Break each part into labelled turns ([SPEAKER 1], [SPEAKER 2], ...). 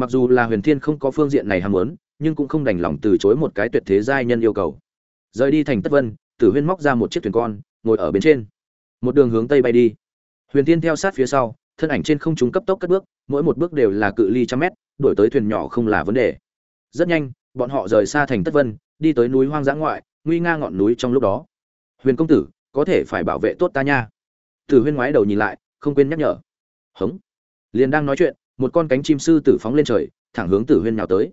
[SPEAKER 1] mặc dù là huyền thiên không có phương diện này ham muốn, nhưng cũng không đành lòng từ chối một cái tuyệt thế giai nhân yêu cầu. Rời đi thành tất vân, tử huyên móc ra một chiếc thuyền con, ngồi ở bên trên. Một đường hướng tây bay đi. Huyền thiên theo sát phía sau, thân ảnh trên không trung cấp tốc cất bước, mỗi một bước đều là cự ly trăm mét, đổi tới thuyền nhỏ không là vấn đề. Rất nhanh, bọn họ rời xa thành tất vân, đi tới núi hoang dã ngoại, nguy nga ngọn núi trong lúc đó. Huyền công tử, có thể phải bảo vệ tốt ta nha. Tử huyên ngoái đầu nhìn lại, không quên nhắc nhở. Hống. Liền đang nói chuyện một con cánh chim sư tử phóng lên trời, thẳng hướng tử huyên nhào tới.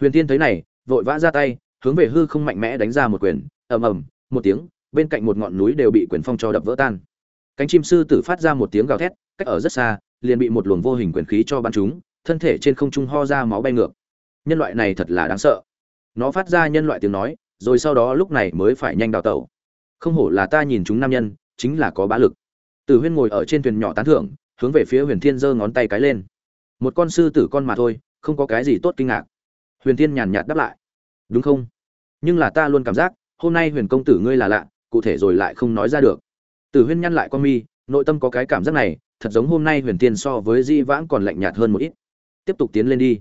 [SPEAKER 1] Huyền tiên thấy này, vội vã ra tay, hướng về hư không mạnh mẽ đánh ra một quyền, ầm ầm, một tiếng, bên cạnh một ngọn núi đều bị quyền phong cho đập vỡ tan. Cánh chim sư tử phát ra một tiếng gào thét, cách ở rất xa, liền bị một luồng vô hình quyền khí cho bắn chúng thân thể trên không trung ho ra máu bay ngược. Nhân loại này thật là đáng sợ. Nó phát ra nhân loại tiếng nói, rồi sau đó lúc này mới phải nhanh đào tẩu. Không hổ là ta nhìn chúng nam nhân, chính là có bá lực. Tử huyên ngồi ở trên thuyền nhỏ tán thưởng, hướng về phía huyền thiên giơ ngón tay cái lên một con sư tử con mà thôi, không có cái gì tốt kinh ngạc. Huyền thiên nhàn nhạt đáp lại. Đúng không? Nhưng là ta luôn cảm giác, hôm nay huyền công tử ngươi là lạ, cụ thể rồi lại không nói ra được. Tử huyên nhăn lại con mi, nội tâm có cái cảm giác này, thật giống hôm nay huyền tiên so với di vãng còn lạnh nhạt hơn một ít. Tiếp tục tiến lên đi.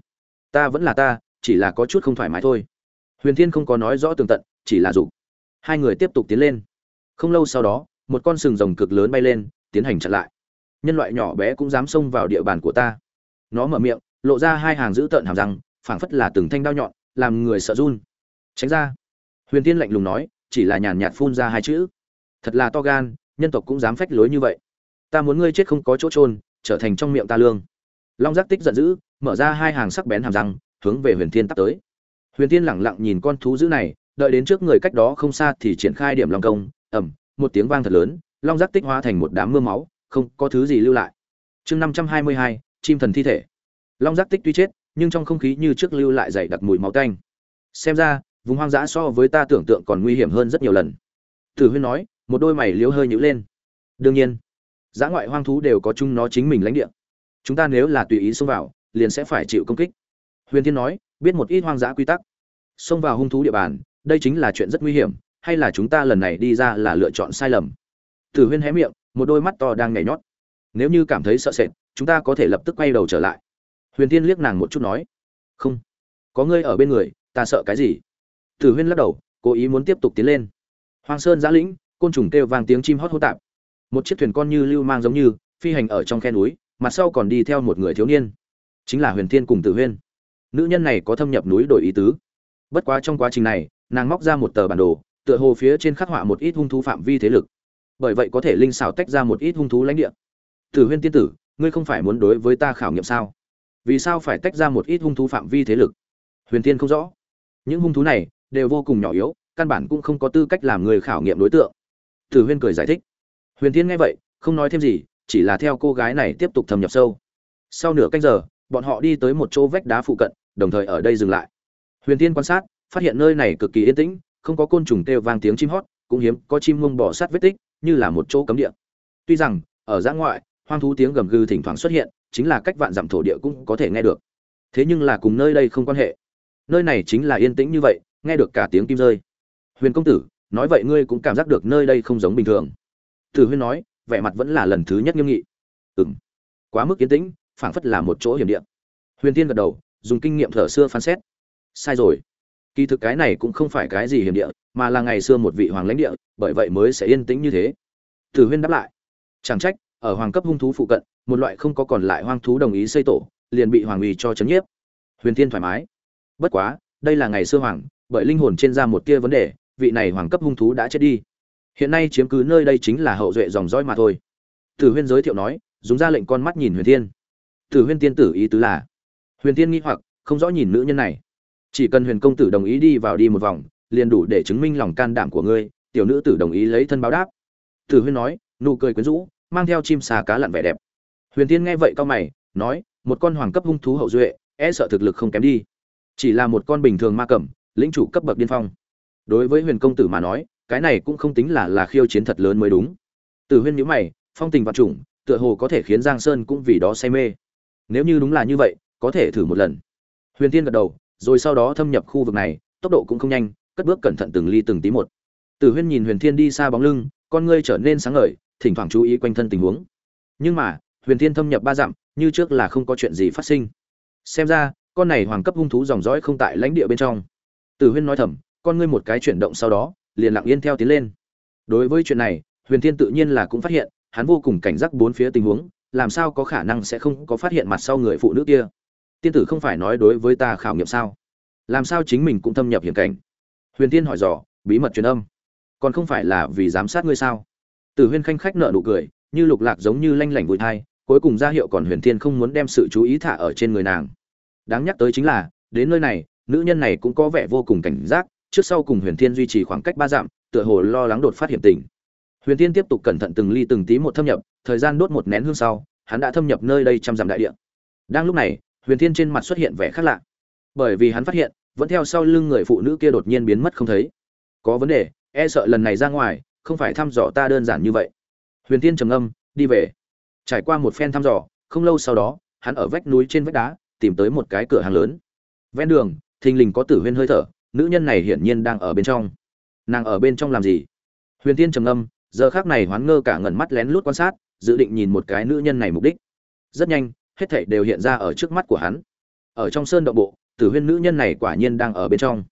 [SPEAKER 1] Ta vẫn là ta, chỉ là có chút không thoải mái thôi. Huyền thiên không có nói rõ tường tận, chỉ là dục. Hai người tiếp tục tiến lên. Không lâu sau đó, một con sừng rồng cực lớn bay lên, tiến hành chặn lại. Nhân loại nhỏ bé cũng dám xông vào địa bàn của ta nó mở miệng, lộ ra hai hàng dữ tợn hàm răng, phảng phất là từng thanh đao nhọn, làm người sợ run. Tránh ra. Huyền tiên lạnh lùng nói, chỉ là nhàn nhạt phun ra hai chữ. Thật là to gan, nhân tộc cũng dám phách lối như vậy. Ta muốn ngươi chết không có chỗ trôn trở thành trong miệng ta lương. Long giác tích giận dữ, mở ra hai hàng sắc bén hàm răng, hướng về huyền thiên tắt tới. Huyền thiên lẳng lặng nhìn con thú dữ này, đợi đến trước người cách đó không xa thì triển khai điểm long công ẩm một tiếng vang thật lớn, long giác tích hóa thành một đám mưa máu, không có thứ gì lưu lại. Chương năm trăm hai mươi hai chim thần thi thể. Long giác tích tuy chết, nhưng trong không khí như trước lưu lại dày đặc mùi máu tanh. Xem ra, vùng hoang dã so với ta tưởng tượng còn nguy hiểm hơn rất nhiều lần. Tử huyên nói, một đôi mày liếu hơi nhữ lên. Đương nhiên, dã ngoại hoang thú đều có chung nó chính mình lãnh địa. Chúng ta nếu là tùy ý xông vào, liền sẽ phải chịu công kích. Huyền thiên nói, biết một ít hoang dã quy tắc. Xông vào hung thú địa bàn, đây chính là chuyện rất nguy hiểm, hay là chúng ta lần này đi ra là lựa chọn sai lầm? Tử huyên hé miệng, một đôi mắt to đang nhảy nhót. Nếu như cảm thấy sợ sệt chúng ta có thể lập tức quay đầu trở lại. Huyền tiên liếc nàng một chút nói, không, có ngươi ở bên người, ta sợ cái gì? Tử huyên lắc đầu, cố ý muốn tiếp tục tiến lên. Hoàng sơn giã lĩnh, côn trùng kêu vang tiếng chim hót hô tạp. Một chiếc thuyền con như lưu mang giống như, phi hành ở trong khe núi, mặt sau còn đi theo một người thiếu niên. Chính là huyền thiên cùng tử huyên. Nữ nhân này có thâm nhập núi đổi ý tứ. Bất quá trong quá trình này, nàng móc ra một tờ bản đồ, tựa hồ phía trên khắc họa một ít hung thú phạm vi thế lực. Bởi vậy có thể linh xảo tách ra một ít hung thú lãnh địa. Tử huyên tiên tử ngươi không phải muốn đối với ta khảo nghiệm sao? Vì sao phải tách ra một ít hung thú phạm vi thế lực? Huyền tiên không rõ. Những hung thú này đều vô cùng nhỏ yếu, căn bản cũng không có tư cách làm người khảo nghiệm đối tượng. Tử huyên cười giải thích. Huyền tiên nghe vậy, không nói thêm gì, chỉ là theo cô gái này tiếp tục thâm nhập sâu. Sau nửa canh giờ, bọn họ đi tới một chỗ vách đá phụ cận, đồng thời ở đây dừng lại. Huyền tiên quan sát, phát hiện nơi này cực kỳ yên tĩnh, không có côn trùng kêu vang tiếng chim hót, cũng hiếm có chim mông bỏ sát vết tích, như là một chỗ cấm địa. Tuy rằng, ở giã ngoại hoang thú tiếng gầm gừ thỉnh thoảng xuất hiện chính là cách vạn dặm thổ địa cũng có thể nghe được. Thế nhưng là cùng nơi đây không quan hệ. Nơi này chính là yên tĩnh như vậy nghe được cả tiếng kim rơi. Huyền công tử nói vậy ngươi cũng cảm giác được nơi đây không giống bình thường. Tử huyên nói vẻ mặt vẫn là lần thứ nhất nghiêm nghị. Ừm, quá mức yên tĩnh phảng phất là một chỗ hiểm địa. Huyền tiên gật đầu dùng kinh nghiệm thở xưa phán xét. Sai rồi. Kỳ thực cái này cũng không phải cái gì hiểm địa mà là ngày xưa một vị hoàng lãnh địa bởi vậy mới sẽ yên tĩnh như thế. Tử huyên đáp lại. Chẳng trách ở hoàng cấp hung thú phụ cận, một loại không có còn lại hoang thú đồng ý xây tổ, liền bị hoàng uy cho chấn nhiếp. Huyền thiên thoải mái. Bất quá, đây là ngày xưa hoàng, bởi linh hồn trên ra một tia vấn đề, vị này hoàng cấp hung thú đã chết đi. Hiện nay chiếm cứ nơi đây chính là hậu duệ dòng dõi mà thôi. Tử huyên giới thiệu nói, dùng ra lệnh con mắt nhìn huyền thiên. Tử huyên tiên tử ý tứ là, huyền thiên nghi hoặc, không rõ nhìn nữ nhân này. Chỉ cần huyền công tử đồng ý đi vào đi một vòng, liền đủ để chứng minh lòng can đảm của ngươi, tiểu nữ tử đồng ý lấy thân báo đáp. Tử huyên nói, nụ cười quyến rũ mang theo chim xà cá lặn vẻ đẹp. Huyền tiên nghe vậy cao mày nói một con hoàng cấp hung thú hậu duệ e sợ thực lực không kém đi. Chỉ là một con bình thường ma cẩm lĩnh chủ cấp bậc điên phong. Đối với huyền công tử mà nói cái này cũng không tính là là khiêu chiến thật lớn mới đúng. Từ huyên nhíu mày phong tình và chủng, tựa hồ có thể khiến giang sơn cũng vì đó say mê. Nếu như đúng là như vậy có thể thử một lần. Huyền tiên gật đầu rồi sau đó thâm nhập khu vực này tốc độ cũng không nhanh cất bước cẩn thận từng ly từng tí một. Tử huyên nhìn huyền thiên đi xa bóng lưng con ngươi trở nên sáng ngời thỉnh thoảng chú ý quanh thân tình huống. Nhưng mà, huyền thiên thâm nhập ba dặm, như trước là không có chuyện gì phát sinh. Xem ra, con này hoàng cấp hung thú dòng dõi không tại lãnh địa bên trong. Tử huyên nói thầm, con ngươi một cái chuyển động sau đó, liền lặng yên theo tiến lên. Đối với chuyện này, huyền thiên tự nhiên là cũng phát hiện, hắn vô cùng cảnh giác bốn phía tình huống, làm sao có khả năng sẽ không có phát hiện mặt sau người phụ nữ kia? Tiên tử không phải nói đối với ta khảo nghiệm sao? Làm sao chính mình cũng thâm nhập hiểm cảnh? Huyền tiên hỏi dò, bí mật truyền âm. Còn không phải là vì giám sát ngươi sao? Tử huyên khanh khách nở nụ cười, như lục lạc giống như lanh lảnh vui thai, cuối cùng ra hiệu còn huyền thiên không muốn đem sự chú ý thả ở trên người nàng. Đáng nhắc tới chính là, đến nơi này, nữ nhân này cũng có vẻ vô cùng cảnh giác, trước sau cùng huyền thiên duy trì khoảng cách ba dặm, tựa hồ lo lắng đột phát hiểm tình. Huyền thiên tiếp tục cẩn thận từng ly từng tí một thâm nhập, thời gian đốt một nén hương sau, hắn đã thâm nhập nơi đây trăm dặm đại địa. Đang lúc này, huyền thiên trên mặt xuất hiện vẻ khác lạ. Bởi vì hắn phát hiện, vẫn theo sau lưng người phụ nữ kia đột nhiên biến mất không thấy. Có vấn đề e sợ lần này ra ngoài không phải thăm dò ta đơn giản như vậy. Huyền thiên trầm âm đi về. Trải qua một phen thăm dò, không lâu sau đó, hắn ở vách núi trên vách đá, tìm tới một cái cửa hàng lớn. Ven đường, thình lình có tử huyên hơi thở, nữ nhân này hiển nhiên đang ở bên trong. Nàng ở bên trong làm gì? Huyền thiên trầm âm giờ khác này hoán ngơ cả ngẩn mắt lén lút quan sát, dự định nhìn một cái nữ nhân này mục đích. Rất nhanh, hết thảy đều hiện ra ở trước mắt của hắn. Ở trong sơn động bộ, tử huyên nữ nhân này quả nhiên đang ở bên trong.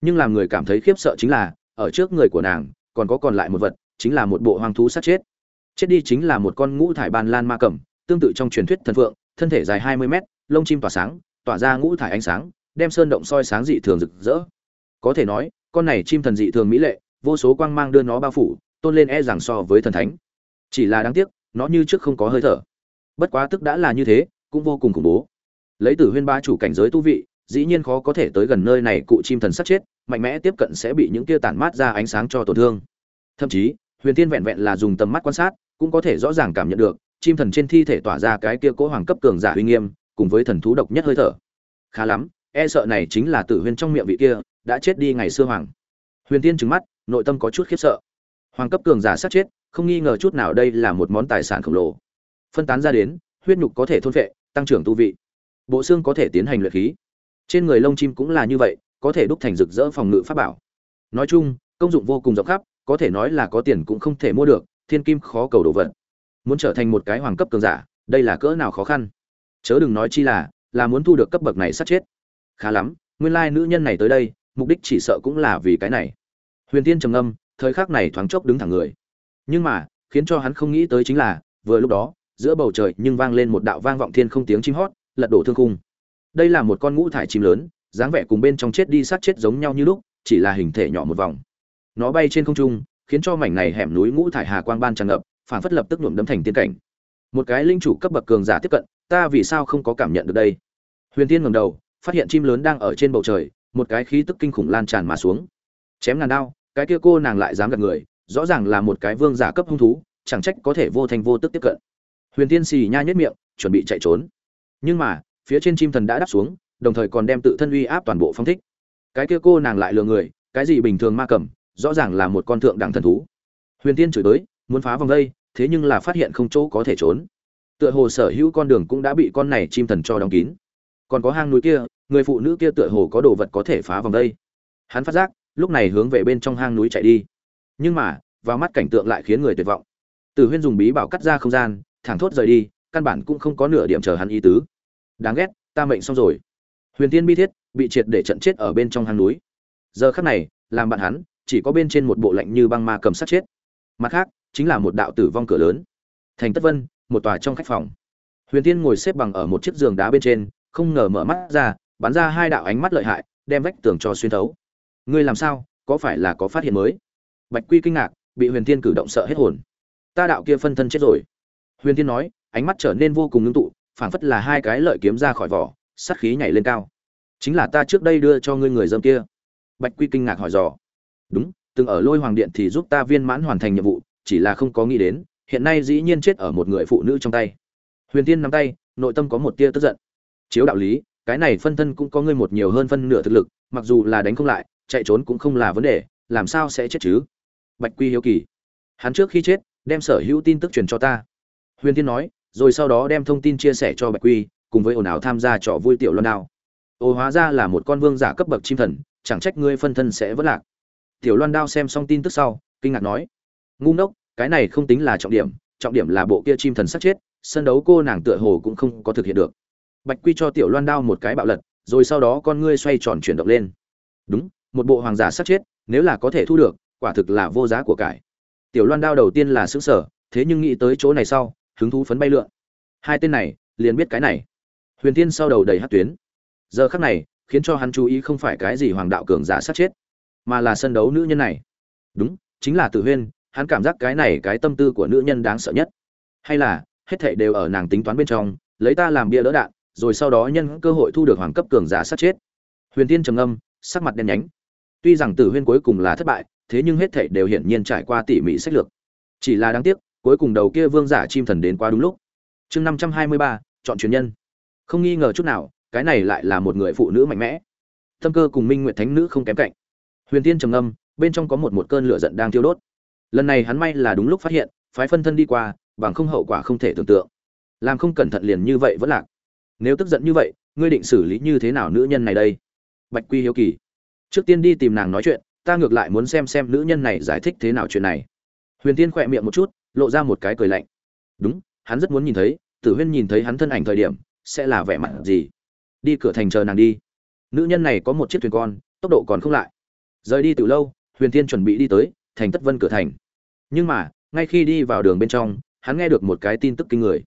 [SPEAKER 1] Nhưng làm người cảm thấy khiếp sợ chính là, ở trước người của nàng còn có còn lại một vật, chính là một bộ hoang thú sát chết. Chết đi chính là một con ngũ thải ban lan ma cẩm, tương tự trong truyền thuyết thần phượng, thân thể dài hai mươi mét, lông chim tỏa sáng, tỏa ra ngũ thải ánh sáng, đem sơn động soi sáng dị thường rực rỡ. Có thể nói, con này chim thần dị thường mỹ lệ, vô số quang mang đưa nó bao phủ, tôn lên e rằng so với thần thánh. Chỉ là đáng tiếc, nó như trước không có hơi thở. Bất quá tức đã là như thế, cũng vô cùng khủng bố. Lấy tử huyên ba chủ cảnh giới tu vị dĩ nhiên khó có thể tới gần nơi này, cụ chim thần sắt chết, mạnh mẽ tiếp cận sẽ bị những kia tản mát ra ánh sáng cho tổn thương. Thậm chí, huyền tiên vẹn vẹn là dùng tầm mắt quan sát, cũng có thể rõ ràng cảm nhận được, chim thần trên thi thể tỏa ra cái kia cố hoàng cấp cường giả uy nghiêm, cùng với thần thú độc nhất hơi thở. Khá lắm e sợ này chính là tử huyên trong miệng vị kia, đã chết đi ngày xưa hoàng. Huyền tiên trừng mắt, nội tâm có chút khiếp sợ. Hoàng cấp cường giả sát chết, không nghi ngờ chút nào đây là một món tài sản khổng lồ. Phân tán ra đến, huyết nhục có thể thôn phệ, tăng trưởng tu vị. Bộ xương có thể tiến hành luyện khí trên người lông chim cũng là như vậy, có thể đúc thành rực rỡ phòng ngự pháp bảo. Nói chung, công dụng vô cùng rộng khắp, có thể nói là có tiền cũng không thể mua được, thiên kim khó cầu đồ vật. Muốn trở thành một cái hoàng cấp cường giả, đây là cỡ nào khó khăn? Chớ đừng nói chi là là muốn thu được cấp bậc này sát chết. Khá lắm, nguyên lai nữ nhân này tới đây, mục đích chỉ sợ cũng là vì cái này. Huyền tiên trầm âm thời khắc này thoáng chốc đứng thẳng người. Nhưng mà, khiến cho hắn không nghĩ tới chính là, vừa lúc đó, giữa bầu trời nhưng vang lên một đạo vang vọng thiên không tiếng chim hót, lật đổ thương khung đây là một con ngũ thải chim lớn, dáng vẻ cùng bên trong chết đi sát chết giống nhau như lúc, chỉ là hình thể nhỏ một vòng. Nó bay trên không trung, khiến cho mảnh này hẻm núi ngũ thải hà quang ban tràn ngập, phản phất lập tức nhuộm đấm thành tiên cảnh. Một cái linh chủ cấp bậc cường giả tiếp cận, ta vì sao không có cảm nhận được đây? Huyền tiên ngẩng đầu, phát hiện chim lớn đang ở trên bầu trời, một cái khí tức kinh khủng lan tràn mà xuống. Chém ngàn đao, cái kia cô nàng lại dám gặp người, rõ ràng là một cái vương giả cấp hung thú, chẳng trách có thể vô thành vô tức tiếp cận. Huyền tiên xì nha nhất miệng, chuẩn bị chạy trốn. Nhưng mà phía trên chim thần đã đáp xuống, đồng thời còn đem tự thân uy áp toàn bộ phong thích. Cái kia cô nàng lại lừa người, cái gì bình thường ma cầm, rõ ràng là một con thượng đẳng thần thú. Huyền tiên chửi tới, muốn phá vòng đây, thế nhưng là phát hiện không chỗ có thể trốn. Tựa hồ sở hữu con đường cũng đã bị con này chim thần cho đóng kín. Còn có hang núi kia, người phụ nữ kia tựa hồ có đồ vật có thể phá vòng đây. Hắn phát giác, lúc này hướng về bên trong hang núi chạy đi. Nhưng mà, vào mắt cảnh tượng lại khiến người tuyệt vọng. Từ huyên dùng bí bảo cắt ra không gian, thẳng thốt rời đi, căn bản cũng không có nửa điểm chờ hắn ý tứ đáng ghét, ta mệnh xong rồi. Huyền tiên bi thiết bị triệt để trận chết ở bên trong hang núi. Giờ khắc này, làm bạn hắn, chỉ có bên trên một bộ lạnh như băng ma cầm sát chết. Mặt khác, chính là một đạo tử vong cửa lớn. Thành tất vân, một tòa trong khách phòng. Huyền tiên ngồi xếp bằng ở một chiếc giường đá bên trên, không ngờ mở mắt ra, bắn ra hai đạo ánh mắt lợi hại, đem vách tường cho xuyên thấu. Ngươi làm sao, có phải là có phát hiện mới? Bạch quy kinh ngạc, bị huyền tiên cử động sợ hết hồn. Ta đạo kia phân thân chết rồi. Huyền tiên nói, ánh mắt trở nên vô cùng ngưng tụ phảng phất là hai cái lợi kiếm ra khỏi vỏ, sát khí nhảy lên cao. Chính là ta trước đây đưa cho ngươi người dâm kia. Bạch quy kinh ngạc hỏi dò. Đúng, từng ở lôi hoàng điện thì giúp ta viên mãn hoàn thành nhiệm vụ, chỉ là không có nghĩ đến, hiện nay dĩ nhiên chết ở một người phụ nữ trong tay. Huyền tiên nắm tay, nội tâm có một tia tức giận. Chiếu đạo lý, cái này phân thân cũng có ngươi một nhiều hơn phân nửa thực lực, mặc dù là đánh không lại, chạy trốn cũng không là vấn đề, làm sao sẽ chết chứ? Bạch quy hiếu kỳ. Hắn trước khi chết, đem sở hữu tin tức truyền cho ta. Huyền tiên nói rồi sau đó đem thông tin chia sẻ cho bạch quy, cùng với ồn ào tham gia trò vui tiểu loan đao. Ồ hóa ra là một con vương giả cấp bậc chim thần, chẳng trách ngươi phân thân sẽ vỡ lạc. Tiểu loan đao xem xong tin tức sau, kinh ngạc nói, ngu ngốc, cái này không tính là trọng điểm trọng điểm là bộ kia chim thần sát chết, sân đấu cô nàng tựa hồ cũng không có thực hiện được. Bạch quy cho tiểu loan đao một cái bạo lật, rồi sau đó con ngươi xoay tròn chuyển động lên. Đúng, một bộ hoàng giả sát chết, nếu là có thể thu được, quả thực là vô giá của cải. Tiểu loan đao đầu tiên là xứng sở thế nhưng nghĩ tới chỗ này sau hứng thú phấn bay lượn. Hai tên này liền biết cái này. Huyền tiên sau đầu đầy hát tuyến. Giờ khắc này, khiến cho hắn chú ý không phải cái gì hoàng đạo cường giả sát chết, mà là sân đấu nữ nhân này. Đúng, chính là tử huyên, hắn cảm giác cái này cái tâm tư của nữ nhân đáng sợ nhất. Hay là, hết thảy đều ở nàng tính toán bên trong, lấy ta làm bia đỡ đạn, rồi sau đó nhân cơ hội thu được hoàng cấp cường giả sát chết. Huyền tiên trầm âm sắc mặt đen nhánh. Tuy rằng tử huyên cuối cùng là thất bại, thế nhưng hết thảy đều hiển nhiên trải qua tỉ mỉ sách lược. Chỉ là đáng tiếc cuối cùng đầu kia vương giả chim thần đến quá đúng lúc. Chương năm trăm hai mươi ba, chọn truyền nhân. Không nghi ngờ chút nào, cái này lại là một người phụ nữ mạnh mẽ. Tâm cơ cùng minh nguyện thánh nữ không kém cạnh. Huyền tiên trầm âm bên trong có một một cơn lửa giận đang thiêu đốt. Lần này hắn may là đúng lúc phát hiện, phái phân thân đi qua, bằng không hậu quả không thể tưởng tượng. Làm không cẩn thận liền như vậy vẫn lạc. Nếu tức giận như vậy, ngươi định xử lý như thế nào nữ nhân này đây? Bạch quy hiếu kỳ. Trước tiên đi tìm nàng nói chuyện, ta ngược lại muốn xem xem nữ nhân này giải thích thế nào chuyện này. Huyền tiên khỏe miệng một chút lộ ra một cái cười lạnh. Đúng, hắn rất muốn nhìn thấy, tử huyên nhìn thấy hắn thân ảnh thời điểm, sẽ là vẻ mặt gì? Đi cửa thành chờ nàng đi. Nữ nhân này có một chiếc thuyền con, tốc độ còn không lại. Rời đi từ lâu, huyền tiên chuẩn bị đi tới, thành tất vân cửa thành. Nhưng mà, ngay khi đi vào đường bên trong, hắn nghe được một cái tin tức kinh người.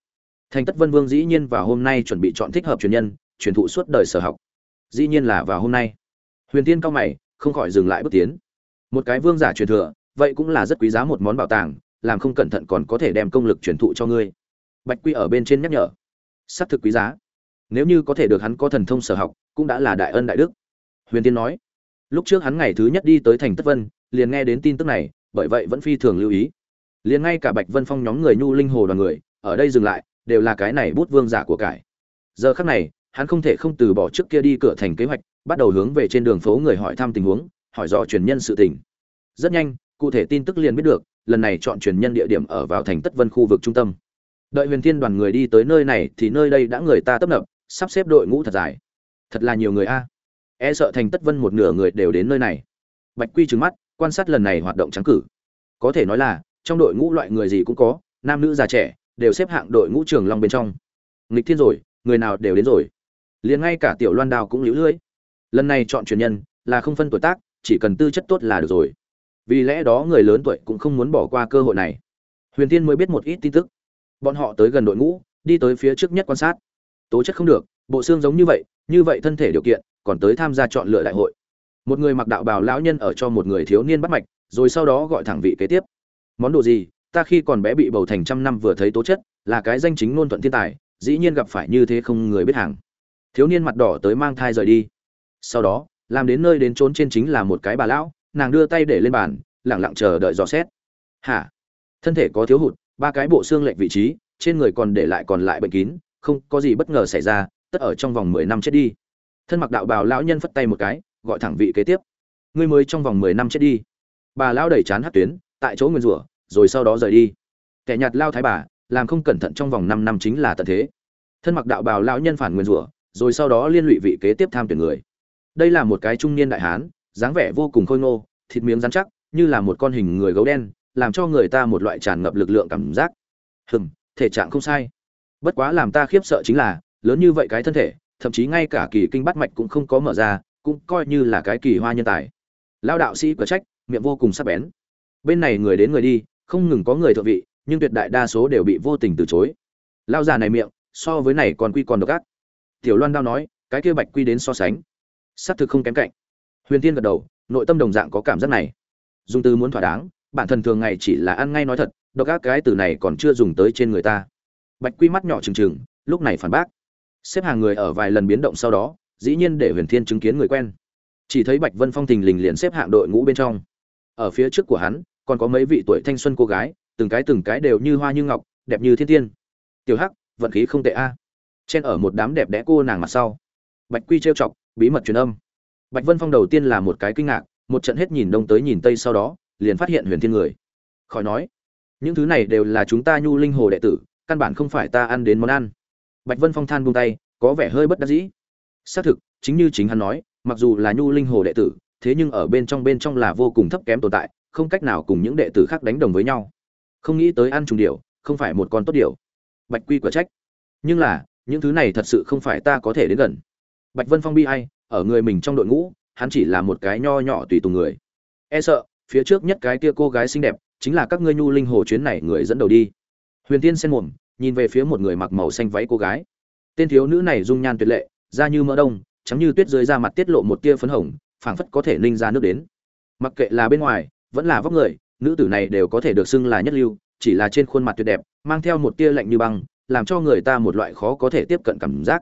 [SPEAKER 1] Thành tất vân vương dĩ nhiên vào hôm nay chuẩn bị chọn thích hợp truyền nhân, truyền thụ suốt đời sở học. Dĩ nhiên là vào hôm nay. Huyền tiên cao mày, không khỏi dừng lại bước tiến. Một cái vương giả truyền thừa, vậy cũng là rất quý giá một món bảo tàng làm không cẩn thận còn có thể đem công lực truyền thụ cho ngươi. Bạch quy ở bên trên nhắc nhở. Xác thực quý giá. Nếu như có thể được hắn có thần thông sở học, cũng đã là đại ân đại đức. Huyền tiên nói. Lúc trước hắn ngày thứ nhất đi tới thành tất vân, liền nghe đến tin tức này, bởi vậy vẫn phi thường lưu ý. Liền ngay cả bạch vân phong nhóm người nhu linh hồ đoàn người, ở đây dừng lại, đều là cái này bút vương giả của cải. Giờ khắc này, hắn không thể không từ bỏ trước kia đi cửa thành kế hoạch, bắt đầu hướng về trên đường phố người hỏi thăm tình huống, hỏi do truyền nhân sự tình. Rất nhanh, cụ thể tin tức liền biết được lần này chọn truyền nhân địa điểm ở vào thành tất vân khu vực trung tâm. Đợi huyền thiên đoàn người đi tới nơi này thì nơi đây đã người ta tấp nập, sắp xếp đội ngũ thật dài. Thật là nhiều người a. E sợ thành tất vân một nửa người đều đến nơi này. Bạch quy trừng mắt, quan sát lần này hoạt động trắng cử. Có thể nói là, trong đội ngũ loại người gì cũng có, nam nữ già trẻ, đều xếp hạng đội ngũ trường long bên trong. Nghịch thiên rồi, người nào đều đến rồi. Liền ngay cả tiểu loan đào cũng liễu lưỡi lần này chọn truyền nhân là không phân tuổi tác, chỉ cần tư chất tốt là được rồi vì lẽ đó người lớn tuổi cũng không muốn bỏ qua cơ hội này. Huyền tiên mới biết một ít tin tức. Bọn họ tới gần đội ngũ, đi tới phía trước nhất quan sát. Tố chất không được, bộ xương giống như vậy như vậy thân thể điều kiện, còn tới tham gia chọn lựa đại hội. Một người mặc đạo bào lão nhân ở cho một người thiếu niên bắt mạch, rồi sau đó gọi thẳng vị kế tiếp. Món đồ gì, ta khi còn bé bị bầu thành trăm năm vừa thấy tố chất, là cái danh chính ngôn thuận thiên tài, dĩ nhiên gặp phải như thế không người biết hàng. Thiếu niên mặt đỏ tới mang thai rời đi. Sau đó, làm đến nơi đến trốn trên chính là một cái bà lão nàng đưa tay để lên bàn, lẳng lặng chờ đợi dò xét. Hả? Thân thể có thiếu hụt, ba cái bộ xương lệch vị trí, trên người còn để lại còn lại bệnh kín, không có gì bất ngờ xảy ra, tất ở trong vòng mười năm chết đi. Thân mặc đạo bào lão nhân phất tay một cái, gọi thẳng vị kế tiếp. Ngươi mới trong vòng mười năm chết đi. Bà lão đẩy chán hát tuyến, tại chỗ nguyên rủa, rồi sau đó rời đi. Kẻ nhạt lao thái bà, làm không cẩn thận trong vòng năm năm chính là tận thế. Thân mặc đạo bào lão nhân phản nguyên rủa, rồi sau đó liên lụy vị kế tiếp tham tuyển người. Đây là một cái trung niên đại hán dáng vẻ vô cùng khôi ngô, thịt miếng rắn chắc, như là một con hình người gấu đen, làm cho người ta một loại tràn ngập lực lượng cảm giác. Hừm, thể trạng không sai. Bất quá làm ta khiếp sợ chính là, lớn như vậy cái thân thể, thậm chí ngay cả kỳ kinh bắt mạch cũng không có mở ra, cũng coi như là cái kỳ hoa nhân tài. Lao đạo sĩ cờ trách, miệng vô cùng sắc bén. Bên này người đến người đi, không ngừng có người thợ vị, nhưng tuyệt đại đa số đều bị vô tình từ chối. Lao già này miệng, so với này còn quy còn độc ác. Tiểu loan đao nói, cái kia bạch quy đến so sánh, xác thực không kém cạnh huyền tiên gật đầu, nội tâm đồng dạng có cảm giác này. Dùng từ muốn thỏa đáng, bản thân thường ngày chỉ là ăn ngay nói thật, độc các cái từ này còn chưa dùng tới trên người ta. Bạch quy mắt nhỏ trừng trừng, lúc này phản bác. Xếp hàng người ở vài lần biến động sau đó, dĩ nhiên để huyền thiên chứng kiến người quen. Chỉ thấy bạch vân phong thình lình liền xếp hạng đội ngũ bên trong. Ở phía trước của hắn, còn có mấy vị tuổi thanh xuân cô gái, từng cái từng cái đều như hoa như ngọc, đẹp như thiên tiên. Tiểu hắc, vận khí không tệ a. Chen ở một đám đẹp đẽ cô nàng mặt sau. Bạch quy trêu chọc, bí mật truyền âm bạch vân phong đầu tiên là một cái kinh ngạc một trận hết nhìn đông tới nhìn tây sau đó liền phát hiện huyền thiên người. Khỏi nói những thứ này đều là chúng ta nhu linh hồ đệ tử căn bản không phải ta ăn đến món ăn. Bạch vân phong than buông tay có vẻ hơi bất đắc dĩ. Xác thực chính như chính hắn nói mặc dù là nhu linh hồ đệ tử thế nhưng ở bên trong bên trong là vô cùng thấp kém tồn tại không cách nào cùng những đệ tử khác đánh đồng với nhau. Không nghĩ tới ăn trùng điểu, không phải một con tốt điểu. bạch quy quả trách. Nhưng là những thứ này thật sự không phải ta có thể đến gần. Bạch vân phong bi ai ở người mình trong đội ngũ, hắn chỉ là một cái nho nhỏ tùy tùng người. E sợ, phía trước nhất cái kia cô gái xinh đẹp, chính là các ngươi nhu linh hồ chuyến này người dẫn đầu đi. Huyền tiên sen mồm, nhìn về phía một người mặc màu xanh váy cô gái. Tên thiếu nữ này dung nhan tuyệt lệ, da như mỡ đông, trắng như tuyết dưới da mặt tiết lộ một tia phấn hồng, phảng phất có thể ninh ra nước đến. Mặc kệ là bên ngoài, vẫn là vóc người, nữ tử này đều có thể được xưng là nhất lưu, chỉ là trên khuôn mặt tuyệt đẹp, mang theo một tia lạnh như băng, làm cho người ta một loại khó có thể tiếp cận cảm giác.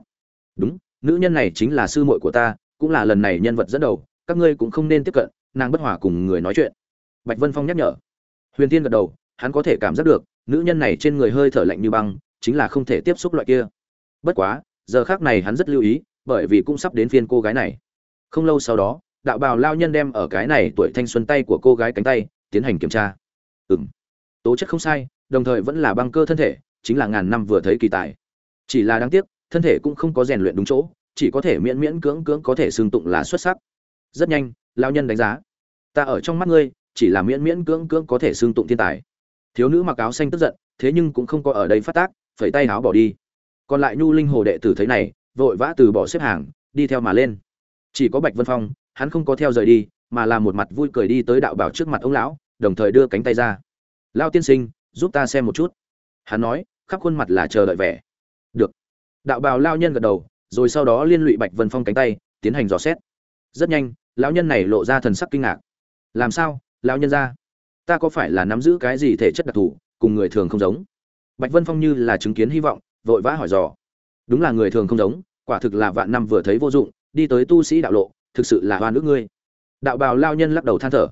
[SPEAKER 1] Đúng nữ nhân này chính là sư muội của ta, cũng là lần này nhân vật dẫn đầu, các ngươi cũng không nên tiếp cận, nàng bất hòa cùng người nói chuyện. Bạch vân phong nhắc nhở. Huyền tiên gật đầu, hắn có thể cảm giác được, nữ nhân này trên người hơi thở lạnh như băng, chính là không thể tiếp xúc loại kia. Bất quá, giờ khác này hắn rất lưu ý, bởi vì cũng sắp đến phiên cô gái này. Không lâu sau đó, đạo bào lao nhân đem ở cái này tuổi thanh xuân tay của cô gái cánh tay, tiến hành kiểm tra. Ừng tố chất không sai, đồng thời vẫn là băng cơ thân thể, chính là ngàn năm vừa thấy kỳ tài. Chỉ là đáng tiếc thân thể cũng không có rèn luyện đúng chỗ, chỉ có thể miễn miễn cưỡng cưỡng có thể xương tụng là xuất sắc. Rất nhanh lao nhân đánh giá, ta ở trong mắt ngươi, chỉ là miễn miễn cưỡng cưỡng có thể xương tụng thiên tài. Thiếu nữ mặc áo xanh tức giận, thế nhưng cũng không có ở đây phát tác, phẩy tay áo bỏ đi. Còn lại nhu linh hồ đệ tử thấy này, vội vã từ bỏ xếp hàng, đi theo mà lên. Chỉ có bạch vân phong, hắn không có theo rời đi, mà là một mặt vui cười đi tới đạo bảo trước mặt ông lão, đồng thời đưa cánh tay ra. Lao tiên sinh, giúp ta xem một chút. Hắn nói, khắp khuôn mặt là chờ đợi vẻ đạo bào lao nhân gật đầu, rồi sau đó liên lụy bạch vân phong cánh tay, tiến hành dò xét. Rất nhanh, lão nhân này lộ ra thần sắc kinh ngạc. Làm sao? Lão nhân ra? Ta có phải là nắm giữ cái gì thể chất đặc thù, cùng người thường không giống? Bạch vân phong như là chứng kiến hy vọng, vội vã hỏi dò. Đúng là người thường không giống, quả thực là vạn năm vừa thấy vô dụng, đi tới tu sĩ đạo lộ, thực sự là hoa nước ngươi. Đạo bào lao nhân lắc đầu than thở.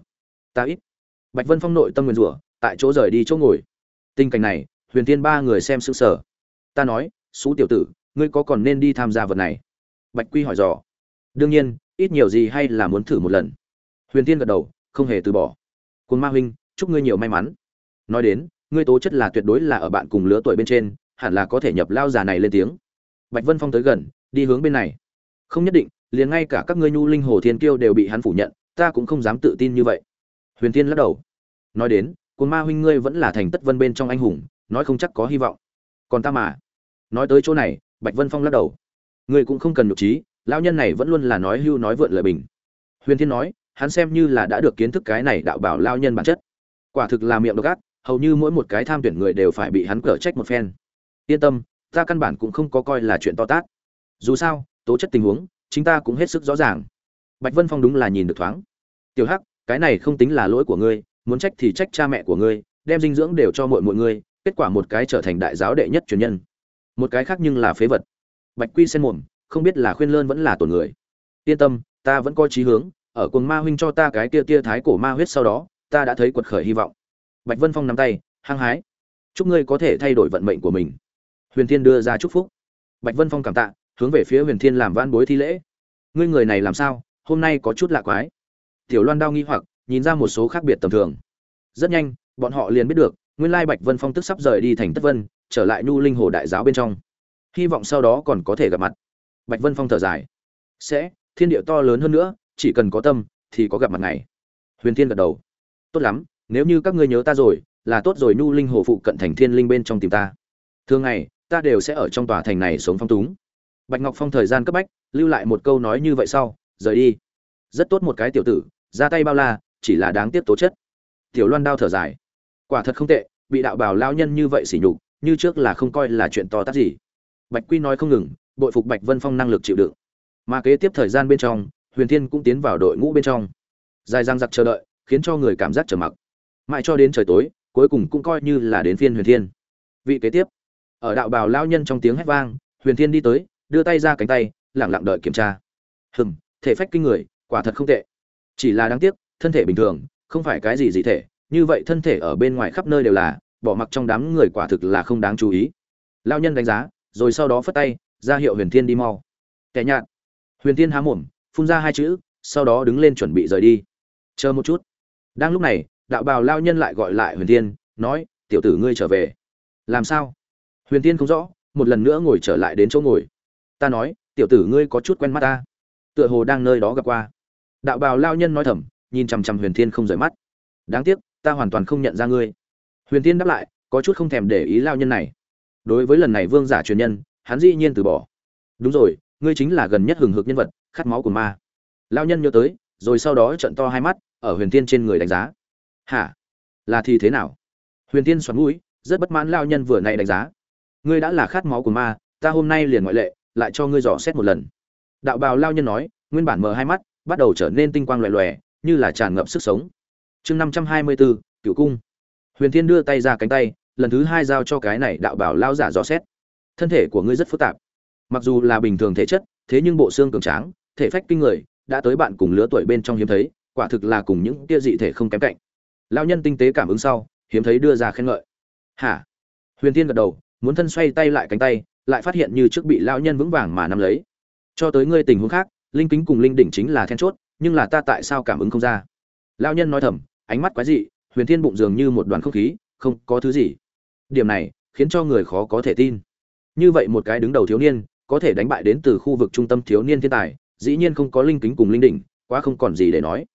[SPEAKER 1] Ta ít. Bạch vân phong nội tâm nguyền rủa, tại chỗ rời đi chỗ ngồi. Tình cảnh này, huyền tiên ba người xem sự sở ta nói xú tiểu tử, ngươi có còn nên đi tham gia vật này? Bạch quy hỏi dò. Đương nhiên, ít nhiều gì hay là muốn thử một lần. Huyền tiên gật đầu, không hề từ bỏ. Cồn ma huynh, chúc ngươi nhiều may mắn. Nói đến, ngươi tố chất là tuyệt đối là ở bạn cùng lứa tuổi bên trên, hẳn là có thể nhập lao già này lên tiếng. Bạch vân phong tới gần, đi hướng bên này. Không nhất định, liền ngay cả các ngươi nhu linh hồ thiên kiêu đều bị hắn phủ nhận, ta cũng không dám tự tin như vậy. Huyền tiên lắc đầu. Nói đến cồn ma huynh ngươi vẫn là thành tất vân bên trong anh hùng, nói không chắc có hy vọng. Còn ta mà nói tới chỗ này, bạch vân phong lắc đầu. Ngươi cũng không cần nhục trí, lão nhân này vẫn luôn là nói hưu nói vượn lời bình. Huyền thiên nói, hắn xem như là đã được kiến thức cái này đạo bảo lao nhân bản chất. Quả thực là miệng độc ác, hầu như mỗi một cái tham tuyển người đều phải bị hắn cở trách một phen. Yên tâm, ta căn bản cũng không có coi là chuyện to tát. Dù sao, tố chất tình huống, chính ta cũng hết sức rõ ràng. Bạch vân phong đúng là nhìn được thoáng. Tiểu hắc, cái này không tính là lỗi của ngươi, muốn trách thì trách cha mẹ của ngươi, đem dinh dưỡng đều cho mọi mọi ngươi, kết quả một cái trở thành đại giáo đệ nhất truyền nhân một cái khác nhưng là phế vật. Bạch quy sen mồm, không biết là khuyên lơn vẫn là tổn người. Yên tâm, ta vẫn có chí hướng, ở quần ma huynh cho ta cái tia tia thái cổ ma huyết sau đó, ta đã thấy quật khởi hy vọng. Bạch vân phong nắm tay, hăng hái. Chúc ngươi có thể thay đổi vận mệnh của mình. Huyền thiên đưa ra chúc phúc. Bạch vân phong cảm tạ, hướng về phía huyền thiên làm van bối thi lễ. Ngươi người này làm sao? Hôm nay có chút lạ quái. Tiểu loan đau nghi hoặc, nhìn ra một số khác biệt tầm thường. Rất nhanh, bọn họ liền biết được, nguyên lai bạch vân phong tức sắp rời đi thành tất vân trở lại nhu linh hồ đại giáo bên trong. Hy vọng sau đó còn có thể gặp mặt. Bạch vân phong thở dài. Sẽ, thiên địa to lớn hơn nữa, chỉ cần có tâm, thì có gặp mặt ngày. Huyền thiên gật đầu. Tốt lắm, nếu như các ngươi nhớ ta rồi, là tốt rồi nhu linh hồ phụ cận thành thiên linh bên trong tìm ta. Thường ngày, ta đều sẽ ở trong tòa thành này sống phong túng. Bạch ngọc phong thời gian cấp bách, lưu lại một câu nói như vậy sau, rời đi. Rất tốt một cái tiểu tử, ra tay bao la, chỉ là đáng tiếc tố chất. Tiểu loan đao thở dài. Quả thật không tệ, bị đạo bào lao nhân như vậy sỉ nhục như trước là không coi là chuyện to tát gì. Bạch quy nói không ngừng, bội phục bạch vân phong năng lực chịu đựng. Mà kế tiếp thời gian bên trong, huyền thiên cũng tiến vào đội ngũ bên trong. Dài răng giặc chờ đợi, khiến cho người cảm giác trở mặc. Mãi cho đến trời tối, cuối cùng cũng coi như là đến phiên huyền thiên. Vị kế tiếp, ở đạo bào lao nhân trong tiếng hét vang, huyền thiên đi tới, đưa tay ra cánh tay lẳng lặng đợi kiểm tra. Hừm, thể phách kinh người, quả thật không tệ. Chỉ là đáng tiếc, thân thể bình thường, không phải cái gì dị thể, như vậy thân thể ở bên ngoài khắp nơi đều là bỏ mặc trong đám người quả thực là không đáng chú ý. Lao nhân đánh giá, rồi sau đó phất tay, ra hiệu huyền thiên đi mau. Kẻ nhạt. Huyền thiên há mồm, phun ra hai chữ, sau đó đứng lên chuẩn bị rời đi. Chờ một chút. Đang lúc này, đạo bào lao nhân lại gọi lại huyền thiên, nói, tiểu tử ngươi trở về. Làm sao? Huyền thiên không rõ, một lần nữa ngồi trở lại đến chỗ ngồi. Ta nói, tiểu tử ngươi có chút quen mắt ta. Tựa hồ đang nơi đó gặp qua. Đạo bào lao nhân nói thầm, nhìn chằm chằm huyền thiên không rời mắt. Đáng tiếc, ta hoàn toàn không nhận ra ngươi huyền thiên đáp lại, có chút không thèm để ý lao nhân này. Đối với lần này vương giả truyền nhân, hắn dĩ nhiên từ bỏ. Đúng rồi, ngươi chính là gần nhất hừng hực nhân vật, khát máu của ma. Lao nhân nhớ tới, rồi sau đó trận to hai mắt, ở huyền tiên trên người đánh giá. Hả? Là thì thế nào? Huyền tiên xoắn mũi, rất bất mãn lao nhân vừa nay đánh giá. Ngươi đã là khát máu của ma, ta hôm nay liền ngoại lệ, lại cho ngươi dò xét một lần. Đạo bào lao nhân nói, nguyên bản mở hai mắt, bắt đầu trở nên tinh quang loè loè, như là tràn ngập sức sống. Chương năm trăm hai mươi bốn cựu cung huyền thiên đưa tay ra cánh tay, lần thứ hai giao cho cái này đạo bảo lao giả dò xét. Thân thể của ngươi rất phức tạp. Mặc dù là bình thường thể chất, thế nhưng bộ xương cường tráng, thể phách kinh người, đã tới bạn cùng lứa tuổi bên trong hiếm thấy, quả thực là cùng những tia dị thể không kém cạnh. Lao nhân tinh tế cảm ứng sau, hiếm thấy đưa ra khen ngợi. Hả? Huyền tiên gật đầu, muốn thân xoay tay lại cánh tay, lại phát hiện như trước bị lao nhân vững vàng mà nắm lấy. Cho tới ngươi tình huống khác, linh kính cùng linh đỉnh chính là then chốt, nhưng là ta tại sao cảm ứng không ra? Lao nhân nói thầm, ánh mắt quái dị huyền thiên bụng dường như một đoàn không khí, không có thứ gì. Điểm này khiến cho người khó có thể tin. Như vậy một cái đứng đầu thiếu niên, có thể đánh bại đến từ khu vực trung tâm thiếu niên thiên tài, dĩ nhiên không có linh kính cùng linh đỉnh, quá không còn gì để nói.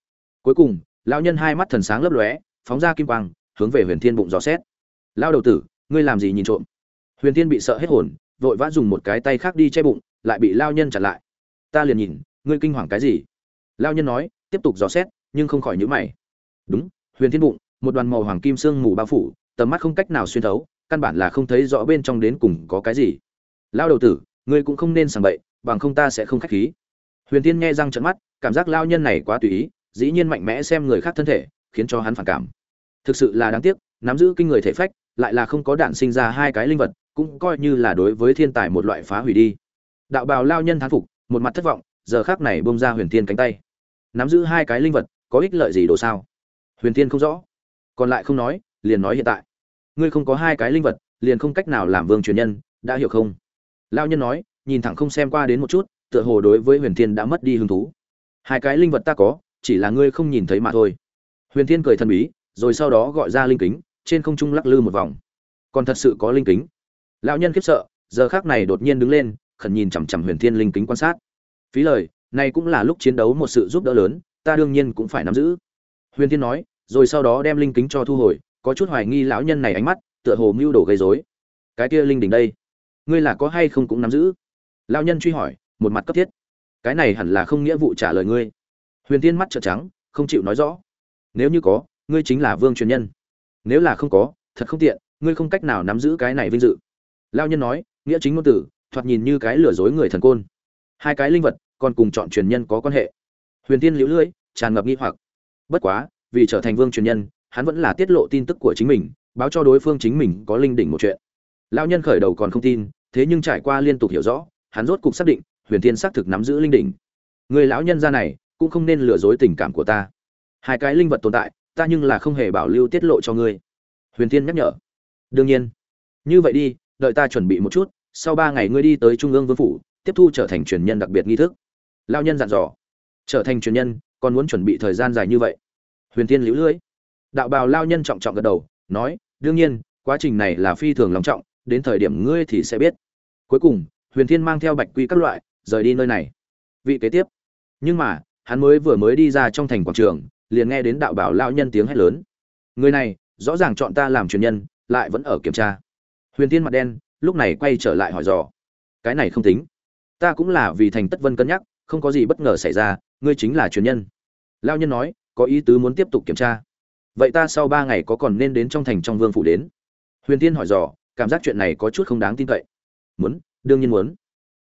[SPEAKER 1] Cuối cùng, lão nhân hai mắt thần sáng lấp lóe, phóng ra kim quang, hướng về huyền thiên bụng dò xét. Lao đầu tử, ngươi làm gì nhìn trộm? Huyền thiên bị sợ hết hồn, vội vã dùng một cái tay khác đi che bụng, lại bị lao nhân chặn lại. Ta liền nhìn, ngươi kinh hoàng cái gì? Lao nhân nói, tiếp tục dò xét, nhưng không khỏi nhữ mày. Đúng, huyền thiên bụng một đoàn màu hoàng kim sương mù bao phủ, tầm mắt không cách nào xuyên thấu, căn bản là không thấy rõ bên trong đến cùng có cái gì. Lao đầu tử, ngươi cũng không nên sàng bậy, bằng không ta sẽ không khách khí. Huyền tiên nghe răng trận mắt, cảm giác lao nhân này quá tùy ý, dĩ nhiên mạnh mẽ xem người khác thân thể, khiến cho hắn phản cảm. Thực sự là đáng tiếc, nắm giữ kinh người thể phách, lại là không có đạn sinh ra hai cái linh vật, cũng coi như là đối với thiên tài một loại phá hủy đi. Đạo bào lao nhân thán phục, một mặt thất vọng, giờ khác này bông ra huyền tiên cánh tay. Nắm giữ hai cái linh vật, có ích lợi gì đồ sao? Huyền tiên không rõ còn lại không nói, liền nói hiện tại. Ngươi không có hai cái linh vật, liền không cách nào làm vương truyền nhân, đã hiểu không? Lao nhân nói, nhìn thẳng không xem qua đến một chút, tựa hồ đối với huyền thiên đã mất đi hứng thú. Hai cái linh vật ta có, chỉ là ngươi không nhìn thấy mà thôi. Huyền thiên cười thần bí, rồi sau đó gọi ra linh kính, trên không trung lắc lư một vòng. Còn thật sự có linh kính. Lão nhân khiếp sợ, giờ khác này đột nhiên đứng lên, khẩn nhìn chằm chằm huyền thiên linh kính quan sát. Phí lời, này cũng là lúc chiến đấu một sự giúp đỡ lớn, ta đương nhiên cũng phải nắm giữ. Huyền thiên nói rồi sau đó đem linh kính cho thu hồi, có chút hoài nghi lão nhân này ánh mắt, tựa hồ mưu đồ gây rối. Cái kia linh đỉnh đây, ngươi là có hay không cũng nắm giữ? Lão nhân truy hỏi, một mặt cấp thiết. Cái này hẳn là không nghĩa vụ trả lời ngươi. Huyền tiên mắt trợn trắng, không chịu nói rõ. Nếu như có, ngươi chính là vương truyền nhân. Nếu là không có, thật không tiện, ngươi không cách nào nắm giữ cái này vinh dự. Lão nhân nói, nghĩa chính ngôn tử, thoạt nhìn như cái lừa dối người thần côn. Hai cái linh vật, còn cùng chọn truyền nhân có quan hệ. Huyền tiên liễu lưỡi tràn ngập nghi hoặc. Bất quá vì trở thành vương truyền nhân, hắn vẫn là tiết lộ tin tức của chính mình, báo cho đối phương chính mình có linh đỉnh một chuyện. Lão nhân khởi đầu còn không tin, thế nhưng trải qua liên tục hiểu rõ, hắn rốt cục xác định, huyền thiên xác thực nắm giữ linh đỉnh. Người lão nhân gia này, cũng không nên lừa dối tình cảm của ta. Hai cái linh vật tồn tại, ta nhưng là không hề bảo lưu tiết lộ cho ngươi. Huyền thiên nhắc nhở. Đương nhiên. Như vậy đi, đợi ta chuẩn bị một chút, sau ba ngày ngươi đi tới trung ương vương phủ, tiếp thu trở thành truyền nhân đặc biệt nghi thức. Lao nhân dặn dò. Trở thành truyền nhân, còn muốn chuẩn bị thời gian dài như vậy? Huyền Thiên liễu lưỡi đạo bào lao nhân trọng trọng gật đầu, nói, đương nhiên, quá trình này là phi thường long trọng, đến thời điểm ngươi thì sẽ biết. Cuối cùng, huyền thiên mang theo bạch quy các loại, rời đi nơi này. Vị kế tiếp. Nhưng mà, hắn mới vừa mới đi ra trong thành quảng trường, liền nghe đến đạo bảo lao nhân tiếng hét lớn. Người này, rõ ràng chọn ta làm truyền nhân, lại vẫn ở kiểm tra. Huyền thiên mặt đen, lúc này quay trở lại hỏi dò, cái này không tính. Ta cũng là vì thành tất vân cân nhắc, không có gì bất ngờ xảy ra, ngươi chính là truyền nhân. Lao nhân nói có ý tứ muốn tiếp tục kiểm tra. Vậy ta sau ba ngày có còn nên đến trong thành trong vương phủ đến? Huyền tiên hỏi dò, cảm giác chuyện này có chút không đáng tin cậy. Muốn, đương nhiên muốn.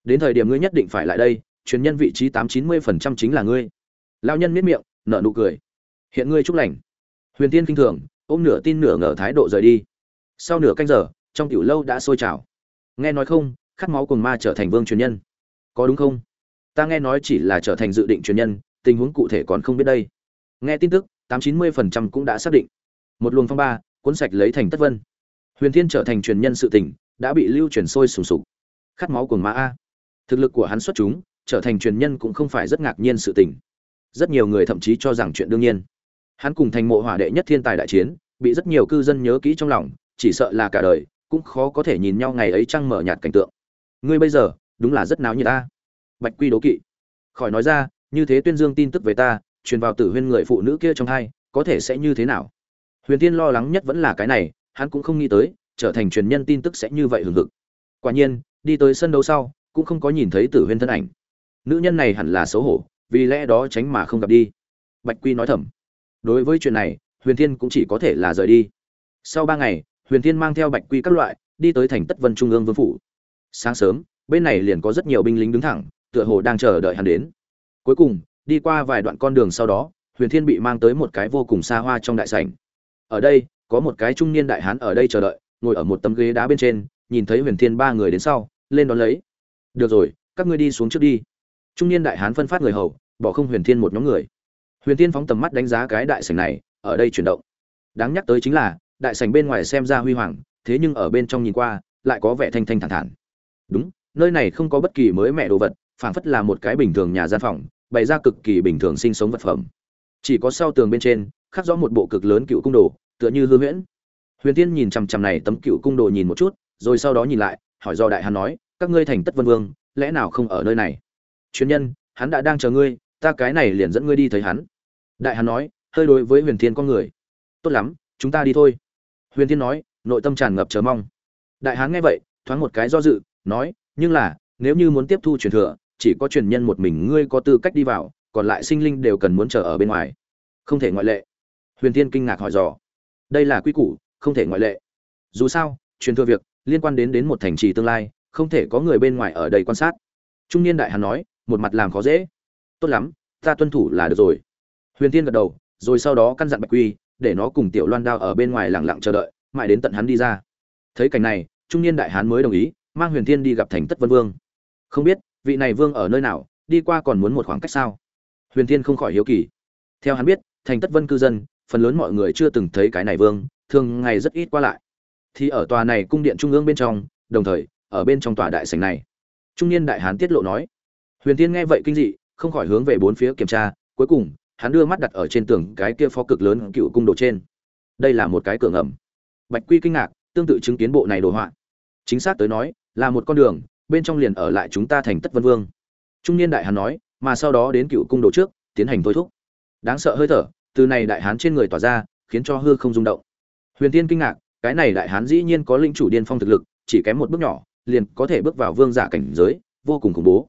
[SPEAKER 1] Đến thời điểm ngươi nhất định phải lại đây, truyền nhân vị trí tám chín mươi phần trăm chính là ngươi. Lao nhân miết miệng, nở nụ cười. Hiện ngươi chúc lành. Huyền tiên kinh thường, ôm nửa tin nửa ngờ thái độ rời đi. Sau nửa canh giờ, trong tiểu lâu đã sôi trào. Nghe nói không, khát máu cùng ma trở thành vương truyền nhân. Có đúng không? Ta nghe nói chỉ là trở thành dự định truyền nhân, tình huống cụ thể còn không biết đây nghe tin tức, tám chín mươi phần trăm cũng đã xác định. Một luồng phong ba, cuốn sạch lấy thành tất vân. Huyền thiên trở thành truyền nhân sự tình đã bị lưu truyền sôi sùng sục. Khát máu của ma a. Thực lực của hắn xuất chúng, trở thành truyền nhân cũng không phải rất ngạc nhiên sự tình. Rất nhiều người thậm chí cho rằng chuyện đương nhiên. Hắn cùng thành mộ hỏa đệ nhất thiên tài đại chiến, bị rất nhiều cư dân nhớ kỹ trong lòng, chỉ sợ là cả đời, cũng khó có thể nhìn nhau ngày ấy trăng mở nhạt cảnh tượng. Ngươi bây giờ, đúng là rất náo như ta bạch quy đố kỵ. Khỏi nói ra, như thế tuyên dương tin tức về ta truyền vào tử huyên người phụ nữ kia trong hai, có thể sẽ như thế nào? Huyền tiên lo lắng nhất vẫn là cái này, hắn cũng không nghĩ tới, trở thành truyền nhân tin tức sẽ như vậy hừng hực. Quả nhiên, đi tới sân đấu sau, cũng không có nhìn thấy tử huyên thân ảnh. Nữ nhân này hẳn là xấu hổ, vì lẽ đó tránh mà không gặp đi. Bạch quy nói thầm. Đối với chuyện này, huyền thiên cũng chỉ có thể là rời đi. Sau ba ngày, huyền thiên mang theo bạch quy các loại, đi tới thành tất vân trung ương vương phủ. Sáng sớm, bên này liền có rất nhiều binh lính đứng thẳng, tựa hồ đang chờ đợi hắn đến. Cuối cùng đi qua vài đoạn con đường sau đó, huyền thiên bị mang tới một cái vô cùng xa hoa trong đại sảnh. Ở đây, có một cái trung niên đại hán ở đây chờ đợi, ngồi ở một tấm ghế đá bên trên, nhìn thấy huyền thiên ba người đến sau, lên đón lấy. Được rồi, các ngươi đi xuống trước đi. Trung niên đại hán phân phát người hầu, bỏ không huyền thiên một nhóm người. Huyền thiên phóng tầm mắt đánh giá cái đại sảnh này, ở đây chuyển động. Đáng nhắc tới chính là, đại sảnh bên ngoài xem ra huy hoàng, thế nhưng ở bên trong nhìn qua, lại có vẻ thanh thanh thản thản. Đúng, nơi này không có bất kỳ mới mẹ đồ vật, phảng phất là một cái bình thường nhà gian phòng bày ra cực kỳ bình thường sinh sống vật phẩm. Chỉ có sau tường bên trên, khắc rõ một bộ cực lớn cựu cung đồ, tựa như hư huyễn. Huyền tiên nhìn chằm chằm này tấm cựu cung đồ nhìn một chút, rồi sau đó nhìn lại, hỏi do đại hán nói, các ngươi thành tất vân vương, lẽ nào không ở nơi này? Chuyên nhân, hắn đã đang chờ ngươi, ta cái này liền dẫn ngươi đi thấy hắn. Đại hán nói, hơi đối với huyền thiên con người. Tốt lắm, chúng ta đi thôi. Huyền thiên nói, nội tâm tràn ngập chờ mong. Đại hán nghe vậy, thoáng một cái do dự, nói, nhưng là, nếu như muốn tiếp thu truyền thừa chỉ có truyền nhân một mình ngươi có tư cách đi vào, còn lại sinh linh đều cần muốn chờ ở bên ngoài. Không thể ngoại lệ. Huyền thiên kinh ngạc hỏi dò. Đây là quy củ, không thể ngoại lệ. Dù sao, truyền thừa việc liên quan đến đến một thành trì tương lai, không thể có người bên ngoài ở đây quan sát. Trung niên đại hàn nói, một mặt làm khó dễ. Tốt lắm, ta tuân thủ là được rồi. Huyền tiên gật đầu, rồi sau đó căn dặn bạch quy, để nó cùng tiểu loan đao ở bên ngoài lặng lặng chờ đợi, mãi đến tận hắn đi ra. Thấy cảnh này, trung niên đại hán mới đồng ý, mang huyền thiên đi gặp thành tất vân vương. Không biết vị này vương ở nơi nào, đi qua còn muốn một khoảng cách sao? Huyền thiên không khỏi hiếu kỳ. Theo hắn biết, thành tất vân cư dân, phần lớn mọi người chưa từng thấy cái này vương, thường ngày rất ít qua lại. Thì ở tòa này cung điện trung ương bên trong, đồng thời, ở bên trong tòa đại sảnh này. Trung niên đại hán tiết lộ nói. Huyền thiên nghe vậy kinh dị, không khỏi hướng về bốn phía kiểm tra, cuối cùng, hắn đưa mắt đặt ở trên tường cái kia phó cực lớn cựu cung đồ trên. Đây là một cái cửa ngầm. Bạch quy kinh ngạc, tương tự chứng kiến bộ này đồ họa. Chính xác tới nói, là một con đường bên trong liền ở lại chúng ta thành tất vân vương. Trung niên đại hán nói, mà sau đó đến cựu cung đồ trước, tiến hành thôi thúc. Đáng sợ hơi thở, từ này đại hán trên người tỏa ra, khiến cho hư không rung động. Huyền tiên kinh ngạc, cái này đại hán dĩ nhiên có linh chủ điên phong thực lực, chỉ kém một bước nhỏ, liền có thể bước vào vương giả cảnh giới, vô cùng khủng bố.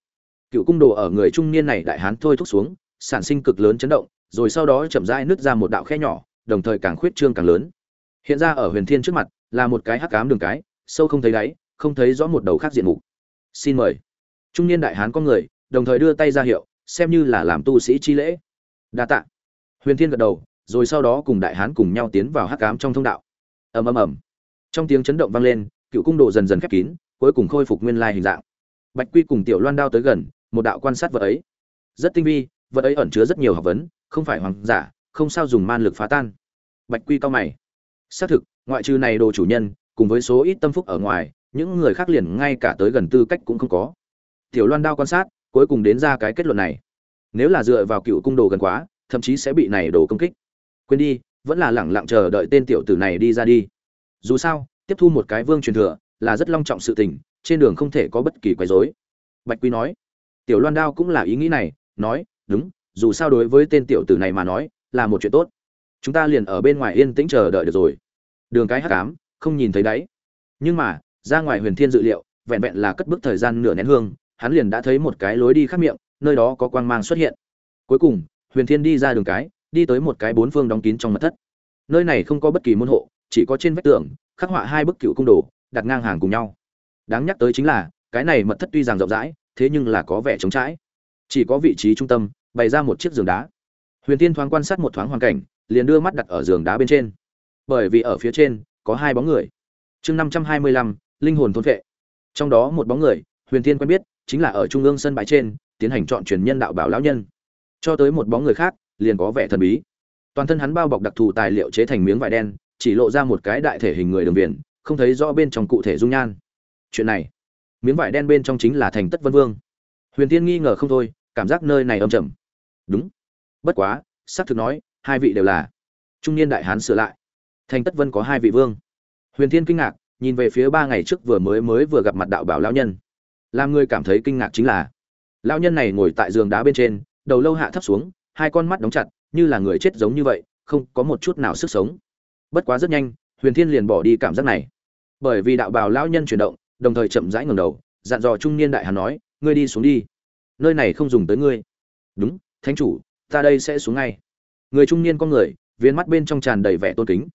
[SPEAKER 1] Cựu cung đồ ở người trung niên này đại hán thôi thúc xuống, sản sinh cực lớn chấn động, rồi sau đó chậm rãi nứt ra một đạo khe nhỏ, đồng thời càng khuyết trương càng lớn. Hiện ra ở huyền thiên trước mặt, là một cái hắc ám đường cái, sâu không thấy đáy, không thấy rõ một đầu khác diện mục xin mời. Trung niên đại hán có người, đồng thời đưa tay ra hiệu, xem như là làm tu sĩ chi lễ. Đa tạ. Huyền thiên gật đầu, rồi sau đó cùng đại hán cùng nhau tiến vào hắc cám trong thông đạo. Ầm ầm ầm. Trong tiếng chấn động vang lên, cựu cung đồ dần dần khép kín, cuối cùng khôi phục nguyên lai hình dạng. Bạch quy cùng tiểu loan đao tới gần, một đạo quan sát vật ấy. Rất tinh vi, vật ấy ẩn chứa rất nhiều học vấn, không phải hoàng giả, không sao dùng man lực phá tan. Bạch quy cao mày. Xác thực, ngoại trừ này đồ chủ nhân, cùng với số ít tâm phúc ở ngoài những người khác liền ngay cả tới gần tư cách cũng không có. Tiểu loan đao quan sát, cuối cùng đến ra cái kết luận này. Nếu là dựa vào cựu cung đồ gần quá, thậm chí sẽ bị này đồ công kích. Quên đi, vẫn là lẳng lặng chờ đợi tên tiểu tử này đi ra đi. Dù sao, tiếp thu một cái vương truyền thừa là rất long trọng sự tình, trên đường không thể có bất kỳ quấy rối. Bạch quy nói. Tiểu loan đao cũng là ý nghĩ này, nói, đúng, dù sao đối với tên tiểu tử này mà nói, là một chuyện tốt. Chúng ta liền ở bên ngoài yên tĩnh chờ đợi được rồi. Đường cái hắc ám, không nhìn thấy đáy. Nhưng mà ra ngoài huyền thiên dự liệu, vẹn vẹn là cất bước thời gian nửa nén hương, hắn liền đã thấy một cái lối đi khác miệng, nơi đó có quang mang xuất hiện. Cuối cùng, huyền thiên đi ra đường cái, đi tới một cái bốn phương đóng kín trong mật thất. Nơi này không có bất kỳ môn hộ, chỉ có trên vách tường, khắc họa hai bức cựu cung đồ, đặt ngang hàng cùng nhau. Đáng nhắc tới chính là, cái này mật thất tuy rằng rộng rãi, thế nhưng là có vẻ trống trãi chỉ có vị trí trung tâm, bày ra một chiếc giường đá. Huyền tiên thoáng quan sát một thoáng hoàn cảnh, liền đưa mắt đặt ở giường đá bên trên. Bởi vì ở phía trên, có hai bóng người. Chương năm trăm hai mươi lăm linh hồn thôn vệ. Trong đó một bóng người, huyền Thiên quen biết, chính là ở trung ương sân bãi trên, tiến hành chọn truyền nhân đạo bảo lão nhân. Cho tới một bóng người khác, liền có vẻ thần bí. Toàn thân hắn bao bọc đặc thù tài liệu chế thành miếng vải đen, chỉ lộ ra một cái đại thể hình người đường viền, không thấy rõ bên trong cụ thể dung nhan. Chuyện này, miếng vải đen bên trong chính là thành tất vân vương. Huyền tiên nghi ngờ không thôi, cảm giác nơi này âm trầm. Đúng. Bất quá, xác thực nói, hai vị đều là trung niên đại hán sửa lại. Thành tất vân có hai vị vương. Huyền thiên kinh ngạc nhìn về phía ba ngày trước vừa mới mới vừa gặp mặt đạo bảo lão nhân. Làm người cảm thấy kinh ngạc chính là, lão nhân này ngồi tại giường đá bên trên, đầu lâu hạ thấp xuống, hai con mắt đóng chặt, như là người chết giống như vậy, không có một chút nào sức sống. Bất quá rất nhanh, huyền thiên liền bỏ đi cảm giác này. Bởi vì đạo bào lão nhân chuyển động, đồng thời chậm rãi ngẩng đầu, dặn dò trung niên đại hàn nói, ngươi đi xuống đi. Nơi này không dùng tới ngươi. Đúng, thánh chủ, ta đây sẽ xuống ngay. Người trung niên con người, viên mắt bên trong tràn đầy vẻ tôn kính.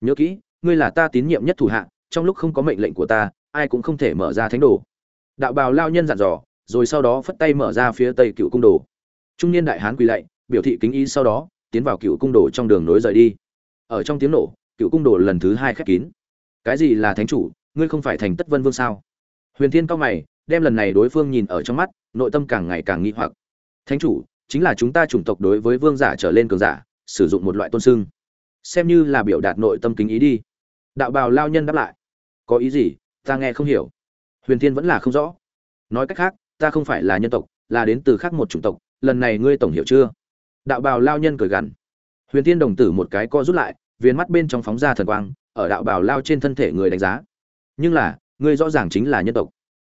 [SPEAKER 1] Nhớ kỹ, ngươi là ta tín nhiệm nhất thủ hạ trong lúc không có mệnh lệnh của ta, ai cũng không thể mở ra thánh đồ. Đạo bào lao nhân dặn dò, rồi sau đó phất tay mở ra phía tây cựu cung đồ. Trung niên đại hán quỳ lạy, biểu thị kính ý sau đó, tiến vào cựu cung đồ trong đường nối rời đi. Ở trong tiếng nổ, cựu cung đồ lần thứ hai khép kín. Cái gì là thánh chủ, ngươi không phải thành tất vân vương sao? Huyền thiên cao mày, đem lần này đối phương nhìn ở trong mắt, nội tâm càng ngày càng nghi hoặc. Thánh chủ, chính là chúng ta chủng tộc đối với vương giả trở lên cường giả, sử dụng một loại tôn sưng. Xem như là biểu đạt nội tâm kính ý đi. Đạo bào lao nhân đáp lại có ý gì, ta nghe không hiểu. Huyền thiên vẫn là không rõ. Nói cách khác, ta không phải là nhân tộc, là đến từ khác một chủng tộc, lần này ngươi tổng hiểu chưa? Đạo bào lao nhân cười gằn. Huyền thiên đồng tử một cái co rút lại viên mắt bên trong phóng ra thần quang, ở đạo bào lao trên thân thể người đánh giá. Nhưng là, ngươi rõ ràng chính là nhân tộc.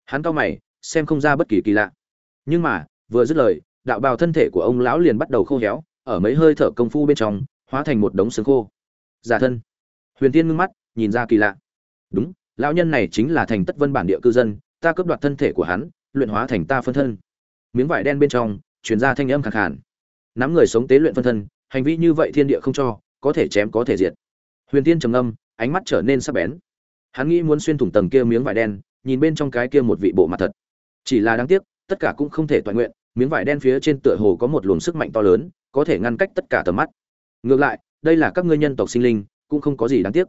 [SPEAKER 1] Hắn cao mày, xem không ra bất kỳ kỳ lạ. Nhưng mà, vừa dứt lời, đạo bào thân thể của ông lão liền bắt đầu khô héo, ở mấy hơi thở công phu bên trong, hóa thành một đống xương khô. Giả thân. Huyền tiên ngưng mắt, nhìn ra kỳ lạ. Đúng lão nhân này chính là thành tất vân bản địa cư dân, ta cướp đoạt thân thể của hắn, luyện hóa thành ta phân thân. Miếng vải đen bên trong chuyển ra thanh âm khẳng khản nắm người sống tế luyện phân thân, hành vi như vậy thiên địa không cho, có thể chém, có thể diệt. Huyền tiên trầm âm ánh mắt trở nên sắc bén. Hắn nghĩ muốn xuyên thủng tầng kia miếng vải đen, nhìn bên trong cái kia một vị bộ mặt thật. Chỉ là đáng tiếc, tất cả cũng không thể toàn nguyện, miếng vải đen phía trên tựa hồ có một luồng sức mạnh to lớn, có thể ngăn cách tất cả tầm mắt. Ngược lại, đây là các ngươi nhân tộc sinh linh, cũng không có gì đáng tiếc.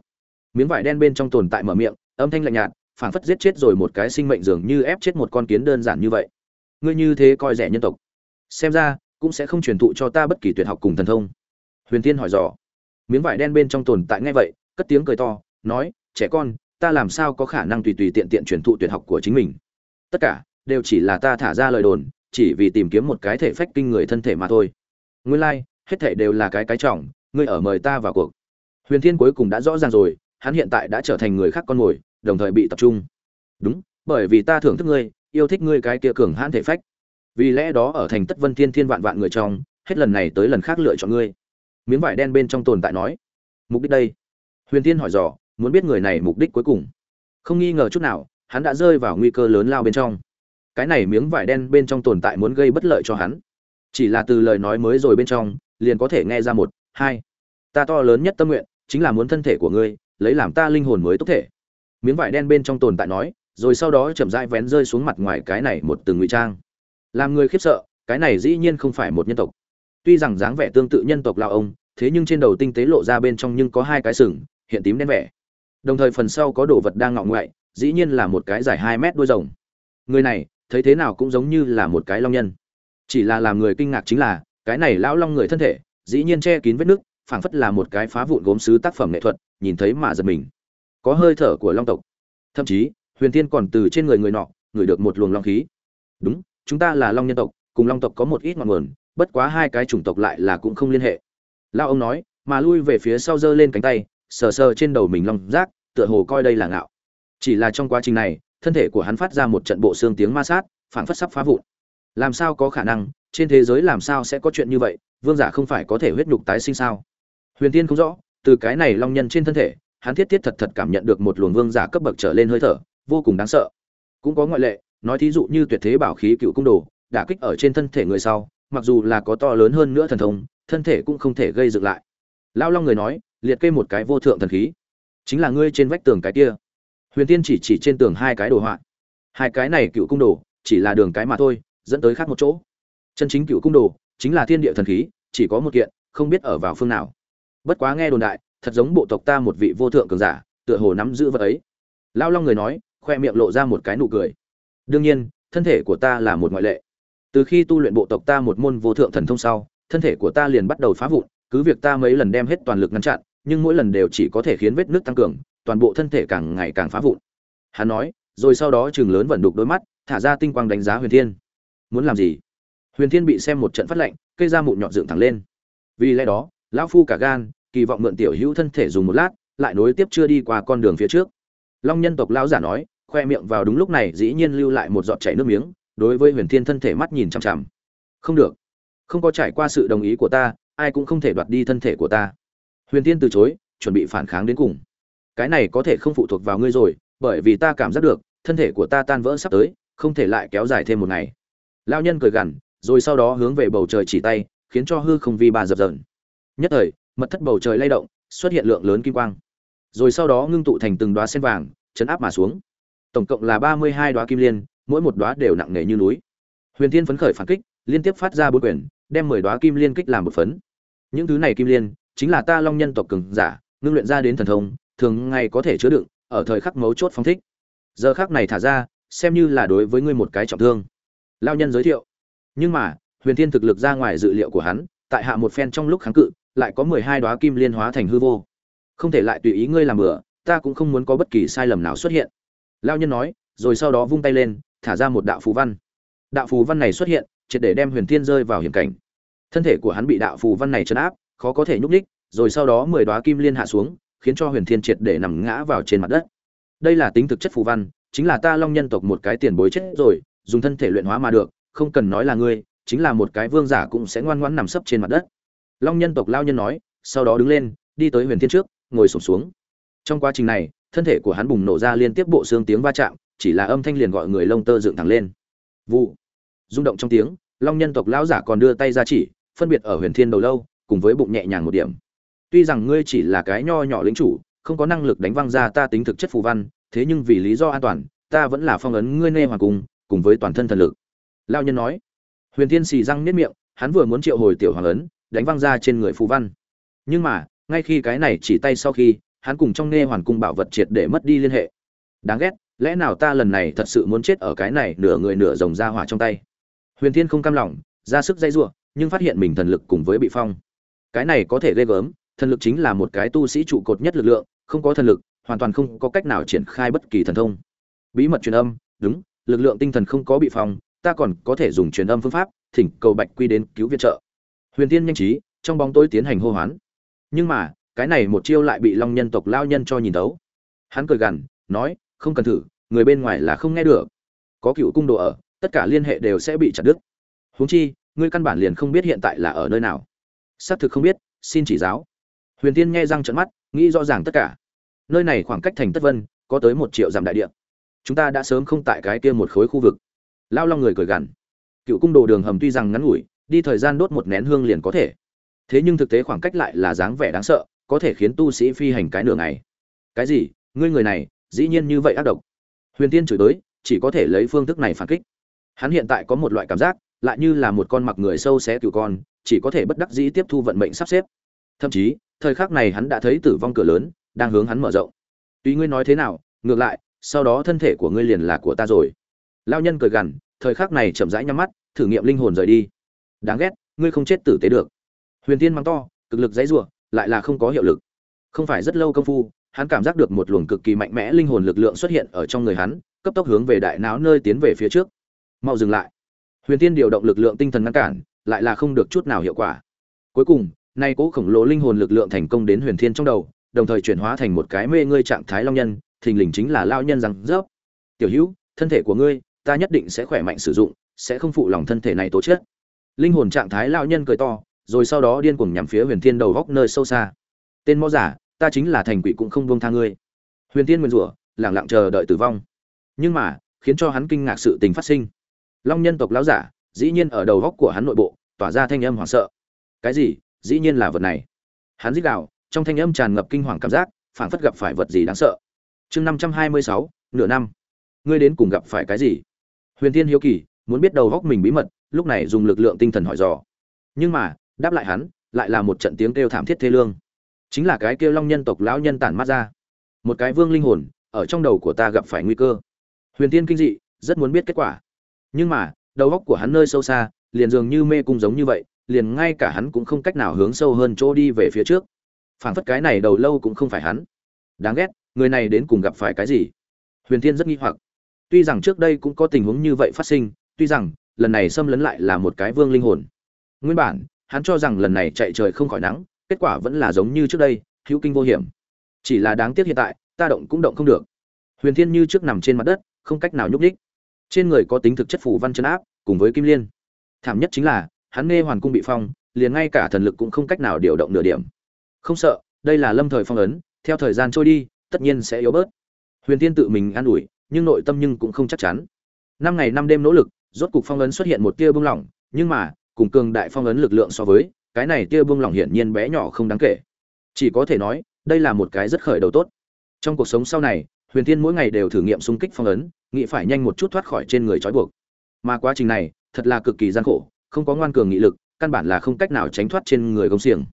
[SPEAKER 1] Miếng vải đen bên trong tồn tại mở miệng âm thanh lạnh nhạt phảng phất giết chết rồi một cái sinh mệnh dường như ép chết một con kiến đơn giản như vậy. Ngươi như thế coi rẻ nhân tộc. Xem ra cũng sẽ không truyền thụ cho ta bất kỳ tuyệt học cùng thần thông. Huyền tiên hỏi dò. Miếng vải đen bên trong tồn tại ngay vậy cất tiếng cười to nói trẻ con ta làm sao có khả năng tùy tùy tiện tiện truyền thụ tuyệt học của chính mình? Tất cả đều chỉ là ta thả ra lời đồn chỉ vì tìm kiếm một cái thể phách kinh người thân thể mà thôi. Nguyên lai、like, hết thể đều là cái cái trọng ngươi ở mời ta vào cuộc. Huyền thiên cuối cùng đã rõ ràng rồi hắn hiện tại đã trở thành người khác con mồi đồng thời bị tập trung. Đúng, bởi vì ta thưởng thức ngươi, yêu thích ngươi cái kia cường hãn thể phách. Vì lẽ đó ở thành tất vân thiên thiên vạn vạn người trong, hết lần này tới lần khác lựa chọn ngươi. Miếng vải đen bên trong tồn tại nói. Mục đích đây. Huyền thiên hỏi dò, muốn biết người này mục đích cuối cùng. Không nghi ngờ chút nào, hắn đã rơi vào nguy cơ lớn lao bên trong. Cái này miếng vải đen bên trong tồn tại muốn gây bất lợi cho hắn. Chỉ là từ lời nói mới rồi bên trong, liền có thể nghe ra một, hai. Ta to lớn nhất tâm nguyện, chính là muốn thân thể của ngươi, lấy làm ta linh hồn mới tốt thể miếng vải đen bên trong tồn tại nói, rồi sau đó chậm rãi vén rơi xuống mặt ngoài cái này một từng ngụy trang. Làm người khiếp sợ, cái này dĩ nhiên không phải một nhân tộc. Tuy rằng dáng vẻ tương tự nhân tộc lao ông, thế nhưng trên đầu tinh tế lộ ra bên trong nhưng có hai cái sừng, hiện tím đen vẻ. Đồng thời phần sau có đồ vật đang ngọ ngoại, dĩ nhiên là một cái dài hai mét đuôi rồng. Người này, thấy thế nào cũng giống như là một cái long nhân. Chỉ là làm người kinh ngạc chính là, cái này lão long người thân thể, dĩ nhiên che kín vết nước phảng phất là một cái phá vụn gốm sứ tác phẩm nghệ thuật, nhìn thấy mà giật mình có hơi thở của long tộc. Thậm chí, huyền Thiên còn từ trên người người nọ, ngửi được một luồng long khí. Đúng, chúng ta là long nhân tộc, cùng long tộc có một ít ngọn nguồn, bất quá hai cái chủng tộc lại là cũng không liên hệ. Lao ông nói, mà lui về phía sau giơ lên cánh tay, sờ sờ trên đầu mình long rác, tựa hồ coi đây là ngạo. Chỉ là trong quá trình này, thân thể của hắn phát ra một trận bộ xương tiếng ma sát, phảng phất sắp phá vụn. Làm sao có khả năng, trên thế giới làm sao sẽ có chuyện như vậy, vương giả không phải có thể huyết nhục tái sinh sao? Huyền tiên không rõ, từ cái này long nhân trên thân thể hắn thiết thiết thật thật cảm nhận được một luồng vương giả cấp bậc trở lên hơi thở, vô cùng đáng sợ. Cũng có ngoại lệ, nói thí dụ như tuyệt thế bảo khí cựu cung đồ, đả kích ở trên thân thể người sau, mặc dù là có to lớn hơn nữa thần thông, thân thể cũng không thể gây dựng lại. Lao long người nói, liệt kê một cái vô thượng thần khí. Chính là ngươi trên vách tường cái kia. Huyền tiên chỉ chỉ trên tường hai cái đồ họa. Hai cái này cựu cung đồ, chỉ là đường cái mà thôi, dẫn tới khác một chỗ. Chân chính cựu cung đồ, chính là thiên địa thần khí, chỉ có một kiện, không biết ở vào phương nào. Bất quá nghe đồn đại thật giống bộ tộc ta một vị vô thượng cường giả, tựa hồ nắm giữ vật ấy. Lao long người nói, khoe miệng lộ ra một cái nụ cười. Đương nhiên, thân thể của ta là một ngoại lệ. Từ khi tu luyện bộ tộc ta một môn vô thượng thần thông sau, thân thể của ta liền bắt đầu phá vụn, cứ việc ta mấy lần đem hết toàn lực ngăn chặn, nhưng mỗi lần đều chỉ có thể khiến vết nước tăng cường, toàn bộ thân thể càng ngày càng phá vụn. Hắn nói, rồi sau đó chừng lớn vận đục đôi mắt, thả ra tinh quang đánh giá huyền thiên. Muốn làm gì? Huyền thiên bị xem một trận phát lệnh cây ra mụn nhọn dựng thẳng lên. Vì lẽ đó, lão phu cả gan kỳ vọng mượn tiểu hữu thân thể dùng một lát, lại nối tiếp chưa đi qua con đường phía trước. Long nhân tộc lão giả nói, khoe miệng vào đúng lúc này dĩ nhiên lưu lại một giọt chảy nước miếng, đối với huyền thiên thân thể mắt nhìn chằm chằm. Không được. Không có trải qua sự đồng ý của ta, ai cũng không thể đoạt đi thân thể của ta. Huyền thiên từ chối, chuẩn bị phản kháng đến cùng. Cái này có thể không phụ thuộc vào ngươi rồi, bởi vì ta cảm giác được, thân thể của ta tan vỡ sắp tới, không thể lại kéo dài thêm một ngày. Lao nhân cười gằn, rồi sau đó hướng về bầu trời chỉ tay, khiến cho hư không vi ba dập dờn. Nhất thời mật thất bầu trời lay động, xuất hiện lượng lớn kim quang. Rồi sau đó ngưng tụ thành từng đóa sen vàng, chấn áp mà xuống. Tổng cộng là ba mươi hai đóa kim liên, mỗi một đóa đều nặng nề như núi. Huyền thiên phấn khởi phản kích, liên tiếp phát ra bốn quyền, đem mười đóa kim liên kích làm một phấn. Những thứ này kim liên, chính là ta long nhân tộc cường giả, ngưng luyện ra đến thần thông, thường ngày có thể chứa đựng, ở thời khắc mấu chốt phóng thích. Giờ khắc này thả ra, xem như là đối với ngươi một cái trọng thương. Lao nhân giới thiệu. Nhưng mà, huyền thiên thực lực ra ngoài dự liệu của hắn tại hạ một phen trong lúc kháng cự, lại có mười hai đoá kim liên hóa thành hư vô. Không thể lại tùy ý ngươi làm bừa, ta cũng không muốn có bất kỳ sai lầm nào xuất hiện. Lao nhân nói, rồi sau đó vung tay lên, thả ra một đạo phù văn. Đạo phù văn này xuất hiện, triệt để đem huyền thiên rơi vào hiểm cảnh. Thân thể của hắn bị đạo phù văn này chấn áp, khó có thể nhúc ních rồi sau đó mười đoá kim liên hạ xuống, khiến cho huyền thiên triệt để nằm ngã vào trên mặt đất. Đây là tính thực chất phù văn, chính là ta long nhân tộc một cái tiền bối chết rồi, dùng thân thể luyện hóa mà được, không cần nói là ngươi chính là một cái vương giả cũng sẽ ngoan ngoãn nằm sấp trên mặt đất. Long nhân tộc lao nhân nói sau đó đứng lên đi tới huyền thiên trước ngồi sụp xuống, xuống. Trong quá trình này thân thể của hắn bùng nổ ra liên tiếp bộ xương tiếng va chạm chỉ là âm thanh liền gọi người lông tơ dựng thẳng lên. Vụ. Rung động trong tiếng long nhân tộc lão giả còn đưa tay ra chỉ phân biệt ở huyền thiên đầu lâu cùng với bụng nhẹ nhàng một điểm. Tuy rằng ngươi chỉ là cái nho nhỏ lĩnh chủ không có năng lực đánh văng ra ta tính thực chất phù văn thế nhưng vì lý do an toàn ta vẫn là phong ấn ngươi nê hoàng cung cùng với toàn thân thần lực. Lao nhân nói huyền thiên xì răng nếp miệng, hắn vừa muốn triệu hồi tiểu hoàng ấn, đánh văng ra trên người phù văn. Nhưng mà, ngay khi cái này chỉ tay sau khi, hắn cùng trong nghe hoàn cung bảo vật triệt để mất đi liên hệ. Đáng ghét, lẽ nào ta lần này thật sự muốn chết ở cái này nửa người nửa rồng ra hỏa trong tay? Huyền thiên không cam lòng, ra sức dây giụa nhưng phát hiện mình thần lực cùng với bị phong. Cái này có thể ghê gớm, thần lực chính là một cái tu sĩ trụ cột nhất lực lượng, không có thần lực, hoàn toàn không có cách nào triển khai bất kỳ thần thông. Bí mật truyền âm, đúng, lực lượng tinh thần không có bị phong ta còn có thể dùng truyền âm phương pháp, thỉnh cầu bạch quy đến cứu viện trợ. Huyền tiên nhanh trí, trong bóng tối tiến hành hô hoán. Nhưng mà, cái này một chiêu lại bị long nhân tộc lao nhân cho nhìn tấu hắn cười gằn, nói, không cần thử, người bên ngoài là không nghe được. Có cựu cung đồ ở, tất cả liên hệ đều sẽ bị chặt đứt. Huống chi, ngươi căn bản liền không biết hiện tại là ở nơi nào. Xác thực không biết, xin chỉ giáo. Huyền tiên nghe răng trận mắt, nghĩ rõ ràng tất cả. Nơi này khoảng cách thành tất vân, có tới một triệu dặm đại địa. Chúng ta đã sớm không tại cái kia một khối khu vực lao long người cười gằn. Cựu cung đồ đường hầm tuy rằng ngắn ngủi, đi thời gian đốt một nén hương liền có thể. Thế nhưng thực tế khoảng cách lại là dáng vẻ đáng sợ, có thể khiến tu sĩ phi hành cái nửa ngày. Cái gì? Ngươi người này, dĩ nhiên như vậy ác độc. Huyền tiên chửi tới, chỉ có thể lấy phương thức này phản kích. Hắn hiện tại có một loại cảm giác, lại như là một con mặc người sâu xé cựu con, chỉ có thể bất đắc dĩ tiếp thu vận mệnh sắp xếp. Thậm chí, thời khắc này hắn đã thấy tử vong cửa lớn, đang hướng hắn mở rộng. Tuy ngươi nói thế nào, ngược lại, sau đó thân thể của ngươi liền là của ta rồi lao nhân cười gằn, thời khắc này chậm rãi nhắm mắt, thử nghiệm linh hồn rời đi. Đáng ghét, ngươi không chết tử tế được. Huyền tiên mắng to, cực lực dãy rủa, lại là không có hiệu lực. Không phải rất lâu công phu, hắn cảm giác được một luồng cực kỳ mạnh mẽ linh hồn lực lượng xuất hiện ở trong người hắn, cấp tốc hướng về đại não nơi tiến về phía trước. Mau dừng lại. Huyền tiên điều động lực lượng tinh thần ngăn cản, lại là không được chút nào hiệu quả. Cuối cùng, nay cố khổng lồ linh hồn lực lượng thành công đến huyền thiên trong đầu, đồng thời chuyển hóa thành một cái mê ngươi trạng thái long nhân, thình lình chính là lao nhân rằng rớp tiểu hữu, thân thể của ngươi ta nhất định sẽ khỏe mạnh sử dụng, sẽ không phụ lòng thân thể này tố chất linh hồn trạng thái lao nhân cười to, rồi sau đó điên cuồng nhằm phía huyền thiên đầu góc nơi sâu xa. Tên mõ giả, ta chính là thành quỷ cũng không buông tha ngươi. Huyền thiên nguyên rủa lẳng lặng chờ đợi tử vong. Nhưng mà, khiến cho hắn kinh ngạc sự tình phát sinh. Long nhân tộc lão giả, dĩ nhiên ở đầu góc của hắn nội bộ, tỏa ra thanh âm hoảng sợ. Cái gì? Dĩ nhiên là vật này. Hắn rít gào, trong thanh âm tràn ngập kinh hoàng cảm giác, phảng phất gặp phải vật gì đáng sợ. Chương năm trăm hai mươi sáu, nửa năm. Ngươi đến cùng gặp phải cái gì? Huyền Thiên hiếu kỳ muốn biết đầu góc mình bí mật, lúc này dùng lực lượng tinh thần hỏi dò. Nhưng mà, đáp lại hắn, lại là một trận tiếng kêu thảm thiết thê lương. Chính là cái kêu long nhân tộc lão nhân tản mắt ra. Một cái vương linh hồn, ở trong đầu của ta gặp phải nguy cơ. Huyền tiên kinh dị, rất muốn biết kết quả. Nhưng mà, đầu góc của hắn nơi sâu xa, liền dường như mê cung giống như vậy, liền ngay cả hắn cũng không cách nào hướng sâu hơn chỗ đi về phía trước. Phảng phất cái này đầu lâu cũng không phải hắn. Đáng ghét, người này đến cùng gặp phải cái gì? Huyền thiên rất nghi hoặc tuy rằng trước đây cũng có tình huống như vậy phát sinh, tuy rằng lần này xâm lấn lại là một cái vương linh hồn. Nguyên bản, hắn cho rằng lần này chạy trời không khỏi nắng, kết quả vẫn là giống như trước đây, hữu kinh vô hiểm. Chỉ là đáng tiếc hiện tại, ta động cũng động không được. Huyền thiên như trước nằm trên mặt đất, không cách nào nhúc nhích. Trên người có tính thực chất phủ văn chân áp, cùng với kim liên. Thảm nhất chính là, hắn nghe hoàn cung bị phong, liền ngay cả thần lực cũng không cách nào điều động nửa điểm. Không sợ, đây là lâm thời phong ấn, theo thời gian trôi đi, tất nhiên sẽ yếu bớt. Huyền Thiên tự mình an ủi nhưng nội tâm nhưng cũng không chắc chắn. Năm ngày năm đêm nỗ lực, rốt cục phong ấn xuất hiện một tia bung lỏng, nhưng mà, cùng cường đại phong ấn lực lượng so với, cái này tia bung lỏng hiển nhiên bé nhỏ không đáng kể. Chỉ có thể nói, đây là một cái rất khởi đầu tốt. Trong cuộc sống sau này, huyền thiên mỗi ngày đều thử nghiệm xung kích phong ấn, nghĩ phải nhanh một chút thoát khỏi trên người trói buộc. Mà quá trình này, thật là cực kỳ gian khổ, không có ngoan cường nghị lực, căn bản là không cách nào tránh thoát trên người gông xiềng.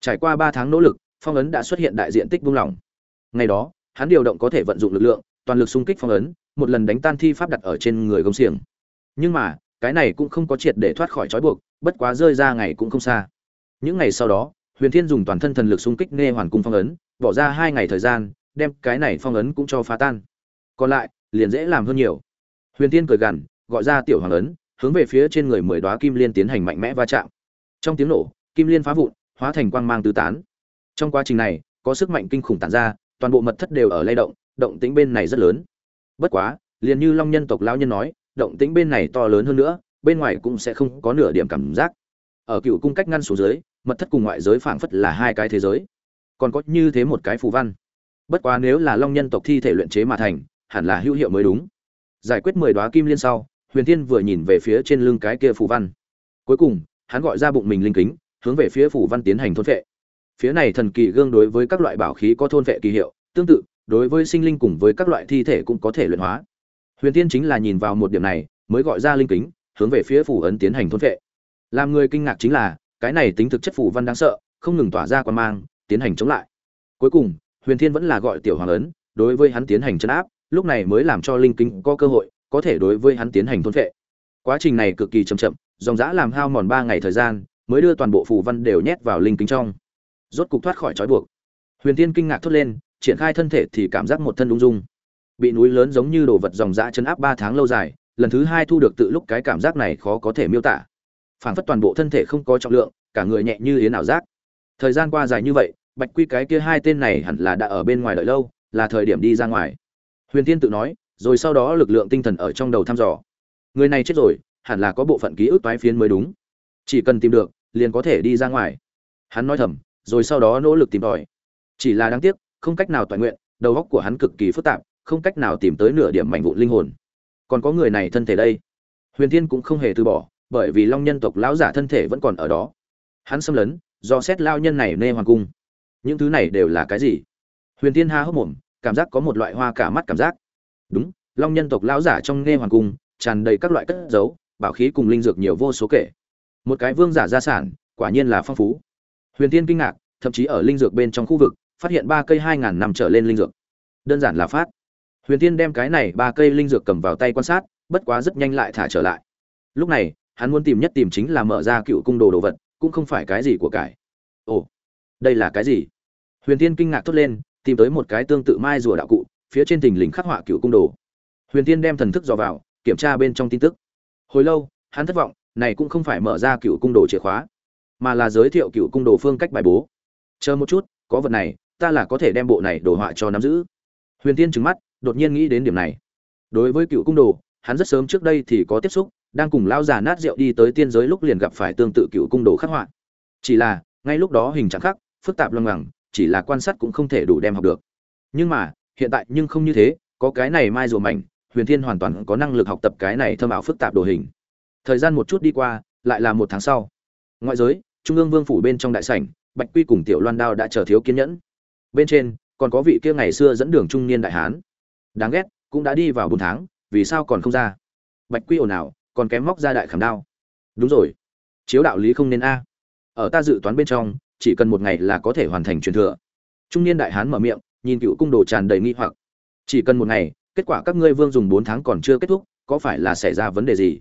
[SPEAKER 1] Trải qua ba tháng nỗ lực, phong ấn đã xuất hiện đại diện tích buông lỏng. Ngày đó, hắn điều động có thể vận dụng lực lượng toàn lực xung kích phong ấn, một lần đánh tan thi pháp đặt ở trên người gông xiềng. Nhưng mà, cái này cũng không có triệt để thoát khỏi trói buộc, bất quá rơi ra ngày cũng không xa. Những ngày sau đó, huyền thiên dùng toàn thân thần lực xung kích nghe hoàn cung phong ấn, bỏ ra hai ngày thời gian, đem cái này phong ấn cũng cho phá tan. Còn lại, liền dễ làm hơn nhiều. Huyền thiên cười gằn, gọi ra tiểu hoàng ấn, hướng về phía trên người mười đoá kim liên tiến hành mạnh mẽ va chạm. Trong tiếng nổ, kim liên phá vụn, hóa thành quang mang tứ tán. Trong quá trình này, có sức mạnh kinh khủng tản ra, toàn bộ mật thất đều ở lay động động tĩnh bên này rất lớn. Bất quá, liền như long nhân tộc lão nhân nói, động tĩnh bên này to lớn hơn nữa, bên ngoài cũng sẽ không có nửa điểm cảm giác. Ở cựu cung cách ngăn xuống dưới, mật thất cùng ngoại giới phảng phất là hai cái thế giới. Còn có như thế một cái phù văn. Bất quá nếu là long nhân tộc thi thể luyện chế mà thành, hẳn là hữu hiệu mới đúng. Giải quyết mười đóa kim liên sau, huyền thiên vừa nhìn về phía trên lưng cái kia phù văn. Cuối cùng, hắn gọi ra bụng mình linh kính, hướng về phía phù văn tiến hành thôn vệ. Phía này thần kỳ gương đối với các loại bảo khí có thôn vệ kỳ hiệu, tương tự đối với sinh linh cùng với các loại thi thể cũng có thể luyện hóa. Huyền tiên chính là nhìn vào một điểm này, mới gọi ra linh kính, hướng về phía phủ ấn tiến hành thôn vệ. Làm người kinh ngạc chính là, cái này tính thực chất phủ văn đáng sợ, không ngừng tỏa ra quan mang, tiến hành chống lại. Cuối cùng, huyền thiên vẫn là gọi tiểu hoàng ấn, đối với hắn tiến hành chấn áp, lúc này mới làm cho linh kính có cơ hội, có thể đối với hắn tiến hành thôn vệ. Quá trình này cực kỳ chậm chậm, dòng dã làm hao mòn ba ngày thời gian, mới đưa toàn bộ phù văn đều nhét vào linh kính trong. Rốt cục thoát khỏi trói buộc. Huyền tiên kinh ngạc thốt lên triển khai thân thể thì cảm giác một thân ung dung. Bị núi lớn giống như đồ vật dòng dã chấn áp ba tháng lâu dài, lần thứ hai thu được tự lúc cái cảm giác này khó có thể miêu tả. Phảng phất toàn bộ thân thể không có trọng lượng, cả người nhẹ như yến ảo giác. Thời gian qua dài như vậy, bạch quy cái kia hai tên này hẳn là đã ở bên ngoài đợi lâu, là thời điểm đi ra ngoài. Huyền tiên tự nói, rồi sau đó lực lượng tinh thần ở trong đầu thăm dò. Người này chết rồi, hẳn là có bộ phận ký ức toái phiến mới đúng. Chỉ cần tìm được, liền có thể đi ra ngoài. Hắn nói thầm, rồi sau đó nỗ lực tìm tòi. Chỉ là đáng tiếc không cách nào toàn nguyện, đầu óc của hắn cực kỳ phức tạp, không cách nào tìm tới nửa điểm mảnh vụn linh hồn. Còn có người này thân thể đây. Huyền thiên cũng không hề từ bỏ, bởi vì long nhân tộc lão giả thân thể vẫn còn ở đó. Hắn xâm lấn, do xét lao nhân này nê hoàng cung. Những thứ này đều là cái gì? Huyền thiên ha hốc mồm, cảm giác có một loại hoa cả mắt cảm giác. Đúng, long nhân tộc lão giả trong nê hoàng cung, tràn đầy các loại cất giấu, bảo khí cùng linh dược nhiều vô số kể. Một cái vương giả gia sản, quả nhiên là phong phú. Huyền Thiên kinh ngạc, thậm chí ở linh dược bên trong khu vực phát hiện ba cây hai ngàn năm trở lên linh dược. Đơn giản là phát. Huyền tiên đem cái này ba cây linh dược cầm vào tay quan sát, bất quá rất nhanh lại thả trở lại. Lúc này, hắn muốn tìm nhất tìm chính là mở ra cựu cung đồ đồ vật, cũng không phải cái gì của cải. Ồ, đây là cái gì? Huyền tiên kinh ngạc thốt lên, tìm tới một cái tương tự mai rùa đạo cụ, phía trên thình lình khắc họa cựu cung đồ. Huyền tiên đem thần thức dò vào, kiểm tra bên trong tin tức. Hồi lâu, hắn thất vọng, này cũng không phải mở ra cựu cung đồ chìa khóa, mà là giới thiệu cựu cung đồ phương cách bài bố. Chờ một chút, có vật này ta là có thể đem bộ này đồ họa cho nắm giữ. Huyền tiên trừng mắt, đột nhiên nghĩ đến điểm này. Đối với cựu cung đồ, hắn rất sớm trước đây thì có tiếp xúc, đang cùng lao già nát rượu đi tới tiên giới lúc liền gặp phải tương tự cựu cung đồ khắc họa. Chỉ là, ngay lúc đó hình trạng khắc phức tạp lăng ngoằng chỉ là quan sát cũng không thể đủ đem học được. Nhưng mà, hiện tại nhưng không như thế, có cái này mai rùa mảnh, huyền thiên hoàn toàn có năng lực học tập cái này thâm ảo phức tạp đồ hình. Thời gian một chút đi qua, lại là một tháng sau. Ngoại giới, trung ương vương phủ bên trong đại sảnh, bạch quy cùng tiểu loan đao đã chờ thiếu kiên nhẫn bên trên, còn có vị kia ngày xưa dẫn đường trung niên đại hán. Đáng ghét, cũng đã đi vào bốn tháng, vì sao còn không ra? Bạch quy ồn ào, còn kém móc ra đại khảm đao. Đúng rồi. Chiếu đạo lý không nên a. Ở ta dự toán bên trong, chỉ cần một ngày là có thể hoàn thành truyền thừa. Trung niên đại hán mở miệng, nhìn cựu cung đồ tràn đầy nghi hoặc. Chỉ cần một ngày, kết quả các ngươi vương dùng bốn tháng còn chưa kết thúc, có phải là xảy ra vấn đề gì?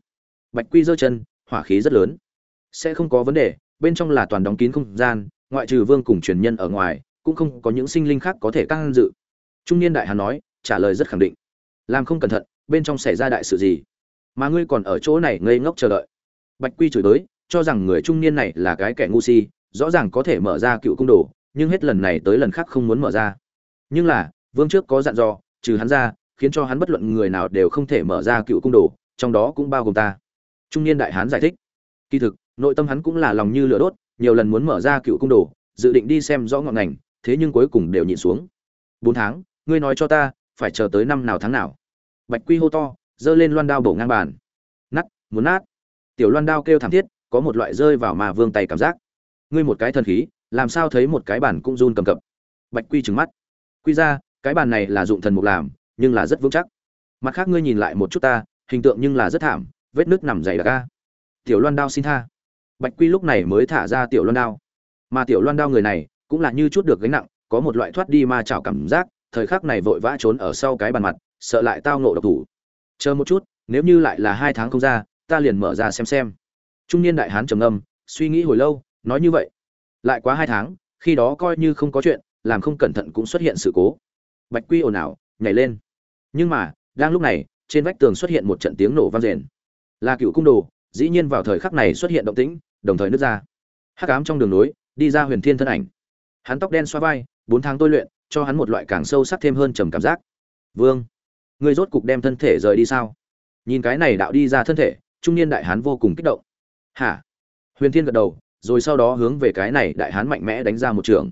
[SPEAKER 1] Bạch quy giơ chân, hỏa khí rất lớn. Sẽ không có vấn đề, bên trong là toàn đóng kín không gian, ngoại trừ vương cùng truyền nhân ở ngoài cũng không có những sinh linh khác có thể can dự. Trung niên đại hán nói, trả lời rất khẳng định. Làm không cẩn thận, bên trong xảy ra đại sự gì? Mà ngươi còn ở chỗ này ngây ngốc chờ đợi. Bạch quy chửi tới, cho rằng người trung niên này là cái kẻ ngu si, rõ ràng có thể mở ra cựu cung đồ, nhưng hết lần này tới lần khác không muốn mở ra. Nhưng là, vương trước có dặn dò, trừ hắn ra, khiến cho hắn bất luận người nào đều không thể mở ra cựu cung đồ, trong đó cũng bao gồm ta. Trung niên đại hán giải thích. Kỳ thực, nội tâm hắn cũng là lòng như lửa đốt, nhiều lần muốn mở ra cựu cung đồ, dự định đi xem rõ ngọn ngành thế nhưng cuối cùng đều nhịn xuống. Bốn tháng, ngươi nói cho ta, phải chờ tới năm nào tháng nào? Bạch quy hô to, giơ lên loan đao bổ ngang bàn. Nát, muốn nát. Tiểu loan đao kêu thảm thiết, có một loại rơi vào mà vương tay cảm giác. Ngươi một cái thần khí, làm sao thấy một cái bàn cũng run cầm cập? Bạch quy trừng mắt. Quy ra, cái bàn này là dụng thần mục làm, nhưng là rất vững chắc. Mặt khác ngươi nhìn lại một chút ta, hình tượng nhưng là rất thảm, vết nước nằm dày đặc ca tiểu loan đao xin tha. Bạch quy lúc này mới thả ra tiểu loan đao. Mà tiểu loan đao người này cũng là như chút được gánh nặng, có một loại thoát đi ma chảo cảm giác, thời khắc này vội vã trốn ở sau cái bàn mặt, sợ lại tao ngộ độc thủ. Chờ một chút, nếu như lại là hai tháng không ra, ta liền mở ra xem xem. Trung niên đại hán trầm âm suy nghĩ hồi lâu, nói như vậy. Lại quá hai tháng, khi đó coi như không có chuyện, làm không cẩn thận cũng xuất hiện sự cố. Bạch quy ồn ào, nhảy lên. Nhưng mà, đang lúc này, trên vách tường xuất hiện một trận tiếng nổ vang rền. Là cựu cung đồ, dĩ nhiên vào thời khắc này xuất hiện động tĩnh, đồng thời nứt ra. Hắc ám trong đường nối, đi ra huyền thiên thân ảnh hắn tóc đen xoa vai, bốn tháng tôi luyện, cho hắn một loại càng sâu sắc thêm hơn trầm cảm giác. Vương người rốt cục đem thân thể rời đi sao? Nhìn cái này đạo đi ra thân thể, trung niên đại hán vô cùng kích động. Hả? Huyền thiên gật đầu, rồi sau đó hướng về cái này đại hán mạnh mẽ đánh ra một trường.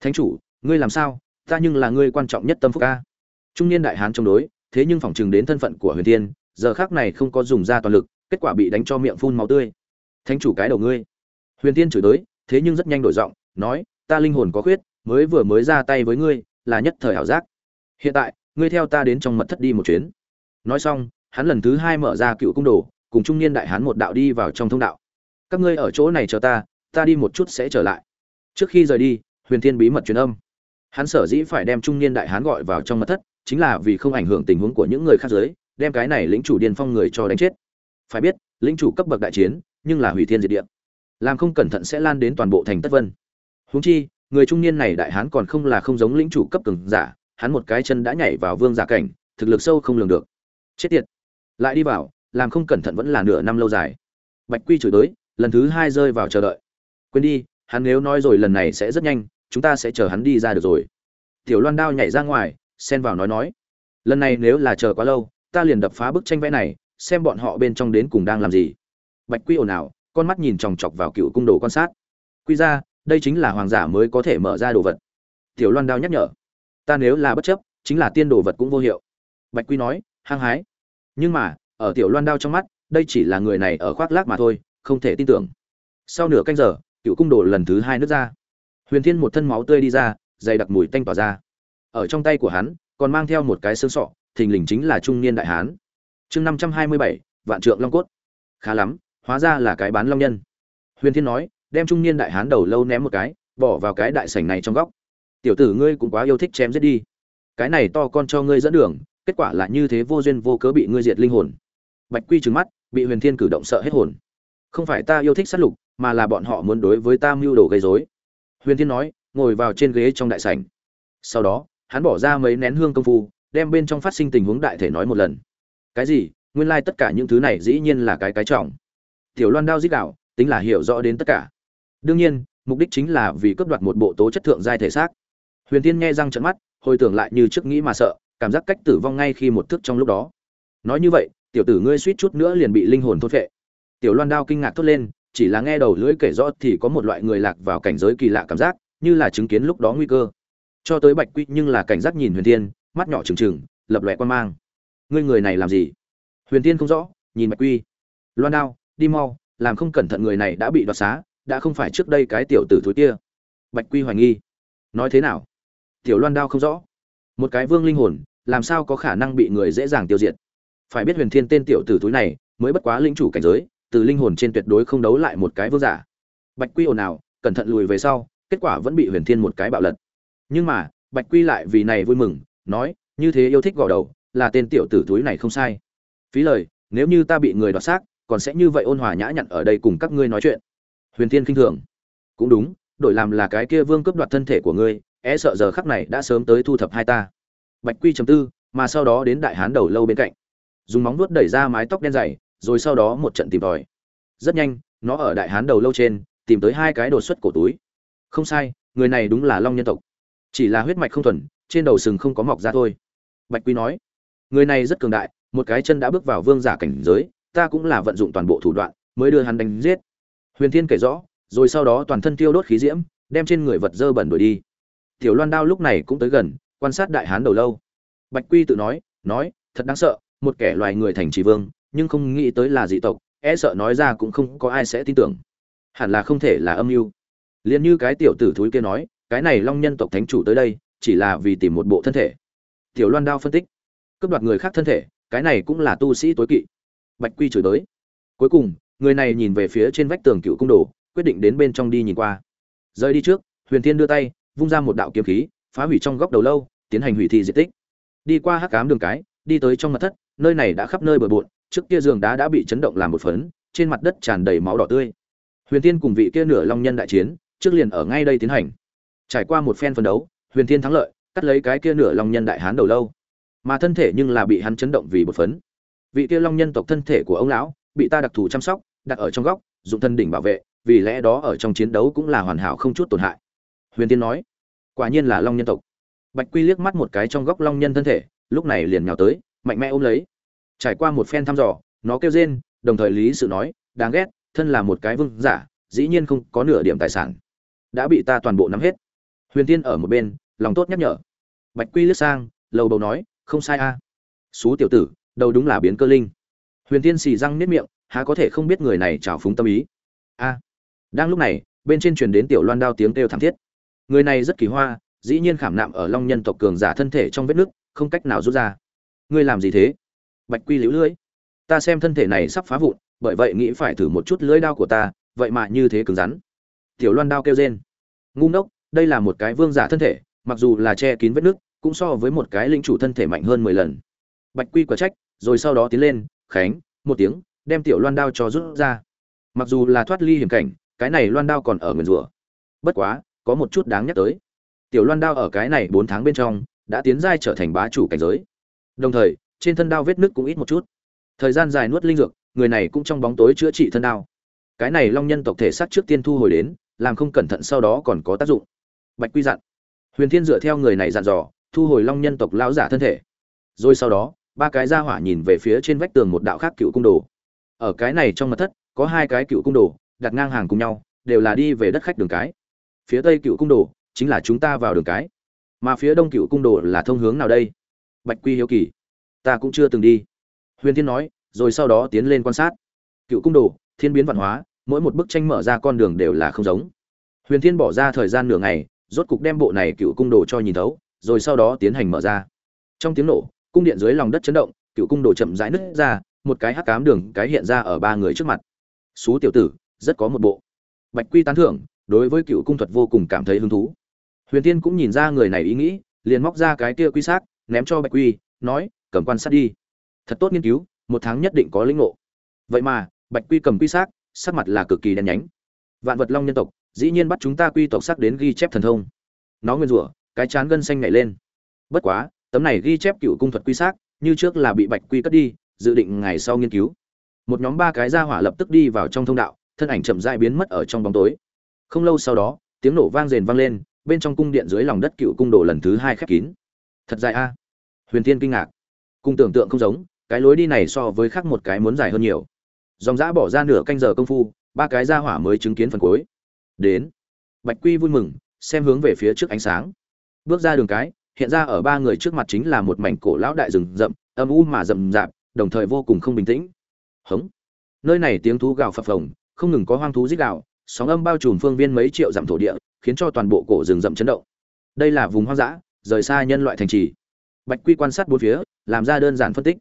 [SPEAKER 1] Thánh chủ, ngươi làm sao? Ta nhưng là ngươi quan trọng nhất tâm phúc ca trung niên đại hán chống đối, thế nhưng phỏng chừng đến thân phận của huyền thiên, giờ khác này không có dùng ra toàn lực, kết quả bị đánh cho miệng phun máu tươi. Thánh chủ cái đầu ngươi. Huyền thiên chửi tới, thế nhưng rất nhanh đổi giọng, nói ta linh hồn có khuyết, mới vừa mới ra tay với ngươi, là nhất thời ảo giác. Hiện tại, ngươi theo ta đến trong mật thất đi một chuyến. Nói xong, hắn lần thứ hai mở ra cựu cung đồ, cùng trung niên đại hán một đạo đi vào trong thông đạo. Các ngươi ở chỗ này chờ ta ta đi một chút sẽ trở lại. Trước khi rời đi, huyền thiên bí mật truyền âm. Hắn sở dĩ phải đem trung niên đại hán gọi vào trong mật thất, chính là vì không ảnh hưởng tình huống của những người khác giới đem cái này lĩnh chủ điền phong người cho đánh chết. Phải biết, lĩnh chủ cấp bậc đại chiến, nhưng là hủy thiên diệt địa. Làm không cẩn thận sẽ lan đến toàn bộ thành tất vân huống chi, người trung niên này đại hán còn không là không giống lĩnh chủ cấp cường giả, hắn một cái chân đã nhảy vào vương giả cảnh, thực lực sâu không lường được. Chết tiệt. Lại đi vào, làm không cẩn thận vẫn là nửa năm lâu dài. Bạch quy chửi tới, lần thứ hai rơi vào chờ đợi. Quên đi, hắn nếu nói rồi lần này sẽ rất nhanh, chúng ta sẽ chờ hắn đi ra được rồi. Tiểu loan đao nhảy ra ngoài, xen vào nói nói. Lần này nếu là chờ quá lâu, ta liền đập phá bức tranh vẽ này, xem bọn họ bên trong đến cùng đang làm gì. Bạch quy ồn ào, con mắt nhìn chòng chọc vào cựu cung đồ quan sát. Quy ra đây chính là hoàng giả mới có thể mở ra đồ vật. Tiểu loan đao nhắc nhở, ta nếu là bất chấp, chính là tiên đồ vật cũng vô hiệu. Bạch quy nói, hăng hái. Nhưng mà, ở tiểu loan đao trong mắt, đây chỉ là người này ở khoác lác mà thôi, không thể tin tưởng. Sau nửa canh giờ, cựu cung đồ lần thứ hai nước ra. Huyền thiên một thân máu tươi đi ra, dày đặc mùi tanh tỏa ra. Ở trong tay của hắn, còn mang theo một cái xương sọ, thình lình chính là trung niên đại hán. Chương năm trăm hai mươi bảy, vạn trượng long cốt. Khá lắm, hóa ra là cái bán long nhân. Huyền thiên nói đem trung niên đại hán đầu lâu ném một cái, bỏ vào cái đại sảnh này trong góc. Tiểu tử ngươi cũng quá yêu thích chém giết đi. Cái này to con cho ngươi dẫn đường, kết quả là như thế vô duyên vô cớ bị ngươi diệt linh hồn. Bạch quy trừng mắt, bị huyền thiên cử động sợ hết hồn. Không phải ta yêu thích sát lục, mà là bọn họ muốn đối với ta mưu đồ gây rối. Huyền thiên nói, ngồi vào trên ghế trong đại sảnh. Sau đó, hắn bỏ ra mấy nén hương công phu, đem bên trong phát sinh tình huống đại thể nói một lần. Cái gì? Nguyên lai tất cả những thứ này dĩ nhiên là cái cái trọng. Tiểu loan đao dích đạo tính là hiểu rõ đến tất cả đương nhiên, mục đích chính là vì cướp đoạt một bộ tố chất thượng giai thể xác. Huyền tiên nghe răng trận mắt, hồi tưởng lại như trước nghĩ mà sợ, cảm giác cách tử vong ngay khi một thức trong lúc đó. Nói như vậy, tiểu tử ngươi suýt chút nữa liền bị linh hồn thốt vệ tiểu loan đao kinh ngạc thốt lên, chỉ là nghe đầu lưỡi kể rõ thì có một loại người lạc vào cảnh giới kỳ lạ cảm giác, như là chứng kiến lúc đó nguy cơ. Cho tới bạch quy nhưng là cảnh giác nhìn huyền thiên, mắt nhỏ trừng trừng, lập lòe quan mang. Ngươi người này làm gì? Huyền thiên không rõ, nhìn bạch quy. Loan đao, đi mau, làm không cẩn thận người này đã bị đoạt xá đã không phải trước đây cái tiểu tử thúi kia. Bạch quy hoài nghi. Nói thế nào? Tiểu loan đao không rõ. Một cái vương linh hồn, làm sao có khả năng bị người dễ dàng tiêu diệt? Phải biết huyền thiên tên tiểu tử túi này mới bất quá linh chủ cảnh giới, từ linh hồn trên tuyệt đối không đấu lại một cái vương giả. Bạch quy ồn ào, cẩn thận lùi về sau, kết quả vẫn bị huyền thiên một cái bạo lật. Nhưng mà, bạch quy lại vì này vui mừng, nói, như thế yêu thích gò đầu, là tên tiểu tử túi này không sai. Phí lời, nếu như ta bị người đoạt xác, còn sẽ như vậy ôn hòa nhã nhặn ở đây cùng các ngươi nói chuyện huyền thiên khinh thường. Cũng đúng, đổi làm là cái kia vương cướp đoạt thân thể của ngươi e sợ giờ khắc này đã sớm tới thu thập hai ta. Bạch quy chấm tư, mà sau đó đến đại hán đầu lâu bên cạnh. Dùng móng vuốt đẩy ra mái tóc đen dày, rồi sau đó một trận tìm tòi. Rất nhanh, nó ở đại hán đầu lâu trên, tìm tới hai cái đột xuất cổ túi. Không sai, người này đúng là long nhân tộc. Chỉ là huyết mạch không thuần, trên đầu sừng không có mọc ra thôi. Bạch quy nói, người này rất cường đại, một cái chân đã bước vào vương giả cảnh giới, ta cũng là vận dụng toàn bộ thủ đoạn, mới đưa hắn đánh giết huyền thiên kể rõ, rồi sau đó toàn thân tiêu đốt khí diễm, đem trên người vật dơ bẩn đuổi đi. Tiểu loan đao lúc này cũng tới gần, quan sát đại hán đầu lâu. Bạch quy tự nói nói, thật đáng sợ, một kẻ loài người thành trì vương, nhưng không nghĩ tới là dị tộc e sợ nói ra cũng không có ai sẽ tin tưởng. Hẳn là không thể là âm mưu. Liền như cái tiểu tử thúi kia nói, cái này long nhân tộc thánh chủ tới đây, chỉ là vì tìm một bộ thân thể. Tiểu loan đao phân tích, cướp đoạt người khác thân thể, cái này cũng là tu sĩ tối kỵ. Bạch quy chửi tới cuối cùng người này nhìn về phía trên vách tường cựu cung đồ, quyết định đến bên trong đi nhìn qua. Rời đi trước, huyền thiên đưa tay, vung ra một đạo kiếm khí, phá hủy trong góc đầu lâu, tiến hành hủy thi diện tích. Đi qua hắc cám đường cái, đi tới trong mặt thất, nơi này đã khắp nơi bừa bộn, trước kia giường đá đã bị chấn động làm một phấn, trên mặt đất tràn đầy máu đỏ tươi. Huyền thiên cùng vị kia nửa long nhân đại chiến, trước liền ở ngay đây tiến hành. Trải qua một phen phân đấu, huyền thiên thắng lợi, cắt lấy cái kia nửa long nhân đại hán đầu lâu. Mà thân thể nhưng là bị hắn chấn động vì một phấn. Vị kia long nhân tộc thân thể của ông lão, bị ta đặc thù chăm sóc đặt ở trong góc, dụng thân đỉnh bảo vệ, vì lẽ đó ở trong chiến đấu cũng là hoàn hảo không chút tổn hại. Huyền tiên nói, quả nhiên là long nhân tộc. Bạch quy liếc mắt một cái trong góc long nhân thân thể, lúc này liền nhào tới, mạnh mẽ ôm lấy. Trải qua một phen thăm dò, nó kêu rên, đồng thời lý sự nói, đáng ghét, thân là một cái vương giả, dĩ nhiên không có nửa điểm tài sản. Đã bị ta toàn bộ nắm hết. Huyền tiên ở một bên, lòng tốt nhắc nhở. Bạch quy liếc sang, lầu bầu nói, không sai a. À. xú tiểu tử đầu đúng là biến cơ linh. Huyền tiên xì răng nếp miệng há có thể không biết người này trào phúng tâm ý. A. Đang lúc này, bên trên truyền đến tiểu loan đao tiếng kêu thảm thiết. Người này rất kỳ hoa, dĩ nhiên khảm nạm ở long nhân tộc cường giả thân thể trong vết nứt không cách nào rút ra. Ngươi làm gì thế? Bạch quy liễu lưỡi. Ta xem thân thể này sắp phá vụn, bởi vậy nghĩ phải thử một chút lưỡi đao của ta, vậy mà như thế cứng rắn. Tiểu loan đao kêu rên. Ngu ngốc, đây là một cái vương giả thân thể, mặc dù là che kín vết nứt cũng so với một cái linh chủ thân thể mạnh hơn mười lần. Bạch quy quả trách, rồi sau đó tiến lên, khánh, một tiếng đem tiểu loan đao cho rút ra. Mặc dù là thoát ly hiểm cảnh, cái này loan đao còn ở nguyền rủa. Bất quá, có một chút đáng nhắc tới. Tiểu loan đao ở cái này bốn tháng bên trong, đã tiến giai trở thành bá chủ cảnh giới. Đồng thời, trên thân đao vết nứt cũng ít một chút. Thời gian dài nuốt linh dược, người này cũng trong bóng tối chữa trị thân đao. Cái này long nhân tộc thể xác trước tiên thu hồi đến, làm không cẩn thận sau đó còn có tác dụng. Bạch quy dặn. Huyền thiên dựa theo người này dặn dò, thu hồi long nhân tộc lão giả thân thể. Rồi sau đó, ba cái ra hỏa nhìn về phía trên vách tường một đạo khác cựu cung đồ ở cái này trong mật thất, có hai cái cựu cung đồ, đặt ngang hàng cùng nhau, đều là đi về đất khách đường cái. Phía tây cựu cung đồ chính là chúng ta vào đường cái. Mà phía đông cựu cung đồ là thông hướng nào đây? Bạch quy hiếu kỳ, ta cũng chưa từng đi. Huyền thiên nói, rồi sau đó tiến lên quan sát. Cựu cung đồ, thiên biến văn hóa, mỗi một bức tranh mở ra con đường đều là không giống. Huyền thiên bỏ ra thời gian nửa ngày, rốt cục đem bộ này cựu cung đồ cho nhìn thấu, rồi sau đó tiến hành mở ra. Trong tiếng nổ, cung điện dưới lòng đất chấn động, cựu cung đồ chậm rãi nứt ra một cái hắc cám đường cái hiện ra ở ba người trước mặt. Xú tiểu tử, rất có một bộ. Bạch quy tán thưởng, đối với cựu cung thuật vô cùng cảm thấy hứng thú. Huyền tiên cũng nhìn ra người này ý nghĩ, liền móc ra cái kia quy sát ném cho bạch quy, nói, cầm quan sát đi. Thật tốt nghiên cứu, một tháng nhất định có lĩnh ngộ. Vậy mà, bạch quy cầm quy sát sắc mặt là cực kỳ đen nhánh. Vạn vật long nhân tộc, dĩ nhiên bắt chúng ta quy tộc sắc đến ghi chép thần thông. Nó nguyên rủa, cái chán gân xanh nhảy lên. Bất quá, tấm này ghi chép cựu cung thuật quy xác, như trước là bị bạch quy cất đi dự định ngày sau nghiên cứu. Một nhóm ba cái ra hỏa lập tức đi vào trong thông đạo, thân ảnh chậm dại biến mất ở trong bóng tối. Không lâu sau đó, tiếng nổ vang rền vang lên, bên trong cung điện dưới lòng đất cựu cung đồ lần thứ hai khép kín. Thật dài a. Huyền tiên kinh ngạc. Cung tưởng tượng không giống, cái lối đi này so với khác một cái muốn dài hơn nhiều. Dòng giã bỏ ra nửa canh giờ công phu, ba cái ra hỏa mới chứng kiến phần cuối. Đến. Bạch quy vui mừng, xem hướng về phía trước ánh sáng. Bước ra đường cái, hiện ra ở ba người trước mặt chính là một mảnh cổ lão đại rừng rậm, âm u mà rậm rạp đồng thời vô cùng không bình tĩnh. Hống. Nơi này tiếng thú gào phập phồng, không ngừng có hoang thú rít gào, sóng âm bao trùm phương viên mấy triệu dặm thổ địa, khiến cho toàn bộ cổ rừng rậm chấn động. Đây là vùng hoang dã, rời xa nhân loại thành trì. Bạch quy quan sát bốn phía, làm ra đơn giản phân tích.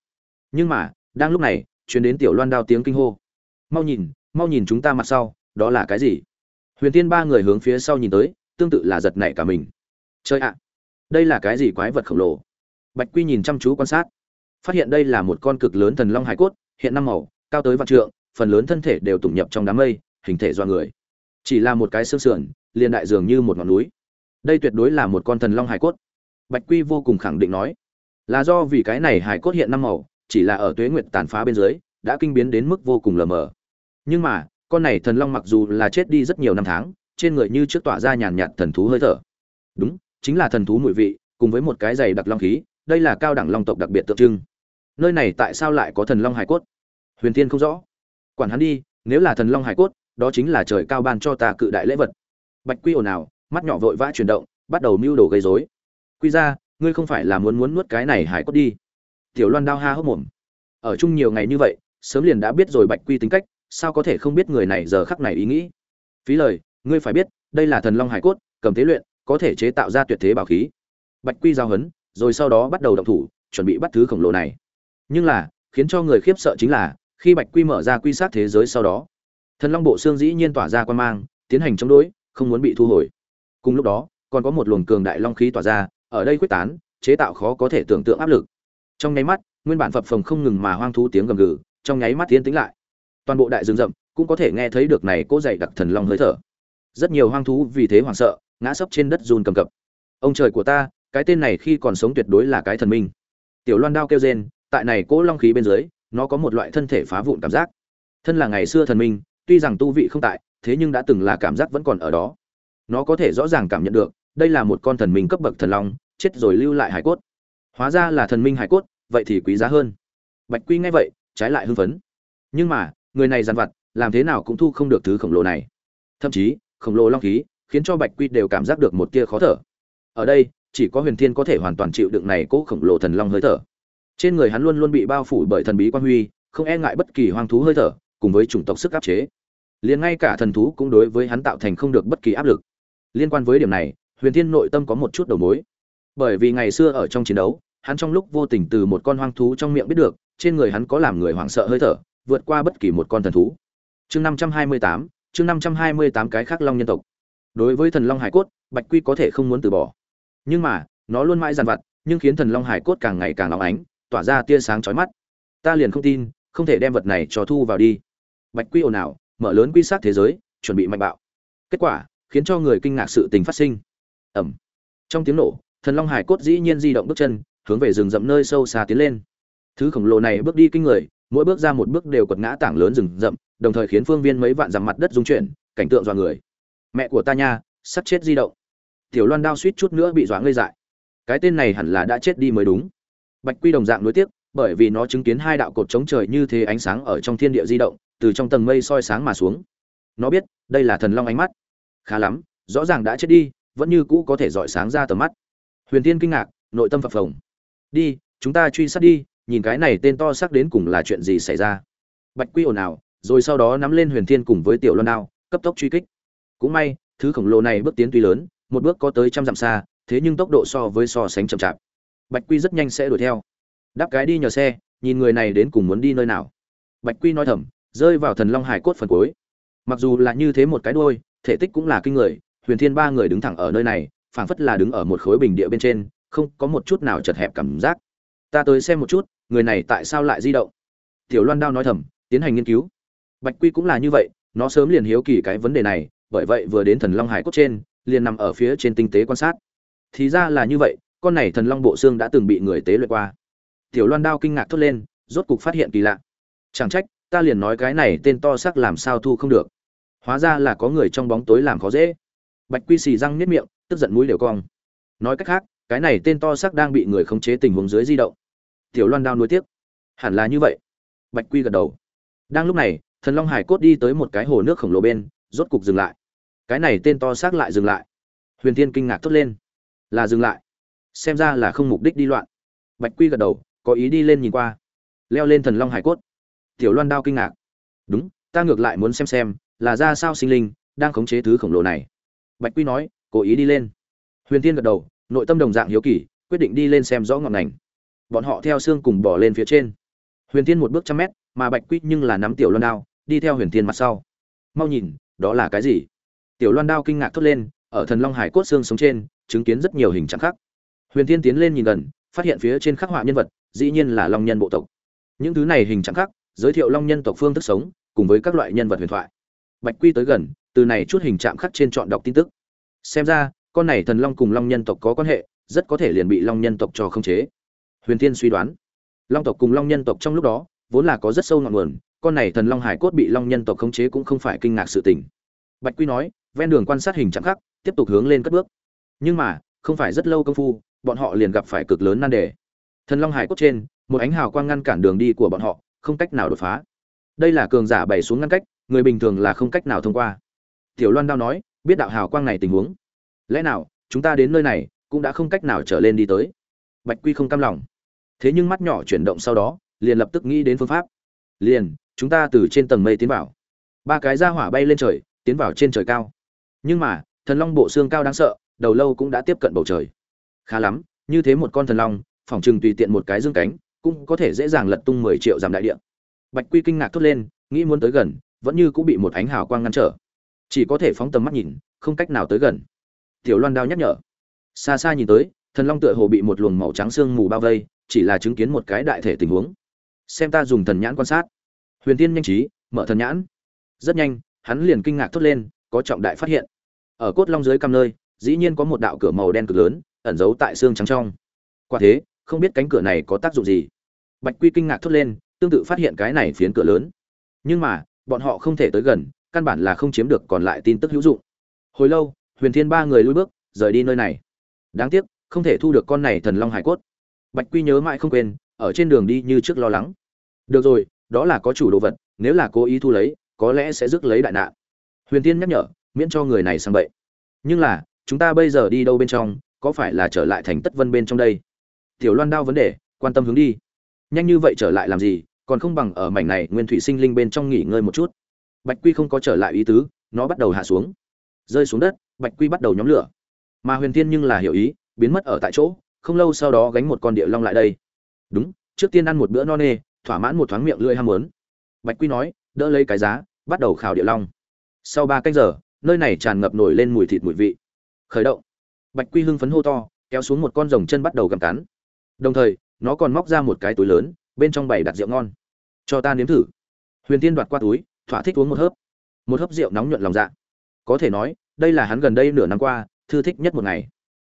[SPEAKER 1] Nhưng mà, đang lúc này, truyền đến tiểu loan đao tiếng kinh hô. Mau nhìn mau nhìn chúng ta mặt sau, đó là cái gì? Huyền tiên ba người hướng phía sau nhìn tới, tương tự là giật nảy cả mình. Chơi ạ, đây là cái gì quái vật khổng lồ? Bạch quy nhìn chăm chú quan sát phát hiện đây là một con cực lớn thần long hải cốt, hiện năm màu, cao tới vạn trượng, phần lớn thân thể đều tụng nhập trong đám mây, hình thể do người. Chỉ là một cái xương sườn, liền đại dường như một ngọn núi. Đây tuyệt đối là một con thần long hải cốt. Bạch quy vô cùng khẳng định nói, là do vì cái này hải cốt hiện năm màu, chỉ là ở tuế nguyệt tàn phá bên dưới, đã kinh biến đến mức vô cùng lờ mờ. Nhưng mà, con này thần long mặc dù là chết đi rất nhiều năm tháng, trên người như trước tỏa ra nhàn nhạt thần thú hơi thở. Đúng, chính là thần thú mùi vị, cùng với một cái giày đặc long khí, đây là cao đẳng long tộc đặc biệt tượng trưng nơi này tại sao lại có thần long hải cốt? Huyền thiên không rõ. Quản hắn đi, nếu là thần long hải cốt, đó chính là trời cao ban cho ta cự đại lễ vật. Bạch quy ồn ào, mắt nhỏ vội vã chuyển động, bắt đầu mưu đồ gây rối. Quy ra, ngươi không phải là muốn muốn nuốt cái này hải cốt đi. Tiểu loan đao ha hốc mồm. Ở chung nhiều ngày như vậy, sớm liền đã biết rồi bạch quy tính cách, sao có thể không biết người này giờ khắc này ý nghĩ? Phí lời, ngươi phải biết, đây là thần long hải cốt, cầm thế luyện, có thể chế tạo ra tuyệt thế bảo khí. Bạch quy giao hấn, rồi sau đó bắt đầu động thủ, chuẩn bị bắt thứ khổng lồ này nhưng là, khiến cho người khiếp sợ chính là, khi bạch quy mở ra quy sát thế giới sau đó, thần long bộ xương dĩ nhiên tỏa ra quan mang, tiến hành chống đối, không muốn bị thu hồi. Cùng lúc đó, còn có một luồng cường đại long khí tỏa ra, ở đây quyết tán, chế tạo khó có thể tưởng tượng áp lực. Trong nháy mắt, nguyên bản phập phồng không ngừng mà hoang thú tiếng gầm gừ, trong nháy mắt tiến tĩnh lại. Toàn bộ đại rừng rậm cũng có thể nghe thấy được này cố dậy đặc thần long hơi thở. Rất nhiều hoang thú vì thế hoảng sợ, ngã sấp trên đất run cầm cập. Ông trời của ta, cái tên này khi còn sống tuyệt đối là cái thần minh. Tiểu loan đao kêu rên tại này cỗ long khí bên dưới, nó có một loại thân thể phá vụn cảm giác. Thân là ngày xưa thần minh, tuy rằng tu vị không tại, thế nhưng đã từng là cảm giác vẫn còn ở đó. Nó có thể rõ ràng cảm nhận được, đây là một con thần minh cấp bậc thần long, chết rồi lưu lại hải cốt. Hóa ra là thần minh hải cốt, vậy thì quý giá hơn. Bạch quy nghe vậy, trái lại hưng phấn. Nhưng mà, người này dằn vặt, làm thế nào cũng thu không được thứ khổng lồ này. Thậm chí, khổng lồ long khí, khiến cho bạch quy đều cảm giác được một tia khó thở. Ở đây, chỉ có huyền thiên có thể hoàn toàn chịu đựng này cố khổng lồ thần long hơi thở trên người hắn luôn luôn bị bao phủ bởi thần bí quan huy, không e ngại bất kỳ hoang thú hơi thở, cùng với chủng tộc sức áp chế. Liền ngay cả thần thú cũng đối với hắn tạo thành không được bất kỳ áp lực. Liên quan với điểm này, huyền thiên nội tâm có một chút đầu mối. Bởi vì ngày xưa ở trong chiến đấu, hắn trong lúc vô tình từ một con hoang thú trong miệng biết được, trên người hắn có làm người hoảng sợ hơi thở, vượt qua bất kỳ một con thần thú. Chương năm trăm hai mươi tám, chương năm trăm hai mươi tám cái khác long nhân tộc. Đối với thần long hải cốt, bạch quy có thể không muốn từ bỏ. Nhưng mà, nó luôn mãi dằn vặt, nhưng khiến thần long hải cốt càng ngày càng óng ánh tỏa ra tia sáng chói mắt. Ta liền không tin, không thể đem vật này cho thu vào đi. Bạch quy ồn ào, mở lớn quy sát thế giới, chuẩn bị mạnh bạo. Kết quả, khiến cho người kinh ngạc sự tình phát sinh. Ẩm. Trong tiếng nổ, thần long hải cốt dĩ nhiên di động bước chân, hướng về rừng rậm nơi sâu xa tiến lên. Thứ khổng lồ này bước đi kinh người, mỗi bước ra một bước đều quật ngã tảng lớn rừng rậm, đồng thời khiến phương viên mấy vạn dặm mặt đất rung chuyển, cảnh tượng dọa người. Mẹ của ta nha, sắp chết di động. Tiểu loan đao suýt chút nữa bị dọa ngây dại. Cái tên này hẳn là đã chết đi mới đúng bạch quy đồng dạng nối tiếc, bởi vì nó chứng kiến hai đạo cột chống trời như thế ánh sáng ở trong thiên địa di động, từ trong tầng mây soi sáng mà xuống. Nó biết, đây là thần long ánh mắt. Khá lắm, rõ ràng đã chết đi, vẫn như cũ có thể dọi sáng ra tầm mắt. Huyền tiên kinh ngạc, nội tâm phập phồng. Đi, chúng ta truy sát đi, nhìn cái này tên to xác đến cùng là chuyện gì xảy ra. Bạch quy ồn ào, rồi sau đó nắm lên huyền thiên cùng với tiểu loan đao, cấp tốc truy kích. Cũng may, thứ khổng lồ này bước tiến tuy lớn, một bước có tới trăm dặm xa, thế nhưng tốc độ so với so sánh chậm chạp bạch quy rất nhanh sẽ đuổi theo. Đáp cái đi nhờ xe, nhìn người này đến cùng muốn đi nơi nào. Bạch quy nói thầm, rơi vào thần long hải cốt phần cuối. Mặc dù là như thế một cái đuôi, thể tích cũng là kinh người, huyền thiên ba người đứng thẳng ở nơi này, phảng phất là đứng ở một khối bình địa bên trên, không có một chút nào chật hẹp cảm giác. Ta tới xem một chút, người này tại sao lại di động? Tiểu loan đao nói thầm, tiến hành nghiên cứu. Bạch quy cũng là như vậy, nó sớm liền hiếu kỳ cái vấn đề này, bởi vậy vừa đến thần long hải cốt trên, liền nằm ở phía trên tinh tế quan sát. Thì ra là như vậy con này thần long bộ xương đã từng bị người tế luyện qua. Tiểu loan đao kinh ngạc thốt lên, rốt cục phát hiện kỳ lạ. Chẳng trách, ta liền nói cái này tên to sắc làm sao thu không được. Hóa ra là có người trong bóng tối làm khó dễ. Bạch quy xì răng nếp miệng, tức giận mũi đều cong. Nói cách khác, cái này tên to sắc đang bị người khống chế tình huống dưới di động. Tiểu loan đao nuối tiếc. Hẳn là như vậy. Bạch quy gật đầu. Đang lúc này, thần long hải cốt đi tới một cái hồ nước khổng lồ bên, rốt cục dừng lại. Cái này tên to xác lại dừng lại. Huyền tiên kinh ngạc thốt lên. Là dừng lại xem ra là không mục đích đi loạn. Bạch quy gật đầu, có ý đi lên nhìn qua. Leo lên thần long hải cốt. Tiểu loan đao kinh ngạc. Đúng, ta ngược lại muốn xem xem, là ra sao sinh linh đang khống chế thứ khổng lồ này. Bạch quy nói, cố ý đi lên. Huyền tiên gật đầu, nội tâm đồng dạng hiếu kỳ, quyết định đi lên xem rõ ngọn ngành. Bọn họ theo xương cùng bỏ lên phía trên. Huyền tiên một bước trăm mét, mà bạch quy nhưng là nắm tiểu loan đao, đi theo huyền tiên mặt sau. Mau nhìn, đó là cái gì? Tiểu loan đao kinh ngạc thốt lên, ở thần long hải cốt xương sống trên, chứng kiến rất nhiều hình trạng khác huyền Thiên tiến lên nhìn gần, phát hiện phía trên khắc họa nhân vật, dĩ nhiên là long nhân bộ tộc. Những thứ này hình trạng khác, giới thiệu long nhân tộc phương thức sống, cùng với các loại nhân vật huyền thoại. Bạch quy tới gần, từ này chút hình trạng khắc trên chọn đọc tin tức. Xem ra, con này thần long cùng long nhân tộc có quan hệ, rất có thể liền bị long nhân tộc cho khống chế. Huyền Thiên suy đoán. Long tộc cùng long nhân tộc trong lúc đó, vốn là có rất sâu ngọn nguồn, con này thần long hải cốt bị long nhân tộc khống chế cũng không phải kinh ngạc sự tình. Bạch quy nói, ven đường quan sát hình trạng khắc tiếp tục hướng lên cất bước. Nhưng mà, không phải rất lâu công phu bọn họ liền gặp phải cực lớn nan đề. Thần long hải cốt trên, một ánh hào quang ngăn cản đường đi của bọn họ, không cách nào đột phá. Đây là cường giả bày xuống ngăn cách, người bình thường là không cách nào thông qua. Tiểu loan đao nói, biết đạo hào quang này tình huống. Lẽ nào, chúng ta đến nơi này, cũng đã không cách nào trở lên đi tới? Bạch quy không cam lòng. Thế nhưng mắt nhỏ chuyển động sau đó, liền lập tức nghĩ đến phương pháp. Liền, chúng ta từ trên tầng mây tiến vào. Ba cái ra hỏa bay lên trời, tiến vào trên trời cao. Nhưng mà, thần long bộ xương cao đáng sợ, đầu lâu cũng đã tiếp cận bầu trời khá lắm, như thế một con thần long, phỏng chừng tùy tiện một cái dương cánh, cũng có thể dễ dàng lật tung mười triệu giảm đại địa. Bạch quy kinh ngạc thốt lên, nghĩ muốn tới gần, vẫn như cũng bị một ánh hào quang ngăn trở. Chỉ có thể phóng tầm mắt nhìn, không cách nào tới gần. Tiểu loan đao nhắc nhở. Xa xa nhìn tới, thần long tựa hồ bị một luồng màu trắng sương mù bao vây, chỉ là chứng kiến một cái đại thể tình huống. Xem ta dùng thần nhãn quan sát. Huyền tiên nhanh trí, mở thần nhãn. Rất nhanh, hắn liền kinh ngạc thốt lên, có trọng đại phát hiện. Ở cốt long dưới căm nơi, dĩ nhiên có một đạo cửa màu đen cực lớn ẩn giấu tại xương trắng trong. Quả thế, không biết cánh cửa này có tác dụng gì. Bạch quy kinh ngạc thốt lên, tương tự phát hiện cái này phiến cửa lớn. Nhưng mà, bọn họ không thể tới gần, căn bản là không chiếm được còn lại tin tức hữu dụng. Hồi lâu, huyền thiên ba người lui bước, rời đi nơi này. Đáng tiếc, không thể thu được con này thần long hải cốt. Bạch quy nhớ mãi không quên, ở trên đường đi như trước lo lắng. Được rồi, đó là có chủ đồ vật, nếu là cố ý thu lấy, có lẽ sẽ rước lấy đại nạn. Huyền tiên nhắc nhở, miễn cho người này sang bậy. Nhưng là, chúng ta bây giờ đi đâu bên trong có phải là trở lại thành tất vân bên trong đây? Tiểu loan đao vấn đề, quan tâm hướng đi. Nhanh như vậy trở lại làm gì, còn không bằng ở mảnh này nguyên thủy sinh linh bên trong nghỉ ngơi một chút. Bạch quy không có trở lại ý tứ, nó bắt đầu hạ xuống. Rơi xuống đất, bạch quy bắt đầu nhóm lửa. Mà huyền Thiên nhưng là hiểu ý, biến mất ở tại chỗ, không lâu sau đó gánh một con địa long lại đây. Đúng, trước tiên ăn một bữa no nê, thỏa mãn một thoáng miệng lưỡi ham muốn. Bạch quy nói, đỡ lấy cái giá, bắt đầu khảo địa long. Sau ba canh giờ, nơi này tràn ngập nổi lên mùi thịt mùi vị. Khởi động bạch quy hưng phấn hô to, kéo xuống một con rồng chân bắt đầu gặm cắn. Đồng thời, nó còn móc ra một cái túi lớn, bên trong bày đặt rượu ngon. Cho ta nếm thử. Huyền tiên đoạt qua túi, thỏa thích uống một hớp. Một hớp rượu nóng nhuận lòng dạ. Có thể nói, đây là hắn gần đây nửa năm qua, thư thích nhất một ngày.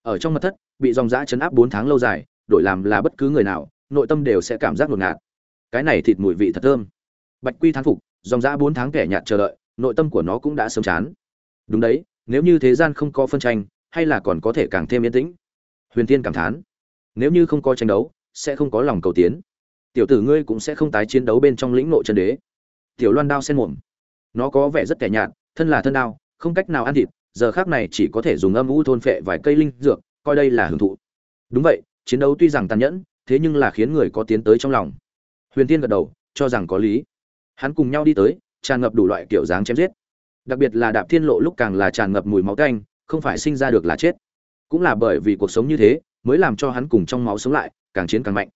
[SPEAKER 1] Ở trong mật thất, bị dòng dã chấn áp bốn tháng lâu dài, đổi làm là bất cứ người nào, nội tâm đều sẽ cảm giác ngột ngạt. Cái này thịt mùi vị thật thơm. Bạch quy thán phục, dòng dã bốn tháng kẻ nhạt chờ đợi, nội tâm của nó cũng đã sớm chán. Đúng đấy, nếu như thế gian không có phân tranh hay là còn có thể càng thêm yên tĩnh? Huyền Thiên cảm thán. Nếu như không có tranh đấu, sẽ không có lòng cầu tiến. Tiểu tử ngươi cũng sẽ không tái chiến đấu bên trong lĩnh nội chân đế. Tiểu loan đao sen mồm. Nó có vẻ rất kẻ nhạt, thân là thân đao, không cách nào ăn thịt, giờ khác này chỉ có thể dùng âm u thôn phệ vài cây linh dược, coi đây là hưởng thụ. Đúng vậy, chiến đấu tuy rằng tàn nhẫn, thế nhưng là khiến người có tiến tới trong lòng. Huyền tiên gật đầu, cho rằng có lý. Hắn cùng nhau đi tới, tràn ngập đủ loại kiểu dáng chém giết. Đặc biệt là đạp thiên lộ lúc càng là tràn ngập mùi máu canh không phải sinh ra được là chết. Cũng là bởi vì cuộc sống như thế, mới làm cho hắn cùng trong máu sống lại, càng chiến càng mạnh.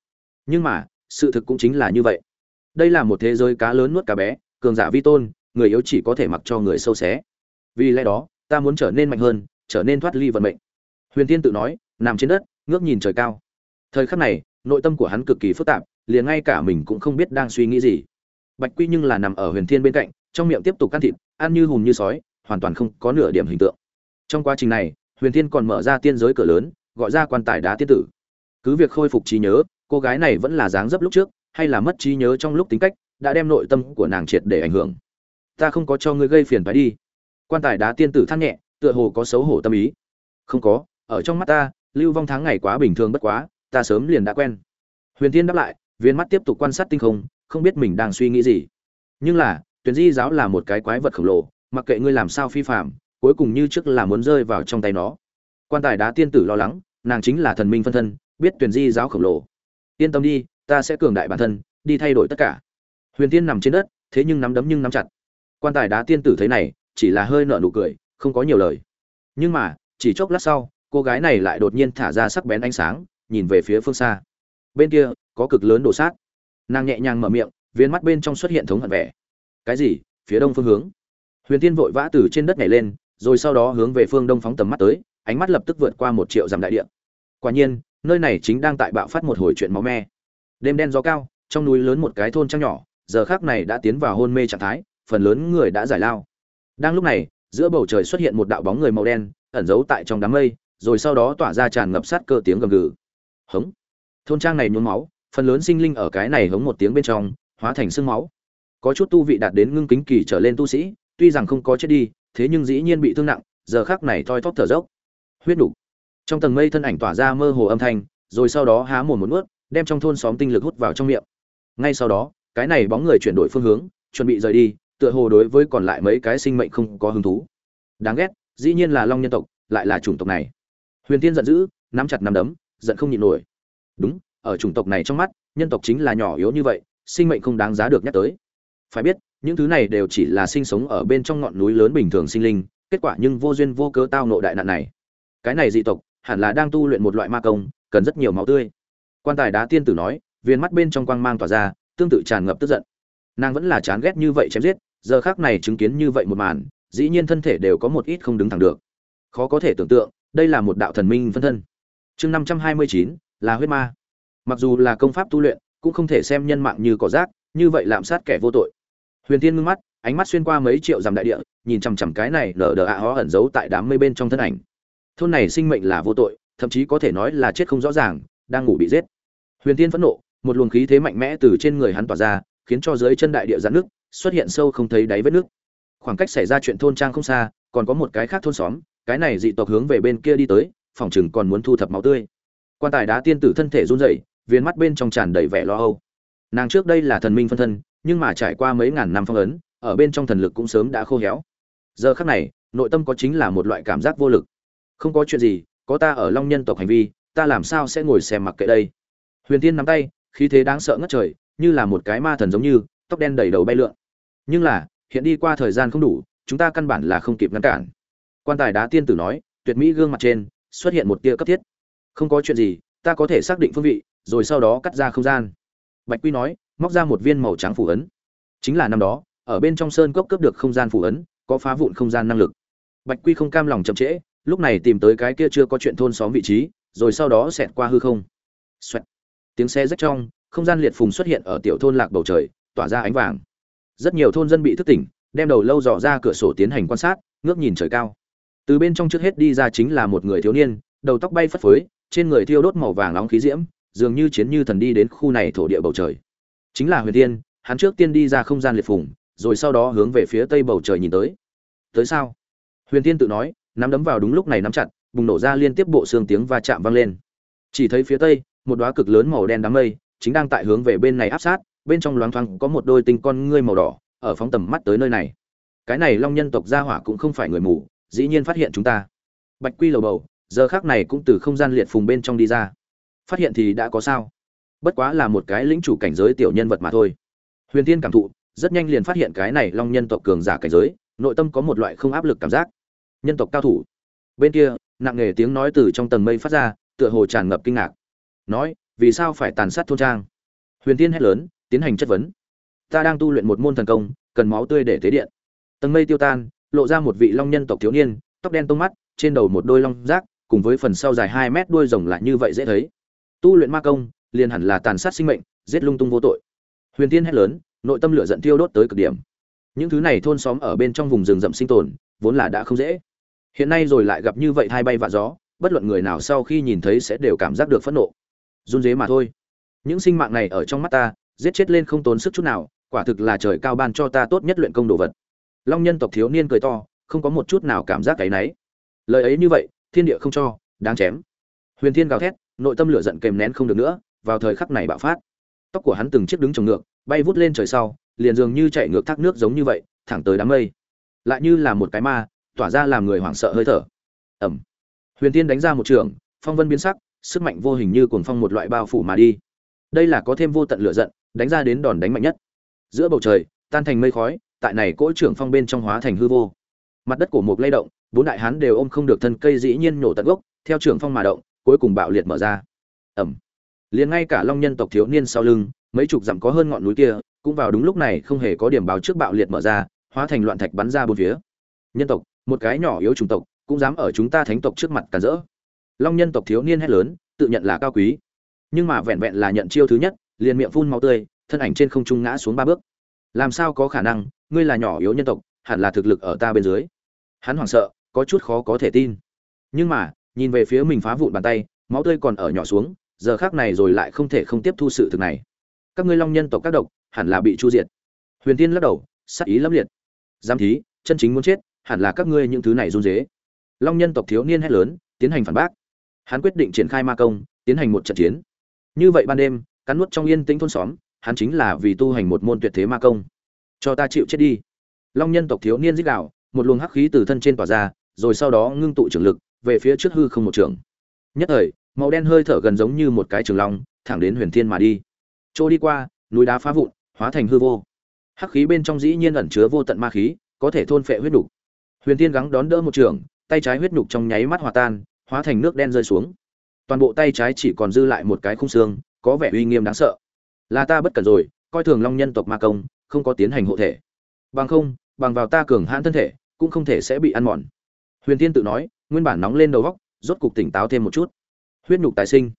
[SPEAKER 1] Nhưng mà, sự thực cũng chính là như vậy. Đây là một thế giới cá lớn nuốt cá bé, cường giả vi tôn, người yếu chỉ có thể mặc cho người sâu xé. Vì lẽ đó, ta muốn trở nên mạnh hơn, trở nên thoát ly vận mệnh. Huyền tiên tự nói, nằm trên đất, ngước nhìn trời cao. Thời khắc này, nội tâm của hắn cực kỳ phức tạp, liền ngay cả mình cũng không biết đang suy nghĩ gì. Bạch quy nhưng là nằm ở huyền thiên bên cạnh, trong miệng tiếp tục ăn thịt, ăn như hùm như sói, hoàn toàn không có nửa điểm hình tượng trong quá trình này, huyền thiên còn mở ra tiên giới cửa lớn, gọi ra quan tài đá tiên tử. Cứ việc khôi phục trí nhớ, cô gái này vẫn là dáng dấp lúc trước, hay là mất trí nhớ trong lúc tính cách, đã đem nội tâm của nàng triệt để ảnh hưởng. Ta không có cho ngươi gây phiền phải đi. Quan tài đá tiên tử than nhẹ, tựa hồ có xấu hổ tâm ý. Không có, ở trong mắt ta, lưu vong tháng ngày quá bình thường bất quá, ta sớm liền đã quen. Huyền thiên đáp lại, viên mắt tiếp tục quan sát tinh không không biết mình đang suy nghĩ gì. Nhưng là, tuyển di giáo là một cái quái vật khổng lồ, mặc kệ ngươi làm sao phi phạm cuối cùng như trước là muốn rơi vào trong tay nó. Quan tài đá tiên tử lo lắng, nàng chính là thần minh phân thân, biết tuyển di giáo khổng lồ. Yên tâm đi, ta sẽ cường đại bản thân, đi thay đổi tất cả. Huyền tiên nằm trên đất, thế nhưng nắm đấm nhưng nắm chặt. Quan tài đá tiên tử thấy này, chỉ là hơi nở nụ cười, không có nhiều lời. Nhưng mà, chỉ chốc lát sau, cô gái này lại đột nhiên thả ra sắc bén ánh sáng, nhìn về phía phương xa. Bên kia, có cực lớn đổ sát. Nàng nhẹ nhàng mở miệng, viên mắt bên trong xuất hiện thống hận vẻ. Cái gì? Phía đông phương hướng. Huyền tiên vội vã từ trên đất nhảy lên rồi sau đó hướng về phương đông phóng tầm mắt tới, ánh mắt lập tức vượt qua một triệu dặm đại địa. Quả nhiên, nơi này chính đang tại bạo phát một hồi chuyện máu me. Đêm đen gió cao, trong núi lớn một cái thôn trang nhỏ, giờ khắc này đã tiến vào hôn mê trạng thái, phần lớn người đã giải lao. Đang lúc này, giữa bầu trời xuất hiện một đạo bóng người màu đen, ẩn giấu tại trong đám mây, rồi sau đó tỏa ra tràn ngập sát cơ tiếng gầm gừ. Hống! Thôn trang này nhuốm máu, phần lớn sinh linh ở cái này hống một tiếng bên trong, hóa thành xương máu. Có chút tu vị đạt đến ngưng kính kỳ trở lên tu sĩ, tuy rằng không có chết đi thế nhưng dĩ nhiên bị thương nặng, giờ khác này thoi thóp thở dốc. Huyết đủ. trong tầng mây thân ảnh tỏa ra mơ hồ âm thanh, rồi sau đó há mồm một nuốt, đem trong thôn xóm tinh lực hút vào trong miệng. Ngay sau đó, cái này bóng người chuyển đổi phương hướng, chuẩn bị rời đi, tựa hồ đối với còn lại mấy cái sinh mệnh không có hứng thú. Đáng ghét, dĩ nhiên là long nhân tộc, lại là chủng tộc này. Huyền tiên giận dữ, nắm chặt nắm đấm, giận không nhịn nổi. Đúng, ở chủng tộc này trong mắt, nhân tộc chính là nhỏ yếu như vậy, sinh mệnh không đáng giá được nhắc tới phải biết, những thứ này đều chỉ là sinh sống ở bên trong ngọn núi lớn bình thường sinh linh, kết quả nhưng vô duyên vô cớ tao nộ đại nạn này. Cái này dị tộc, hẳn là đang tu luyện một loại ma công, cần rất nhiều máu tươi. Quan tài đá tiên tử nói, viên mắt bên trong quang mang tỏa ra, tương tự tràn ngập tức giận. Nàng vẫn là chán ghét như vậy chém giết, giờ khác này chứng kiến như vậy một màn, dĩ nhiên thân thể đều có một ít không đứng thẳng được. Khó có thể tưởng tượng, đây là một đạo thần minh phân thân. Chương năm trăm hai mươi chín, là huyết ma. Mặc dù là công pháp tu luyện, cũng không thể xem nhân mạng như cỏ rác, như vậy lạm sát kẻ vô tội huyền Thiên ngưng mắt, ánh mắt xuyên qua mấy triệu dặm đại địa, nhìn chằm chằm cái này nở đờ ạ hó ẩn giấu tại đám mây bên trong thân ảnh. Thôn này sinh mệnh là vô tội, thậm chí có thể nói là chết không rõ ràng, đang ngủ bị giết. Huyền Thiên phẫn nộ, một luồng khí thế mạnh mẽ từ trên người hắn tỏa ra, khiến cho dưới chân đại địa giãn nước xuất hiện sâu không thấy đáy vết nước khoảng cách xảy ra chuyện thôn trang không xa, còn có một cái khác thôn xóm, cái này dị tộc hướng về bên kia đi tới, phòng chừng còn muốn thu thập máu tươi. Quan tài đá tiên tử thân thể run rẩy viên mắt bên trong tràn đầy vẻ lo âu. Nàng trước đây là thần minh phân thân nhưng mà trải qua mấy ngàn năm phong ấn, ở bên trong thần lực cũng sớm đã khô héo. Giờ khắc này, nội tâm có chính là một loại cảm giác vô lực. Không có chuyện gì, có ta ở long nhân tộc hành vi, ta làm sao sẽ ngồi xem mặc kệ đây? Huyền tiên nắm tay, khí thế đáng sợ ngất trời, như là một cái ma thần giống như, tóc đen đầy đầu bay lượn. Nhưng là, hiện đi qua thời gian không đủ, chúng ta căn bản là không kịp ngăn cản. Quan tài đá tiên tử nói, tuyệt mỹ gương mặt trên, xuất hiện một tia cấp thiết. Không có chuyện gì, ta có thể xác định phương vị, rồi sau đó cắt ra không gian. Bạch quy nói móc ra một viên màu trắng phủ ấn. Chính là năm đó, ở bên trong sơn cốc cướp được không gian phủ ấn, có phá vụn không gian năng lực. Bạch quy không cam lòng chậm trễ, lúc này tìm tới cái kia chưa có chuyện thôn xóm vị trí, rồi sau đó xẹt qua hư không. Xoẹt. tiếng xe rách trong, không gian liệt phùng xuất hiện ở tiểu thôn lạc bầu trời, tỏa ra ánh vàng. Rất nhiều thôn dân bị thức tỉnh, đem đầu lâu dò ra cửa sổ tiến hành quan sát, ngước nhìn trời cao. Từ bên trong trước hết đi ra chính là một người thiếu niên, đầu tóc bay phất phới, trên người thiêu đốt màu vàng nóng khí diễm, dường như chiến như thần đi đến khu này thổ địa bầu trời chính là huyền tiên hắn trước tiên đi ra không gian liệt phủng, rồi sau đó hướng về phía tây bầu trời nhìn tới. Tới sao? Huyền tiên tự nói nắm đấm vào đúng lúc này nắm chặt bùng nổ ra liên tiếp bộ xương tiếng va chạm vang lên. Chỉ thấy phía tây một đóa cực lớn màu đen đám mây chính đang tại hướng về bên này áp sát bên trong loáng thoáng có một đôi tinh con ngươi màu đỏ ở phóng tầm mắt tới nơi này. Cái này long nhân tộc gia hỏa cũng không phải người mù dĩ nhiên phát hiện chúng ta. Bạch quy lầu bầu giờ khác này cũng từ không gian liệt phùng bên trong đi ra. Phát hiện thì đã có sao? Bất quá là một cái lĩnh chủ cảnh giới tiểu nhân vật mà thôi. Huyền tiên cảm thụ, rất nhanh liền phát hiện cái này long nhân tộc cường giả cảnh giới, nội tâm có một loại không áp lực cảm giác. Nhân tộc cao thủ. Bên kia, nặng nề tiếng nói từ trong tầng mây phát ra, tựa hồ tràn ngập kinh ngạc. Nói, vì sao phải tàn sát thôn trang? Huyền tiên hét lớn, tiến hành chất vấn. Ta đang tu luyện một môn thần công, cần máu tươi để tế điện. Tầng mây tiêu tan, lộ ra một vị long nhân tộc thiếu niên, tóc đen tông mắt, trên đầu một đôi long rác, cùng với phần sau dài hai mét đuôi rồng lại như vậy dễ thấy. Tu luyện ma công liền hẳn là tàn sát sinh mệnh, giết lung tung vô tội. Huyền tiên hét lớn, nội tâm lửa giận tiêu đốt tới cực điểm. Những thứ này thôn xóm ở bên trong vùng rừng rậm sinh tồn, vốn là đã không dễ. Hiện nay rồi lại gặp như vậy hai bay vạ gió, bất luận người nào sau khi nhìn thấy sẽ đều cảm giác được phẫn nộ. Run dế mà thôi. Những sinh mạng này ở trong mắt ta, giết chết lên không tốn sức chút nào, quả thực là trời cao ban cho ta tốt nhất luyện công đồ vật. Long nhân tộc thiếu niên cười to, không có một chút nào cảm giác cái náy. Lời ấy như vậy, thiên địa không cho, đáng chém. Huyền thiên gào thét, nội tâm lửa giận kèm nén không được nữa vào thời khắc này bạo phát. Tóc của hắn từng chiếc đứng trồng ngược, bay vút lên trời sau, liền dường như chạy ngược thác nước giống như vậy, thẳng tới đám mây. Lại như là một cái ma, tỏa ra làm người hoảng sợ hơi thở. Ẩm huyền tiên đánh ra một trường, phong vân biến sắc, sức mạnh vô hình như cuồng phong một loại bao phủ mà đi. Đây là có thêm vô tận lửa giận, đánh ra đến đòn đánh mạnh nhất. Giữa bầu trời, tan thành mây khói, tại này cỗ trưởng phong bên trong hóa thành hư vô. Mặt đất của một lay động, bốn đại hán đều ôm không được thân cây dĩ nhiên nổ tận gốc, theo trưởng phong mà động, cuối cùng bạo liệt mở ra. Ẩm liền ngay cả long nhân tộc thiếu niên sau lưng, mấy chục dặm có hơn ngọn núi kia, cũng vào đúng lúc này không hề có điểm báo trước bạo liệt mở ra, hóa thành loạn thạch bắn ra bốn phía. Nhân tộc, một cái nhỏ yếu chủng tộc, cũng dám ở chúng ta thánh tộc trước mặt cản rỡ. Long nhân tộc thiếu niên hét lớn, tự nhận là cao quý. Nhưng mà vẹn vẹn là nhận chiêu thứ nhất, liền miệng phun máu tươi, thân ảnh trên không trung ngã xuống ba bước. Làm sao có khả năng, ngươi là nhỏ yếu nhân tộc, hẳn là thực lực ở ta bên dưới. Hắn hoảng sợ, có chút khó có thể tin. Nhưng mà, nhìn về phía mình phá vụn bàn tay, máu tươi còn ở nhỏ xuống giờ khác này rồi lại không thể không tiếp thu sự thực này. Các ngươi long nhân tộc các độc, hẳn là bị chu diệt. Huyền tiên lắc đầu sắc ý lấp liệt. Giám thí, chân chính muốn chết, hẳn là các ngươi những thứ này run dế long nhân tộc thiếu niên hét lớn, tiến hành phản bác. Hắn quyết định triển khai ma công, tiến hành một trận chiến. Như vậy ban đêm, cắn nuốt trong yên tĩnh thôn xóm, hắn chính là vì tu hành một môn tuyệt thế ma công. Cho ta chịu chết đi. Long nhân tộc thiếu niên dích đạo một luồng hắc khí từ thân trên tỏa ra, rồi sau đó ngưng tụ trưởng lực, về phía trước hư không một trường. Nhất thời màu đen hơi thở gần giống như một cái trường long, thẳng đến huyền thiên mà đi. Trôi đi qua, núi đá phá vụn, hóa thành hư vô. Hắc khí bên trong dĩ nhiên ẩn chứa vô tận ma khí, có thể thôn phệ huyết nhục huyền thiên gắng đón đỡ một trường, tay trái huyết nhục trong nháy mắt hòa tan, hóa thành nước đen rơi xuống. Toàn bộ tay trái chỉ còn dư lại một cái khung xương, có vẻ uy nghiêm đáng sợ. Là ta bất cẩn rồi, coi thường long nhân tộc ma công, không có tiến hành hộ thể. Bằng không, bằng vào ta cường hãn thân thể, cũng không thể sẽ bị ăn mòn. Huyền thiên tự nói, nguyên bản nóng lên đầu góc, rốt cục tỉnh táo thêm một chút huyết nhục tái sinh.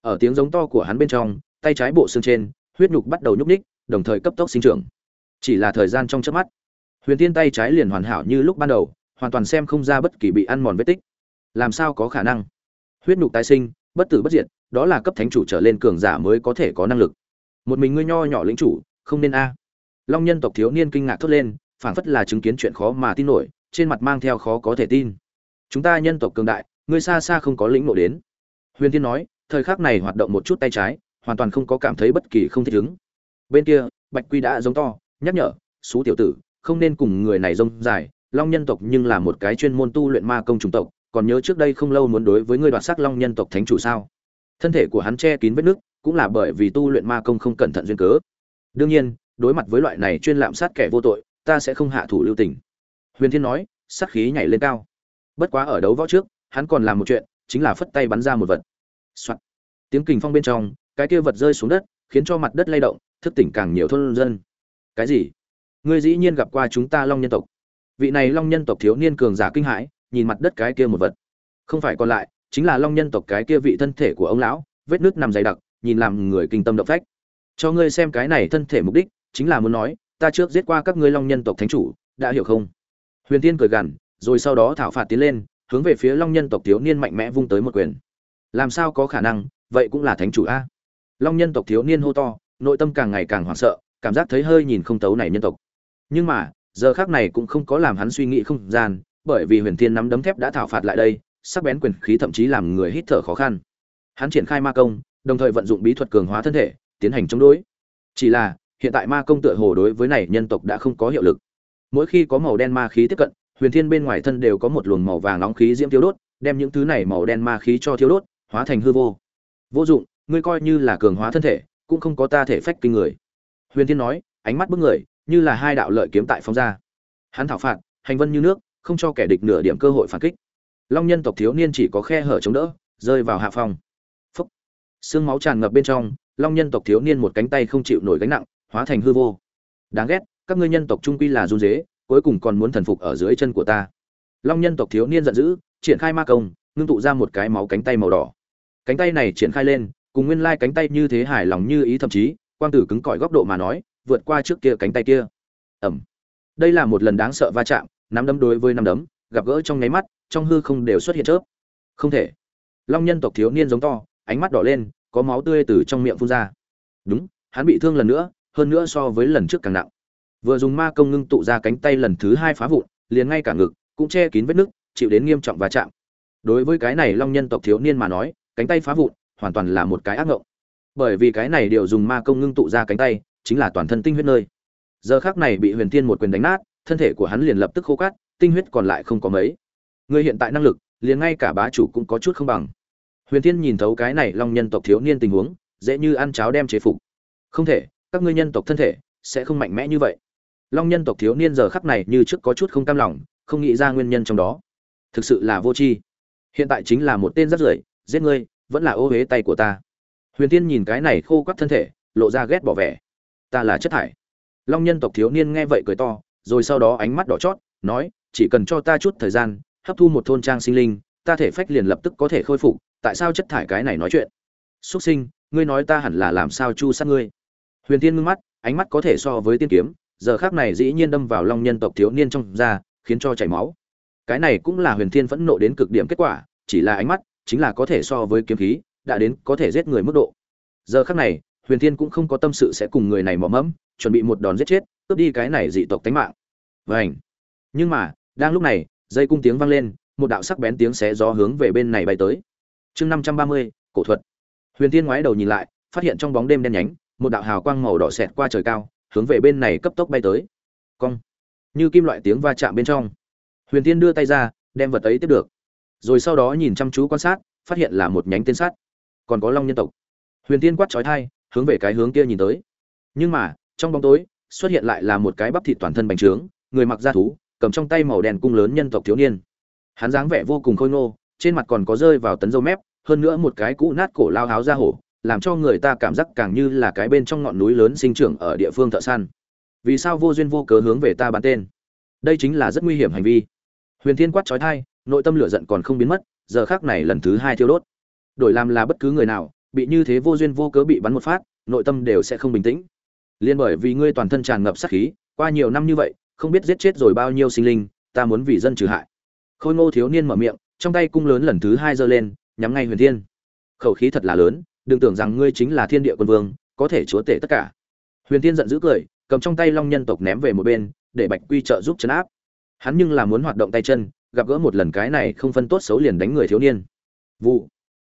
[SPEAKER 1] Ở tiếng giống to của hắn bên trong, tay trái bộ xương trên, huyết nhục bắt đầu nhúc ních đồng thời cấp tốc sinh trưởng. Chỉ là thời gian trong chớp mắt, huyền tiên tay trái liền hoàn hảo như lúc ban đầu, hoàn toàn xem không ra bất kỳ bị ăn mòn vết tích. Làm sao có khả năng? Huyết nhục tái sinh, bất tử bất diệt, đó là cấp thánh chủ trở lên cường giả mới có thể có năng lực. Một mình ngươi nho nhỏ lĩnh chủ, không nên a. À. Long nhân tộc thiếu niên kinh ngạc thốt lên, phảng phất là chứng kiến chuyện khó mà tin nổi, trên mặt mang theo khó có thể tin. Chúng ta nhân tộc cường đại, ngươi xa xa không có lĩnh nộ đến huyền tiên nói, thời khắc này hoạt động một chút tay trái, hoàn toàn không có cảm thấy bất kỳ không thích ứng. Bên kia, bạch quy đã giống to, nhắc nhở xú tiểu tử, không nên cùng người này rông dài, long nhân tộc nhưng là một cái chuyên môn tu luyện ma công chủng tộc, còn nhớ trước đây không lâu muốn đối với ngươi đoạt sắc long nhân tộc thánh chủ sao? Thân thể của hắn che kín vết nước, cũng là bởi vì tu luyện ma công không cẩn thận duyên cớ. Đương nhiên, đối mặt với loại này chuyên lạm sát kẻ vô tội, ta sẽ không hạ thủ lưu tình. Huyền thiên nói sát khí nhảy lên cao. Bất quá ở đấu võ trước, hắn còn làm một chuyện chính là phất tay bắn ra một vật、Soạn. tiếng kình phong bên trong, cái kia vật rơi xuống đất, khiến cho mặt đất lay động, thức tỉnh càng nhiều thôn dân. Cái gì? Ngươi dĩ nhiên gặp qua chúng ta long nhân tộc. Vị này long nhân tộc thiếu niên cường giả kinh hãi, nhìn mặt đất cái kia một vật. Không phải còn lại, chính là long nhân tộc cái kia vị thân thể của ông lão, vết nước nằm dày đặc, nhìn làm người kinh tâm động phách. Cho ngươi xem cái này thân thể mục đích, chính là muốn nói, ta trước giết qua các ngươi long nhân tộc thánh chủ, đã hiểu không? Huyền tiên cười gằn, rồi sau đó thảo phạt tiến lên hướng về phía long nhân tộc thiếu niên mạnh mẽ vung tới một quyền. Làm sao có khả năng? Vậy cũng là thánh chủ a. Long nhân tộc thiếu niên hô to, nội tâm càng ngày càng hoảng sợ, cảm giác thấy hơi nhìn không tấu này nhân tộc. Nhưng mà, giờ khác này cũng không có làm hắn suy nghĩ không gian, bởi vì huyền thiên nắm đấm thép đã thảo phạt lại đây, sắc bén quyền khí thậm chí làm người hít thở khó khăn. Hắn triển khai ma công, đồng thời vận dụng bí thuật cường hóa thân thể, tiến hành chống đối. Chỉ là, hiện tại ma công tựa hồ đối với này nhân tộc đã không có hiệu lực. Mỗi khi có màu đen ma khí tiếp cận huyền thiên bên ngoài thân đều có một luồng màu vàng nóng khí diễm thiêu đốt, đem những thứ này màu đen ma khí cho thiêu đốt, hóa thành hư vô. Vô dụng, ngươi coi như là cường hóa thân thể, cũng không có ta thể phách kinh người. Huyền thiên nói, ánh mắt bức người, như là hai đạo lợi kiếm tại phóng ra. Hắn thảo phạt, hành vân như nước, không cho kẻ địch nửa điểm cơ hội phản kích. Long nhân tộc thiếu niên chỉ có khe hở chống đỡ, rơi vào hạ phòng. Phúc. Xương máu tràn ngập bên trong, long nhân tộc thiếu niên một cánh tay không chịu nổi gánh nặng, hóa thành hư vô. Đáng ghét, các ngươi nhân tộc trung quy là run dế cuối cùng còn muốn thần phục ở dưới chân của ta. Long nhân tộc thiếu niên giận dữ, triển khai ma công, ngưng tụ ra một cái máu cánh tay màu đỏ. Cánh tay này triển khai lên, cùng nguyên lai cánh tay như thế hài lòng như ý thậm chí, quang tử cứng cỏi góc độ mà nói, vượt qua trước kia cánh tay kia. Ẩm. Đây là một lần đáng sợ va chạm, nắm đấm đối với nắm đấm, gặp gỡ trong nháy mắt, trong hư không đều xuất hiện chớp. Không thể. Long nhân tộc thiếu niên giống to, ánh mắt đỏ lên, có máu tươi từ trong miệng phun ra. Đúng, hắn bị thương lần nữa, hơn nữa so với lần trước càng nặng vừa dùng ma công ngưng tụ ra cánh tay lần thứ hai phá vụn, liền ngay cả ngực cũng che kín vết nứt, chịu đến nghiêm trọng va chạm. Đối với cái này long nhân tộc thiếu niên mà nói, cánh tay phá vụn hoàn toàn là một cái ác ngộng. Bởi vì cái này đều dùng ma công ngưng tụ ra cánh tay chính là toàn thân tinh huyết nơi. Giờ khác này bị huyền thiên một quyền đánh nát, thân thể của hắn liền lập tức khô cát, tinh huyết còn lại không có mấy. Người hiện tại năng lực, liền ngay cả bá chủ cũng có chút không bằng. Huyền thiên nhìn thấu cái này long nhân tộc thiếu niên tình huống, dễ như ăn cháo đem chế phục. Không thể, các ngươi nhân tộc thân thể sẽ không mạnh mẽ như vậy long nhân tộc thiếu niên giờ khắc này như trước có chút không cam lòng, không nghĩ ra nguyên nhân trong đó. Thực sự là vô tri. Hiện tại chính là một tên rất rưởi, giết ngươi, vẫn là ô huế tay của ta. Huyền tiên nhìn cái này khô quắt thân thể, lộ ra ghét bỏ vẻ. Ta là chất thải. Long nhân tộc thiếu niên nghe vậy cười to, rồi sau đó ánh mắt đỏ chót, nói, chỉ cần cho ta chút thời gian, hấp thu một thôn trang sinh linh, ta thể phách liền lập tức có thể khôi phục, tại sao chất thải cái này nói chuyện? Xuất sinh, ngươi nói ta hẳn là làm sao chu sát ngươi? Huyền tiên ngưng mắt, ánh mắt có thể so với tiên kiếm giờ khác này dĩ nhiên đâm vào long nhân tộc thiếu niên trong da, khiến cho chảy máu. Cái này cũng là huyền thiên phẫn nộ đến cực điểm kết quả, chỉ là ánh mắt, chính là có thể so với kiếm khí, đã đến có thể giết người mức độ. Giờ khác này, huyền thiên cũng không có tâm sự sẽ cùng người này mò mẫm, chuẩn bị một đòn giết chết, cướp đi cái này dị tộc tánh mạng. Vảnh nhưng mà, đang lúc này, dây cung tiếng vang lên, một đạo sắc bén tiếng xé gió hướng về bên này bay tới. Chương năm trăm ba mươi, cổ thuật. Huyền thiên ngoái đầu nhìn lại, phát hiện trong bóng đêm đen nhánh, một đạo hào quang màu đỏ xẹt qua trời cao hướng về bên này cấp tốc bay tới. Cong. Như kim loại tiếng va chạm bên trong. Huyền tiên đưa tay ra, đem vật ấy tiếp được. Rồi sau đó nhìn chăm chú quan sát, phát hiện là một nhánh tên sát còn có long nhân tộc. Huyền tiên quát trói thai hướng về cái hướng kia nhìn tới. Nhưng mà, trong bóng tối, xuất hiện lại là một cái bắp thịt toàn thân bành trướng, người mặc da thú, cầm trong tay màu đèn cung lớn nhân tộc thiếu niên. Hắn dáng vẻ vô cùng khôi ngô, trên mặt còn có rơi vào tấn dâu mép, hơn nữa một cái cũ nát cổ lao háo ra hổ làm cho người ta cảm giác càng như là cái bên trong ngọn núi lớn sinh trưởng ở địa phương thợ săn. Vì sao vô duyên vô cớ hướng về ta bắn tên? Đây chính là rất nguy hiểm hành vi. Huyền thiên quát trói thai nội tâm lửa giận còn không biến mất, giờ khác này lần thứ hai thiêu đốt. Đổi làm là bất cứ người nào, bị như thế vô duyên vô cớ bị bắn một phát, nội tâm đều sẽ không bình tĩnh. Liên bởi vì ngươi toàn thân tràn ngập sát khí, qua nhiều năm như vậy, không biết giết chết rồi bao nhiêu sinh linh, ta muốn vì dân trừ hại. Khôi ngô thiếu niên mở miệng, trong tay cung lớn lần thứ hai giơ lên, nhắm ngay huyền thiên. Khẩu khí thật là lớn đừng tưởng rằng ngươi chính là thiên địa quân vương, có thể chúa tể tất cả. Huyền thiên giận dữ cười, cầm trong tay long nhân tộc ném về một bên, để bạch quy trợ giúp chấn áp. Hắn nhưng là muốn hoạt động tay chân, gặp gỡ một lần cái này không phân tốt xấu liền đánh người thiếu niên. Vụ.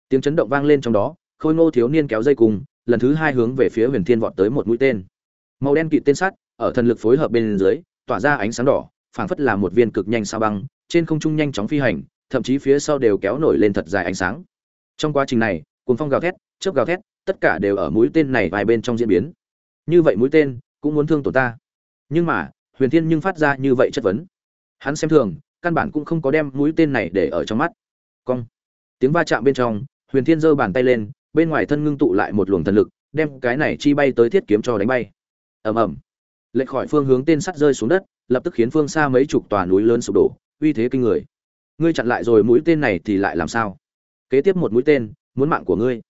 [SPEAKER 1] Tiếng chấn động vang lên trong đó, khôi ngô thiếu niên kéo dây cùng, lần thứ hai hướng về phía huyền thiên vọt tới một mũi tên. Màu đen kịt tên sắt, ở thần lực phối hợp bên dưới, tỏa ra ánh sáng đỏ, phảng phất là một viên cực nhanh sao băng, trên không trung nhanh chóng phi hành, thậm chí phía sau đều kéo nổi lên thật dài ánh sáng. Trong quá trình này, cuồng phong gào thét chớp gào thét, tất cả đều ở mũi tên này vài bên trong diễn biến. Như vậy mũi tên cũng muốn thương tổ ta. Nhưng mà, huyền thiên nhưng phát ra như vậy chất vấn. Hắn xem thường, căn bản cũng không có đem mũi tên này để ở trong mắt. Cong. Tiếng va chạm bên trong, huyền thiên giơ bàn tay lên, bên ngoài thân ngưng tụ lại một luồng thần lực, đem cái này chi bay tới thiết kiếm cho đánh bay. Ầm ầm. Lệch khỏi phương hướng tên sắt rơi xuống đất, lập tức khiến phương xa mấy chục tòa núi lớn sụp đổ, uy thế kinh người. Ngươi chặn lại rồi mũi tên này thì lại làm sao? Kế tiếp một mũi tên, muốn mạng của ngươi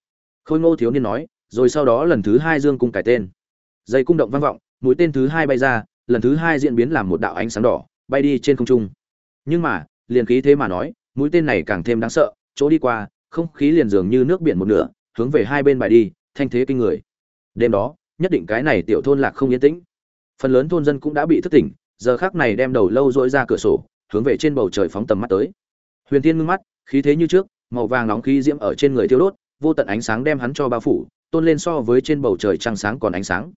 [SPEAKER 1] khôi ngô thiếu niên nói, rồi sau đó lần thứ hai dương cung cải tên. Dây cung động vang vọng, mũi tên thứ hai bay ra, lần thứ hai diễn biến làm một đạo ánh sáng đỏ, bay đi trên không trung. Nhưng mà, liền khí thế mà nói, mũi tên này càng thêm đáng sợ, chỗ đi qua, không khí liền dường như nước biển một nửa, hướng về hai bên bài đi, thanh thế kinh người. Đêm đó, nhất định cái này tiểu thôn lạc không yên tĩnh. Phần lớn thôn dân cũng đã bị thức tỉnh, giờ khác này đem đầu lâu dỗi ra cửa sổ, hướng về trên bầu trời phóng tầm mắt tới. Huyền Thiên ngưng mắt, khí thế như trước, màu vàng nóng khí diễm ở trên người thiêu đốt vô tận ánh sáng đem hắn cho bao phủ, tôn lên so với trên bầu trời trăng sáng còn ánh sáng.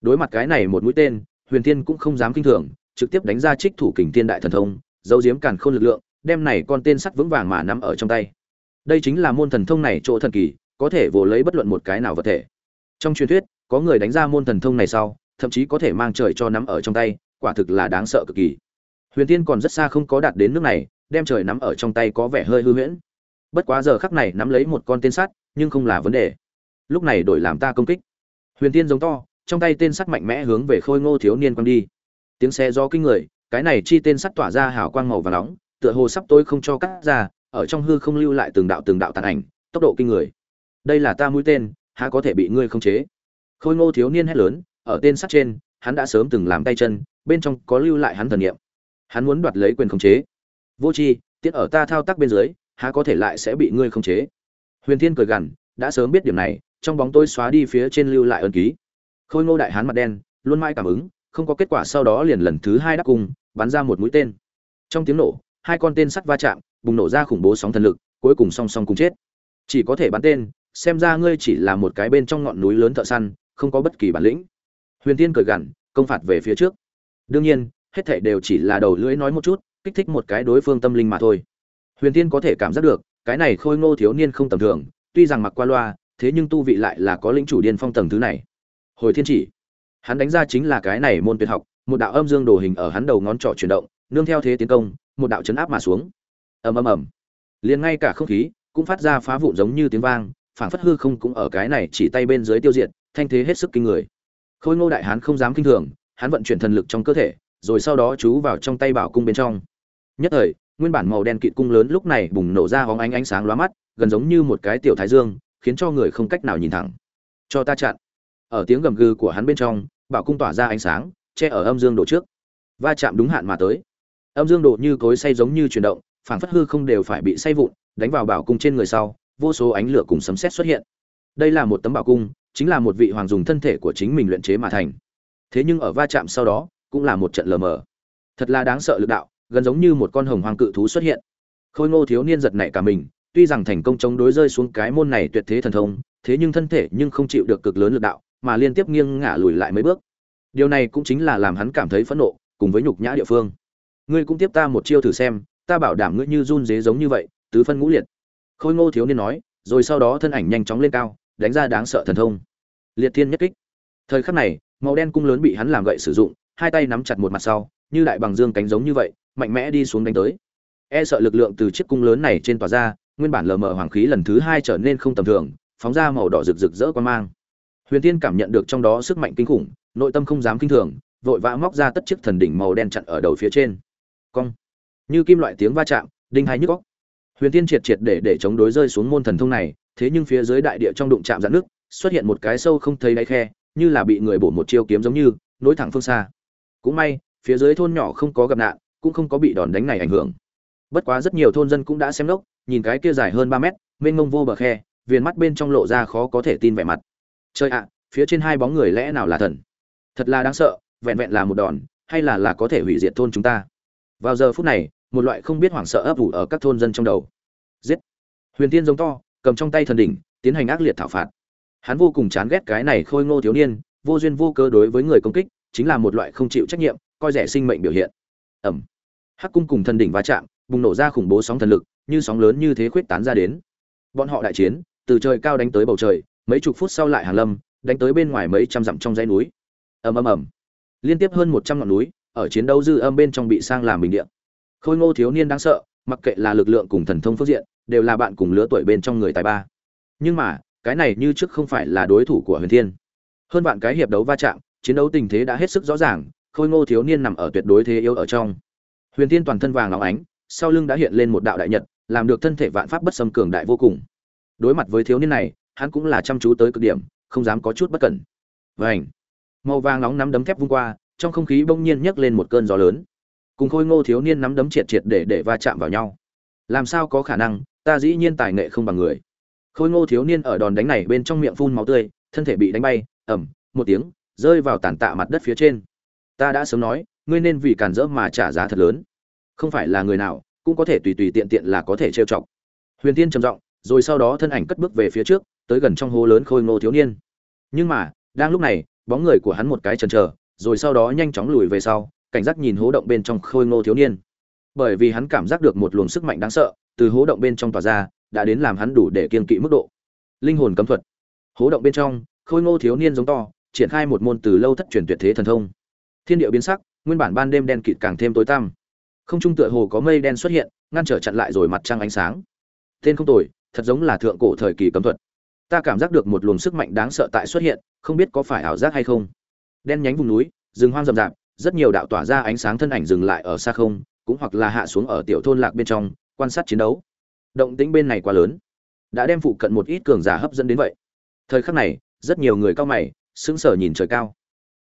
[SPEAKER 1] Đối mặt cái này một mũi tên, huyền Thiên cũng không dám kinh thường, trực tiếp đánh ra trích thủ kình thiên đại thần thông dấu diếm càn khôn lực lượng, đem này con tên sắt vững vàng mà nắm ở trong tay. Đây chính là môn thần thông này chỗ thần kỳ, có thể vồ lấy bất luận một cái nào vật thể. Trong truyền thuyết, có người đánh ra môn thần thông này sau, thậm chí có thể mang trời cho nắm ở trong tay, quả thực là đáng sợ cực kỳ. Huyền tiên còn rất xa không có đạt đến nước này, đem trời nắm ở trong tay có vẻ hơi hư huyễn. Bất quá giờ khắc này nắm lấy một con tên sắt nhưng không là vấn đề. Lúc này đổi làm ta công kích. Huyền tiên giống to, trong tay tên sắt mạnh mẽ hướng về khôi ngô thiếu niên quăng đi. Tiếng xe do kinh người, cái này chi tên sắt tỏa ra hào quang màu và nóng, tựa hồ sắp tối không cho cắt ra, ở trong hư không lưu lại từng đạo từng đạo tàn ảnh, tốc độ kinh người. Đây là ta mũi tên, há có thể bị ngươi không chế? Khôi ngô thiếu niên hét lớn, ở tên sắt trên, hắn đã sớm từng làm tay chân, bên trong có lưu lại hắn thần niệm. Hắn muốn đoạt lấy quyền khống chế. Vô tri, tiết ở ta thao tác bên dưới, há có thể lại sẽ bị ngươi khống chế? Huyền thiên cười gằn, đã sớm biết điểm này, trong bóng tôi xóa đi phía trên lưu lại ân ký. Khôi ngô đại hán mặt đen, luôn mãi cảm ứng, không có kết quả sau đó liền lần thứ hai đắc cung, bắn ra một mũi tên. Trong tiếng nổ, hai con tên sắt va chạm, bùng nổ ra khủng bố sóng thần lực, cuối cùng song song cùng chết. Chỉ có thể bắn tên, xem ra ngươi chỉ là một cái bên trong ngọn núi lớn thợ săn, không có bất kỳ bản lĩnh. Huyền tiên cười gằn, công phạt về phía trước. Đương nhiên, hết thảy đều chỉ là đầu lưỡi nói một chút, kích thích một cái đối phương tâm linh mà thôi. Huyền tiên có thể cảm giác được cái này khôi ngô thiếu niên không tầm thường, tuy rằng mặc qua loa, thế nhưng tu vị lại là có lĩnh chủ điên phong tầng thứ này. Hồi thiên chỉ, hắn đánh ra chính là cái này môn tuyệt học, một đạo âm dương đồ hình ở hắn đầu ngón trỏ chuyển động, nương theo thế tiến công, một đạo chấn áp mà xuống. Ầm ầm ầm. Liền ngay cả không khí cũng phát ra phá vụn giống như tiếng vang, phảng phất hư không cũng ở cái này chỉ tay bên dưới tiêu diệt, thanh thế hết sức kinh người. Khôi ngô đại hán không dám kinh thường, hắn vận chuyển thần lực trong cơ thể, rồi sau đó chú vào trong tay bảo cung bên trong. Nhất thời nguyên bản màu đen kịt cung lớn lúc này bùng nổ ra hóng ánh ánh sáng lóa mắt, gần giống như một cái tiểu thái dương, khiến cho người không cách nào nhìn thẳng. Cho ta chặn. Ở tiếng gầm gừ của hắn bên trong, bảo cung tỏa ra ánh sáng, che ở âm dương độ trước. Va chạm đúng hạn mà tới. Âm dương độ như cối say giống như chuyển động, phảng phất hư không đều phải bị say vụn, đánh vào bảo cung trên người sau, vô số ánh lửa cùng sấm sét xuất hiện. Đây là một tấm bảo cung, chính là một vị hoàng dùng thân thể của chính mình luyện chế mà thành. Thế nhưng ở va chạm sau đó, cũng là một trận lờ mờ. Thật là đáng sợ lực đạo gần giống như một con hồng hoàng cự thú xuất hiện. Khôi ngô thiếu niên giật nảy cả mình, tuy rằng thành công chống đối rơi xuống cái môn này tuyệt thế thần thông, thế nhưng thân thể nhưng không chịu được cực lớn lực đạo, mà liên tiếp nghiêng ngả lùi lại mấy bước. Điều này cũng chính là làm hắn cảm thấy phẫn nộ, cùng với nhục nhã địa phương. Ngươi cũng tiếp ta một chiêu thử xem, ta bảo đảm ngươi như run dế giống như vậy, tứ phân ngũ liệt. Khôi ngô thiếu niên nói, rồi sau đó thân ảnh nhanh chóng lên cao, đánh ra đáng sợ thần thông. Liệt thiên nhất kích. Thời khắc này, màu đen cung lớn bị hắn làm gậy sử dụng, hai tay nắm chặt một mặt sau, như đại bằng dương cánh giống như vậy mạnh mẽ đi xuống đánh tới. E sợ lực lượng từ chiếc cung lớn này trên tỏa ra, nguyên bản lờ mờ hoàng khí lần thứ hai trở nên không tầm thường, phóng ra màu đỏ rực rực rỡ quan mang. Huyền tiên cảm nhận được trong đó sức mạnh kinh khủng, nội tâm không dám kinh thường, vội vã móc ra tất chiếc thần đỉnh màu đen chặn ở đầu phía trên. Cong. Như kim loại tiếng va chạm, đinh hai nhức góc huyền tiên triệt triệt để để chống đối rơi xuống môn thần thông này, thế nhưng phía dưới đại địa trong đụng chạm dạn nước, xuất hiện một cái sâu không thấy đáy khe, như là bị người bổ một chiêu kiếm giống như, nối thẳng phương xa. Cũng may, phía dưới thôn nhỏ không có gặp nạn cũng không có bị đòn đánh này ảnh hưởng. Bất quá rất nhiều thôn dân cũng đã xem lốc, nhìn cái kia dài hơn ba mét, mênh mông vô bờ khe, viền mắt bên trong lộ ra khó có thể tin vẻ mặt. Chơi ạ, phía trên hai bóng người lẽ nào là thần? Thật là đáng sợ, vẹn vẹn là một đòn, hay là là có thể hủy diệt thôn chúng ta? Vào giờ phút này, một loại không biết hoảng sợ ấp ủ ở các thôn dân trong đầu. Giết! Huyền tiên giống to, cầm trong tay thần đỉnh, tiến hành ác liệt thảo phạt. Hắn vô cùng chán ghét cái này khôi ngô thiếu niên, vô duyên vô cơ đối với người công kích, chính là một loại không chịu trách nhiệm, coi rẻ sinh mệnh biểu hiện ẩm. Hắc cung cùng thần đỉnh va chạm, bùng nổ ra khủng bố sóng thần lực, như sóng lớn như thế khuyết tán ra đến. Bọn họ đại chiến, từ trời cao đánh tới bầu trời, mấy chục phút sau lại hàng lâm, đánh tới bên ngoài mấy trăm dặm trong dãy núi. Ầm ầm ầm. Liên tiếp hơn một trăm ngọn núi, ở chiến đấu dư âm bên trong bị sang làm bình điện khôi ngô thiếu niên đáng sợ, mặc kệ là lực lượng cùng thần thông phương diện, đều là bạn cùng lứa tuổi bên trong người tài ba. Nhưng mà, cái này như trước không phải là đối thủ của huyền thiên. Hơn bạn cái hiệp đấu va chạm, chiến đấu tình thế đã hết sức rõ ràng khôi ngô thiếu niên nằm ở tuyệt đối thế yếu ở trong. Huyền thiên toàn thân vàng óng ánh, sau lưng đã hiện lên một đạo đại nhật, làm được thân thể vạn pháp bất xâm cường đại vô cùng. Đối mặt với thiếu niên này, hắn cũng là chăm chú tới cực điểm, không dám có chút bất cẩn. Vảnh màu vàng nóng nắm đấm thép vung qua, trong không khí bỗng nhiên nhấc lên một cơn gió lớn. Cùng khôi ngô thiếu niên nắm đấm triệt triệt để để va chạm vào nhau. Làm sao có khả năng, ta dĩ nhiên tài nghệ không bằng người. Khôi ngô thiếu niên ở đòn đánh này bên trong miệng phun máu tươi, thân thể bị đánh bay ẩm một tiếng, rơi vào tàn tạ mặt đất phía trên ta đã sớm nói, ngươi nên vì cản rỡ mà trả giá thật lớn. Không phải là người nào cũng có thể tùy tùy tiện tiện là có thể trêu chọc. Huyền tiên trầm giọng, rồi sau đó thân ảnh cất bước về phía trước, tới gần trong hố lớn khôi ngô thiếu niên. Nhưng mà, đang lúc này, bóng người của hắn một cái chần chờ, rồi sau đó nhanh chóng lùi về sau, cảnh giác nhìn hố động bên trong khôi ngô thiếu niên. Bởi vì hắn cảm giác được một luồng sức mạnh đáng sợ, từ hố động bên trong tỏa ra, đã đến làm hắn đủ để kiên kỵ mức độ. Linh hồn cấm thuật. Hố động bên trong, khôi ngô thiếu niên giống to, triển khai một môn từ lâu thất truyền tuyệt thế thần thông thiên địa biến sắc, nguyên bản ban đêm đen kịt càng thêm tối tăm. Không trung tựa hồ có mây đen xuất hiện, ngăn trở chặn lại rồi mặt trăng ánh sáng. Tên không tồi, thật giống là thượng cổ thời kỳ cấm thuật. Ta cảm giác được một luồng sức mạnh đáng sợ tại xuất hiện, không biết có phải ảo giác hay không. Đen nhánh vùng núi, rừng hoang rậm rạp, rất nhiều đạo tỏa ra ánh sáng thân ảnh dừng lại ở xa không, cũng hoặc là hạ xuống ở tiểu thôn lạc bên trong, quan sát chiến đấu. Động tĩnh bên này quá lớn. Đã đem phụ cận một ít cường giả hấp dẫn đến vậy. Thời khắc này, rất nhiều người cao mày, sững sờ nhìn trời cao.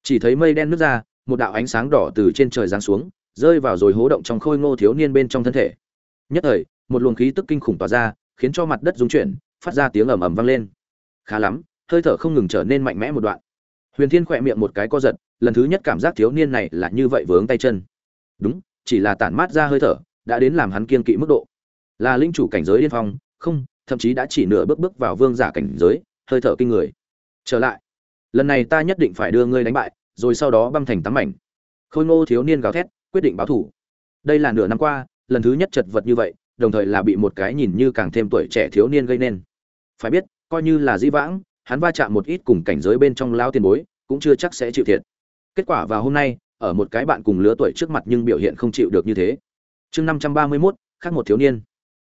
[SPEAKER 1] Chỉ thấy mây đen nước ra một đạo ánh sáng đỏ từ trên trời giáng xuống, rơi vào rồi hố động trong khôi ngô thiếu niên bên trong thân thể. Nhất thời, một luồng khí tức kinh khủng tỏa ra, khiến cho mặt đất rung chuyển, phát ra tiếng ầm ầm vang lên. Khá lắm, hơi thở không ngừng trở nên mạnh mẽ một đoạn. Huyền thiên khỏe miệng một cái co giật, lần thứ nhất cảm giác thiếu niên này là như vậy vướng tay chân. Đúng, chỉ là tản mát ra hơi thở, đã đến làm hắn kiên kỵ mức độ. Là linh chủ cảnh giới điên phong, không, thậm chí đã chỉ nửa bước bước vào vương giả cảnh giới, hơi thở kinh người. Trở lại, lần này ta nhất định phải đưa ngươi đánh bại rồi sau đó băm thành tắm mảnh. Khôi ngô thiếu niên gào thét, quyết định báo thủ. Đây là nửa năm qua, lần thứ nhất chật vật như vậy, đồng thời là bị một cái nhìn như càng thêm tuổi trẻ thiếu niên gây nên. Phải biết, coi như là dĩ vãng, hắn va chạm một ít cùng cảnh giới bên trong lao tiền bối, cũng chưa chắc sẽ chịu thiệt. Kết quả vào hôm nay, ở một cái bạn cùng lứa tuổi trước mặt nhưng biểu hiện không chịu được như thế. Chương năm trăm ba mươi mốt, khác một thiếu niên.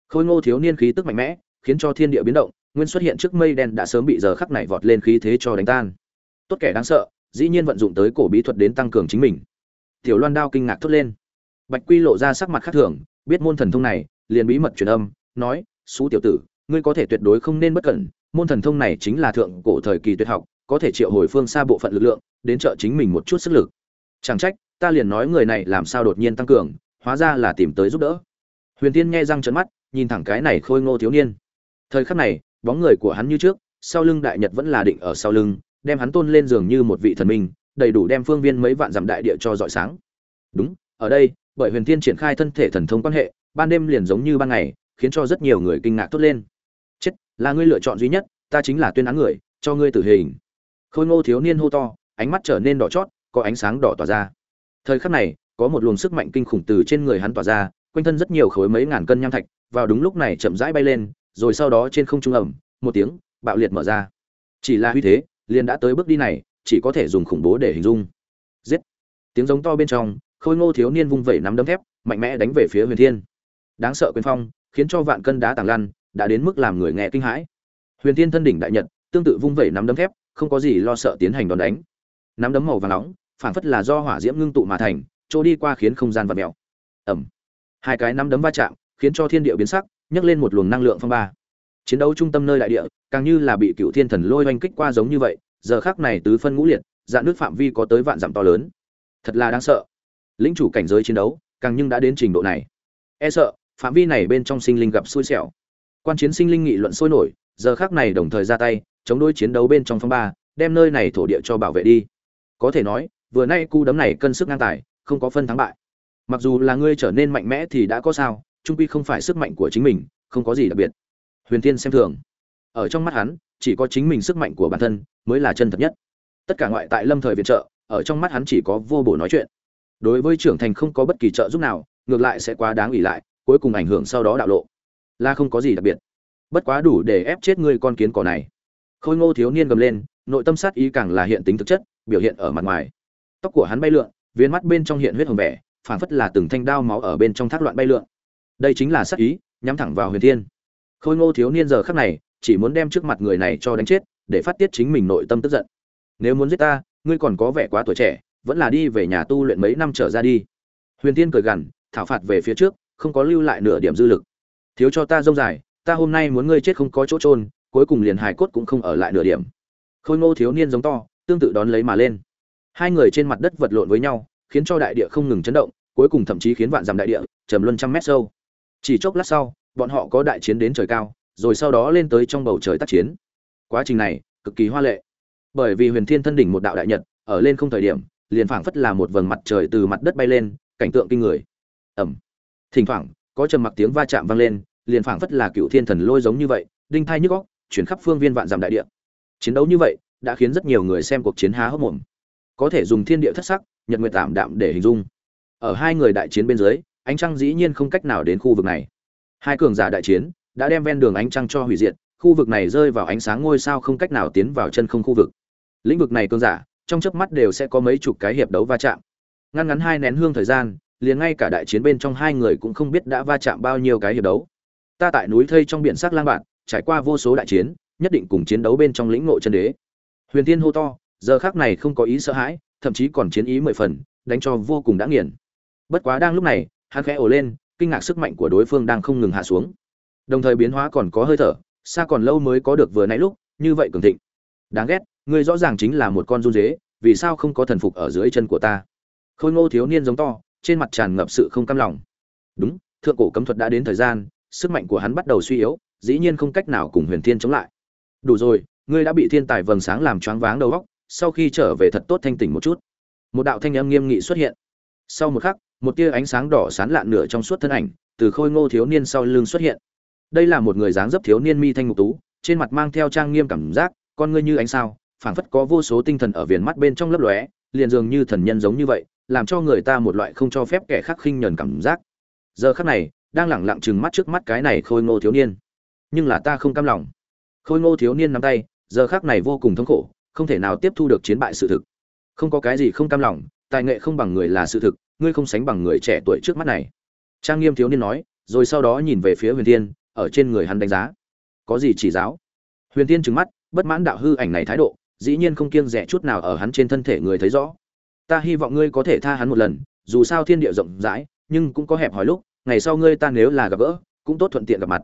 [SPEAKER 1] Khôi ngô thiếu niên khí tức mạnh mẽ, khiến cho thiên địa biến động, nguyên xuất hiện trước mây đen đã sớm bị giờ khắc này vọt lên khí thế cho đánh tan. Tốt kẻ đáng sợ dĩ nhiên vận dụng tới cổ bí thuật đến tăng cường chính mình. Tiểu loan đao kinh ngạc thốt lên. Bạch quy lộ ra sắc mặt khác thường, biết môn thần thông này, liền bí mật truyền âm, nói xú tiểu tử, ngươi có thể tuyệt đối không nên bất cẩn, môn thần thông này chính là thượng cổ thời kỳ tuyệt học, có thể triệu hồi phương xa bộ phận lực lượng, đến trợ chính mình một chút sức lực. Chẳng trách, ta liền nói người này làm sao đột nhiên tăng cường, hóa ra là tìm tới giúp đỡ. Huyền tiên nghe răng trấn mắt, nhìn thẳng cái này khôi ngô thiếu niên. Thời khắc này, bóng người của hắn như trước, sau lưng đại nhật vẫn là định ở sau lưng đem hắn tôn lên giường như một vị thần minh, đầy đủ đem phương viên mấy vạn dặm đại địa cho dọi sáng. Đúng, ở đây, bởi huyền thiên triển khai thân thể thần thông quan hệ, ban đêm liền giống như ban ngày, khiến cho rất nhiều người kinh ngạc tốt lên. Chết, là ngươi lựa chọn duy nhất, ta chính là tuyên án người, cho ngươi tử hình. Khôi ngô thiếu niên hô to, ánh mắt trở nên đỏ chót, có ánh sáng đỏ tỏa ra. Thời khắc này, có một luồng sức mạnh kinh khủng từ trên người hắn tỏa ra, quanh thân rất nhiều khối mấy ngàn cân nham thạch, vào đúng lúc này chậm rãi bay lên, rồi sau đó trên không trung ẩm, một tiếng, bạo liệt mở ra. Chỉ là huy thế liền đã tới bước đi này, chỉ có thể dùng khủng bố để hình dung. Giết! Tiếng giống to bên trong, khôi ngô thiếu niên vung vẩy nắm đấm thép, mạnh mẽ đánh về phía huyền thiên. Đáng sợ quyền phong, khiến cho vạn cân đá tàng lăn, đã đến mức làm người nghe kinh hãi. Huyền thiên thân đỉnh đại nhật, tương tự vung vẩy nắm đấm thép, không có gì lo sợ tiến hành đòn đánh. Nắm đấm màu vàng nóng, phảng phất là do hỏa diễm ngưng tụ mà thành, chỗ đi qua khiến không gian vật mèo. Ẩm hai cái nắm đấm va chạm, khiến cho thiên địa biến sắc, nhấc lên một luồng năng lượng phong ba chiến đấu trung tâm nơi đại địa, càng như là bị cựu thiên thần lôi oanh kích qua giống như vậy, giờ khác này tứ phân ngũ liệt dạng nước phạm vi có tới vạn dặm to lớn. Thật là đáng sợ. Lĩnh chủ cảnh giới chiến đấu, càng nhưng đã đến trình độ này. E sợ, phạm vi này bên trong sinh linh gặp xui xẻo. Quan chiến sinh linh nghị luận sôi nổi, giờ khác này đồng thời ra tay, chống đối chiến đấu bên trong phong ba, đem nơi này thổ địa cho bảo vệ đi. Có thể nói, vừa nay cu đấm này cân sức ngang tài, không có phân thắng bại. Mặc dù là ngươi trở nên mạnh mẽ thì đã có sao, trung quy không phải sức mạnh của chính mình, không có gì đặc biệt huyền Thiên xem thường. Ở trong mắt hắn, chỉ có chính mình sức mạnh của bản thân mới là chân thật nhất. Tất cả ngoại tại lâm thời viện trợ, ở trong mắt hắn chỉ có vô bổ nói chuyện. Đối với trưởng thành không có bất kỳ trợ giúp nào, ngược lại sẽ quá đáng ủy lại, cuối cùng ảnh hưởng sau đó đạo lộ. Là không có gì đặc biệt. Bất quá đủ để ép chết ngươi con kiến cỏ này. Khôi ngô thiếu niên gầm lên, nội tâm sát ý càng là hiện tính thực chất, biểu hiện ở mặt ngoài. Tóc của hắn bay lượn viên mắt bên trong hiện huyết hồng vẻ, phảng phất là từng thanh đao máu ở bên trong thác loạn bay lượn. Đây chính là sát ý, nhắm thẳng vào huyền thiên khôi ngô thiếu niên giờ khắc này, chỉ muốn đem trước mặt người này cho đánh chết, để phát tiết chính mình nội tâm tức giận. Nếu muốn giết ta, ngươi còn có vẻ quá tuổi trẻ, vẫn là đi về nhà tu luyện mấy năm trở ra đi. Huyền thiên cười gằn, thảo phạt về phía trước, không có lưu lại nửa điểm dư lực. Thiếu cho ta rông dài, ta hôm nay muốn ngươi chết không có chỗ trôn cuối cùng liền hài cốt cũng không ở lại nửa điểm. Khôi ngô thiếu niên giống to, tương tự đón lấy mà lên. Hai người trên mặt đất vật lộn với nhau, khiến cho đại địa không ngừng chấn động, cuối cùng thậm chí khiến vạn dặm đại địa trầm luân trăm mét sâu. Chỉ chốc lát sau bọn họ có đại chiến đến trời cao, rồi sau đó lên tới trong bầu trời tác chiến. Quá trình này, cực kỳ hoa lệ. Bởi vì huyền thiên thân đỉnh một đạo đại nhật, ở lên không thời điểm, liền phảng phất là một vầng mặt trời từ mặt đất bay lên, cảnh tượng kinh người. Ẩm thỉnh thoảng, có trầm mặc tiếng va chạm vang lên, liền phảng phất là cựu thiên thần lôi giống như vậy, đinh thai nhức góc chuyển khắp phương viên vạn dặm đại địa. Chiến đấu như vậy, đã khiến rất nhiều người xem cuộc chiến há hốc mồm. Có thể dùng thiên địa thất sắc, nhật nguyệt tạm đạm để hình dung. Ở hai người đại chiến bên dưới, ánh trăng dĩ nhiên không cách nào đến khu vực này hai cường giả đại chiến đã đem ven đường ánh trăng cho hủy diệt, khu vực này rơi vào ánh sáng ngôi sao không cách nào tiến vào chân không khu vực. Lĩnh vực này cường giả, trong chớp mắt đều sẽ có mấy chục cái hiệp đấu va chạm. Ngăn ngắn hai nén hương thời gian, liền ngay cả đại chiến bên trong hai người cũng không biết đã va chạm bao nhiêu cái hiệp đấu. Ta tại núi thây trong biển sắc lang bạn, trải qua vô số đại chiến, nhất định cùng chiến đấu bên trong lĩnh ngộ chân đế. Huyền tiên hô to, giờ khác này không có ý sợ hãi, thậm chí còn chiến ý mười phần, đánh cho vô cùng đã nghiền. Bất quá đang lúc này, hắn khẽ ồ lên kinh ngạc sức mạnh của đối phương đang không ngừng hạ xuống. Đồng thời biến hóa còn có hơi thở, xa còn lâu mới có được vừa nãy lúc, như vậy cường thịnh. Đáng ghét, ngươi rõ ràng chính là một con run dế, vì sao không có thần phục ở dưới chân của ta? Khôi ngô thiếu niên giống to, trên mặt tràn ngập sự không cam lòng. Đúng, thượng cổ cấm thuật đã đến thời gian, sức mạnh của hắn bắt đầu suy yếu, dĩ nhiên không cách nào cùng huyền thiên chống lại. Đủ rồi, ngươi đã bị thiên tài vầng sáng làm choáng váng đầu óc, sau khi trở về thật tốt thanh tỉnh một chút. Một đạo thanh âm nghiêm nghị xuất hiện. Sau một khắc một tia ánh sáng đỏ sán lạn nửa trong suốt thân ảnh, từ khôi ngô thiếu niên sau lưng xuất hiện. Đây là một người dáng dấp thiếu niên mi thanh Ngục tú, trên mặt mang theo trang nghiêm cảm giác, con ngươi như ánh sao, phảng phất có vô số tinh thần ở viền mắt bên trong lấp lóe, liền dường như thần nhân giống như vậy, làm cho người ta một loại không cho phép kẻ khác khinh nhờn cảm giác. Giờ khắc này, đang lẳng lặng chừng mắt trước mắt cái này khôi ngô thiếu niên. Nhưng là ta không cam lòng. Khôi ngô thiếu niên nắm tay, giờ khắc này vô cùng thống khổ, không thể nào tiếp thu được chiến bại sự thực. Không có cái gì không cam lòng, tài nghệ không bằng người là sự thực ngươi không sánh bằng người trẻ tuổi trước mắt này. Trang nghiêm thiếu niên nói, rồi sau đó nhìn về phía huyền thiên, ở trên người hắn đánh giá. Có gì chỉ giáo? Huyền thiên trừng mắt, bất mãn đạo hư ảnh này thái độ, dĩ nhiên không kiêng rẻ chút nào ở hắn trên thân thể người thấy rõ. Ta hy vọng ngươi có thể tha hắn một lần, dù sao thiên địa rộng rãi, nhưng cũng có hẹp hỏi lúc, ngày sau ngươi ta nếu là gặp gỡ, cũng tốt thuận tiện gặp mặt.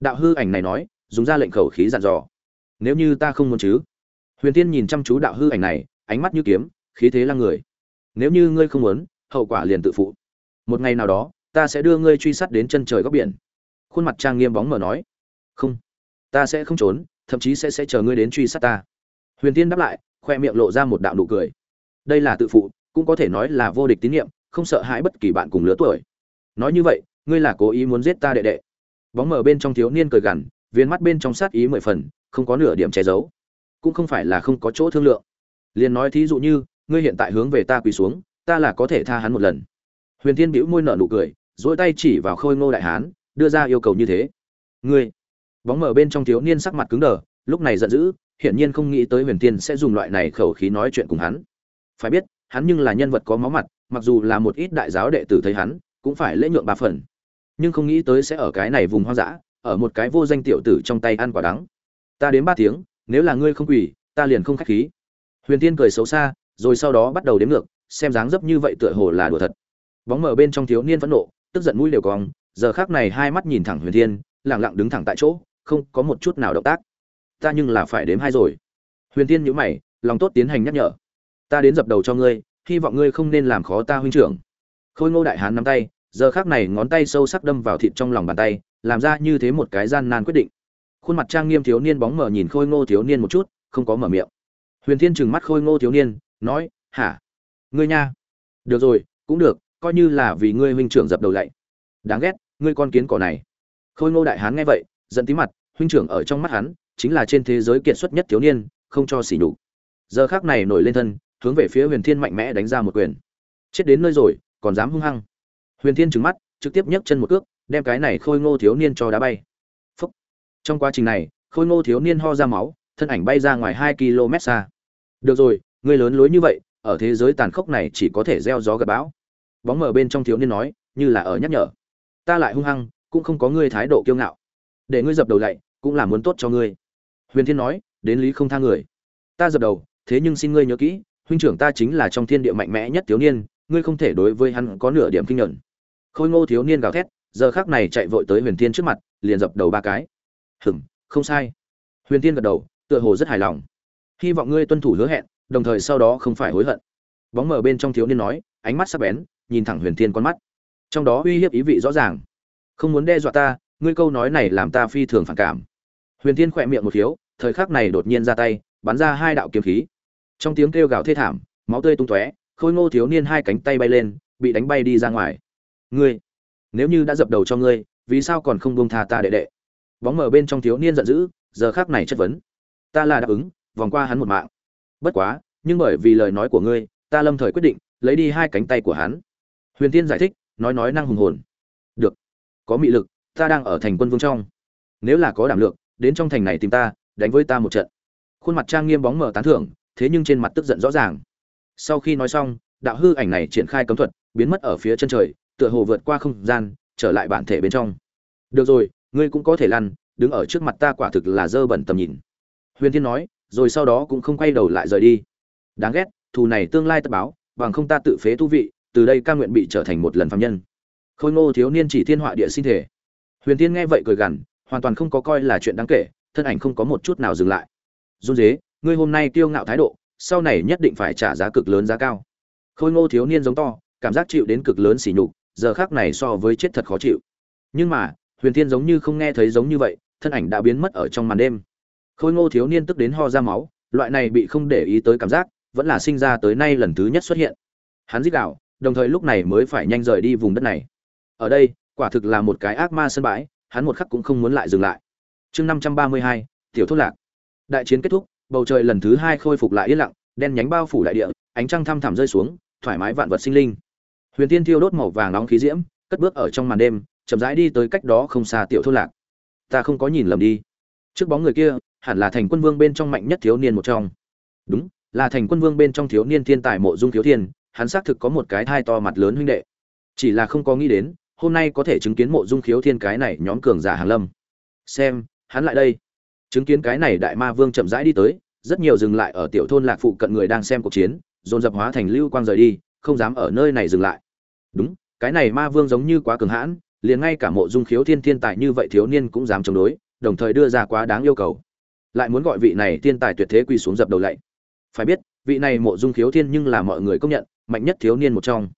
[SPEAKER 1] Đạo hư ảnh này nói, dùng ra lệnh khẩu khí dặn dò. Nếu như ta không muốn chứ? Huyền tiên nhìn chăm chú đạo hư ảnh này, ánh mắt như kiếm, khí thế lăng người. Nếu như ngươi không muốn hậu quả liền tự phụ. Một ngày nào đó, ta sẽ đưa ngươi truy sát đến chân trời góc biển. Khuôn mặt trang nghiêm bóng mờ nói. Không, ta sẽ không trốn, thậm chí sẽ sẽ chờ ngươi đến truy sát ta. Huyền tiên đáp lại, khoe miệng lộ ra một đạo nụ cười. Đây là tự phụ, cũng có thể nói là vô địch tín nhiệm, không sợ hãi bất kỳ bạn cùng lứa tuổi. Nói như vậy, ngươi là cố ý muốn giết ta đệ đệ. Bóng mờ bên trong thiếu niên cười gằn, viên mắt bên trong sát ý mười phần, không có nửa điểm che giấu. Cũng không phải là không có chỗ thương lượng. Liền nói thí dụ như, ngươi hiện tại hướng về ta quỳ xuống ta là có thể tha hắn một lần. Huyền thiên bĩu môi nở nụ cười dỗi tay chỉ vào khôi ngô đại hán, đưa ra yêu cầu như thế. Ngươi. Bóng mở bên trong thiếu niên sắc mặt cứng đờ, lúc này giận dữ, hiển nhiên không nghĩ tới huyền thiên sẽ dùng loại này khẩu khí nói chuyện cùng hắn. Phải biết, hắn nhưng là nhân vật có máu mặt, mặc dù là một ít đại giáo đệ tử thấy hắn, cũng phải lễ nhượng ba phần. Nhưng không nghĩ tới sẽ ở cái này vùng hoang dã, ở một cái vô danh tiểu tử trong tay ăn quả đắng. Ta đến ba tiếng, nếu là ngươi không quỳ, ta liền không khách khí. Huyền tiên cười xấu xa, rồi sau đó bắt đầu đếm ngược xem dáng dấp như vậy tựa hồ là đùa thật. Bóng mở bên trong thiếu niên phẫn nộ, tức giận mũi đều cong, giờ khác này hai mắt nhìn thẳng huyền thiên lẳng lặng đứng thẳng tại chỗ, không có một chút nào động tác. Ta nhưng là phải đếm hai rồi. Huyền thiên nhíu mày, lòng tốt tiến hành nhắc nhở. Ta đến dập đầu cho ngươi, hy vọng ngươi không nên làm khó ta huynh trưởng. Khôi ngô đại hán nắm tay, giờ khác này ngón tay sâu sắc đâm vào thịt trong lòng bàn tay, làm ra như thế một cái gian nan quyết định. Khuôn mặt trang nghiêm thiếu niên bóng mở nhìn khôi ngô thiếu niên một chút, không có mở miệng. Huyền thiên trừng mắt khôi ngô thiếu niên, nói, hả? Ngươi nha. Được rồi, cũng được, coi như là vì ngươi huynh trưởng dập đầu lạy đáng ghét, ngươi con kiến cỏ này. Khôi ngô đại hán nghe vậy, giận tí mặt, huynh trưởng ở trong mắt hắn, chính là trên thế giới kiệt xuất nhất thiếu niên, không cho xỉ nhục. Giờ khác này nổi lên thân, hướng về phía huyền thiên mạnh mẽ đánh ra một quyền. Chết đến nơi rồi, còn dám hung hăng. Huyền thiên trừng mắt, trực tiếp nhấc chân một cước, đem cái này khôi ngô thiếu niên cho đá bay. Phúc. trong quá trình này, khôi ngô thiếu niên ho ra máu, thân ảnh bay ra ngoài hai km xa. Được rồi người lớn lối như vậy ở thế giới tàn khốc này chỉ có thể gieo gió gặp bão. Bóng mờ bên trong thiếu niên nói, như là ở nhắc nhở. Ta lại hung hăng, cũng không có ngươi thái độ kiêu ngạo. Để ngươi dập đầu lạy cũng là muốn tốt cho ngươi. Huyền thiên nói, đến lý không tha người. Ta dập đầu, thế nhưng xin ngươi nhớ kỹ, huynh trưởng ta chính là trong thiên địa mạnh mẽ nhất thiếu niên, ngươi không thể đối với hắn có nửa điểm kinh nhận khôi ngô thiếu niên gào thét, giờ khác này chạy vội tới huyền thiên trước mặt, liền dập đầu ba cái. Hừm không sai. Huyền thiên gật đầu, tựa hồ rất hài lòng. Hy vọng ngươi tuân thủ hứa hẹn đồng thời sau đó không phải hối hận. Bóng mở bên trong thiếu niên nói, ánh mắt sắc bén, nhìn thẳng huyền thiên con mắt. Trong đó uy hiếp ý vị rõ ràng. Không muốn đe dọa ta, ngươi câu nói này làm ta phi thường phản cảm. Huyền thiên khỏe miệng một khiếu thời khắc này đột nhiên ra tay, bắn ra hai đạo kiếm khí. Trong tiếng kêu gào thê thảm, máu tươi tung tóe, khôi ngô thiếu niên hai cánh tay bay lên, bị đánh bay đi ra ngoài. Ngươi, nếu như đã dập đầu cho ngươi, vì sao còn không buông tha ta đệ đệ? Bóng mở bên trong thiếu niên giận dữ, giờ khác này chất vấn. Ta là đáp ứng, vòng qua hắn một mạng bất quá, nhưng bởi vì lời nói của ngươi, ta lâm thời quyết định, lấy đi hai cánh tay của hắn. Huyền tiên giải thích, nói nói năng hùng hồn. Được. Có mị lực, ta đang ở thành quân vương trong. Nếu là có đảm lượng, đến trong thành này tìm ta, đánh với ta một trận. Khuôn mặt trang nghiêm bóng mở tán thưởng, thế nhưng trên mặt tức giận rõ ràng. Sau khi nói xong, đạo hư ảnh này triển khai cấm thuật, biến mất ở phía chân trời, tựa hồ vượt qua không gian, trở lại bản thể bên trong. Được rồi, ngươi cũng có thể lăn, đứng ở trước mặt ta quả thực là dơ bẩn tầm nhìn. Huyền thiên nói rồi sau đó cũng không quay đầu lại rời đi. Đáng ghét, thù này tương lai tất báo, bằng không ta tự phế tu vị, từ đây ca nguyện bị trở thành một lần phạm nhân. Khôi ngô thiếu niên chỉ thiên họa địa sinh thể. Huyền thiên nghe vậy cười gằn, hoàn toàn không có coi là chuyện đáng kể, thân ảnh không có một chút nào dừng lại. Run dế ngươi hôm nay kiêu ngạo thái độ, sau này nhất định phải trả giá cực lớn giá cao. Khôi ngô thiếu niên giống to, cảm giác chịu đến cực lớn sỉ nhục, giờ khác này so với chết thật khó chịu. Nhưng mà, huyền thiên giống như không nghe thấy giống như vậy, thân ảnh đã biến mất ở trong màn đêm khôi ngô thiếu niên tức đến ho ra máu, loại này bị không để ý tới cảm giác, vẫn là sinh ra tới nay lần thứ nhất xuất hiện. Hắn giết đạo đồng thời lúc này mới phải nhanh rời đi vùng đất này. Ở đây, quả thực là một cái ác ma sân bãi, hắn một khắc cũng không muốn lại dừng lại. Chương năm trăm ba mươi hai, tiểu thốt lạc. Đại chiến kết thúc, bầu trời lần thứ hai khôi phục lại yên lặng, đen nhánh bao phủ đại địa, ánh trăng thăm thẳm rơi xuống, thoải mái vạn vật sinh linh. Huyền tiên thiêu đốt màu vàng nóng khí diễm, cất bước ở trong màn đêm, chậm rãi đi tới cách đó không xa tiểu thôn lạc. Ta không có nhìn lầm đi. Trước bóng người kia hẳn là thành quân vương bên trong mạnh nhất thiếu niên một trong. Đúng, là thành quân vương bên trong thiếu niên thiên tài mộ dung thiếu thiên, hắn xác thực có một cái thai to mặt lớn huynh đệ. Chỉ là không có nghĩ đến, hôm nay có thể chứng kiến mộ dung khiếu thiên cái này nhóm cường giả hàng lâm. Xem, hắn lại đây. Chứng kiến cái này đại ma vương chậm rãi đi tới, rất nhiều dừng lại ở tiểu thôn lạc phụ cận người đang xem cuộc chiến, dồn dập hóa thành lưu quang rời đi, không dám ở nơi này dừng lại. Đúng, cái này ma vương giống như quá cường hãn, liền ngay cả mộ dung khiếu thiên thiên tài như vậy thiếu niên cũng dám chống đối, đồng thời đưa ra quá đáng yêu cầu lại muốn gọi vị này thiên tài tuyệt thế quỳ xuống dập đầu lạy. Phải biết, vị này mộ dung khiếu thiên nhưng là mọi người công nhận, mạnh nhất thiếu niên một trong.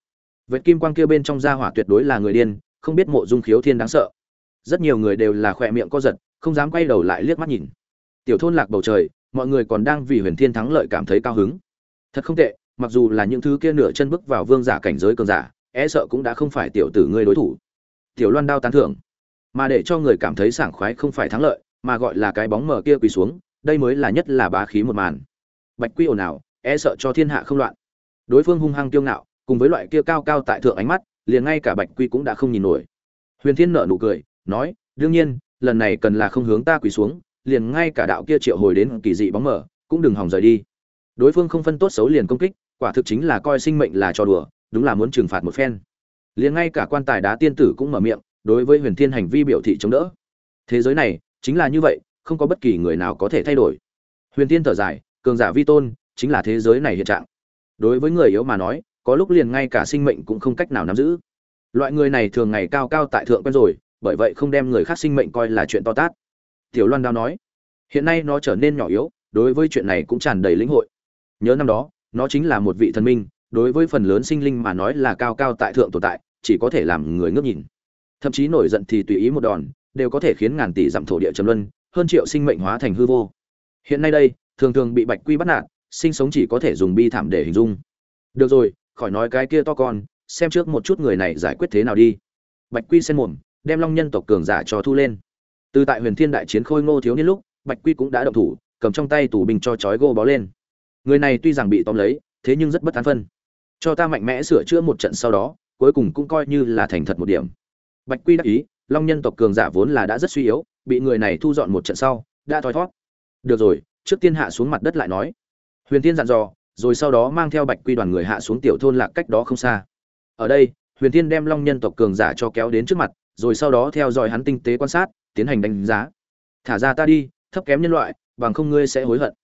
[SPEAKER 1] Vệt kim quang kia bên trong gia hỏa tuyệt đối là người điên, không biết mộ dung khiếu thiên đáng sợ. Rất nhiều người đều là khỏe miệng co giật, không dám quay đầu lại liếc mắt nhìn. Tiểu thôn lạc bầu trời, mọi người còn đang vì huyền thiên thắng lợi cảm thấy cao hứng. Thật không tệ, mặc dù là những thứ kia nửa chân bước vào vương giả cảnh giới cường giả e sợ cũng đã không phải tiểu tử ngươi đối thủ. Tiểu loan đao tán thưởng. Mà để cho người cảm thấy sảng khoái không phải thắng lợi mà gọi là cái bóng mờ kia quỳ xuống, đây mới là nhất là bá khí một màn. Bạch quy ồn ào e sợ cho thiên hạ không loạn. Đối phương hung hăng kiêu ngạo, cùng với loại kia cao cao tại thượng ánh mắt, liền ngay cả bạch quy cũng đã không nhìn nổi. Huyền thiên nợ nụ cười, nói, đương nhiên, lần này cần là không hướng ta quỳ xuống, liền ngay cả đạo kia triệu hồi đến kỳ dị bóng mở cũng đừng hòng rời đi. Đối phương không phân tốt xấu liền công kích, quả thực chính là coi sinh mệnh là trò đùa, đúng là muốn trừng phạt một phen. Liền ngay cả quan tài đá tiên tử cũng mở miệng, đối với huyền thiên hành vi biểu thị chống đỡ. Thế giới này chính là như vậy, không có bất kỳ người nào có thể thay đổi. Huyền thiên thở dài, cường giả vi tôn, chính là thế giới này hiện trạng. Đối với người yếu mà nói, có lúc liền ngay cả sinh mệnh cũng không cách nào nắm giữ. Loại người này thường ngày cao cao tại thượng quen rồi, bởi vậy không đem người khác sinh mệnh coi là chuyện to tát. Tiểu loan đao nói, hiện nay nó trở nên nhỏ yếu, đối với chuyện này cũng tràn đầy lĩnh hội. Nhớ năm đó, nó chính là một vị thần minh, đối với phần lớn sinh linh mà nói là cao cao tại thượng tồn tại, chỉ có thể làm người ngước nhìn. Thậm chí nổi giận thì tùy ý một đòn đều có thể khiến ngàn tỷ dặm thổ địa trầm luân, hơn triệu sinh mệnh hóa thành hư vô. Hiện nay đây, thường thường bị bạch quy bắt nạt, sinh sống chỉ có thể dùng bi thảm để hình dung. Được rồi, khỏi nói cái kia to con, xem trước một chút người này giải quyết thế nào đi. Bạch quy sen mồm, đem long nhân tộc cường giả cho thu lên. Từ tại huyền thiên đại chiến khôi ngô thiếu niên lúc, bạch quy cũng đã động thủ, cầm trong tay tủ bình cho chói gô bó lên. Người này tuy rằng bị tóm lấy, thế nhưng rất bất an phân. Cho ta mạnh mẽ sửa chữa một trận sau đó, cuối cùng cũng coi như là thành thật một điểm. Bạch quy đáp ý long nhân tộc cường giả vốn là đã rất suy yếu, bị người này thu dọn một trận sau, đã thoi thót. Được rồi, trước tiên hạ xuống mặt đất lại nói. Huyền tiên dặn dò, rồi sau đó mang theo bạch quy đoàn người hạ xuống tiểu thôn lạc cách đó không xa. Ở đây, huyền tiên đem long nhân tộc cường giả cho kéo đến trước mặt, rồi sau đó theo dõi hắn tinh tế quan sát, tiến hành đánh giá. Thả ra ta đi, thấp kém nhân loại, bằng không ngươi sẽ hối hận.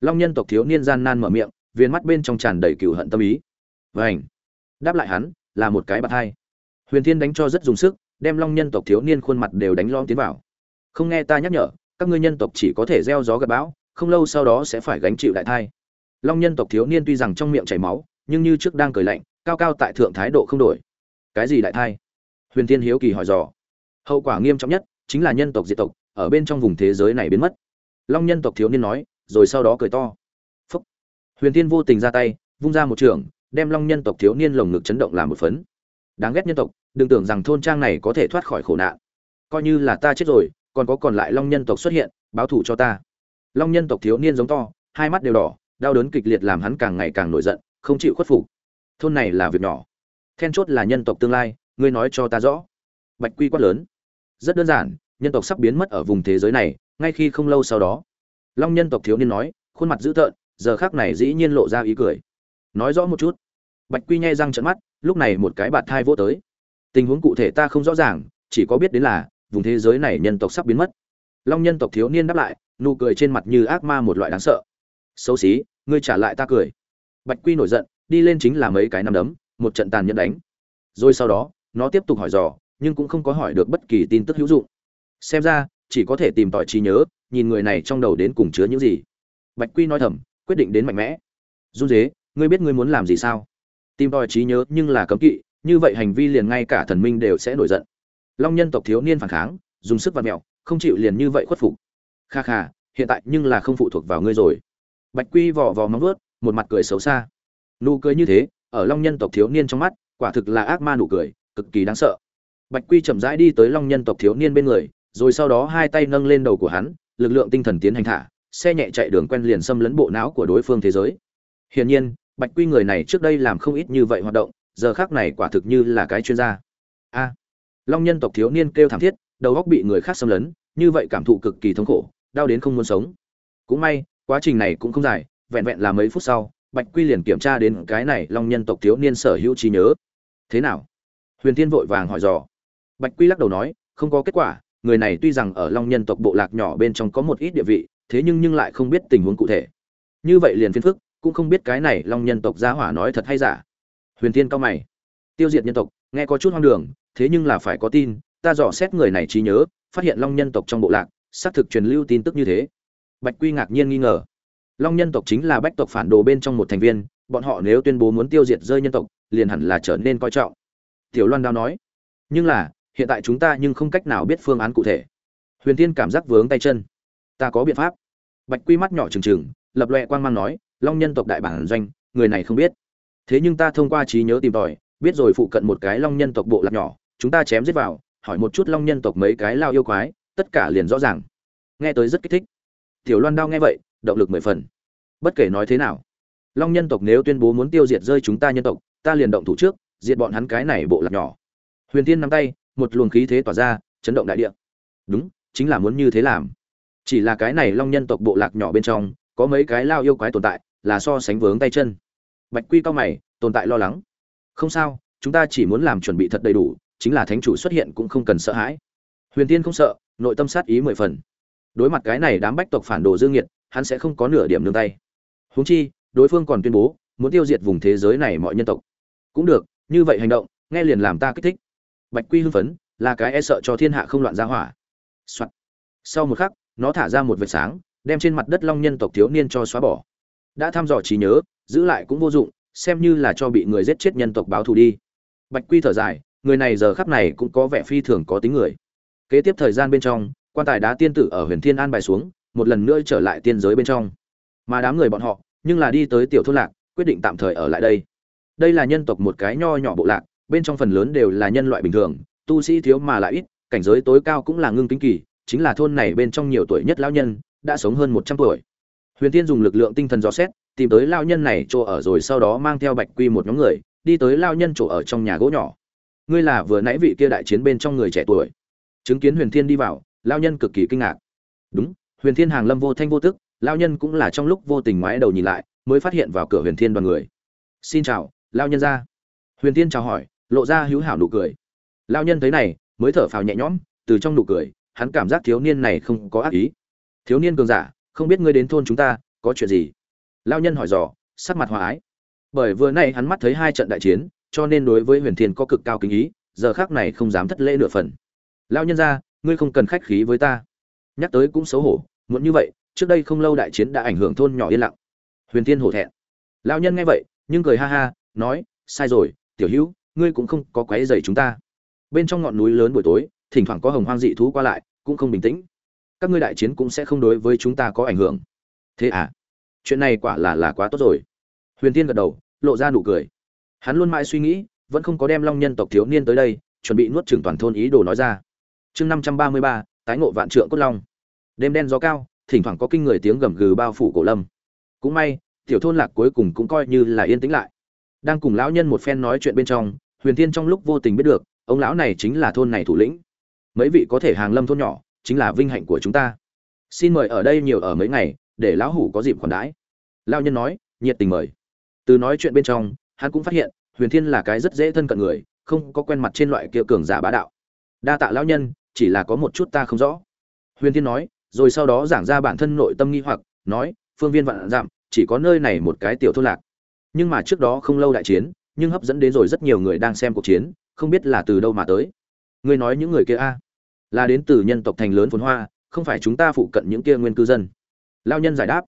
[SPEAKER 1] Long nhân tộc thiếu niên gian nan mở miệng, viên mắt bên trong tràn đầy cừu hận tâm ý. Vảnh đáp lại hắn, là một cái bạt hai. Huyền thiên đánh cho rất dùng sức đem long nhân tộc thiếu niên khuôn mặt đều đánh lom tiến vào. Không nghe ta nhắc nhở, các ngươi nhân tộc chỉ có thể gieo gió gặp bão, không lâu sau đó sẽ phải gánh chịu đại thai. Long nhân tộc thiếu niên tuy rằng trong miệng chảy máu, nhưng như trước đang cười lạnh, cao cao tại thượng thái độ không đổi. Cái gì đại thai? Huyền thiên hiếu kỳ hỏi dò. Hậu quả nghiêm trọng nhất chính là nhân tộc diệt tộc ở bên trong vùng thế giới này biến mất. Long nhân tộc thiếu niên nói, rồi sau đó cười to. Phúc. huyền thiên vô tình ra tay, vung ra một trường, đem long nhân tộc thiếu niên lồng ngực chấn động làm một phấn. Đáng ghét nhân tộc đừng tưởng rằng thôn trang này có thể thoát khỏi khổ nạn. Coi như là ta chết rồi, còn có còn lại long nhân tộc xuất hiện, báo thù cho ta. Long nhân tộc thiếu niên giống to, hai mắt đều đỏ, đau đớn kịch liệt làm hắn càng ngày càng nổi giận, không chịu khuất phục. Thôn này là việc nhỏ. Then chốt là nhân tộc tương lai, ngươi nói cho ta rõ. Bạch quy quát lớn. Rất đơn giản, nhân tộc sắp biến mất ở vùng thế giới này, ngay khi không lâu sau đó, long nhân tộc thiếu niên nói, khuôn mặt dữ tợn, giờ khác này dĩ nhiên lộ ra ý cười. Nói rõ một chút. Bạch quy nhai răng trận mắt, lúc này một cái bạt thai vô tới tình huống cụ thể ta không rõ ràng, chỉ có biết đến là, vùng thế giới này nhân tộc sắp biến mất. Long nhân tộc thiếu niên đáp lại, nụ cười trên mặt như ác ma một loại đáng sợ. Xấu xí, ngươi trả lại ta cười. Bạch quy nổi giận, đi lên chính là mấy cái nằm đấm, một trận tàn nhẫn đánh. Rồi sau đó, nó tiếp tục hỏi dò, nhưng cũng không có hỏi được bất kỳ tin tức hữu dụng. Xem ra, chỉ có thể tìm tòi trí nhớ, nhìn người này trong đầu đến cùng chứa những gì. Bạch quy nói thầm, quyết định đến mạnh mẽ. Run dế ngươi biết ngươi muốn làm gì sao? Tìm tòi trí nhớ nhưng là cấm kỵ như vậy hành vi liền ngay cả thần minh đều sẽ nổi giận. Long nhân tộc thiếu niên phản kháng, dùng sức và mẹo, không chịu liền như vậy khuất phục. Kha kha, hiện tại nhưng là không phụ thuộc vào ngươi rồi. Bạch quy vò vò móng vuốt, một mặt cười xấu xa. Nụ cười như thế, ở long nhân tộc thiếu niên trong mắt, quả thực là ác ma nụ cười, cực kỳ đáng sợ. Bạch quy chậm rãi đi tới long nhân tộc thiếu niên bên người, rồi sau đó hai tay nâng lên đầu của hắn, lực lượng tinh thần tiến hành thả, xe nhẹ chạy đường quen liền xâm lấn bộ não của đối phương thế giới. Hiển nhiên, bạch quy người này trước đây làm không ít như vậy hoạt động giờ khác này quả thực như là cái chuyên gia. A, long nhân tộc thiếu niên kêu thảm thiết, đầu góc bị người khác xâm lấn, như vậy cảm thụ cực kỳ thống khổ, đau đến không muốn sống. Cũng may, quá trình này cũng không dài, vẹn vẹn là mấy phút sau, bạch quy liền kiểm tra đến cái này long nhân tộc thiếu niên sở hữu trí nhớ. Thế nào? Huyền thiên vội vàng hỏi dò. Bạch quy lắc đầu nói, không có kết quả, người này tuy rằng ở long nhân tộc bộ lạc nhỏ bên trong có một ít địa vị, thế nhưng nhưng lại không biết tình huống cụ thể. Như vậy liền phiền phức, cũng không biết cái này long nhân tộc gia hỏa nói thật hay giả huyền Thiên cao mày. Tiêu diệt nhân tộc, nghe có chút hoang đường, thế nhưng là phải có tin, ta dò xét người này trí nhớ, phát hiện long nhân tộc trong bộ lạc, xác thực truyền lưu tin tức như thế. Bạch quy ngạc nhiên nghi ngờ. Long nhân tộc chính là bách tộc phản đồ bên trong một thành viên, bọn họ nếu tuyên bố muốn tiêu diệt rơi nhân tộc, liền hẳn là trở nên coi trọng. Tiểu loan đao nói. Nhưng là, hiện tại chúng ta nhưng không cách nào biết phương án cụ thể. Huyền tiên cảm giác vướng tay chân. Ta có biện pháp. Bạch quy mắt nhỏ trừng trừng, lập loẹ quang mang nói, long nhân tộc đại bản doanh, người này không biết thế nhưng ta thông qua trí nhớ tìm tòi, biết rồi phụ cận một cái long nhân tộc bộ lạc nhỏ, chúng ta chém giết vào, hỏi một chút long nhân tộc mấy cái lao yêu quái, tất cả liền rõ ràng. Nghe tới rất kích thích. Tiểu loan đao nghe vậy, động lực mười phần. Bất kể nói thế nào, long nhân tộc nếu tuyên bố muốn tiêu diệt rơi chúng ta nhân tộc, ta liền động thủ trước, diệt bọn hắn cái này bộ lạc nhỏ. Huyền tiên nắm tay, một luồng khí thế tỏa ra, chấn động đại địa. Đúng, chính là muốn như thế làm. Chỉ là cái này long nhân tộc bộ lạc nhỏ bên trong, có mấy cái lao yêu quái tồn tại, là so sánh vướng tay chân bạch quy cao mày, tồn tại lo lắng. Không sao, chúng ta chỉ muốn làm chuẩn bị thật đầy đủ, chính là thánh chủ xuất hiện cũng không cần sợ hãi. Huyền tiên không sợ, nội tâm sát ý mười phần. Đối mặt cái này đám bách tộc phản đồ dương nhiệt hắn sẽ không có nửa điểm nương tay. Huống chi, đối phương còn tuyên bố, muốn tiêu diệt vùng thế giới này mọi nhân tộc. Cũng được, như vậy hành động, nghe liền làm ta kích thích. Bạch quy hưng phấn, là cái e sợ cho thiên hạ không loạn ra hỏa、Soạn. sau một khắc, nó thả ra một vệt sáng, đem trên mặt đất long nhân tộc thiếu niên cho xóa bỏ. Đã thăm dò trí nhớ giữ lại cũng vô dụng, xem như là cho bị người giết chết nhân tộc báo thù đi. Bạch quy thở dài, người này giờ khắp này cũng có vẻ phi thường có tính người. Kế tiếp thời gian bên trong, quan tài đá tiên tử ở huyền thiên an bài xuống, một lần nữa trở lại tiên giới bên trong. Mà đám người bọn họ, nhưng là đi tới tiểu thôn lạc, quyết định tạm thời ở lại đây. Đây là nhân tộc một cái nho nhỏ bộ lạc, bên trong phần lớn đều là nhân loại bình thường, tu sĩ thiếu mà lại ít, cảnh giới tối cao cũng là ngưng kính kỳ, chính là thôn này bên trong nhiều tuổi nhất lão nhân, đã sống hơn một trăm tuổi. Huyền tiên dùng lực lượng tinh thần dò xét tìm tới lao nhân này chỗ ở rồi sau đó mang theo bạch quy một nhóm người, đi tới lao nhân chỗ ở trong nhà gỗ nhỏ. Ngươi là vừa nãy vị kia đại chiến bên trong người trẻ tuổi. Chứng kiến huyền thiên đi vào, lao nhân cực kỳ kinh ngạc. Đúng, huyền thiên hàng lâm vô thanh vô tức, lao nhân cũng là trong lúc vô tình ngoái đầu nhìn lại, mới phát hiện vào cửa huyền thiên đoàn người. Xin chào, lao nhân ra. Huyền thiên chào hỏi, lộ ra hữu hảo nụ cười. Lao nhân thấy này, mới thở phào nhẹ nhõm, từ trong nụ cười, hắn cảm giác thiếu niên này không có ác ý. Thiếu niên cường giả, không biết ngươi đến thôn chúng ta, có chuyện gì? Lao nhân hỏi dò, sắc mặt hòa ái. Bởi vừa nay hắn mắt thấy hai trận đại chiến, cho nên đối với huyền thiên có cực cao kính ý, giờ khác này không dám thất lễ nửa phần. Lao nhân ra, ngươi không cần khách khí với ta. Nhắc tới cũng xấu hổ muốn như vậy, trước đây không lâu đại chiến đã ảnh hưởng thôn nhỏ yên lặng. Huyền thiên hổ thẹn. Lao nhân nghe vậy, nhưng cười ha ha, nói, sai rồi, tiểu hữu, ngươi cũng không có quấy dày chúng ta. Bên trong ngọn núi lớn buổi tối, thỉnh thoảng có hồng hoang dị thú qua lại, cũng không bình tĩnh. Các ngươi đại chiến cũng sẽ không đối với chúng ta có ảnh hưởng. Thế à? Chuyện này quả là là quá tốt rồi. Huyền tiên gật đầu, lộ ra nụ cười. Hắn luôn mãi suy nghĩ, vẫn không có đem long nhân tộc thiếu niên tới đây, chuẩn bị nuốt trừng toàn thôn ý đồ nói ra. Chương năm trăm ba mươi ba, tái ngộ vạn trượng cốt long. Đêm đen gió cao, thỉnh thoảng có kinh người tiếng gầm gừ bao phủ cổ lâm. Cũng may, tiểu thôn lạc cuối cùng cũng coi như là yên tĩnh lại. Đang cùng lão nhân một phen nói chuyện bên trong, huyền tiên trong lúc vô tình biết được, ông lão này chính là thôn này thủ lĩnh. Mấy vị có thể hàng lâm thôn nhỏ, chính là vinh hạnh của chúng ta. Xin mời ở đây nhiều ở mấy ngày để lão hủ có dịp khoản đãi. Lao nhân nói, nhiệt tình mời. Từ nói chuyện bên trong, hắn cũng phát hiện, huyền thiên là cái rất dễ thân cận người, không có quen mặt trên loại kia cường giả bá đạo. Đa tạ lão nhân, chỉ là có một chút ta không rõ. Huyền thiên nói, rồi sau đó giảng ra bản thân nội tâm nghi hoặc, nói, phương viên vạn dặm, chỉ có nơi này một cái tiểu thôn lạc. Nhưng mà trước đó không lâu đại chiến, nhưng hấp dẫn đến rồi rất nhiều người đang xem cuộc chiến, không biết là từ đâu mà tới. Ngươi nói những người kia a? Là đến từ nhân tộc thành lớn phồn hoa, không phải chúng ta phụ cận những kia nguyên cư dân lao nhân giải đáp,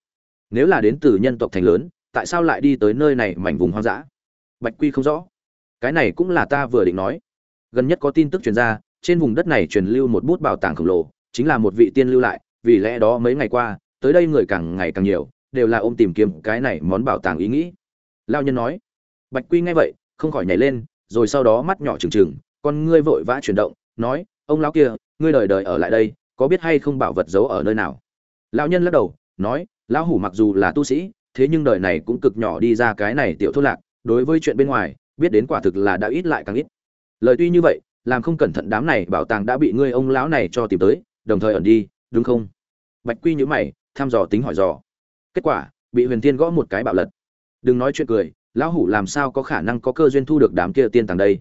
[SPEAKER 1] nếu là đến từ nhân tộc thành lớn, tại sao lại đi tới nơi này mảnh vùng hoang dã? Bạch quy không rõ. Cái này cũng là ta vừa định nói. Gần nhất có tin tức truyền ra, trên vùng đất này truyền lưu một bút bảo tàng khổng lồ, chính là một vị tiên lưu lại, vì lẽ đó mấy ngày qua, tới đây người càng ngày càng nhiều, đều là ôm tìm kiếm cái này món bảo tàng ý nghĩ. Lao nhân nói, bạch quy nghe vậy, không khỏi nhảy lên, rồi sau đó mắt nhỏ trừng trừng, con ngươi vội vã chuyển động, nói, ông lão kia, ngươi đời đời ở lại đây, có biết hay không bảo vật giấu ở nơi nào? Lão nhân lắc đầu nói, lão hủ mặc dù là tu sĩ, thế nhưng đời này cũng cực nhỏ đi ra cái này tiểu thôn lạc, đối với chuyện bên ngoài, biết đến quả thực là đã ít lại càng ít. Lời tuy như vậy, làm không cẩn thận đám này bảo tàng đã bị ngươi ông lão này cho tìm tới, đồng thời ẩn đi, đúng không? Bạch quy nhữ mày, thăm dò tính hỏi dò. Kết quả, bị huyền tiên gõ một cái bạo lật. Đừng nói chuyện cười, lão hủ làm sao có khả năng có cơ duyên thu được đám kia tiên tàng đây?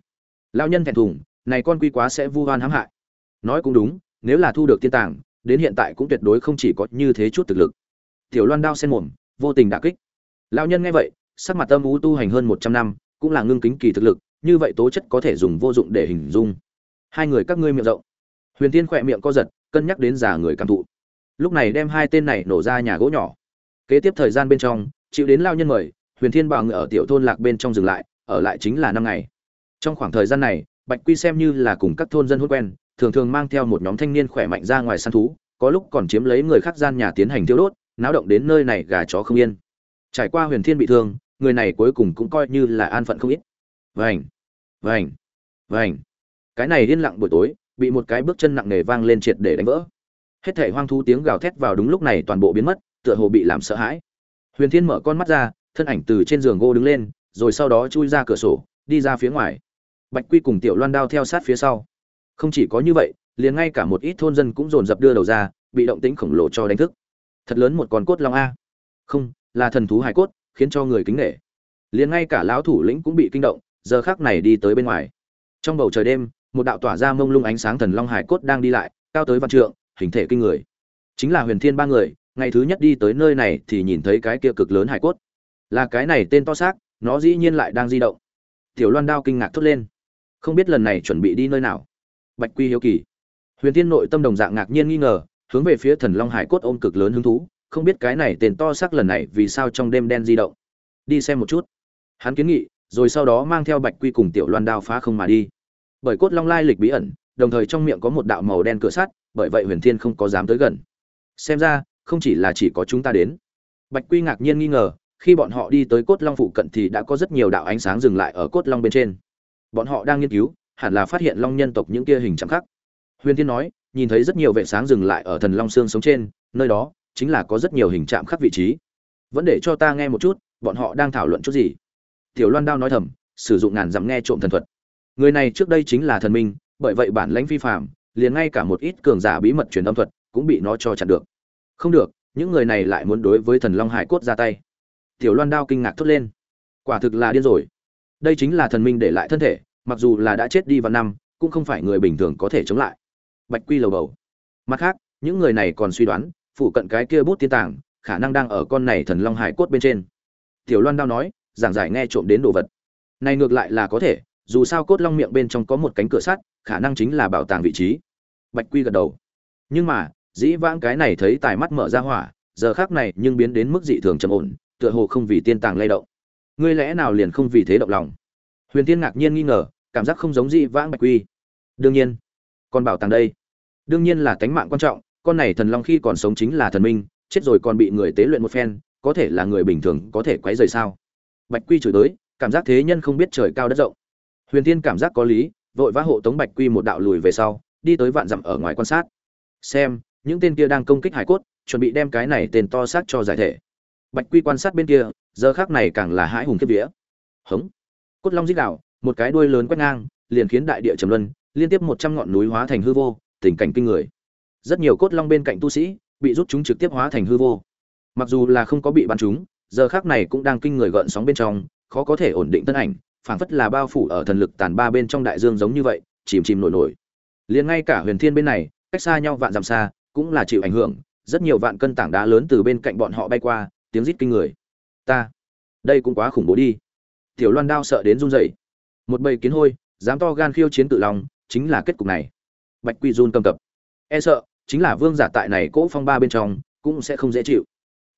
[SPEAKER 1] Lão nhân thẹn thùng, này con quy quá sẽ vu oan hãm hại. Nói cũng đúng, nếu là thu được tiên tàng, đến hiện tại cũng tuyệt đối không chỉ có như thế chút thực lực tiểu loan đao sen mồm, vô tình đả kích. Lão nhân nghe vậy, sắc mặt âm u tu hành hơn một trăm năm, cũng là ngưng kính kỳ thực lực, như vậy tố chất có thể dùng vô dụng để hình dung. Hai người các ngươi miệng rộng. Huyền tiên khỏe miệng co giật, cân nhắc đến già người cảm thụ. Lúc này đem hai tên này nổ ra nhà gỗ nhỏ. Kế tiếp thời gian bên trong, chịu đến lao nhân mời, huyền thiên bảo ngựa ở tiểu thôn lạc bên trong dừng lại, ở lại chính là năm ngày. Trong khoảng thời gian này, bạch quy xem như là cùng các thôn dân hôn quen, thường thường mang theo một nhóm thanh niên khỏe mạnh ra ngoài săn thú, có lúc còn chiếm lấy người khác gian nhà tiến hành thiêu đốt náo động đến nơi này gà chó không yên. Trải qua huyền thiên bị thương người này cuối cùng cũng coi như là an phận không ít. Vành, Vành, Vành. cái này yên lặng buổi tối bị một cái bước chân nặng nề vang lên triệt để đánh vỡ. Hết thể hoang thú tiếng gào thét vào đúng lúc này toàn bộ biến mất tựa hồ bị làm sợ hãi. Huyền thiên mở con mắt ra thân ảnh từ trên giường gỗ đứng lên rồi sau đó chui ra cửa sổ đi ra phía ngoài. Bạch quy cùng tiểu loan đao theo sát phía sau. Không chỉ có như vậy liền ngay cả một ít thôn dân cũng dồn dập đưa đầu ra bị động tĩnh khổng lồ cho đánh thức thật lớn một con cốt long a. Không, là thần thú hải cốt, khiến cho người kính nể. Liền ngay cả lão thủ lĩnh cũng bị kinh động, giờ khác này đi tới bên ngoài. Trong bầu trời đêm, một đạo tỏa ra mông lung ánh sáng thần long hải cốt đang đi lại, cao tới văn trượng, hình thể kinh người. Chính là huyền thiên ba người, ngày thứ nhất đi tới nơi này thì nhìn thấy cái kia cực lớn hải cốt. Là cái này tên to xác, nó dĩ nhiên lại đang di động. Tiểu loan đao kinh ngạc thốt lên. Không biết lần này chuẩn bị đi nơi nào. Bạch quy hiếu kỳ. Huyền thiên nội tâm đồng dạng ngạc nhiên nghi ngờ hướng về phía thần long hải cốt ôm cực lớn hứng thú, không biết cái này tên to xác lần này vì sao trong đêm đen di động. Đi xem một chút. Hắn kiến nghị, rồi sau đó mang theo bạch quy cùng tiểu loan đao phá không mà đi. Bởi cốt long lai lịch bí ẩn, đồng thời trong miệng có một đạo màu đen cửa sắt, bởi vậy huyền thiên không có dám tới gần. Xem ra, không chỉ là chỉ có chúng ta đến. Bạch quy ngạc nhiên nghi ngờ, khi bọn họ đi tới cốt long phụ cận thì đã có rất nhiều đạo ánh sáng dừng lại ở cốt long bên trên. Bọn họ đang nghiên cứu, hẳn là phát hiện long nhân tộc những kia hình chạm khắc huyền thiên nói nhìn thấy rất nhiều vệ sáng dừng lại ở thần long xương sống trên, nơi đó chính là có rất nhiều hình chạm khắc vị trí. Vẫn để cho ta nghe một chút, bọn họ đang thảo luận chút gì? Tiểu loan đao nói thầm, sử dụng ngàn dặm nghe trộm thần thuật. Người này trước đây chính là thần minh, bởi vậy bản lãnh vi phạm liền ngay cả một ít cường giả bí mật truyền âm thuật cũng bị nó cho chặn được. Không được, những người này lại muốn đối với thần long hải cốt ra tay. Tiểu loan đao kinh ngạc thốt lên. Quả thực là điên rồi. Đây chính là thần minh để lại thân thể, mặc dù là đã chết đi vào năm, cũng không phải người bình thường có thể chống lại bạch quy lầu bầu. Mặt khác, những người này còn suy đoán phụ cận cái kia bút tiên tàng, khả năng đang ở con này thần long hải cốt bên trên. Tiểu loan đao nói, giảng giải nghe trộm đến đồ vật. Này ngược lại là có thể, dù sao cốt long miệng bên trong có một cánh cửa sắt, khả năng chính là bảo tàng vị trí. Bạch quy gật đầu. Nhưng mà, dĩ vãng cái này thấy tài mắt mở ra hỏa, giờ khác này nhưng biến đến mức dị thường trầm ổn, tựa hồ không vì tiên tàng lay động. Ngươi lẽ nào liền không vì thế động lòng? Huyền tiên ngạc nhiên nghi ngờ, cảm giác không giống dị vãng bạch quy. Đương nhiên, còn bảo tàng đây đương nhiên là tánh mạng quan trọng, con này thần long khi còn sống chính là thần minh, chết rồi còn bị người tế luyện một phen, có thể là người bình thường có thể quấy rời sao? Bạch quy chửi tới, cảm giác thế nhân không biết trời cao đất rộng. Huyền tiên cảm giác có lý, vội vã hộ tống bạch quy một đạo lùi về sau, đi tới vạn dặm ở ngoài quan sát. Xem, những tên kia đang công kích hải cốt, chuẩn bị đem cái này tên to xác cho giải thể. Bạch quy quan sát bên kia, giờ khác này càng là hãi hùng kiếp vía. Hống. Cốt long dích đạo, một cái đuôi lớn quét ngang, liền khiến đại địa trầm luân, liên tiếp một trăm ngọn núi hóa thành hư vô tình cảnh kinh người. Rất nhiều cốt long bên cạnh tu sĩ bị rút chúng trực tiếp hóa thành hư vô. Mặc dù là không có bị bắn chúng, giờ khác này cũng đang kinh người gợn sóng bên trong, khó có thể ổn định thân ảnh, phảng phất là bao phủ ở thần lực tàn ba bên trong đại dương giống như vậy, chìm chìm nổi nổi. Liền ngay cả huyền thiên bên này, cách xa nhau vạn dặm xa, cũng là chịu ảnh hưởng, rất nhiều vạn cân tảng đá lớn từ bên cạnh bọn họ bay qua, tiếng rít kinh người. Ta, đây cũng quá khủng bố đi. Tiểu loan đao sợ đến run rẩy. Một bầy kiến hôi, dám to gan khiêu chiến tự lòng chính là kết cục này bạch quy run cầm cập. E sợ, chính là vương giả tại này cỗ phong ba bên trong, cũng sẽ không dễ chịu.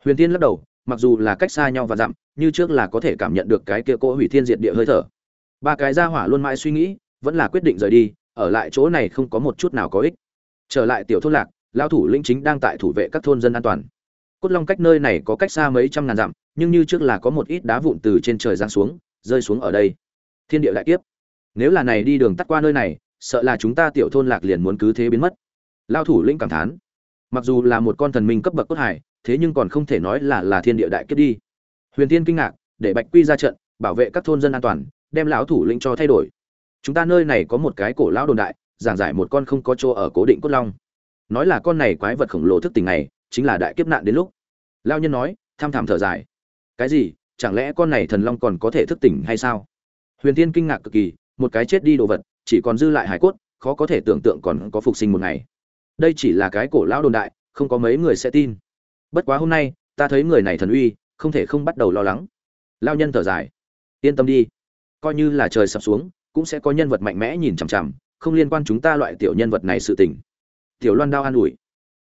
[SPEAKER 1] Huyền tiên lắc đầu, mặc dù là cách xa nhau và dặm, như trước là có thể cảm nhận được cái kia cỗ hủy thiên diệt địa hơi thở. Ba cái ra hỏa luôn mãi suy nghĩ, vẫn là quyết định rời đi, ở lại chỗ này không có một chút nào có ích. Trở lại tiểu thôn lạc lao thủ lĩnh chính đang tại thủ vệ các thôn dân an toàn. Cốt long cách nơi này có cách xa mấy trăm ngàn dặm, nhưng như trước là có một ít đá vụn từ trên trời giáng xuống, rơi xuống ở đây. Thiên địa lại tiếp. Nếu là này đi đường tắt qua nơi này sợ là chúng ta tiểu thôn lạc liền muốn cứ thế biến mất. Lao thủ lĩnh cảm thán. Mặc dù là một con thần minh cấp bậc cốt hải, thế nhưng còn không thể nói là là thiên địa đại kết đi. Huyền tiên kinh ngạc, để bạch quy ra trận, bảo vệ các thôn dân an toàn, đem lão thủ lĩnh cho thay đổi. Chúng ta nơi này có một cái cổ lão đồn đại, giảng giải một con không có chỗ ở cố định cốt long. Nói là con này quái vật khổng lồ thức tỉnh này, chính là đại kiếp nạn đến lúc. Lao nhân nói, tham thảm thở dài. Cái gì? Chẳng lẽ con này thần long còn có thể thức tỉnh hay sao? Huyền tiên kinh ngạc cực kỳ, một cái chết đi đồ vật chỉ còn dư lại hải cốt, khó có thể tưởng tượng còn có phục sinh một ngày. Đây chỉ là cái cổ lão đồn đại, không có mấy người sẽ tin. Bất quá hôm nay, ta thấy người này thần uy, không thể không bắt đầu lo lắng. Lao nhân thở dài. Yên tâm đi. Coi như là trời sập xuống, cũng sẽ có nhân vật mạnh mẽ nhìn chằm chằm, không liên quan chúng ta loại tiểu nhân vật này sự tình. Tiểu loan đao an ủi.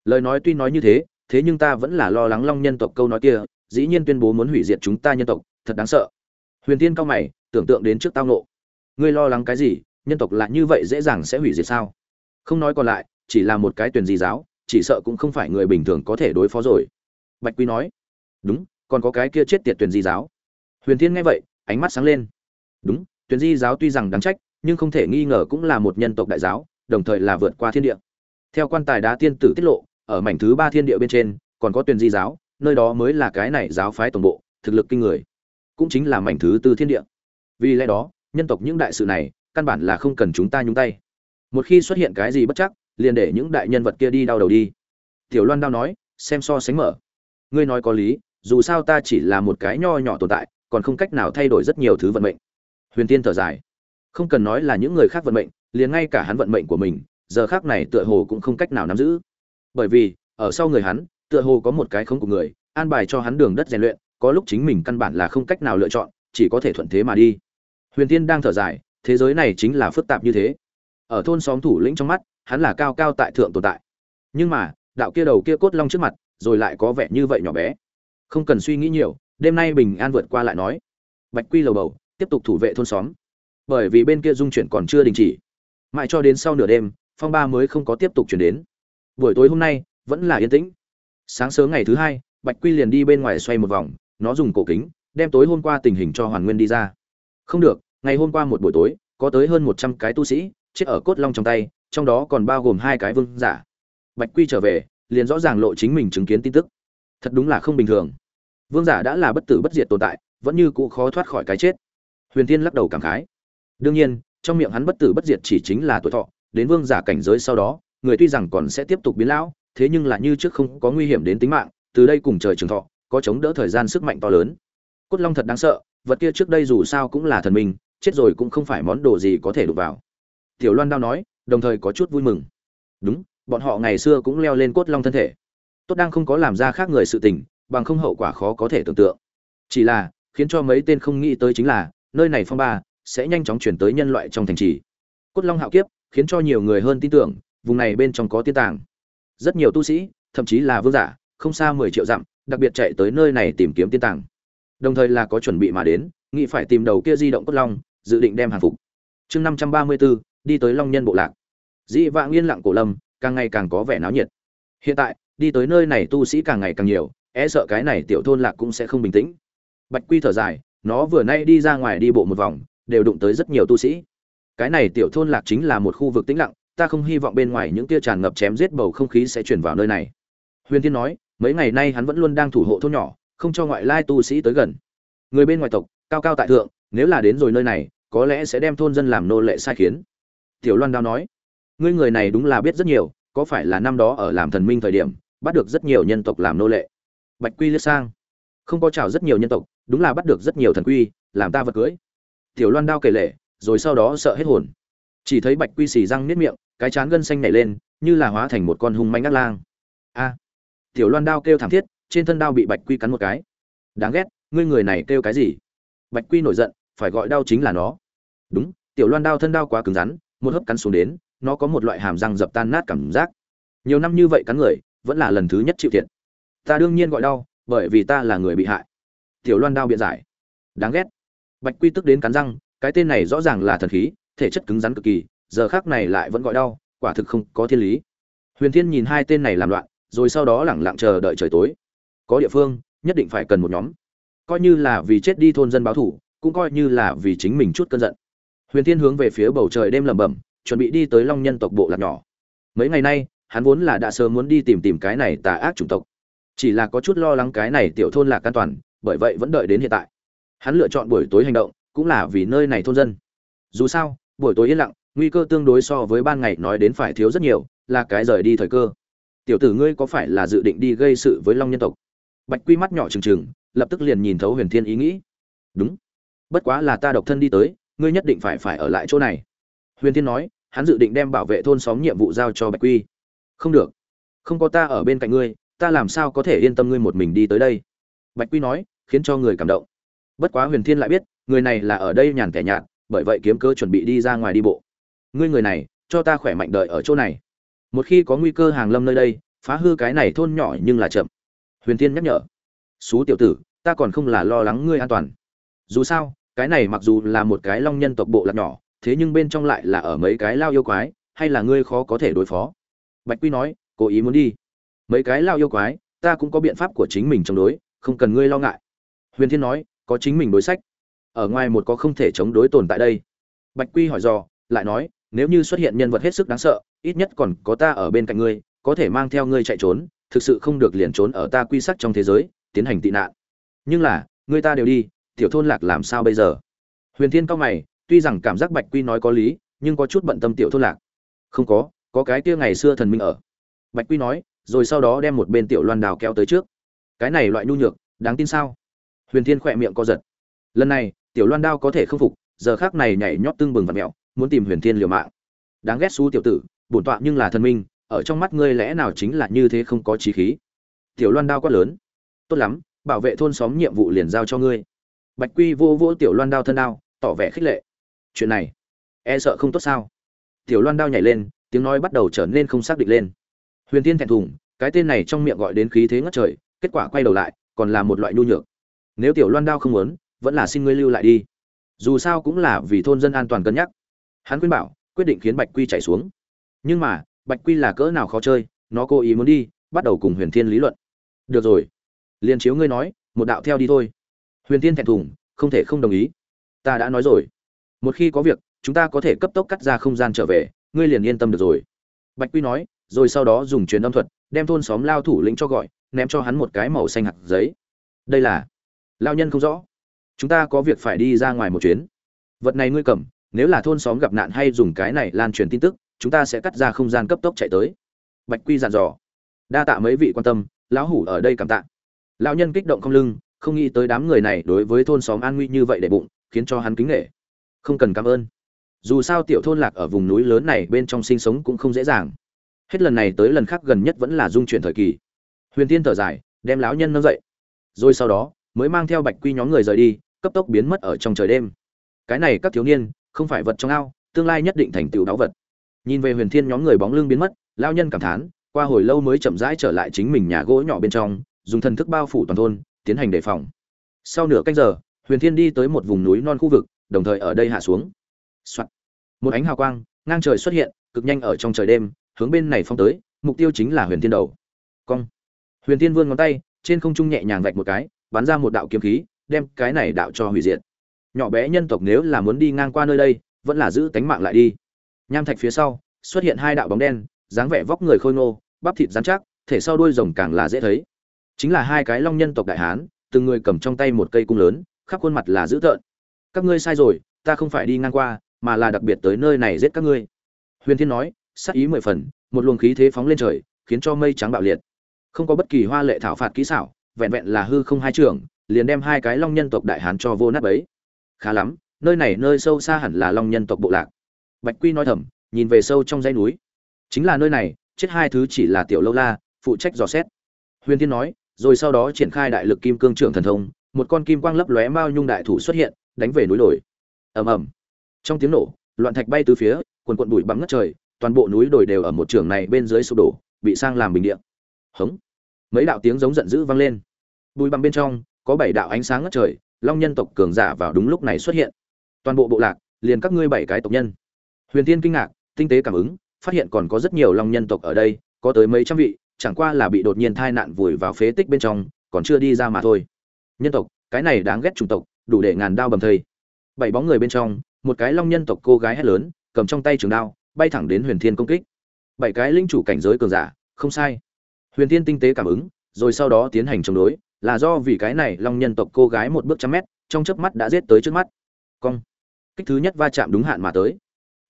[SPEAKER 1] Lời nói tuy nói như thế thế nhưng ta vẫn là lo lắng long nhân tộc câu nói kia, dĩ nhiên tuyên bố muốn hủy diệt chúng ta nhân tộc, thật đáng sợ. Huyền tiên cao mày, tưởng tượng đến trước tao nộ ngươi lo lắng cái gì? Nhân tộc là như vậy dễ dàng sẽ hủy diệt sao? Không nói còn lại, chỉ là một cái tuyển di giáo, chỉ sợ cũng không phải người bình thường có thể đối phó rồi. Bạch quy nói. Đúng, còn có cái kia chết tiệt tuyển di giáo. Huyền thiên nghe vậy, ánh mắt sáng lên. Đúng, tuyển di giáo tuy rằng đáng trách, nhưng không thể nghi ngờ cũng là một nhân tộc đại giáo, đồng thời là vượt qua thiên địa. Theo quan tài đá tiên tử tiết lộ, ở mảnh thứ ba thiên địa bên trên, còn có tuyển di giáo, nơi đó mới là cái này giáo phái tổng bộ, thực lực kinh người. Cũng chính là mảnh thứ tư thiên địa. Vì lẽ đó, nhân tộc những đại sự này căn bản là không cần chúng ta nhúng tay. Một khi xuất hiện cái gì bất chắc, liền để những đại nhân vật kia đi đau đầu đi. Tiểu loan đao nói, xem so sánh mở. Ngươi nói có lý, dù sao ta chỉ là một cái nho nhỏ tồn tại, còn không cách nào thay đổi rất nhiều thứ vận mệnh. Huyền tiên thở dài. Không cần nói là những người khác vận mệnh, liền ngay cả hắn vận mệnh của mình, giờ khác này tựa hồ cũng không cách nào nắm giữ. Bởi vì, ở sau người hắn, tựa hồ có một cái không của người, an bài cho hắn đường đất rèn luyện, có lúc chính mình căn bản là không cách nào lựa chọn, chỉ có thể thuận thế mà đi. Huyền tiên đang thở dài thế giới này chính là phức tạp như thế. Ở thôn xóm thủ lĩnh trong mắt, hắn là cao cao tại thượng tồn tại. Nhưng mà, đạo kia đầu kia cốt long trước mặt, rồi lại có vẻ như vậy nhỏ bé. Không cần suy nghĩ nhiều, đêm nay bình an vượt qua lại nói. Bạch quy lầu bầu, tiếp tục thủ vệ thôn xóm. Bởi vì bên kia dung chuyển còn chưa đình chỉ. Mãi cho đến sau nửa đêm, phong ba mới không có tiếp tục chuyển đến. Buổi tối hôm nay, vẫn là yên tĩnh. Sáng sớm ngày thứ hai, bạch quy liền đi bên ngoài xoay một vòng, nó dùng cổ kính, đem tối hôm qua tình hình cho hoàn nguyên đi ra. Không được ngày hôm qua một buổi tối, có tới hơn một trăm cái tu sĩ, chết ở cốt long trong tay, trong đó còn bao gồm hai cái vương giả. Bạch quy trở về, liền rõ ràng lộ chính mình chứng kiến tin tức. Thật đúng là không bình thường. Vương giả đã là bất tử bất diệt tồn tại, vẫn như cũ khó thoát khỏi cái chết. Huyền Thiên lắc đầu cảm khái. Đương nhiên, trong miệng hắn bất tử bất diệt chỉ chính là tuổi thọ, đến vương giả cảnh giới sau đó, người tuy rằng còn sẽ tiếp tục biến lão, thế nhưng là như trước không có nguy hiểm đến tính mạng, từ đây cùng trời trường thọ, có chống đỡ thời gian sức mạnh to lớn. Cốt long thật đáng sợ, vật kia trước đây dù sao cũng là thần minh chết rồi cũng không phải món đồ gì có thể đụng vào. Tiểu loan đao nói, đồng thời có chút vui mừng. Đúng, bọn họ ngày xưa cũng leo lên cốt long thân thể. Tốt đang không có làm ra khác người sự tình, bằng không hậu quả khó có thể tưởng tượng. Chỉ là, khiến cho mấy tên không nghĩ tới chính là, nơi này phong ba, sẽ nhanh chóng chuyển tới nhân loại trong thành trì. Cốt long hạo kiếp, khiến cho nhiều người hơn tin tưởng, vùng này bên trong có tiên tàng. Rất nhiều tu sĩ, thậm chí là vương giả, không xa mười triệu dặm, đặc biệt chạy tới nơi này tìm kiếm tiên tàng. Đồng thời là có chuẩn bị mà đến, nghĩ phải tìm đầu kia di động cốt long dự định đem hàng phục. Chương năm trăm ba mươi bốn, đi tới long nhân bộ lạc. Dĩ vãng yên lặng cổ lâm, càng ngày càng có vẻ náo nhiệt. Hiện tại, đi tới nơi này tu sĩ càng ngày càng nhiều e sợ cái này tiểu thôn lạc cũng sẽ không bình tĩnh. Bạch quy thở dài, nó vừa nay đi ra ngoài đi bộ một vòng, đều đụng tới rất nhiều tu sĩ. Cái này tiểu thôn lạc chính là một khu vực tĩnh lặng, ta không hy vọng bên ngoài những tia tràn ngập chém giết bầu không khí sẽ chuyển vào nơi này. Huyền thiên nói, mấy ngày nay hắn vẫn luôn đang thủ hộ thôn nhỏ, không cho ngoại lai tu sĩ tới gần. Người bên ngoài tộc, cao cao tại thượng, nếu là đến rồi nơi này có lẽ sẽ đem thôn dân làm nô lệ sai khiến. Tiểu loan đao nói, ngươi người này đúng là biết rất nhiều, có phải là năm đó ở làm thần minh thời điểm, bắt được rất nhiều nhân tộc làm nô lệ? Bạch quy liếc sang, không có chào rất nhiều nhân tộc, đúng là bắt được rất nhiều thần quy, làm ta vật cưới. Tiểu loan đao kể lệ rồi sau đó sợ hết hồn. Chỉ thấy bạch quy xì răng nếp miệng, cái chán gân xanh nảy lên, như là hóa thành một con hung manh ác lang. A! Tiểu loan đao kêu thảm thiết, trên thân đao bị bạch quy cắn một cái. Đáng ghét, ngươi người này kêu cái gì? Bạch quy nổi giận, phải gọi đau chính là nó đúng, tiểu loan đao thân đao quá cứng rắn, một hớp cắn xuống đến, nó có một loại hàm răng dập tan nát cảm giác. Nhiều năm như vậy cắn người, vẫn là lần thứ nhất chịu thiệt. Ta đương nhiên gọi đau, bởi vì ta là người bị hại. Tiểu loan đao biện giải. Đáng ghét. Bạch quy tức đến cắn răng, cái tên này rõ ràng là thần khí, thể chất cứng rắn cực kỳ, giờ khác này lại vẫn gọi đau, quả thực không có thiên lý. Huyền thiên nhìn hai tên này làm loạn, rồi sau đó lẳng lặng chờ đợi trời tối. Có địa phương, nhất định phải cần một nhóm. Coi như là vì chết đi thôn dân báo thủ, cũng coi như là vì chính mình chút cơn giận huyền thiên hướng về phía bầu trời đêm lẩm bẩm, chuẩn bị đi tới long nhân tộc bộ lạc nhỏ. Mấy ngày nay, hắn vốn là đã sớm muốn đi tìm tìm cái này tà ác chủng tộc. Chỉ là có chút lo lắng cái này tiểu thôn lạc an toàn, bởi vậy vẫn đợi đến hiện tại. Hắn lựa chọn buổi tối hành động, cũng là vì nơi này thôn dân. Dù sao, buổi tối yên lặng, nguy cơ tương đối so với ban ngày nói đến phải thiếu rất nhiều, là cái rời đi thời cơ. Tiểu tử ngươi có phải là dự định đi gây sự với long nhân tộc? Bạch quy mắt nhỏ trừng trừng, lập tức liền nhìn thấu huyền thiên ý nghĩ. Đúng. Bất quá là ta độc thân đi tới ngươi nhất định phải phải ở lại chỗ này. Huyền thiên nói, hắn dự định đem bảo vệ thôn xóm nhiệm vụ giao cho bạch quy. Không được. Không có ta ở bên cạnh ngươi, ta làm sao có thể yên tâm ngươi một mình đi tới đây? Bạch quy nói, khiến cho người cảm động. Bất quá huyền thiên lại biết, người này là ở đây nhàn kẻ nhạt, bởi vậy kiếm cơ chuẩn bị đi ra ngoài đi bộ. Ngươi người này, cho ta khỏe mạnh đợi ở chỗ này. Một khi có nguy cơ hàng lâm nơi đây, phá hư cái này thôn nhỏ nhưng là chậm. Huyền thiên nhắc nhở, xú tiểu tử, ta còn không là lo lắng ngươi an toàn. Dù sao cái này mặc dù là một cái long nhân tộc bộ lạc nhỏ, thế nhưng bên trong lại là ở mấy cái lao yêu quái, hay là ngươi khó có thể đối phó? Bạch quy nói, cố ý muốn đi. Mấy cái lao yêu quái, ta cũng có biện pháp của chính mình chống đối, không cần ngươi lo ngại. Huyền thiên nói, có chính mình đối sách. Ở ngoài một có không thể chống đối tồn tại đây. Bạch quy hỏi dò, lại nói, nếu như xuất hiện nhân vật hết sức đáng sợ, ít nhất còn có ta ở bên cạnh ngươi, có thể mang theo ngươi chạy trốn, thực sự không được liền trốn ở ta quy sắc trong thế giới, tiến hành tị nạn. Nhưng là, ngươi ta đều đi tiểu thôn lạc làm sao bây giờ? Huyền thiên cao mày, tuy rằng cảm giác bạch quy nói có lý, nhưng có chút bận tâm tiểu thôn lạc. Không có có cái kia ngày xưa thần minh ở. Bạch quy nói, rồi sau đó đem một bên tiểu loan đào kéo tới trước. Cái này loại nhu nhược, đáng tin sao? Huyền thiên khỏe miệng co giật. Lần này, tiểu loan đao có thể không phục, giờ khác này nhảy nhót tưng bừng và mẹo, muốn tìm huyền thiên liều mạng. Đáng ghét xú tiểu tử, bổn tọa nhưng là thần minh, ở trong mắt ngươi lẽ nào chính là như thế không có trí khí? Tiểu loan đao quát lớn. Tốt lắm, bảo vệ thôn xóm nhiệm vụ liền giao cho ngươi bạch quy vô vô tiểu loan đao thân đao, tỏ vẻ khích lệ. Chuyện này e sợ không tốt sao? Tiểu loan đao nhảy lên, tiếng nói bắt đầu trở nên không xác định lên. Huyền tiên thẹn thùng, cái tên này trong miệng gọi đến khí thế ngất trời, kết quả quay đầu lại, còn là một loại nhu nhược. Nếu tiểu loan đao không muốn, vẫn là xin ngươi lưu lại đi. Dù sao cũng là vì thôn dân an toàn cân nhắc. Hắn khuyên bảo, quyết định khiến bạch quy chạy xuống. Nhưng mà, bạch quy là cỡ nào khó chơi, nó cố ý muốn đi, bắt đầu cùng huyền thiên lý luận. Được rồi. Liền chiếu ngươi nói, một đạo theo đi thôi huyền thiên thẹn thùng, không thể không đồng ý. Ta đã nói rồi. Một khi có việc, chúng ta có thể cấp tốc cắt ra không gian trở về, ngươi liền yên tâm được rồi. Bạch quy nói, rồi sau đó dùng truyền âm thuật, đem thôn xóm lao thủ lĩnh cho gọi, ném cho hắn một cái màu xanh hạt giấy. Đây là, lao nhân không rõ. Chúng ta có việc phải đi ra ngoài một chuyến. Vật này ngươi cầm, nếu là thôn xóm gặp nạn hay dùng cái này lan truyền tin tức, chúng ta sẽ cắt ra không gian cấp tốc chạy tới. Bạch quy dặn dò. Đa tạ mấy vị quan tâm, lão hủ ở đây cảm tạ. Lão nhân kích động không lưng không nghĩ tới đám người này đối với thôn xóm an nguy như vậy để bụng, khiến cho hắn kính nghệ không cần cảm ơn. Dù sao tiểu thôn lạc ở vùng núi lớn này bên trong sinh sống cũng không dễ dàng. Hết lần này tới lần khác gần nhất vẫn là dung chuyển thời kỳ. Huyền tiên thở dài, đem lão nhân nâng dậy. Rồi sau đó, mới mang theo bạch quy nhóm người rời đi, cấp tốc biến mất ở trong trời đêm. Cái này các thiếu niên, không phải vật trong ao, tương lai nhất định thành tựu đáo vật. Nhìn về huyền thiên nhóm người bóng lưng biến mất lao nhân cảm thán, qua hồi lâu mới chậm rãi trở lại chính mình nhà gỗ nhỏ bên trong, dùng thần thức bao phủ toàn thôn tiến hành đề phòng. Sau nửa canh giờ, huyền thiên đi tới một vùng núi non khu vực, đồng thời ở đây hạ xuống、Soạn. một ánh hào quang, ngang trời xuất hiện, cực nhanh ở trong trời đêm, hướng bên này phong tới, mục tiêu chính là huyền thiên đầu. Cong. Huyền thiên vươn ngón tay, trên không trung nhẹ nhàng vạch một cái, bắn ra một đạo kiếm khí, đem cái này đạo cho hủy diệt. Nhỏ bé nhân tộc nếu là muốn đi ngang qua nơi đây, vẫn là giữ tánh mạng lại đi. Nham thạch phía sau, xuất hiện hai đạo bóng đen, dáng vẻ vóc người khôi ngô, bắp thịt dán chắc, thể sau đuôi rồng càng là dễ thấy chính là hai cái long nhân tộc đại hán, từng người cầm trong tay một cây cung lớn, khắp khuôn mặt là dữ tợn. Các ngươi sai rồi, ta không phải đi ngang qua, mà là đặc biệt tới nơi này giết các ngươi. Huyền thiên nói sắc ý mười phần, một luồng khí thế phóng lên trời, khiến cho mây trắng bạo liệt. Không có bất kỳ hoa lệ thảo phạt kỹ xảo, vẹn vẹn là hư không hai trường, liền đem hai cái long nhân tộc đại hán cho vô nát ấy. khá lắm, nơi này nơi sâu xa hẳn là long nhân tộc bộ lạc. Bạch quy nói thầm, nhìn về sâu trong dãy núi. Chính là nơi này, chết hai thứ chỉ là tiểu lâu la, phụ trách dò xét. Huyền thiên nói rồi sau đó triển khai đại lực kim cương trưởng thần thông, một con kim quang lấp lóe mao nhung đại thủ xuất hiện, đánh về núi đồi. Ầm ầm. Trong tiếng nổ, loạn thạch bay từ phía quần quận bụi bắn ngất trời, toàn bộ núi đồi đều ở một trường này bên dưới sụp đổ, bị sang làm bình điện hống. Mấy đạo tiếng giống giận dữ vang lên. Bụi bặm bên trong, có bảy đạo ánh sáng ngất trời, long nhân tộc cường giả vào đúng lúc này xuất hiện. Toàn bộ bộ lạc, liền các ngươi bảy cái tộc nhân. Huyền tiên kinh ngạc, tinh tế cảm ứng, phát hiện còn có rất nhiều long nhân tộc ở đây, có tới mấy trăm vị chẳng qua là bị đột nhiên tai nạn vùi vào phế tích bên trong, còn chưa đi ra mà thôi. Nhân tộc, cái này đáng ghét chủng tộc, đủ để ngàn đao bầm thây. Bảy bóng người bên trong, một cái long nhân tộc cô gái hét lớn, cầm trong tay trường đao, bay thẳng đến huyền thiên công kích. Bảy cái linh chủ cảnh giới cường giả, không sai. Huyền thiên tinh tế cảm ứng, rồi sau đó tiến hành chống đối, là do vì cái này long nhân tộc cô gái một bước trăm mét, trong chớp mắt đã giết tới trước mắt. Cong. Kích thứ nhất va chạm đúng hạn mà tới.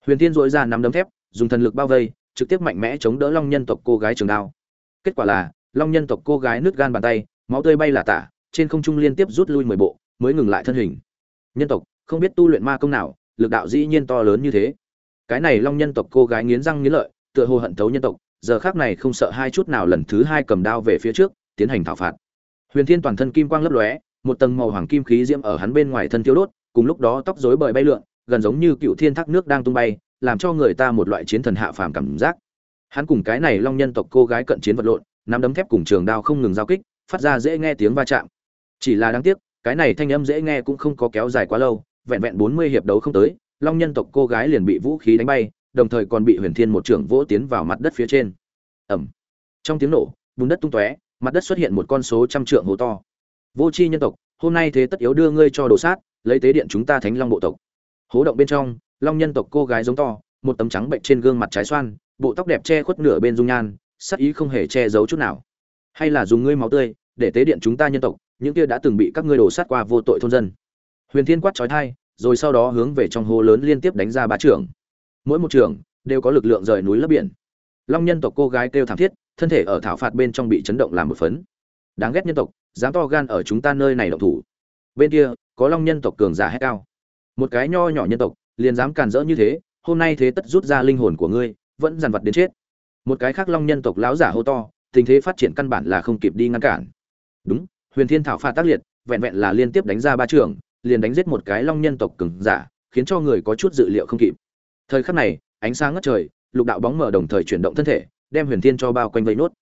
[SPEAKER 1] Huyền thiên rũa ra nắm đấm thép, dùng thần lực bao vây, trực tiếp mạnh mẽ chống đỡ long nhân tộc cô gái trường đao kết quả là, long nhân tộc cô gái nứt gan bàn tay, máu tươi bay là tả, trên không trung liên tiếp rút lui mười bộ, mới ngừng lại thân hình. Nhân tộc, không biết tu luyện ma công nào, lực đạo dĩ nhiên to lớn như thế. Cái này long nhân tộc cô gái nghiến răng nghiến lợi, tựa hồ hận thấu nhân tộc, giờ khác này không sợ hai chút nào lần thứ hai cầm đao về phía trước, tiến hành thảo phạt. Huyền thiên toàn thân kim quang lấp lóe, một tầng màu hoàng kim khí diễm ở hắn bên ngoài thân tiêu đốt, cùng lúc đó tóc rối bời bay lượn, gần giống như cựu thiên thác nước đang tung bay, làm cho người ta một loại chiến thần hạ phàm cảm giác hắn cùng cái này long nhân tộc cô gái cận chiến vật lộn, nắm đấm thép cùng trường đao không ngừng giao kích, phát ra dễ nghe tiếng va chạm. Chỉ là đáng tiếc, cái này thanh âm dễ nghe cũng không có kéo dài quá lâu, vẹn vẹn bốn mươi hiệp đấu không tới, long nhân tộc cô gái liền bị vũ khí đánh bay, đồng thời còn bị huyền thiên một trưởng vỗ tiến vào mặt đất phía trên. Ẩm trong tiếng nổ, bùn đất tung tóe, mặt đất xuất hiện một con số trăm trượng hố to. Vô c h i nhân tộc, hôm nay thế tất yếu đưa ngươi cho đồ sát, lấy tế điện chúng ta thánh long bộ tộc. Hố động bên trong, long nhân tộc cô gái giống to, một tấm trắng bệnh trên gương mặt trái xoan bộ tóc đẹp che khuất nửa bên dung nhan, sắc ý không hề che giấu chút nào. Hay là dùng ngươi máu tươi, để tế điện chúng ta nhân tộc, những kia đã từng bị các ngươi đổ sát qua vô tội thôn dân. Huyền thiên quát trói thai rồi sau đó hướng về trong hố lớn liên tiếp đánh ra ba trưởng. Mỗi một trưởng đều có lực lượng rời núi lấp biển. Long nhân tộc cô gái kêu thảm thiết, thân thể ở thảo phạt bên trong bị chấn động làm một phấn. Đáng ghét nhân tộc, dám to gan ở chúng ta nơi này động thủ. Bên kia, có long nhân tộc cường giả hét cao. Một cái nho nhỏ nhân tộc, liền dám càn rỡ như thế, hôm nay thế tất rút ra linh hồn của ngươi vẫn dằn vặt đến chết. Một cái khác long nhân tộc lão giả hô to, tình thế phát triển căn bản là không kịp đi ngăn cản. Đúng, huyền thiên thảo pha tác liệt, vẹn vẹn là liên tiếp đánh ra ba trường, liền đánh giết một cái long nhân tộc cường giả, khiến cho người có chút dự liệu không kịp. Thời khắc này, ánh sáng ngất trời, lục đạo bóng mở đồng thời chuyển động thân thể, đem huyền thiên cho bao quanh vây nốt.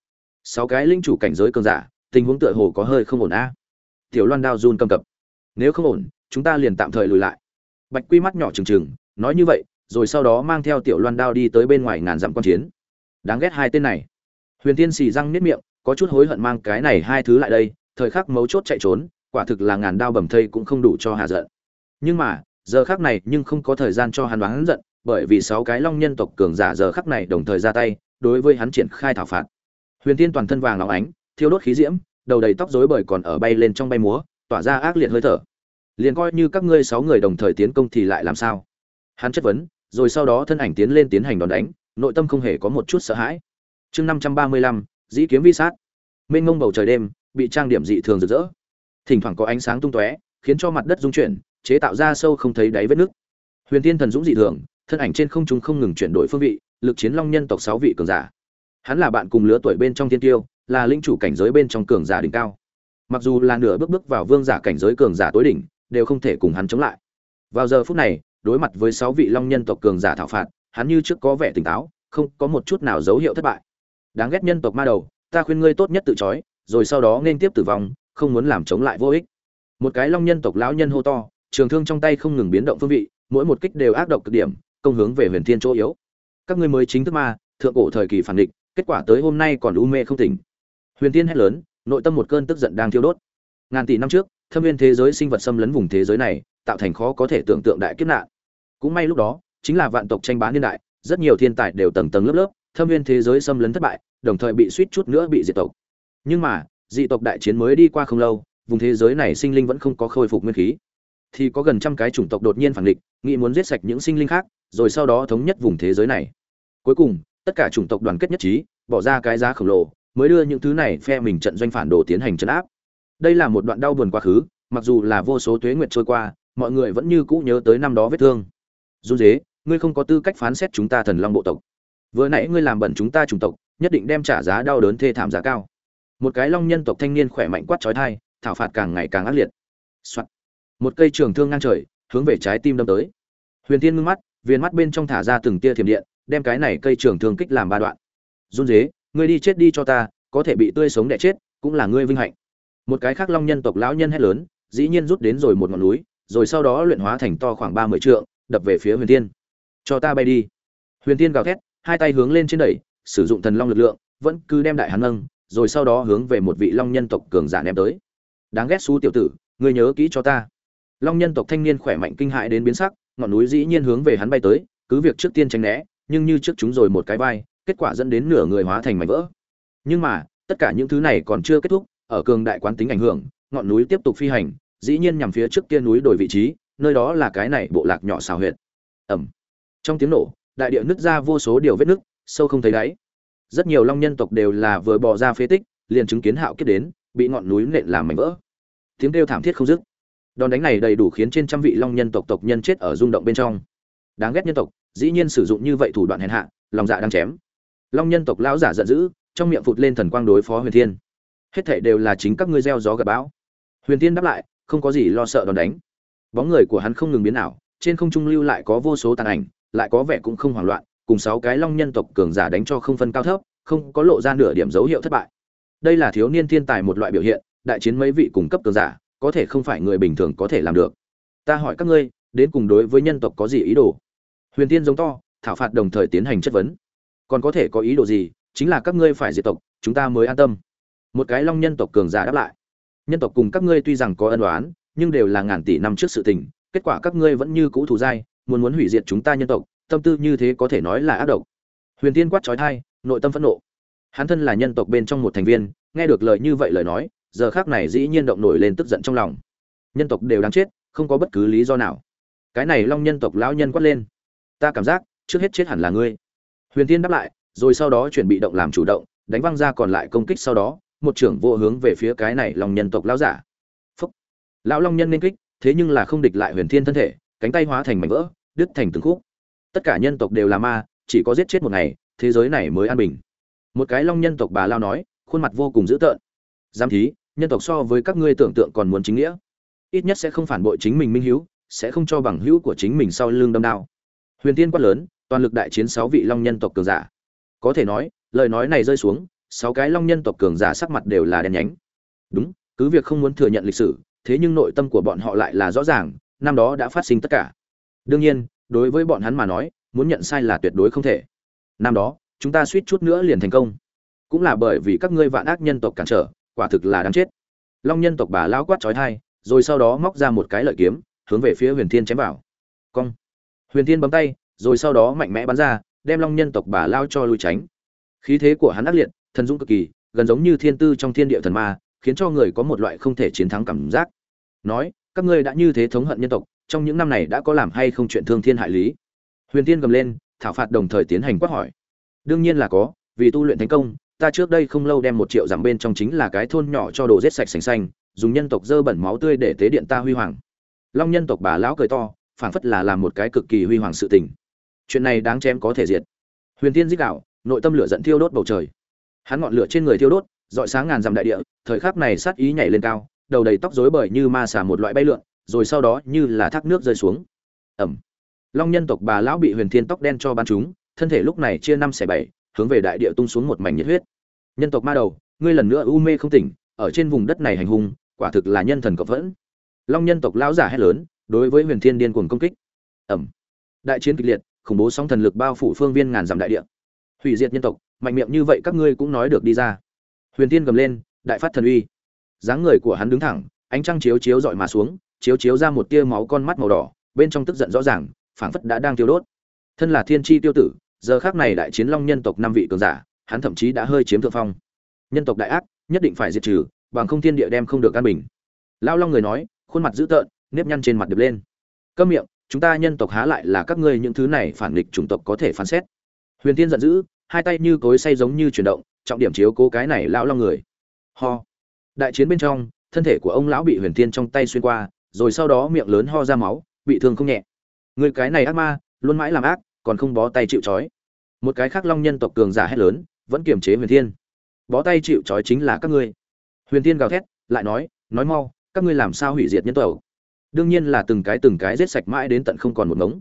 [SPEAKER 1] Sáu cái linh chủ cảnh giới cường giả, tình huống tựa hồ có hơi không ổn a. Tiểu loan đao run cầm cập. Nếu không ổn, chúng ta liền tạm thời lùi lại. Bạch quy mắt nhỏ trừng trừng, nói như vậy rồi sau đó mang theo tiểu loan đao đi tới bên ngoài ngàn dặm quan chiến. Đáng ghét hai tên này. Huyền tiên xì răng nếp miệng, có chút hối hận mang cái này hai thứ lại đây, thời khắc mấu chốt chạy trốn, quả thực là ngàn đao bầm thây cũng không đủ cho hạ giận. Nhưng mà, giờ khắc này nhưng không có thời gian cho hắn đoán giận, bởi vì sáu cái long nhân tộc cường giả giờ khắc này đồng thời ra tay, đối với hắn triển khai thảo phạt. Huyền tiên toàn thân vàng óng ánh, thiêu đốt khí diễm, đầu đầy tóc rối bời còn ở bay lên trong bay múa, tỏa ra ác liệt hơi thở. Liền coi như các ngươi sáu người đồng thời tiến công thì lại làm sao? Hắn chất vấn rồi sau đó thân ảnh tiến lên tiến hành đòn đánh, nội tâm không hề có một chút sợ hãi. Chương năm trăm ba mươi lăm, dĩ kiếm vi sát. Mênh ngông bầu trời đêm, bị trang điểm dị thường rực rỡ. Thỉnh thoảng có ánh sáng tung tóe, khiến cho mặt đất rung chuyển, chế tạo ra sâu không thấy đáy vết nước huyền tiên thần dũng dị thường, thân ảnh trên không trung không ngừng chuyển đổi phương vị, lực chiến long nhân tộc sáu vị cường giả. Hắn là bạn cùng lứa tuổi bên trong thiên tiêu, là linh chủ cảnh giới bên trong cường giả đỉnh cao. Mặc dù là nửa bước bước vào vương giả cảnh giới cường giả tối đỉnh, đều không thể cùng hắn chống lại. Vào giờ phút này đối mặt với sáu vị long nhân tộc cường giả thảo phạt, hắn như trước có vẻ tỉnh táo, không có một chút nào dấu hiệu thất bại. Đáng ghét nhân tộc ma đầu, ta khuyên ngươi tốt nhất tự chói rồi sau đó nên tiếp tử vong, không muốn làm chống lại vô ích. Một cái long nhân tộc lão nhân hô to, trường thương trong tay không ngừng biến động phương vị, mỗi một kích đều ác độc cực điểm, công hướng về huyền thiên chỗ yếu. Các ngươi mới chính thức ma, thượng cổ thời kỳ phản địch, kết quả tới hôm nay còn u mê không tỉnh. Huyền thiên hét lớn, nội tâm một cơn tức giận đang thiêu đốt. Ngàn tỷ năm trước, thâm viên thế giới sinh vật xâm lấn vùng thế giới này, tạo thành khó có thể tưởng tượng đại kiếp nạn cũng may lúc đó, chính là vạn tộc tranh bá niên đại, rất nhiều thiên tài đều tầng tầng lớp lớp, thâm viên thế giới xâm lấn thất bại, đồng thời bị suýt chút nữa bị diệt tộc. Nhưng mà, dị tộc đại chiến mới đi qua không lâu, vùng thế giới này sinh linh vẫn không có khôi phục nguyên khí. Thì có gần trăm cái chủng tộc đột nhiên phản địch, nghĩ muốn giết sạch những sinh linh khác, rồi sau đó thống nhất vùng thế giới này. Cuối cùng, tất cả chủng tộc đoàn kết nhất trí, bỏ ra cái giá khổng lồ, mới đưa những thứ này phe mình trận doanh phản đồ tiến hành chấn áp. Đây là một đoạn đau buồn quá khứ, mặc dù là vô số tuế nguyệt trôi qua, mọi người vẫn như cũ nhớ tới năm đó vết thương run dế ngươi không có tư cách phán xét chúng ta thần long bộ tộc. Vừa nãy ngươi làm bẩn chúng ta chủng tộc, nhất định đem trả giá đau đớn thê thảm giá cao. Một cái long nhân tộc thanh niên khỏe mạnh quát trói thai thảo phạt càng ngày càng ác liệt、Soạn. một cây trường thương ngang trời, hướng về trái tim đâm tới. Huyền tiên ngưng mắt viên mắt bên trong thả ra từng tia thiểm điện, đem cái này cây trường thương kích làm ba đoạn. Run dế ngươi đi chết đi cho ta, có thể bị tươi sống đẻ chết, cũng là ngươi vinh hạnh. Một cái khác long nhân tộc lão nhân hét lớn, dĩ nhiên rút đến rồi một ngọn núi, rồi sau đó luyện hóa thành to khoảng ba mươi trượng đập về phía huyền tiên cho ta bay đi. Huyền tiên gào thét, hai tay hướng lên trên đẩy, sử dụng thần long lực lượng, vẫn cứ đem đại hắn nâng, rồi sau đó hướng về một vị long nhân tộc cường giả ném tới. Đáng ghét xú tiểu tử, ngươi nhớ kỹ cho ta. Long nhân tộc thanh niên khỏe mạnh kinh hại đến biến sắc, ngọn núi dĩ nhiên hướng về hắn bay tới, cứ việc trước tiên tránh né, nhưng như trước chúng rồi một cái vai, kết quả dẫn đến nửa người hóa thành mảnh vỡ. Nhưng mà, tất cả những thứ này còn chưa kết thúc, ở cường đại quán tính ảnh hưởng, ngọn núi tiếp tục phi hành, dĩ nhiên nhằm phía trước kia núi đổi vị trí nơi đó là cái này bộ lạc nhỏ xào huyệt. Ẩm trong tiếng nổ, đại địa nứt ra vô số điều vết nứt, sâu không thấy đáy. Rất nhiều long nhân tộc đều là vừa bò ra phế tích, liền chứng kiến hạo kiếp đến, bị ngọn núi nện làm mảnh vỡ. Tiếng kêu thảm thiết không dứt. Đòn đánh này đầy đủ khiến trên trăm vị long nhân tộc tộc nhân chết ở rung động bên trong. Đáng ghét nhân tộc, dĩ nhiên sử dụng như vậy thủ đoạn hèn hạ, lòng dạ đang chém. Long nhân tộc lão giả giận dữ, trong miệng phụt lên thần quang đối phó huyền thiên. Hết thảy đều là chính các ngươi gieo gió gặp bão. Huyền thiên đáp lại, không có gì lo sợ đòn đánh bóng người của hắn không ngừng biến ảo, trên không trung lưu lại có vô số tàn ảnh, lại có vẻ cũng không hoảng loạn, cùng sáu cái long nhân tộc cường giả đánh cho không phân cao thấp, không có lộ ra nửa điểm dấu hiệu thất bại. Đây là thiếu niên thiên tài một loại biểu hiện, đại chiến mấy vị cùng cấp cường giả, có thể không phải người bình thường có thể làm được. Ta hỏi các ngươi, đến cùng đối với nhân tộc có gì ý đồ? Huyền tiên giống to, thảo phạt đồng thời tiến hành chất vấn. Còn có thể có ý đồ gì, chính là các ngươi phải diệt tộc, chúng ta mới an tâm. Một cái long nhân tộc cường giả đáp lại. Nhân tộc cùng các ngươi tuy rằng có ân oán nhưng đều là ngàn tỷ năm trước sự tình, kết quả các ngươi vẫn như cũ thù dai, muốn muốn hủy diệt chúng ta nhân tộc, tâm tư như thế có thể nói là ác độc. Huyền tiên quát trói thai nội tâm phẫn nộ. Hắn thân là nhân tộc bên trong một thành viên, nghe được lời như vậy lời nói, giờ khác này dĩ nhiên động nổi lên tức giận trong lòng. Nhân tộc đều đáng chết, không có bất cứ lý do nào. Cái này long nhân tộc lão nhân quát lên. Ta cảm giác, trước hết chết hẳn là ngươi. Huyền tiên đáp lại, rồi sau đó chuẩn bị động làm chủ động, đánh văng ra còn lại công kích sau đó, một trưởng vô hướng về phía cái này lòng nhân tộc lão giả lão long nhân nên kích, thế nhưng là không địch lại huyền thiên thân thể, cánh tay hóa thành mảnh vỡ, đứt thành từng khúc. Tất cả nhân tộc đều là ma, chỉ có giết chết một ngày, thế giới này mới an bình. Một cái long nhân tộc bà lao nói, khuôn mặt vô cùng dữ tợn. Giám thí, nhân tộc so với các ngươi tưởng tượng còn muốn chính nghĩa. Ít nhất sẽ không phản bội chính mình minh hữu sẽ không cho bằng hữu của chính mình sau lưng đâm đao. Huyền tiên quát lớn, toàn lực đại chiến sáu vị long nhân tộc cường giả. Có thể nói, lời nói này rơi xuống, sáu cái long nhân tộc cường giả sắc mặt đều là đen nhánh. Đúng, cứ việc không muốn thừa nhận lịch sử thế nhưng nội tâm của bọn họ lại là rõ ràng, năm đó đã phát sinh tất cả. Đương nhiên, đối với bọn hắn mà nói, muốn nhận sai là tuyệt đối không thể. Năm đó, chúng ta suýt chút nữa liền thành công. Cũng là bởi vì các ngươi vạn ác nhân tộc cản trở, quả thực là đáng chết. Long nhân tộc bà lao quát chói tai rồi sau đó móc ra một cái lợi kiếm, hướng về phía huyền thiên chém vào. Cong. Huyền thiên bấm tay, rồi sau đó mạnh mẽ bắn ra, đem long nhân tộc bà lao cho lui tránh. Khí thế của hắn ác liệt, thần dũng cực kỳ, gần giống như thiên tư trong thiên địa thần ma khiến cho người có một loại không thể chiến thắng cảm giác. Nói, các ngươi đã như thế thống hận nhân tộc, trong những năm này đã có làm hay không chuyện thương thiên hại lý? Huyền tiên gầm lên, thảo phạt đồng thời tiến hành quát hỏi. Đương nhiên là có, vì tu luyện thành công, ta trước đây không lâu đem một triệu giảm bên trong chính là cái thôn nhỏ cho đồ rết sạch sành xanh, dùng nhân tộc dơ bẩn máu tươi để tế điện ta huy hoàng. Long nhân tộc bà lão cười to, phảng phất là làm một cái cực kỳ huy hoàng sự tình. Chuyện này đáng chém có thể diệt. Huyền tiên dích đạo, nội tâm lửa dẫn thiêu đốt bầu trời. Hắn ngọn lửa trên người thiêu đốt dọi sáng ngàn dặm đại địa, thời khắc này sát ý nhảy lên cao, đầu đầy tóc rối bời như ma xà một loại bay lượn, rồi sau đó như là thác nước rơi xuống. Ẩm long nhân tộc bà lão bị huyền thiên tóc đen cho bắn chúng thân thể lúc này chia năm xẻ bảy, hướng về đại địa tung xuống một mảnh nhiệt huyết. Nhân tộc ma đầu, ngươi lần nữa u mê không tỉnh, ở trên vùng đất này hành hung, quả thực là nhân thần cộng vẫn long nhân tộc lão giả hét lớn, đối với huyền thiên điên cuồng công kích. Ẩm đại chiến kịch liệt, khủng bố sóng thần lực bao phủ phương viên ngàn dặm đại địa. Hủy diệt nhân tộc, mạnh miệng như vậy các ngươi cũng nói được đi ra huyền thiên gầm lên, đại phát thần uy. Dáng người của hắn đứng thẳng, ánh trăng chiếu chiếu dọi mà xuống, chiếu chiếu ra một tia máu con mắt màu đỏ, bên trong tức giận rõ ràng, phảng phất đã đang tiêu đốt. Thân là thiên tri tiêu tử, giờ khác này đại chiến long nhân tộc năm vị cường giả, hắn thậm chí đã hơi chiếm thượng phong. Nhân tộc đại ác, nhất định phải diệt trừ, bằng không thiên địa đem không được an bình. Lao long người nói, khuôn mặt dữ tợn, nếp nhăn trên mặt đập lên. Câm miệng, chúng ta nhân tộc há lại là các ngươi những thứ này phản nghịch chủng tộc có thể phán xét. Huyền tiên giận dữ, hai tay như cối say giống như chuyển động trọng điểm chiếu cố cái này lão long người. Ho. Đại chiến bên trong, thân thể của ông lão bị huyền tiên trong tay xuyên qua, rồi sau đó miệng lớn ho ra máu, bị thương không nhẹ. Người cái này ác ma, luôn mãi làm ác, còn không bó tay chịu trói. Một cái khác long nhân tộc cường giả hét lớn, vẫn kiềm chế huyền thiên. Bó tay chịu trói chính là các ngươi. Huyền thiên gào thét, lại nói nói mau, các ngươi làm sao hủy diệt nhân tộc? Đương nhiên là từng cái từng cái giết sạch mãi đến tận không còn một ngống.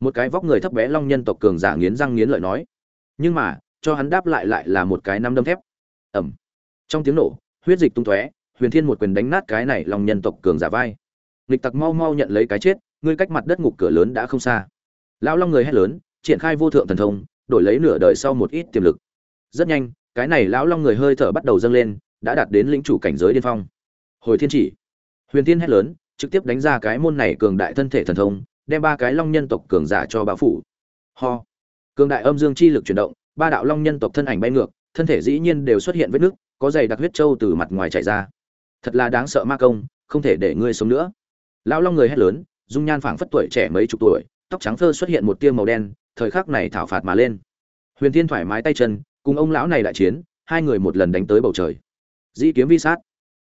[SPEAKER 1] Một cái vóc người thấp bé long nhân tộc cường giả nghiến răng nghiến lợi nói. Nhưng mà cho hắn đáp lại lại là một cái năm đâm thép. Ẩm trong tiếng nổ, huyết dịch tung tóe, huyền thiên một quyền đánh nát cái này long nhân tộc cường giả vai. Nghịch tặc mau mau nhận lấy cái chết, ngươi cách mặt đất ngục cửa lớn đã không xa. Lão long người hét lớn, triển khai vô thượng thần thông, đổi lấy nửa đời sau một ít tiềm lực. Rất nhanh, cái này lão long người hơi thở bắt đầu dâng lên, đã đạt đến lĩnh chủ cảnh giới điên phong. Hồi thiên chỉ. Huyền thiên hét lớn, trực tiếp đánh ra cái môn này cường đại thân thể thần thông, đem ba cái long nhân tộc cường giả cho bao phủ. Ho. Cường đại âm dương chi lực chuyển động ba đạo long nhân tộc thân ảnh bay ngược, thân thể dĩ nhiên đều xuất hiện vết nứt, có dày đặc huyết trâu từ mặt ngoài chảy ra. Thật là đáng sợ ma công, không thể để ngươi sống nữa. Lão long người hét lớn, dung nhan phảng phất tuổi trẻ mấy chục tuổi, tóc trắng phơ xuất hiện một tia màu đen, thời khắc này thảo phạt mà lên. Huyền thiên thoải mái tay chân, cùng ông lão này đại chiến, hai người một lần đánh tới bầu trời. Dĩ kiếm vi sát.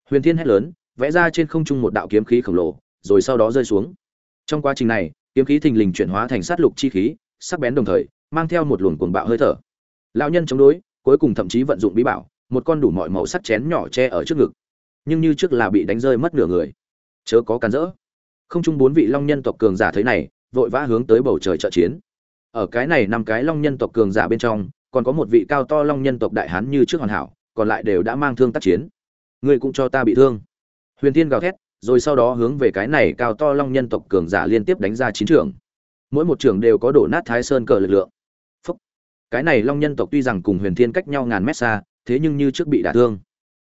[SPEAKER 1] Huyền thiên hét lớn, vẽ ra trên không trung một đạo kiếm khí khổng lồ, rồi sau đó rơi xuống. Trong quá trình này, kiếm khí thình lình chuyển hóa thành sát lục chi khí, sắc bén đồng thời, mang theo một luồng cuồng bạo hơi thở lão nhân chống đối, cuối cùng thậm chí vận dụng bí bảo, một con đủ mọi màu sắc chén nhỏ che ở trước ngực. Nhưng như trước là bị đánh rơi mất nửa người. Chớ có cản rỡ. Không chung bốn vị long nhân tộc cường giả thấy này, vội vã hướng tới bầu trời trợ chiến. Ở cái này năm cái long nhân tộc cường giả bên trong, còn có một vị cao to long nhân tộc đại hán như trước hoàn hảo, còn lại đều đã mang thương tác chiến. Ngươi cũng cho ta bị thương. Huyền tiên gào thét, rồi sau đó hướng về cái này cao to long nhân tộc cường giả liên tiếp đánh ra chín trường. Mỗi một trường đều có đổ nát thái sơn cờ lực lượng cái này long nhân tộc tuy rằng cùng huyền thiên cách nhau ngàn mét xa, thế nhưng như trước bị đả thương.